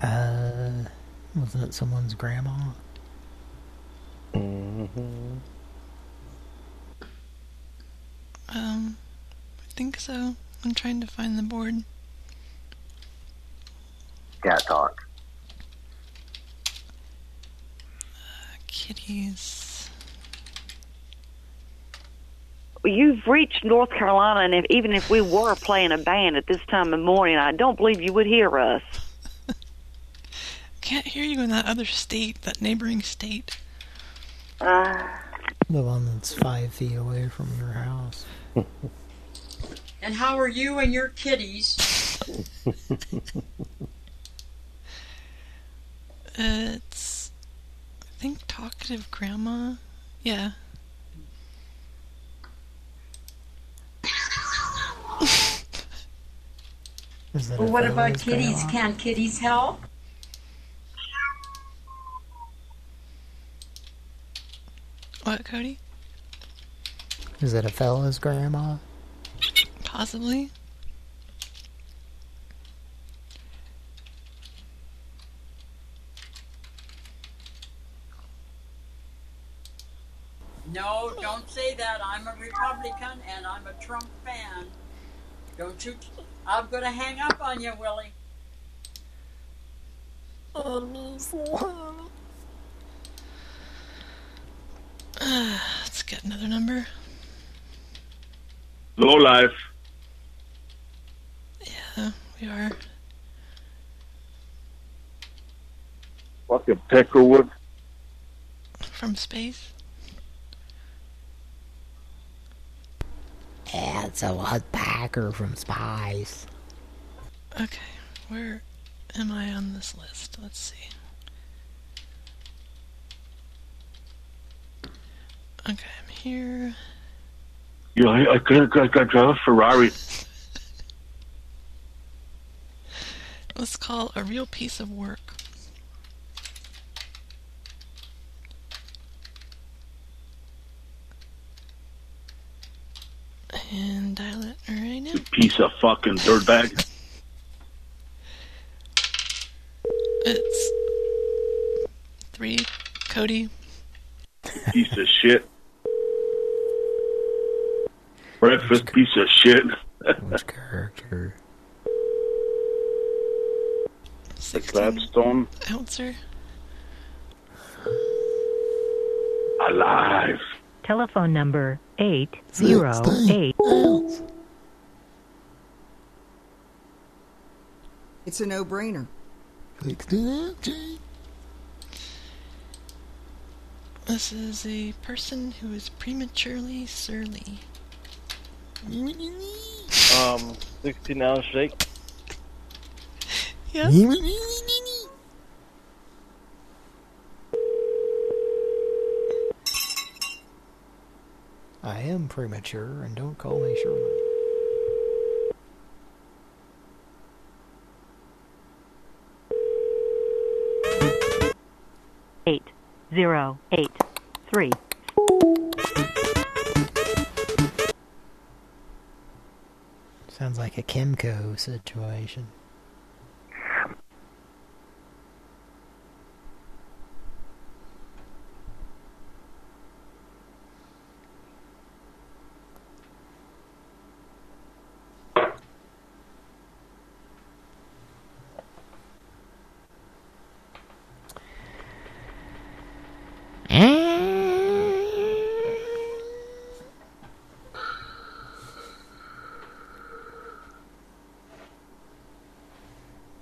Uh, wasn't it someone's grandma? Mm-hmm. Um, I think so. I'm trying to find the board. Cat talk. Kitties. You've reached North Carolina, and if, even if we were playing a band at this time of morning, I don't believe you would hear us. Can't hear you in that other state, that neighboring state. Uh, The one that's five feet away from your house. And how are you and your kitties? Uh, it's, I think, talkative grandma. Yeah. Is that Well, what about kitties? Can kitties help? What, Cody? Is that a fella's grandma? Possibly. No, don't say that. I'm a Republican and I'm a Trump fan. Don't you? I'm gonna hang up on you, Willie. Uh, Let's get another number. Low life. Yeah, we are. Fucking Peckerwood. From space. Yeah, it's a woodpecker from Spice. Okay, where am I on this list? Let's see. Okay, I'm here. Yeah, I, I could I could drive a Ferrari. Let's call a real piece of work. And dial it right now. Piece of fucking dirtbag. It's three Cody. piece of shit. Breakfast piece of shit. Which character? The Gladstone Ouncer. alive. Telephone number 808. It's a no-brainer. This is a person who is prematurely surly. Um, 16 ounce shake. Yeah. I am premature, and don't call me Shirley. Eight zero eight three. Sounds like a Kimco situation.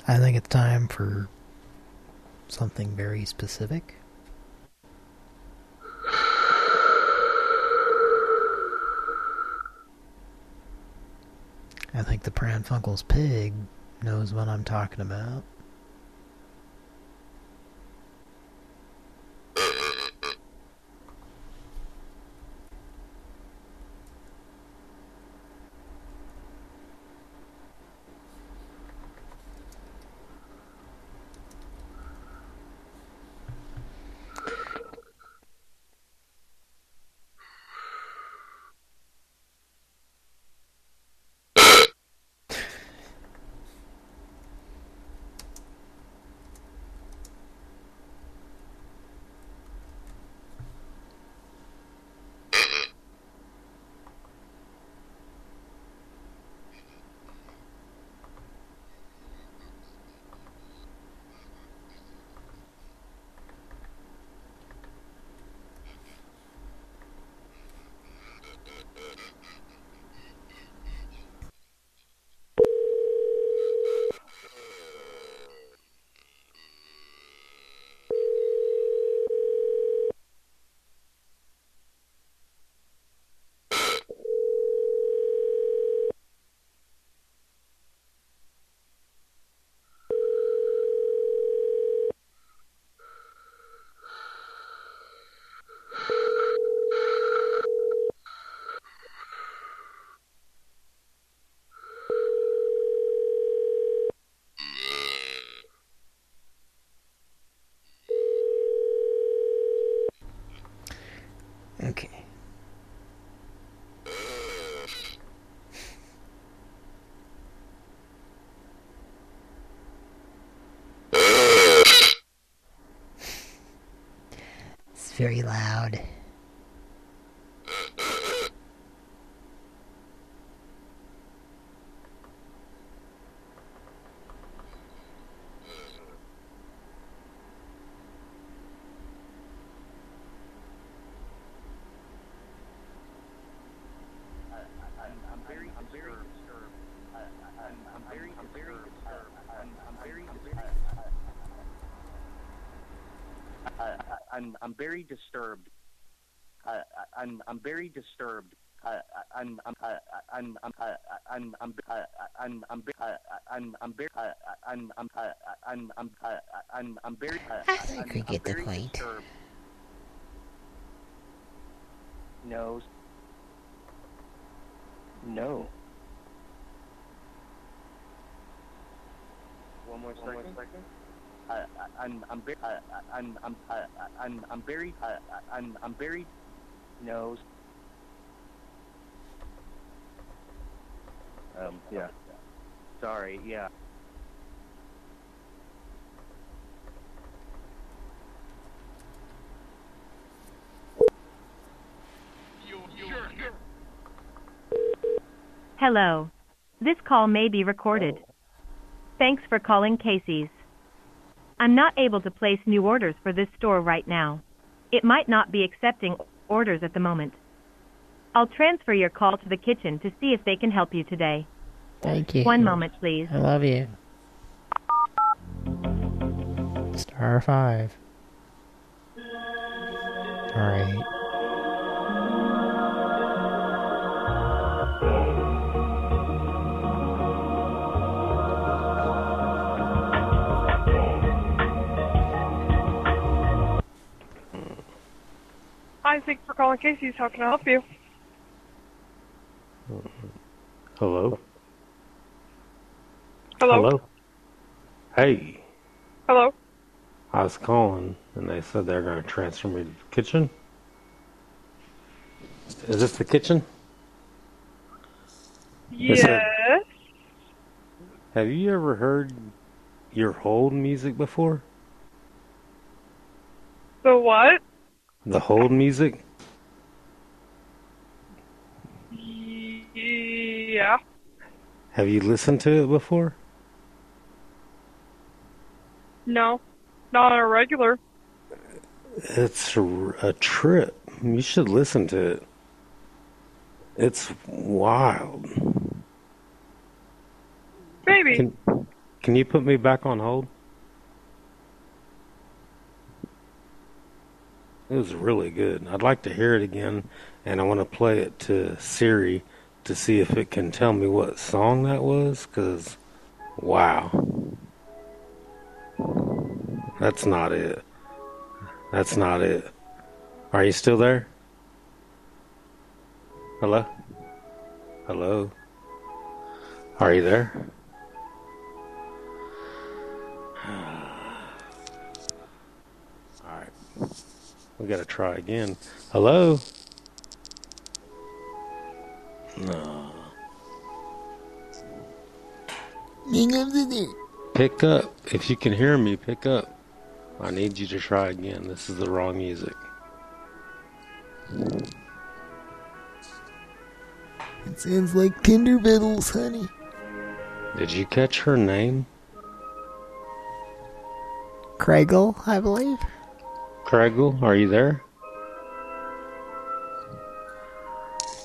I think it's time for something very specific. I think the Pran Funkel's pig knows what I'm talking about. Very loud. I'm very disturbed. Uh, I'm I'm very disturbed. I'm I'm I'm I'm I'm I'm I'm I'm I'm I'm very I'm I'm I'm I'm I'm I'm very I think we get the point. No. No. One more second. Uh, I'm I'm very uh, I'm I'm uh, I'm I'm very uh, I'm I'm very No. um yeah. Sorry, yeah. Hello. This call may be recorded. Thanks for calling Casey's. I'm not able to place new orders for this store right now. It might not be accepting orders at the moment. I'll transfer your call to the kitchen to see if they can help you today. Thank you. One moment, please. I love you. Star five. Alright. Hi, thanks for calling Casey's. How can I help you? Hello? Hello? Hello? Hey, Hello? I was calling and they said they're going to transfer me to the kitchen. Is this the kitchen? Yes. Have you ever heard your hold music before? The what? The hold music? Yeah. Have you listened to it before? No. Not on a regular. It's a, trip. You should listen to it. It's wild. Baby. Can, can you put me back on hold? It was really good. I'd like to hear it again, and I want to play it to Siri to see if it can tell me what song that was, because, wow. That's not it. That's not it. Are you still there? Hello? Hello? Are you there? We gotta try again. Hello? No. Pick up. If you can hear me, pick up. I need you to try again. This is the wrong music. It sounds like Tender Vittles, honey. Did you catch her name? Craigle, I believe. Craigle, are you there?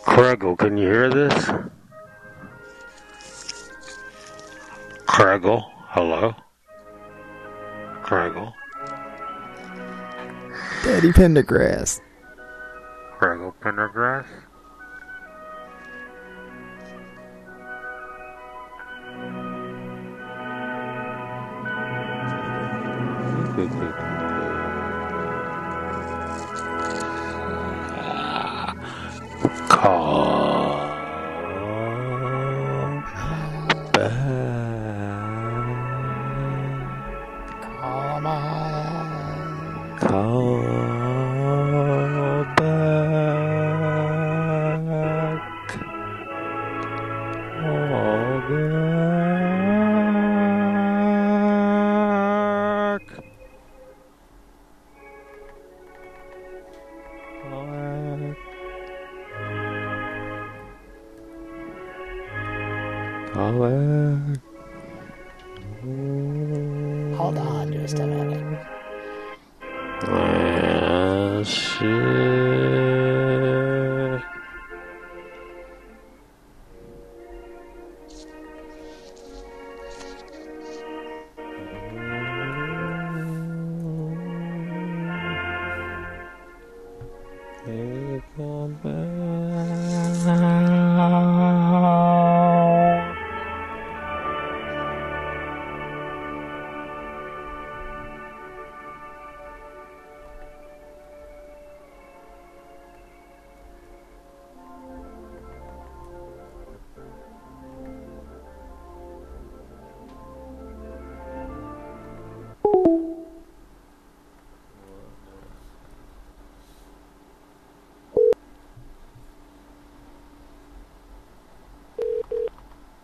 Craigle, can you hear this? Craigle, hello? Craigle, Daddy Pendergrass. Craigle Pendergrass? Call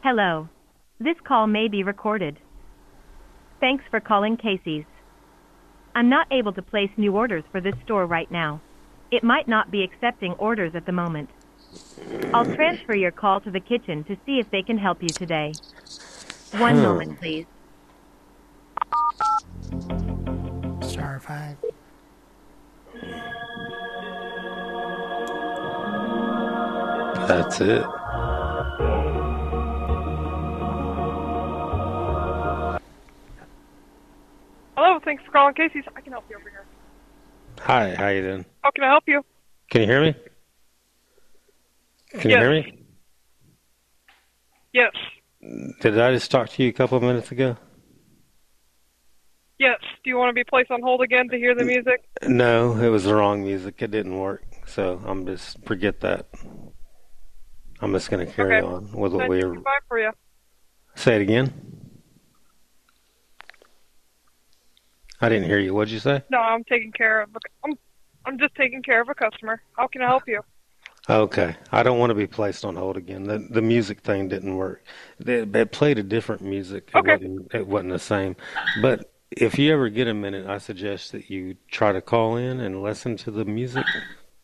Hello. This call may be recorded. Thanks for calling Casey's. I'm not able to place new orders for this store right now. It might not be accepting orders at the moment. I'll transfer your call to the kitchen to see if they can help you today. One Hmm. moment, please. Star five. That's it. Oh, Hello, thanks Casey's. I can help you over here. Hi, how you doing? How can I help you? Can you hear me? Can you hear me? Yes. Did I just talk to you a couple of minutes ago? Yes. Do you want to be placed on hold again to hear the music? No, it was the wrong music. It didn't work. So I'm just forget that. I'm just gonna carry Okay. on with what we were. 965 for you. Say it again. I didn't hear you. What'd you say? No, I'm taking care of. A, I'm I'm just taking care of a customer. How can I help you? Okay, I don't want to be placed on hold again. The the music thing didn't work. They, they played a different music. It Okay. wasn't it wasn't the same. But if you ever get a minute, I suggest that you try to call in and listen to the music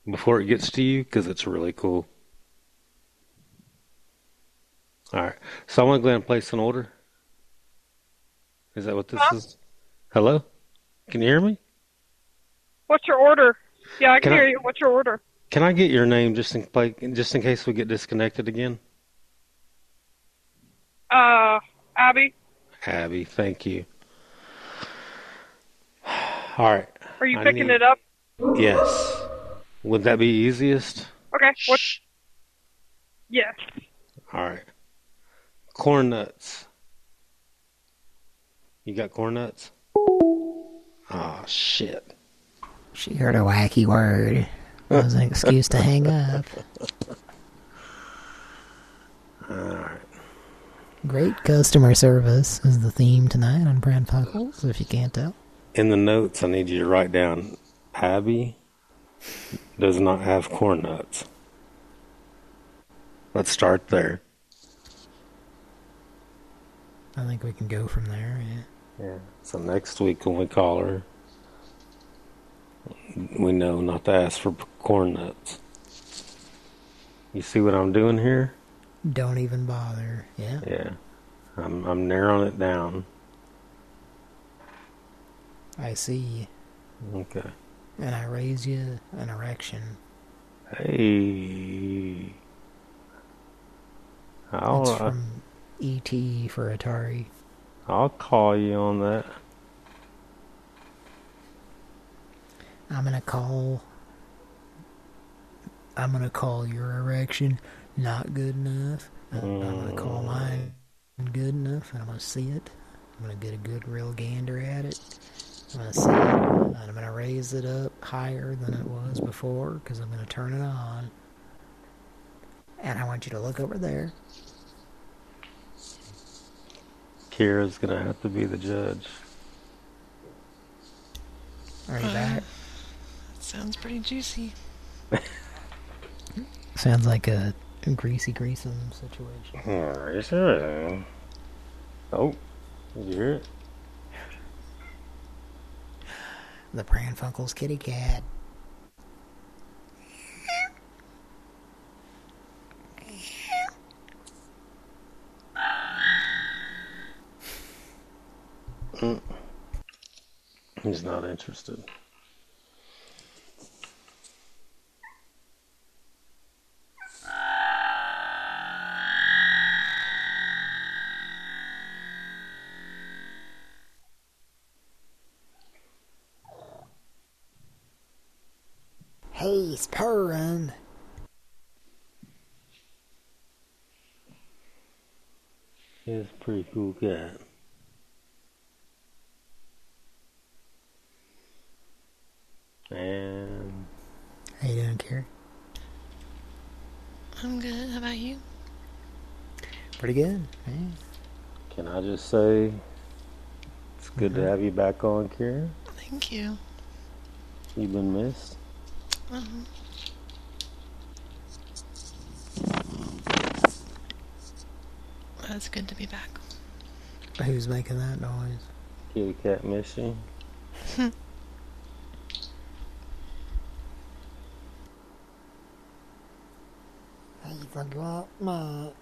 before it gets to you because it's really cool. All right, so I want to go ahead and place an order. Is that what this is? Hello, can you hear me? What's your order? Yeah, I can, Can I- hear you. What's your order? Can I get your name just in just in case we get disconnected again? Uh, Abby, Abby, thank you. All right. are you I picking need- it up? Yes. Would that be easiest? Okay. What? Yes. All right. Corn nuts. You got corn nuts? Oh shit. She heard a wacky word. That was an excuse to hang up. All right. Great customer service is the theme tonight on Pran Funkels, if you can't tell. In the notes, I need you to write down Abby does not have corn nuts. Let's start there. I think we can go from there, yeah. Yeah. So next week when we call her, we know not to ask for corn nuts. You see what I'm doing here? Don't even bother, yeah. Yeah. I'm I'm narrowing it down. I see. Okay. And I raise you an erection. Hey. I'll it's uh, from E.T. for Atari. I'll call you on that. I'm gonna call... I'm gonna call your erection not good enough. Uh, I'm gonna call mine good enough, and I'm gonna see it. I'm gonna get a good real gander at it. I'm gonna see it, and I'm gonna raise it up higher than it was before, because I'm gonna turn it on. And I want you to look over there. Kira's gonna have to be the judge. Are you Uh, back? Sounds pretty juicy. Sounds like a greasy greasem situation. Oh, did you hear it? The Pran Funkels kitty cat. Mm. He's not interested. Hey, purring. He's a pretty cool cat. And How you doing, Carrie? I'm good. How about you? Pretty good. Yeah. can I just say it's good to have you back on, Kira? Thank you. You've been missed. Uh-huh. Oh, it's good to be back. Who's making that noise? Kitty cat missing. I forgot much.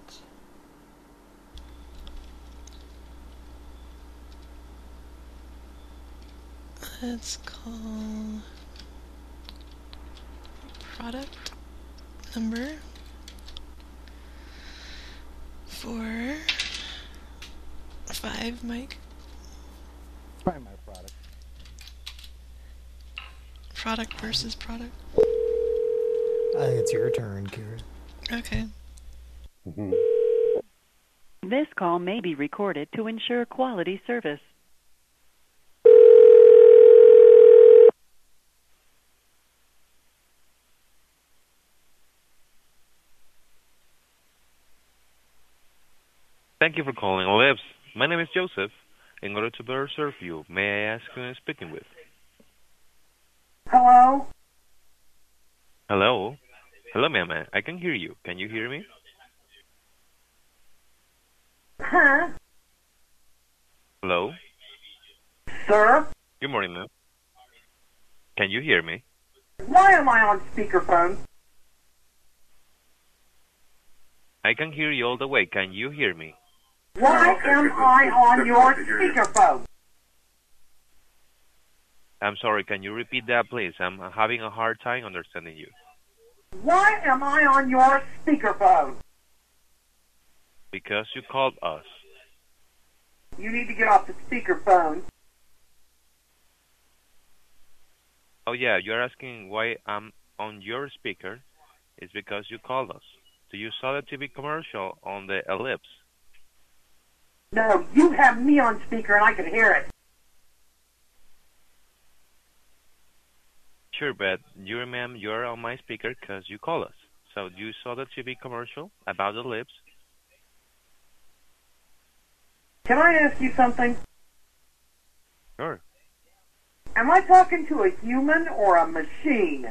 Let's call product number for five, Mike. Try my product. Product versus product. I think it's your turn, Kira. Okay. Mm-hmm. This call may be recorded to ensure quality service. Thank you for calling Lips. My name is Joseph. In order to better serve you, may I ask who I'm speaking with? Hello? Hello? Hello, ma'am. I can hear you. Can you hear me? Huh? Hello? Sir? Good morning, ma'am. Can you hear me? Why am I on speakerphone? I can hear you all the way. Can you hear me? Why am I on your speakerphone? I'm sorry. Can you repeat that, please? I'm having a hard time understanding you. Why am I on your speakerphone? Because you called us. You need to get off the speakerphone. Oh, yeah. You're asking why I'm on your speaker. It's because you called us. So you saw the TV commercial on the ellipse. No, you have me on speaker and I can hear it. Sure, but you, ma'am, you're on my speaker because you called us. So you saw the TV commercial about the lips. Can I ask you something? Sure. Am I talking to a human or a machine?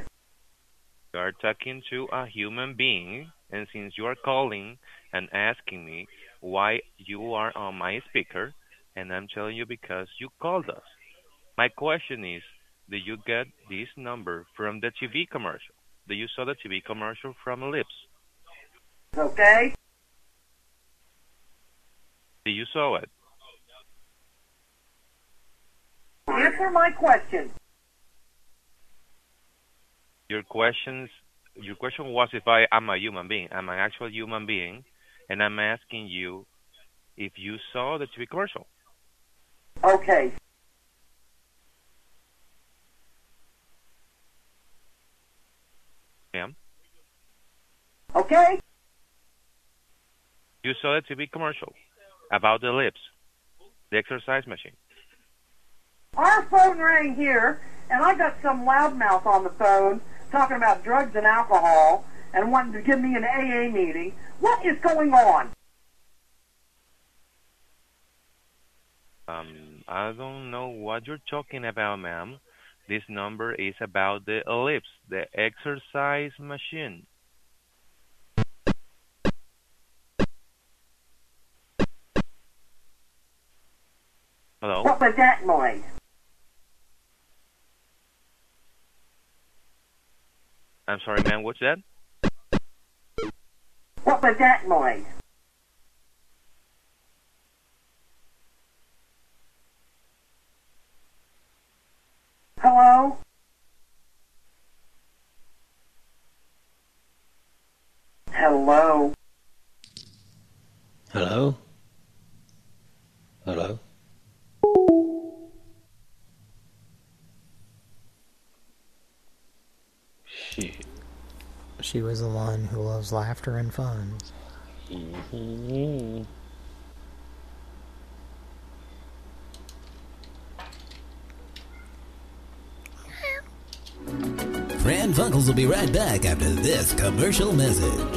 You are talking to a human being, and since you are calling and asking me why you are on my speaker, and I'm telling you because you called us. My question is, did you get this number from the TV commercial? Did you saw the TV commercial from Lips? Okay? Did you saw it? Answer my question. Your questions, your question was if I am a human being. I'm an actual human being, and I'm asking you if you saw the TV commercial. Okay. Ma'am, Okay? you saw the TV commercial about the lips, the exercise machine. Our phone rang here, and I got some loudmouth on the phone talking about drugs and alcohol and wanting to give me an AA meeting. What is going on? Um, I don't know what you're talking about, ma'am. This number is about the ellipse, the exercise machine. Hello? What was that noise? I'm sorry, ma'am, what's that? What was that noise? Who loves laughter and fun. Mm-hmm. Pran Funkels will be right back after this commercial message.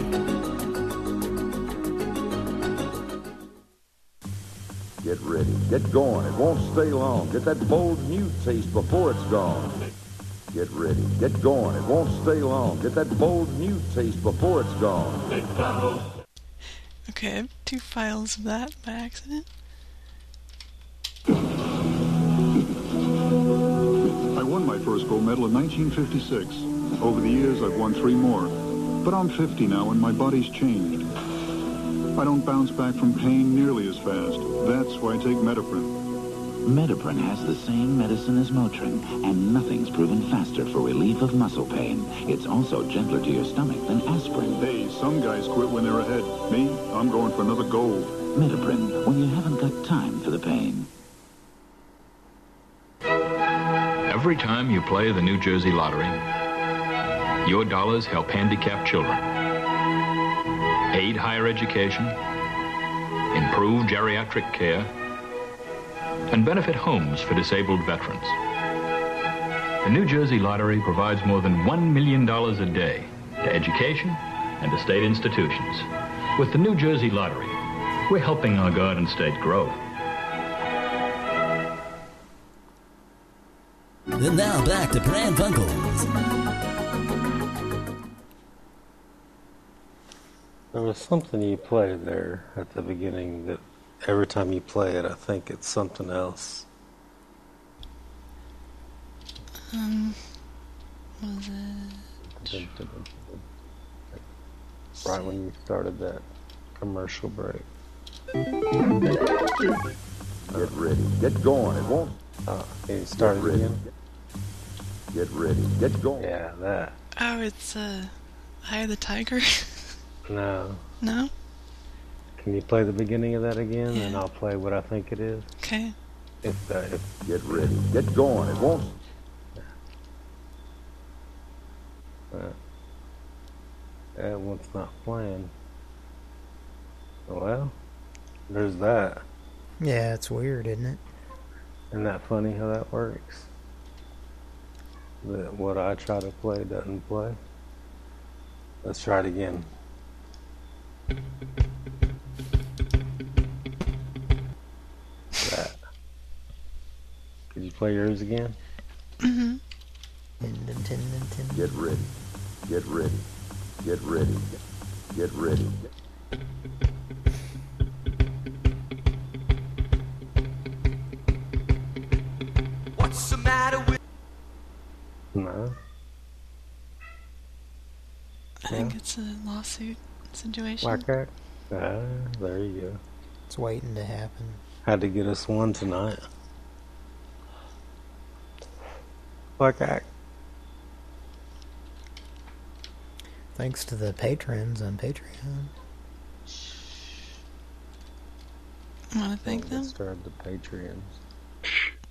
Get ready. Get going. It won't stay long. Get that bold new taste before it's gone. Get ready. Get going. It won't stay long. Get that bold new taste before it's gone. Okay, I have two files of that by accident. I won my first gold medal in 1956. Over the years, I've won three more. But I'm 50 now and my body's changed. I don't bounce back from pain nearly as fast. That's why I take Medipren. Medipren has the same medicine as Motrin, and nothing's proven faster for relief of muscle pain. It's also gentler to your stomach than aspirin. Hey, some guys quit when they're ahead. Me, I'm going for another gold. Medipren, when you haven't got time for the pain. Every time you play the New Jersey Lottery, your dollars help handicapped children, aid higher education, improve geriatric care, and benefit homes for disabled veterans. The New Jersey Lottery provides more than $1 million a day to education and to state institutions. With the New Jersey Lottery, we're helping our garden state grow. And now back to Pran Funkels. There was something you played there at the beginning that every time you play it, I think it's something else. Um, was it? Right when you started that commercial break. Get ready. Get going. It won't. Uh, you start it Get ready. again? Get ready. Get going. Yeah, that. Oh, it's uh, Eye of the Tiger. No. no. Can you play the beginning of that again, and I'll play what I think it is? Okay. If, uh, if Get ready. Get going. It won't. uh, that one's not playing. Well, there's that. Yeah, it's weird, isn't it? Isn't that funny how that works? That what I try to play doesn't play. Let's try it again. That. Could you play yours again? Mm-hmm. Get ready. Get ready. Get ready. Get ready. What's the matter with No. I think it's a lawsuit situation. Like that? Ah, there you go. It's waiting to happen. Had to get us one tonight. Like that. Thanks to the patrons on Patreon. Want to thank them? Disturb the Patreons.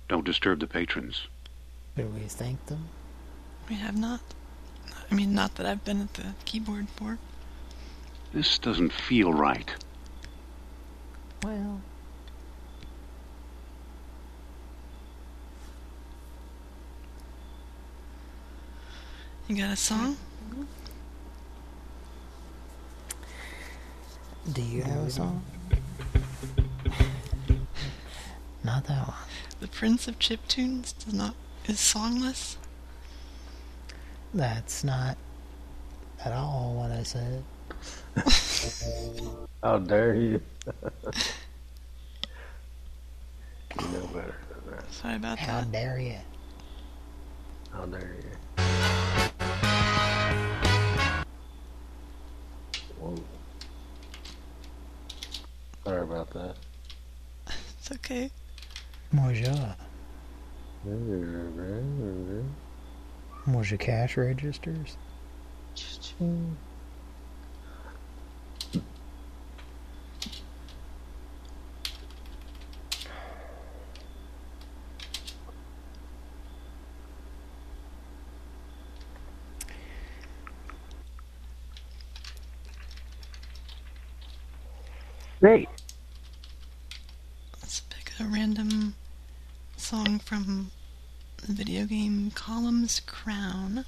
Don't disturb the patrons. Should we thank them? We have not. I mean, not that I've been at the keyboard for. This doesn't feel right. Well. You got a song? Do you have a song? Not that one. The Prince of Chiptunes does not is songless. That's not at all what I said. How dare you? you know better than that. Sorry about How that. dare you? How dare you? Sorry about that. It's okay. Moja. Moja cash registers. Great. Let's pick a random song from the video game Columns Crown.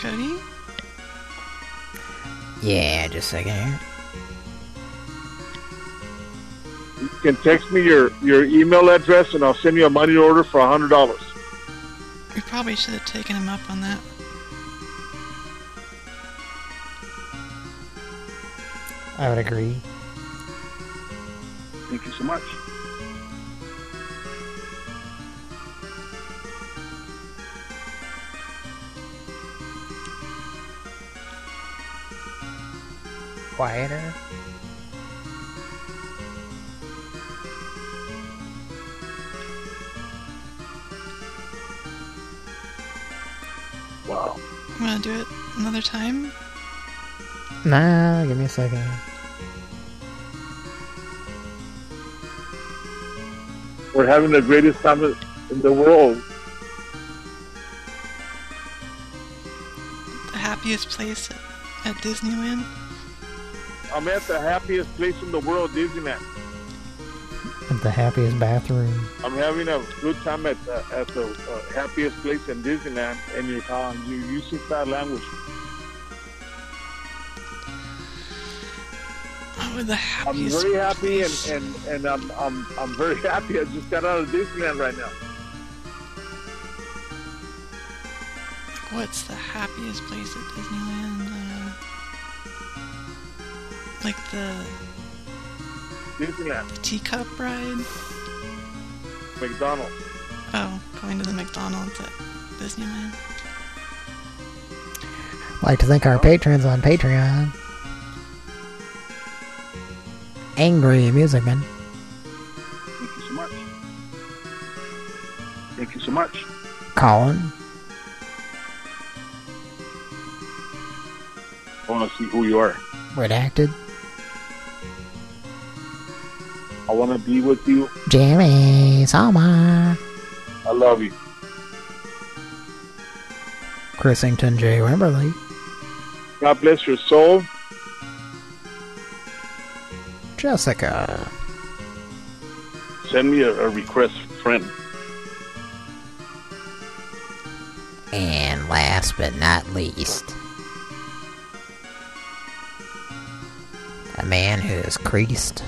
Cody? Yeah, just a second here. Can text me your, your email address and I'll send you a money order for a hundred dollars. We probably should have taken him up on that. I would agree. Thank you so much. Quieter. Want to do it another time? Nah, give me a second. We're having the greatest time in the world. The happiest place at, at Disneyland? I'm at the happiest place in the world, Disneyland. At the happiest bathroom. I'm having a good time at the, at the uh, happiest place in Disneyland, and you're, uh, you're using that language. Oh, the happiest. I'm very happy, and, and, and I'm, I'm, I'm very happy. I just got out of Disneyland right now. What's the happiest place at Disneyland? Uh, like the Disneyland, the teacup ride? McDonald's. Oh, going to the McDonald's at Disneyland. Like to thank our patrons on Patreon. Angry Music Man. Thank you so much. Thank you so much. Colin. I want to see who you are. Redacted. Want to be with you. Jamie Salma. I love you. Chrisington J. Wimberly. God bless your soul. Jessica. Send me a, a request, friend. And last but not least, a man who has creased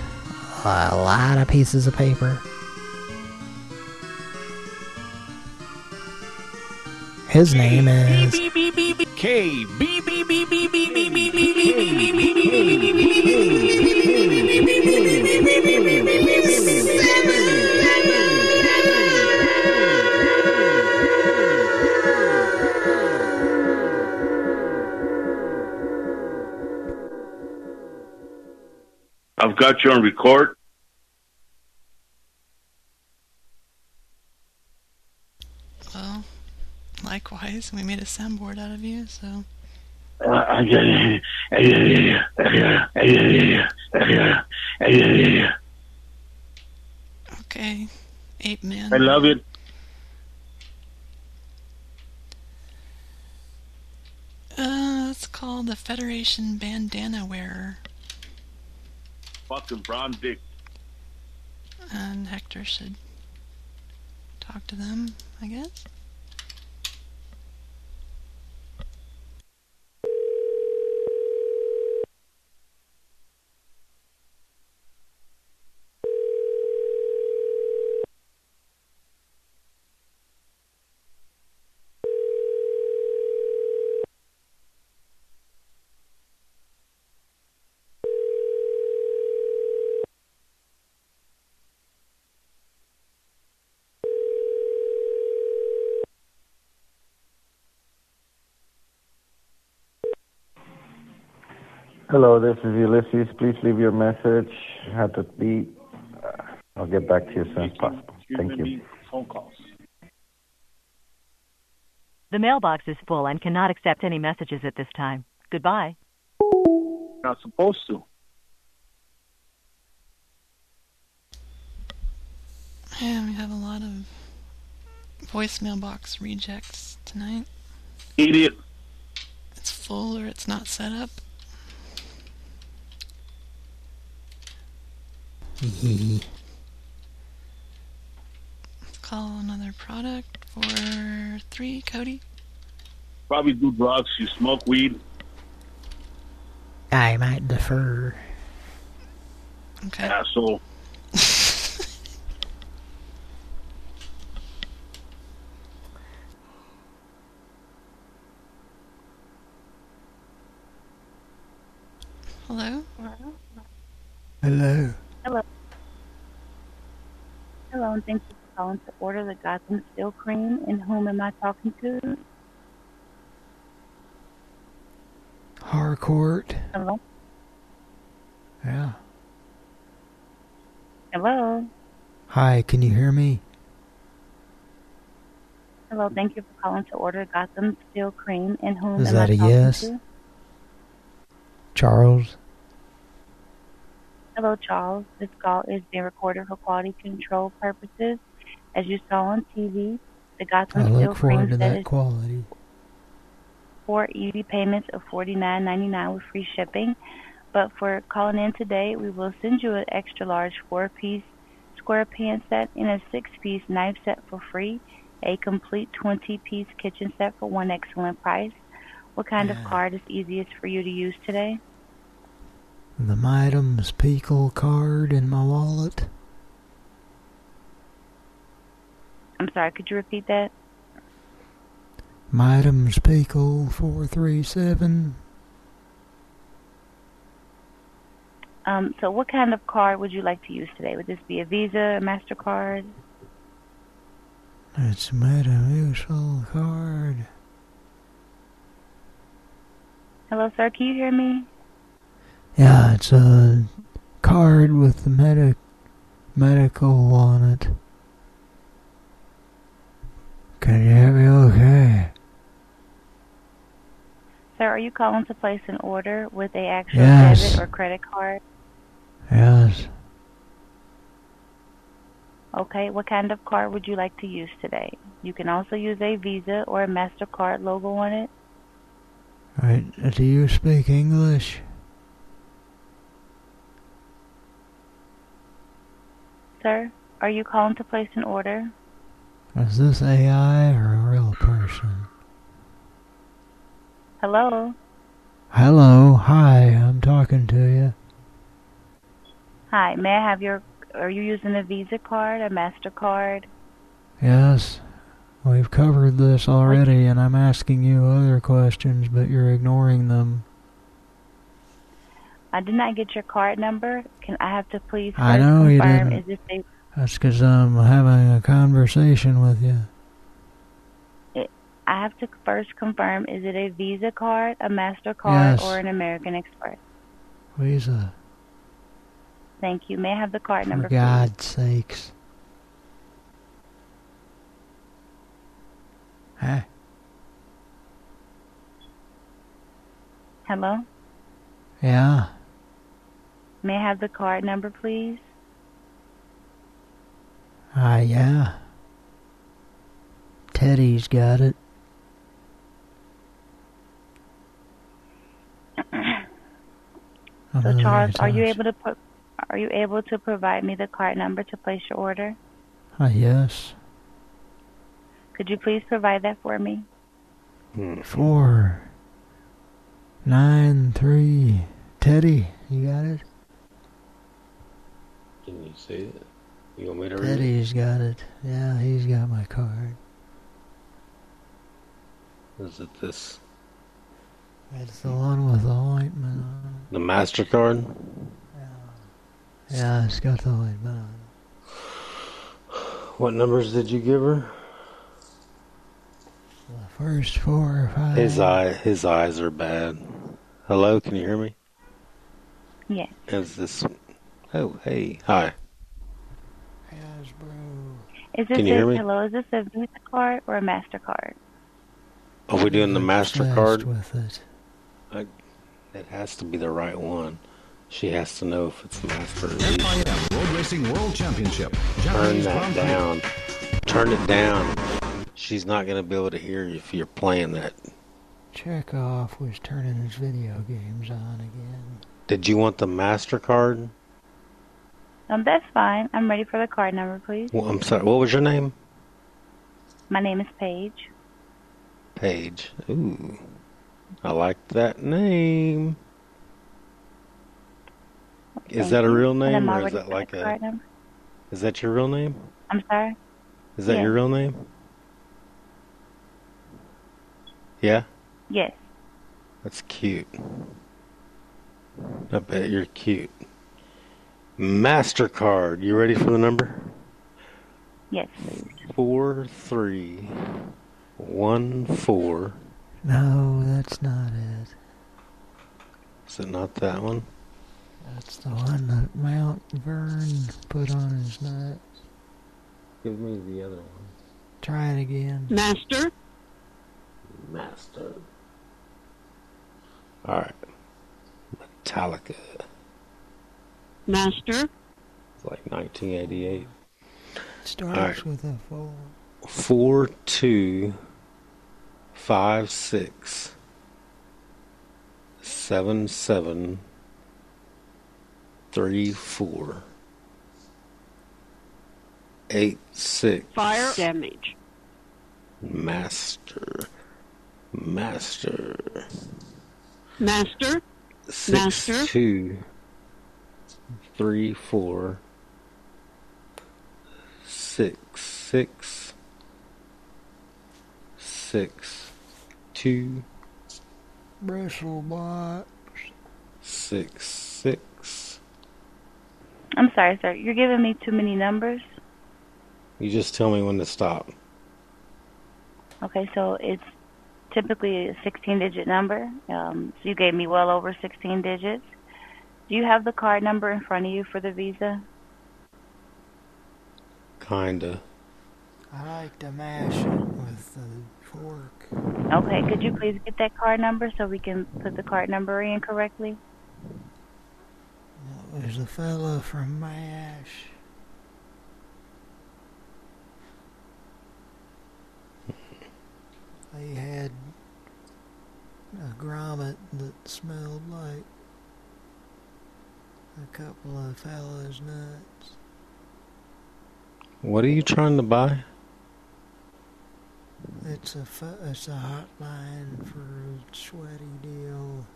a lot of pieces of paper. His name is K B B B B B B B I've got you on record. Well, likewise, we made a soundboard out of you, so. Okay, Ape Man. I love it. Uh, it's called the Federation Bandana Wearer, Fucking brown dick. and Hector should talk to them, I guess. Hello, this is Ulysses. Please leave your message. Had to beep. Uh, I'll get back to you as soon as possible. Thank you. Phone calls. The mailbox is full and cannot accept any messages at this time. Goodbye. Not supposed to. Yeah, we have a lot of voicemail box rejects tonight. Idiot. It's full or it's not set up. Call another product for three, Cody. Probably do drugs. You smoke weed. I might defer. Okay. Asshole. Hello? Hello? Hello. Hello, and thank you for calling to order the Gotham Steel Cream. And whom am I talking to? Harcourt. Hello? Yeah. Hello? Hi, can you hear me? Hello, thank you for calling to order Gotham Steel Cream. And whom Is am that I a talking yes? to? Charles. Hello, Charles. This call is being recorded for quality control purposes. As you saw on TV, the Gotham I Steel look forward to that is quality. four easy payments of $49.99 with free shipping. But for calling in today, we will send you an extra large four-piece square pan set and a six-piece knife set for free, a complete 20-piece kitchen set for one excellent price. What kind of card is easiest for you to use today? The Midam's Pickle card in my wallet. I'm sorry, could you repeat that? Midam's Pickle 437. Um, so what kind of card would you like to use today? Would this be a Visa, a MasterCard? It's a Metamucil card. Hello, sir, can you hear me? Yeah, it's a card with the medic medical on it. Can you hear me okay? Sir, are you calling to place an order with a actual Yes. debit or credit card? Yes. Okay, what kind of card would you like to use today? You can also use a Visa or a MasterCard logo on it. Right, do you speak English? Sir, are you calling to place an order? Is this AI or a real person? Hello? Hello, hi, I'm talking to you. Hi, may I have your, are you using a Visa card, a MasterCard? Yes, we've covered this already and I'm asking you other questions, but you're ignoring them. I did not get your card number. Can I have to please I know you confirm, didn't. is this a, That's because I'm having a conversation with you. it, I have to first confirm, is it a Visa card, a MasterCard, Yes. or an American Express? Visa. Thank you. May I have the card number, For God's sakes. Huh? Hello? Yeah. May I have the card number, please? Ah, yeah. Teddy's got it. So Charles, are you able to put are you able to provide me the card number to place your order? Ah, yes. Could you please provide that for me? Four. Nine, three. Teddy, you got it? Can you see it? You want me to read it? Teddy's got it. Yeah, he's got my card. Is it this? It's the one with the ointment on The MasterCard? it. Yeah, it's got the ointment on What numbers did you give her? The first four or five. His eye, his eyes are bad. Hello, can you hear me? Yes. Is this? Oh, hey, hi. Is this Can you a hear me? hello, is this a Visa card or a MasterCard? Are we doing the Mastercard? with it. I, it has to be the right one. She has to know if it's Master or Visa. FIM Road Racing World Championship. Turn that down. Turn it down. She's not going to be able to hear you if you're playing that. Chekhov was turning his video games on again. Did you want the Mastercard? Um, that's fine. I'm ready for the card number, please. Well, I'm sorry. What was your name? My name is Paige. Paige. Ooh, I like that name. Is that a real name or is that like a? number. Is that your real name? I'm sorry. Is that Yes. your real name? Yeah, Yes. that's cute. I bet you're cute. MasterCard. You ready for the number? Yes. Four three one four. No, that's not it. Is it not that one? That's the one that Mount Vern put on his nuts. Give me the other one. Try it again. Master? Master. Alright. Metallica. Master? It's like 1988. Starts Alright. with a four. Four two five six seven seven three four eight six Fire damage. master master Master? six Master? two three four six six six two Bristlebot. six six I'm sorry, sir. You're giving me too many numbers. you just tell me when to stop Okay, so it's typically a 16-digit number. Um, so you gave me well over 16 digits. Do you have the card number in front of you for the Visa? kinda I like to mash it with the fork. Okay, could you please get that card number so we can put the card number in correctly? There's a fella from MASH. They had a grommet that smelled like a couple of fellas' nuts. what are you trying to buy It's a it's a hotline for a sweaty deal.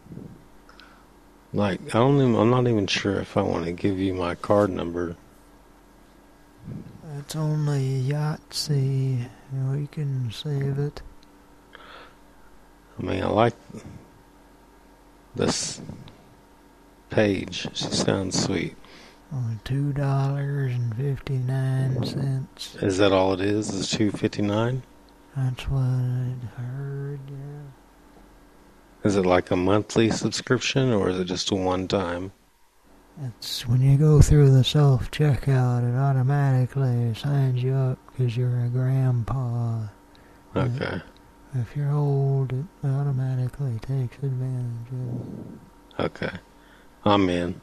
like I don't even I'm not even sure if I want to give you my card number It's only Yahtzee. We can save it. I mean I like this page she sounds sweet Only two dollars and fifty nine cents. is that all it is is 259 That's what I'd heard. Yeah. Is it like a monthly subscription or is it just a one time? It's when you go through the self checkout, it automatically signs you up because you're a grandpa. Okay. If you're old, it automatically takes advantage of it. Okay. I'm in.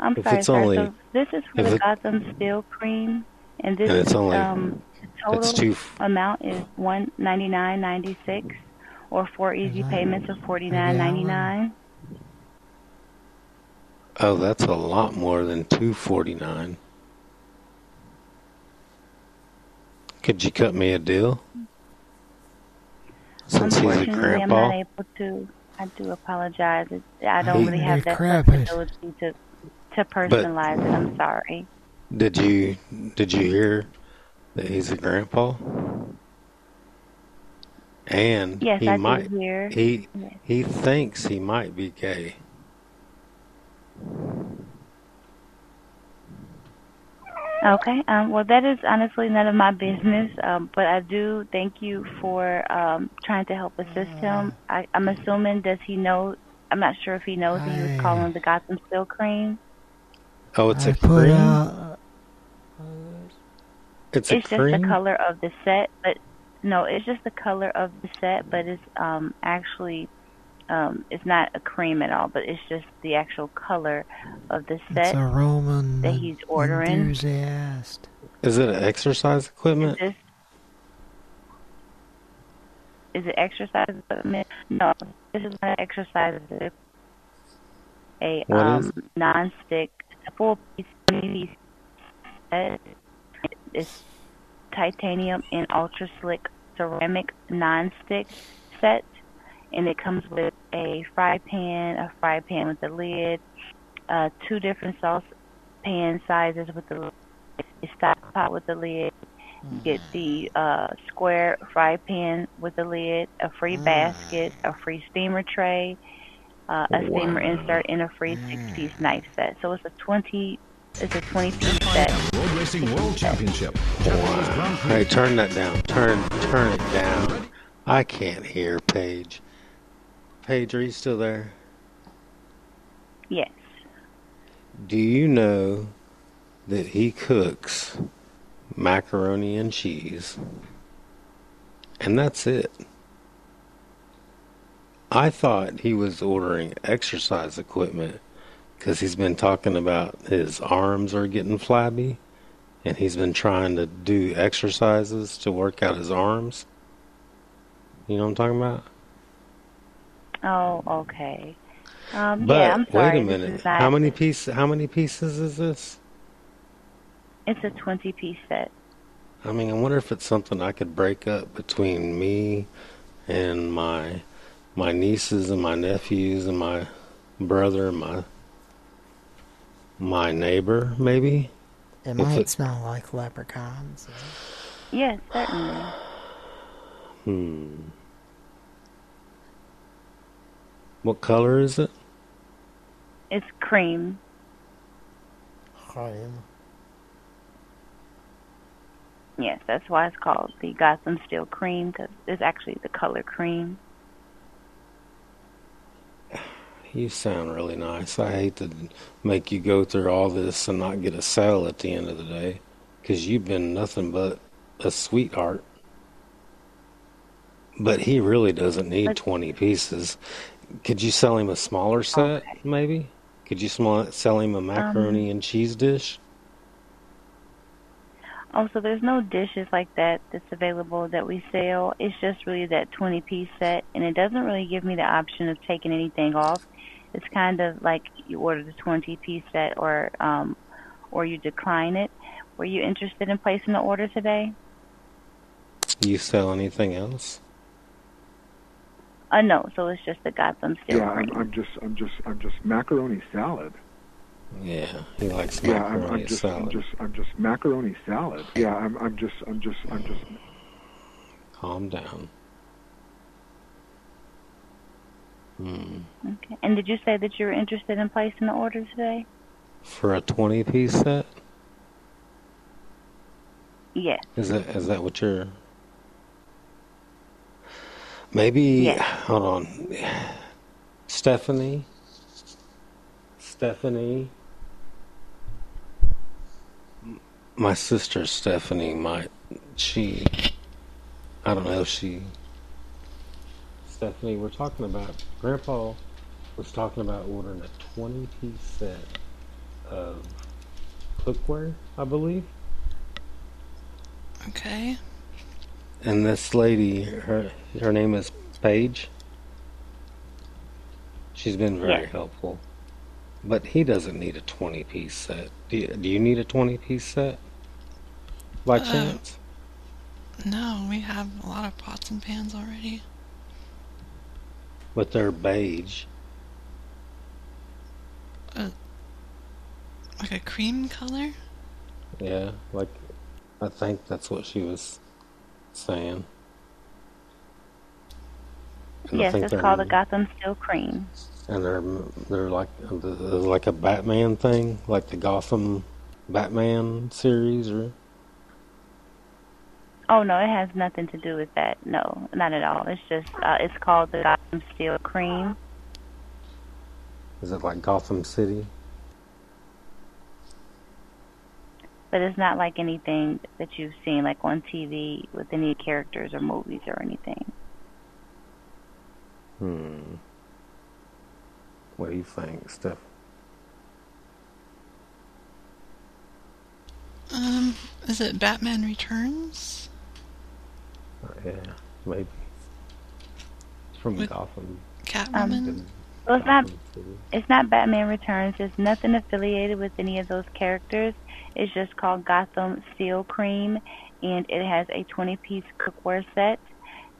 I'm If sorry, it's sir. only- so this is for the it- Gotham Steel Cream, and this And it's only- um, the it's total two- amount is one ninety nine ninety six, or four easy payments of forty nine ninety nine. Oh, that's a lot more than 249. Could you cut me a deal? Since he's a Unfortunately, I'm not able to. I do apologize. I don't really have that flexibility to to personalize it. I'm sorry. Did you did you hear that he's a grandpa? And Yes, he I did might hear. he Yes. he thinks he might be gay. Okay. Um, well, that is honestly none of my business. Um, but I do thank you for um, trying to help assist him. I, I'm assuming does he know? I'm not sure if he knows that he was calling the Gotham Steel Cream. Oh, it's a I put cream. out. it's a it's just cream. the color of the set, but no, it's just the color of the set, but it's um actually um it's not a cream at all, but it's just the actual color of the It's set a Roman that he's ordering. enthusiast. Is it exercise equipment? Is, is it exercise equipment? No, this is not exercise equipment. A What um, is non-stick, a full piece piece set. It's titanium and ultra slick ceramic non-stick set, and it comes with a fry pan, a fry pan with a lid, uh, two different sauce pan sizes with the lid, a stock pot with the lid. You get the uh, square fry pan with the lid, a free basket, a free steamer tray, uh, a steamer insert, and a free six-piece knife set. So it's a 20, it's a 20-piece set. Road Racing World Championship. Japanese Hey, turn that down. Turn, turn it down. I can't hear Paige. Paige, are you still there? Yes. Do you know that he cooks macaroni and cheese? And that's it. I thought he was ordering exercise equipment because he's been talking about his arms are getting flabby and he's been trying to do exercises to work out his arms. You know what I'm talking about? Oh, okay. Um, But yeah, I'm sorry. wait a minute. How many pieces how many pieces is this? It's a 20-piece set. I mean, I wonder if it's something I could break up between me and my my nieces and my nephews and my brother and my my neighbor, maybe. It might it- smell like leprechauns. Yes, certainly. Hmm. What color is it? It's cream. Cream. Yes, that's why it's called the Gotham Steel Cream because it's actually the color cream. You sound really nice. I hate to make you go through all this and not get a sale at the end of the day, because you've been nothing but a sweetheart. But he really doesn't need 20 pieces. Could you sell him a smaller set, maybe? Could you sm- sell him a macaroni and cheese dish? Oh, so there's no dishes like that that's available that we sell. It's just really that 20 piece set, and it doesn't really give me the option of taking anything off. It's kind of like you order the 20 piece set or um or you decline it. Were you interested in placing the order today? You sell anything else? Uh no, so it's just the Gotham Steel Yeah, I'm, I'm just, I'm just, I'm just macaroni salad. Yeah, he likes Yeah, I'm, macaroni I'm just, salad. I'm just, I'm just macaroni salad. Yeah, I'm, I'm just, I'm just, I'm just. Calm down. Hmm. Okay. And did you say that you were interested in placing the order today? For a 20 piece set? Yes. Is that is that what you're? Maybe hold on, Stephanie. Stephanie. My sister Stephanie might she. I don't know if she. Stephanie, we're talking about Grandpa was talking about ordering a twenty piece set of cookware, I believe. Okay. And this lady, her her name is Paige. She's been very Yes. helpful. But he doesn't need a 20 piece set. Do you, do you need a 20 piece set? By Uh, chance? No, we have a lot of pots and pans already. But they're beige. Uh, like a cream color? Yeah, like I think that's what she was saying. And yes, it's called the Gotham Steel Cream. And they're they're like like a Batman thing, like the Gotham Batman series, or Oh no, it has nothing to do with that. No, not at all. It's just uh, it's called the Gotham Steel Cream. is it like Gotham City? But it's not like anything that you've seen like on TV with any characters or movies or anything. Hmm. What do you think, Steph? Um, is it Batman Returns? Uh, yeah, maybe. It's from With Gotham. Catwoman? Well, it's not. It's not Batman Returns. It's nothing affiliated with any of those characters. It's just called Gotham Steel Cream, and it has a 20-piece cookware set.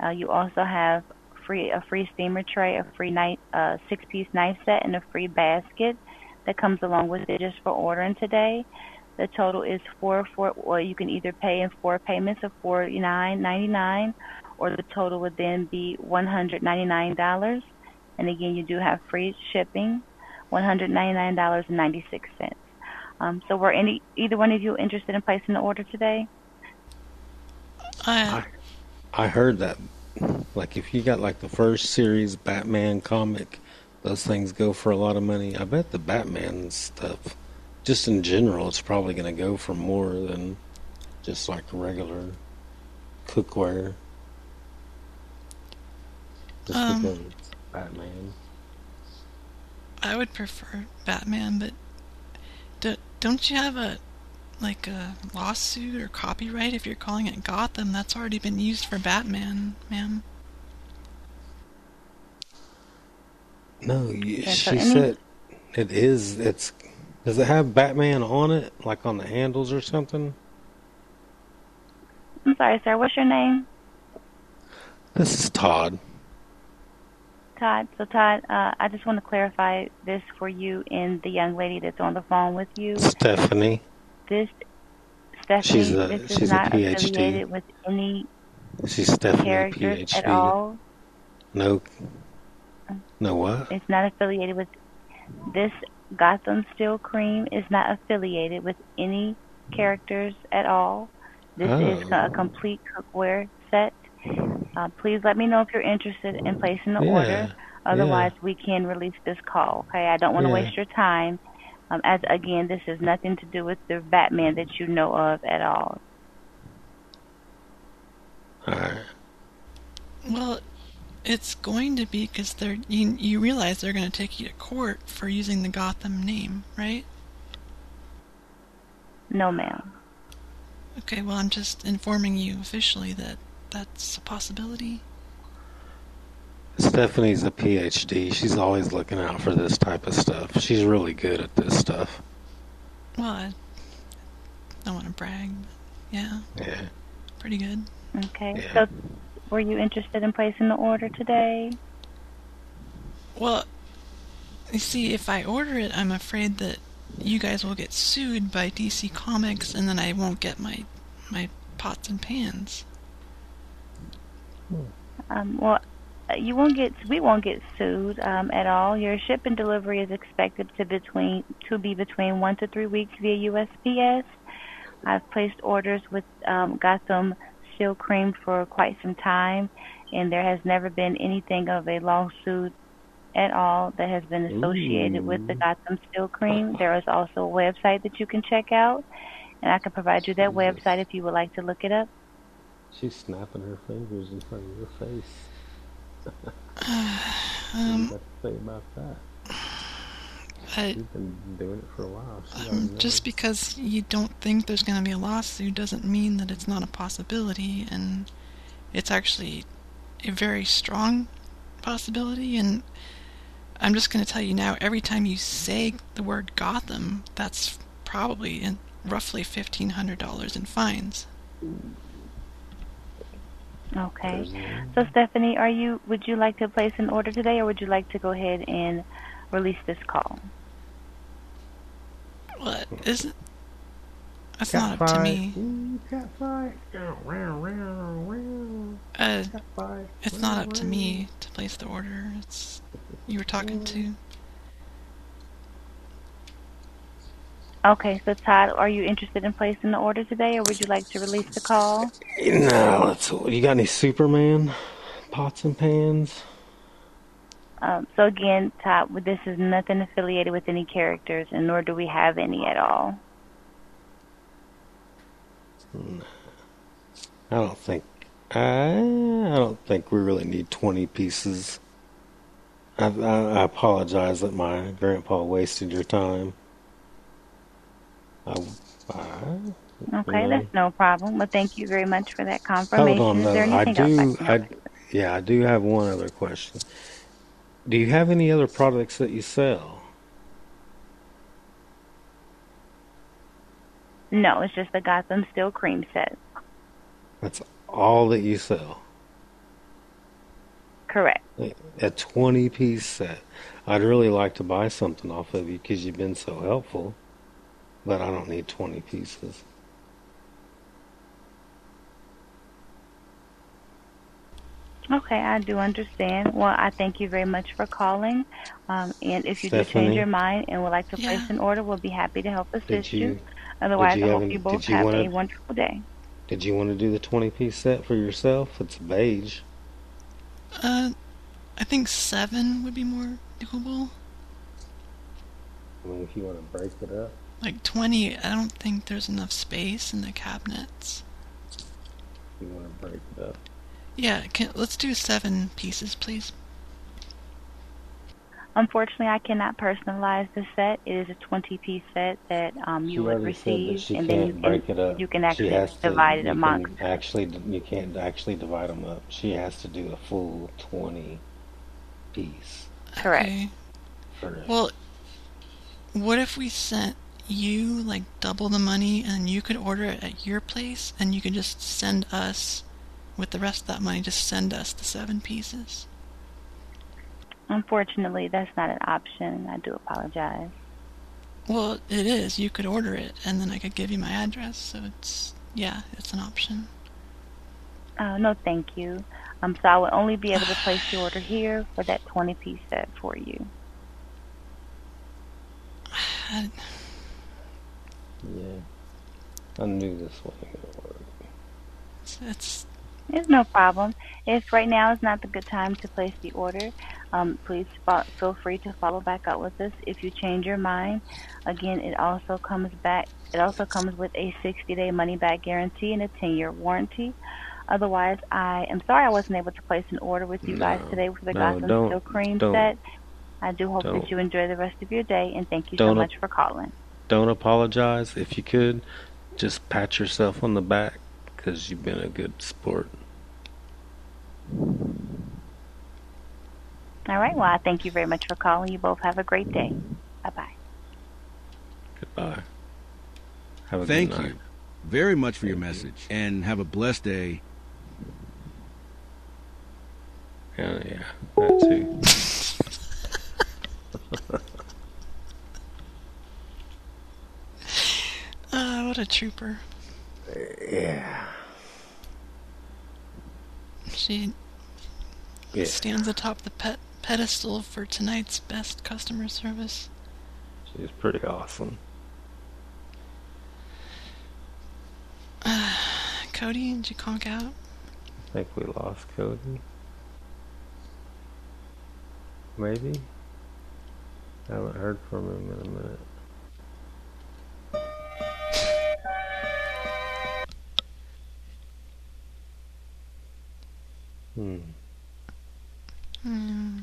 Uh, you also have free a free steamer tray, a free knife, uh, six-piece knife set, and a free basket that comes along with it just for ordering today. The total is four four. Well, you can either pay in four payments of forty nine ninety nine, or the total would then be one hundred ninety nine dollars. And again, you do have free shipping, $199.96. Um, so were any either one of you interested in placing the order today? I I heard that, like, if you got like the first series Batman comic, those things go for a lot of money. I bet the Batman stuff, just in general, it's probably going to go for more than just like regular cookware. Just Um, because it's Batman. I would prefer Batman, but do, don't you have a like a lawsuit or copyright if you're calling it Gotham? That's already been used for Batman, ma'am. No, you, Yeah, so she any- said it is. It's. Does it have Batman on it, like on the handles or something? I'm sorry, sir. What's your name? This is Todd. Todd. So, Todd, uh, I just want to clarify this for you and the young lady that's on the phone with you. Stephanie. This, Stephanie, She's a- this is she's not PhD. affiliated with any She's Stephanie, characters at all. No. No what? It's not affiliated with this Gotham Steel Cream is not affiliated with any characters at all. This is Oh. a complete cookware set. Uh, please let me know if you're interested in placing the Yeah, order. Otherwise, we can release this call. Okay, I don't want to Yeah. waste your time. Um, as again, this has nothing to do with the Batman that you know of at all. Alright. Well, it's going to be because they're you, you realize they're going to take you to court for using the Gotham name, right? No, ma'am. Okay, well I'm just informing you officially that that's a possibility. Stephanie's a PhD. She's always looking out for this type of stuff. She's really good at this stuff. Well, I don't want to brag, but yeah, Yeah. pretty good. Okay. Yeah. So, were you interested in placing the order today? Well, you see, if I order it, I'm afraid that you guys will get sued by DC Comics, and then I won't get my my pots and pans. Um, well, you won't get we won't get sued um, at all. Your ship and delivery is expected to between to be between one to three weeks via USPS. I've placed orders with um, Gotham Steel Cream for quite some time, and there has never been anything of a lawsuit at all that has been associated with the Gotham Steel Cream. There is also a website that you can check out, and I can provide you that website if you would like to look it up. She's snapping her fingers in front of your face. what do Um, you say about that? I, She's been doing it for a while. Um, just because you don't think there's going to be a lawsuit doesn't mean that it's not a possibility, and it's actually a very strong possibility. And I'm just going to tell you now: every time you say the word Gotham, that's probably in roughly fifteen hundred dollars in fines. Okay. So Stephanie, are you would you like to place an order today or would you like to go ahead and release this call? What is it? That's not up to me. Cat fight. Uh, it's not up to me to place the order. It's you were talking to. Okay, so Todd, are you interested in placing the order today or would you like to release the call? No. You got any Superman pots and pans? Um, so again, Todd, this is nothing affiliated with any characters and nor do we have any at all. I don't think. I, I don't think we really need twenty pieces. I, I, I apologize that my grandpa wasted your time. I, Okay, that's no problem. Well, thank you very much for that confirmation. Hold on, is though. there I do. I can I, yeah, I do have one other question. Do you have any other products that you sell? No, it's just the Gotham Steel Cream set. That's all that you sell. Correct. A 20 piece set. I'd really like to buy something off of you because you've been so helpful, but I don't need 20 pieces. Okay, I do understand. Well, I thank you very much for calling. Um, and if you do change your mind and would like to place an order, we'll be happy to help assist you- Otherwise, did I you hope have- you both you have wanna- a wonderful day. Did you want to do the 20 piece set for yourself? It's beige. Uh, I think seven would be more doable. I mean, if you want to break it up. Like 20, I don't think there's enough space in the cabinets. You want to break it up. Yeah, can, let's do seven pieces, please. Unfortunately, I cannot personalize the set. It is a 20-piece set that um, you She would already that receive, she and then you can't can it up. you can actually has to- divide it you amongst. Can actually, you can't actually divide them up. She has to do a full 20 piece. Correct. Okay. For. Well, what if we sent you like double the money and you could order it at your place and you could just send us with the rest of that money just send us the seven pieces. Unfortunately, that's not an option. I do apologize. Well, it is. You could order it and then I could give you my address. So it's yeah, it's an option. Uh, no, thank you. Um, so I will only be able to place the order here for that 20-piece set for you. I, Yeah. I knew this wasn't going to work. it's, it's It's no problem. If right now is not the good time to place the order, um, please fo- feel free to follow back up with us. If you change your mind, again, it also comes back. It also comes with a 60-day money-back guarantee and a 10-year warranty. Otherwise, I am sorry I wasn't able to place an order with you guys today for the no, Gotham don't- Steel Cream don't- set. I do hope don't. that you enjoy the rest of your day, and thank you so Don't- much for calling. Don't apologize. If you could, just pat yourself on the back because you've been a good sport. All right. Well, I thank you very much for calling. You both have a great day. Bye bye. Goodbye. Have a Thank good night. you very much for your message, and have a blessed day. Yeah, yeah, that too. uh, what a trooper. yeah. She Yeah. stands atop the pet pedestal for tonight's best customer service. She's pretty awesome. Uh, Cody, did you conk out? I think we lost Cody. Maybe? I haven't heard from him in a minute. Hmm. Hmm.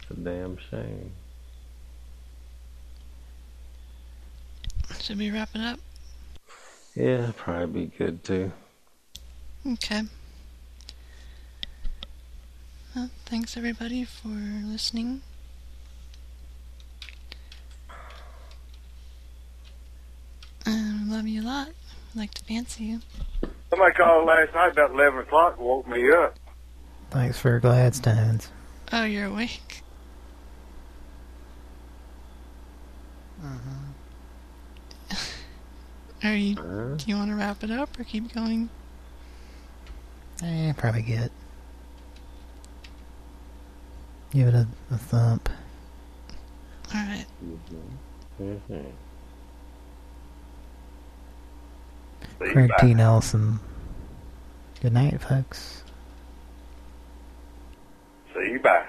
It's a damn shame. Should we wrap it up? Yeah, probably be good too. Okay. Well, thanks everybody for listening. Um, love you a lot. i Like to fancy you. Somebody called last night about 11 o'clock and woke me up. Thanks for Gladstones. Oh, you're awake. Are you? Do you want to wrap it up or keep going? Eh, probably get. Give it a, a thump. All right. Mm-hmm. Craig T. Nelson. Good night, folks. See you bye.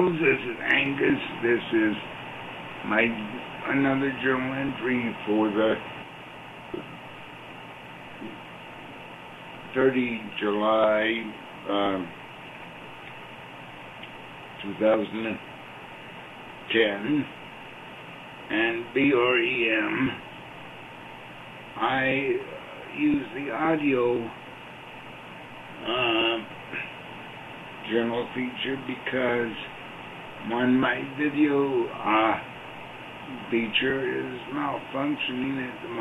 Girls. This is Angus. This is my another journal entry for the 30 July um, 2010 and BREM. I use the audio uh, journal feature because when my video uh, feature is malfunctioning at the moment.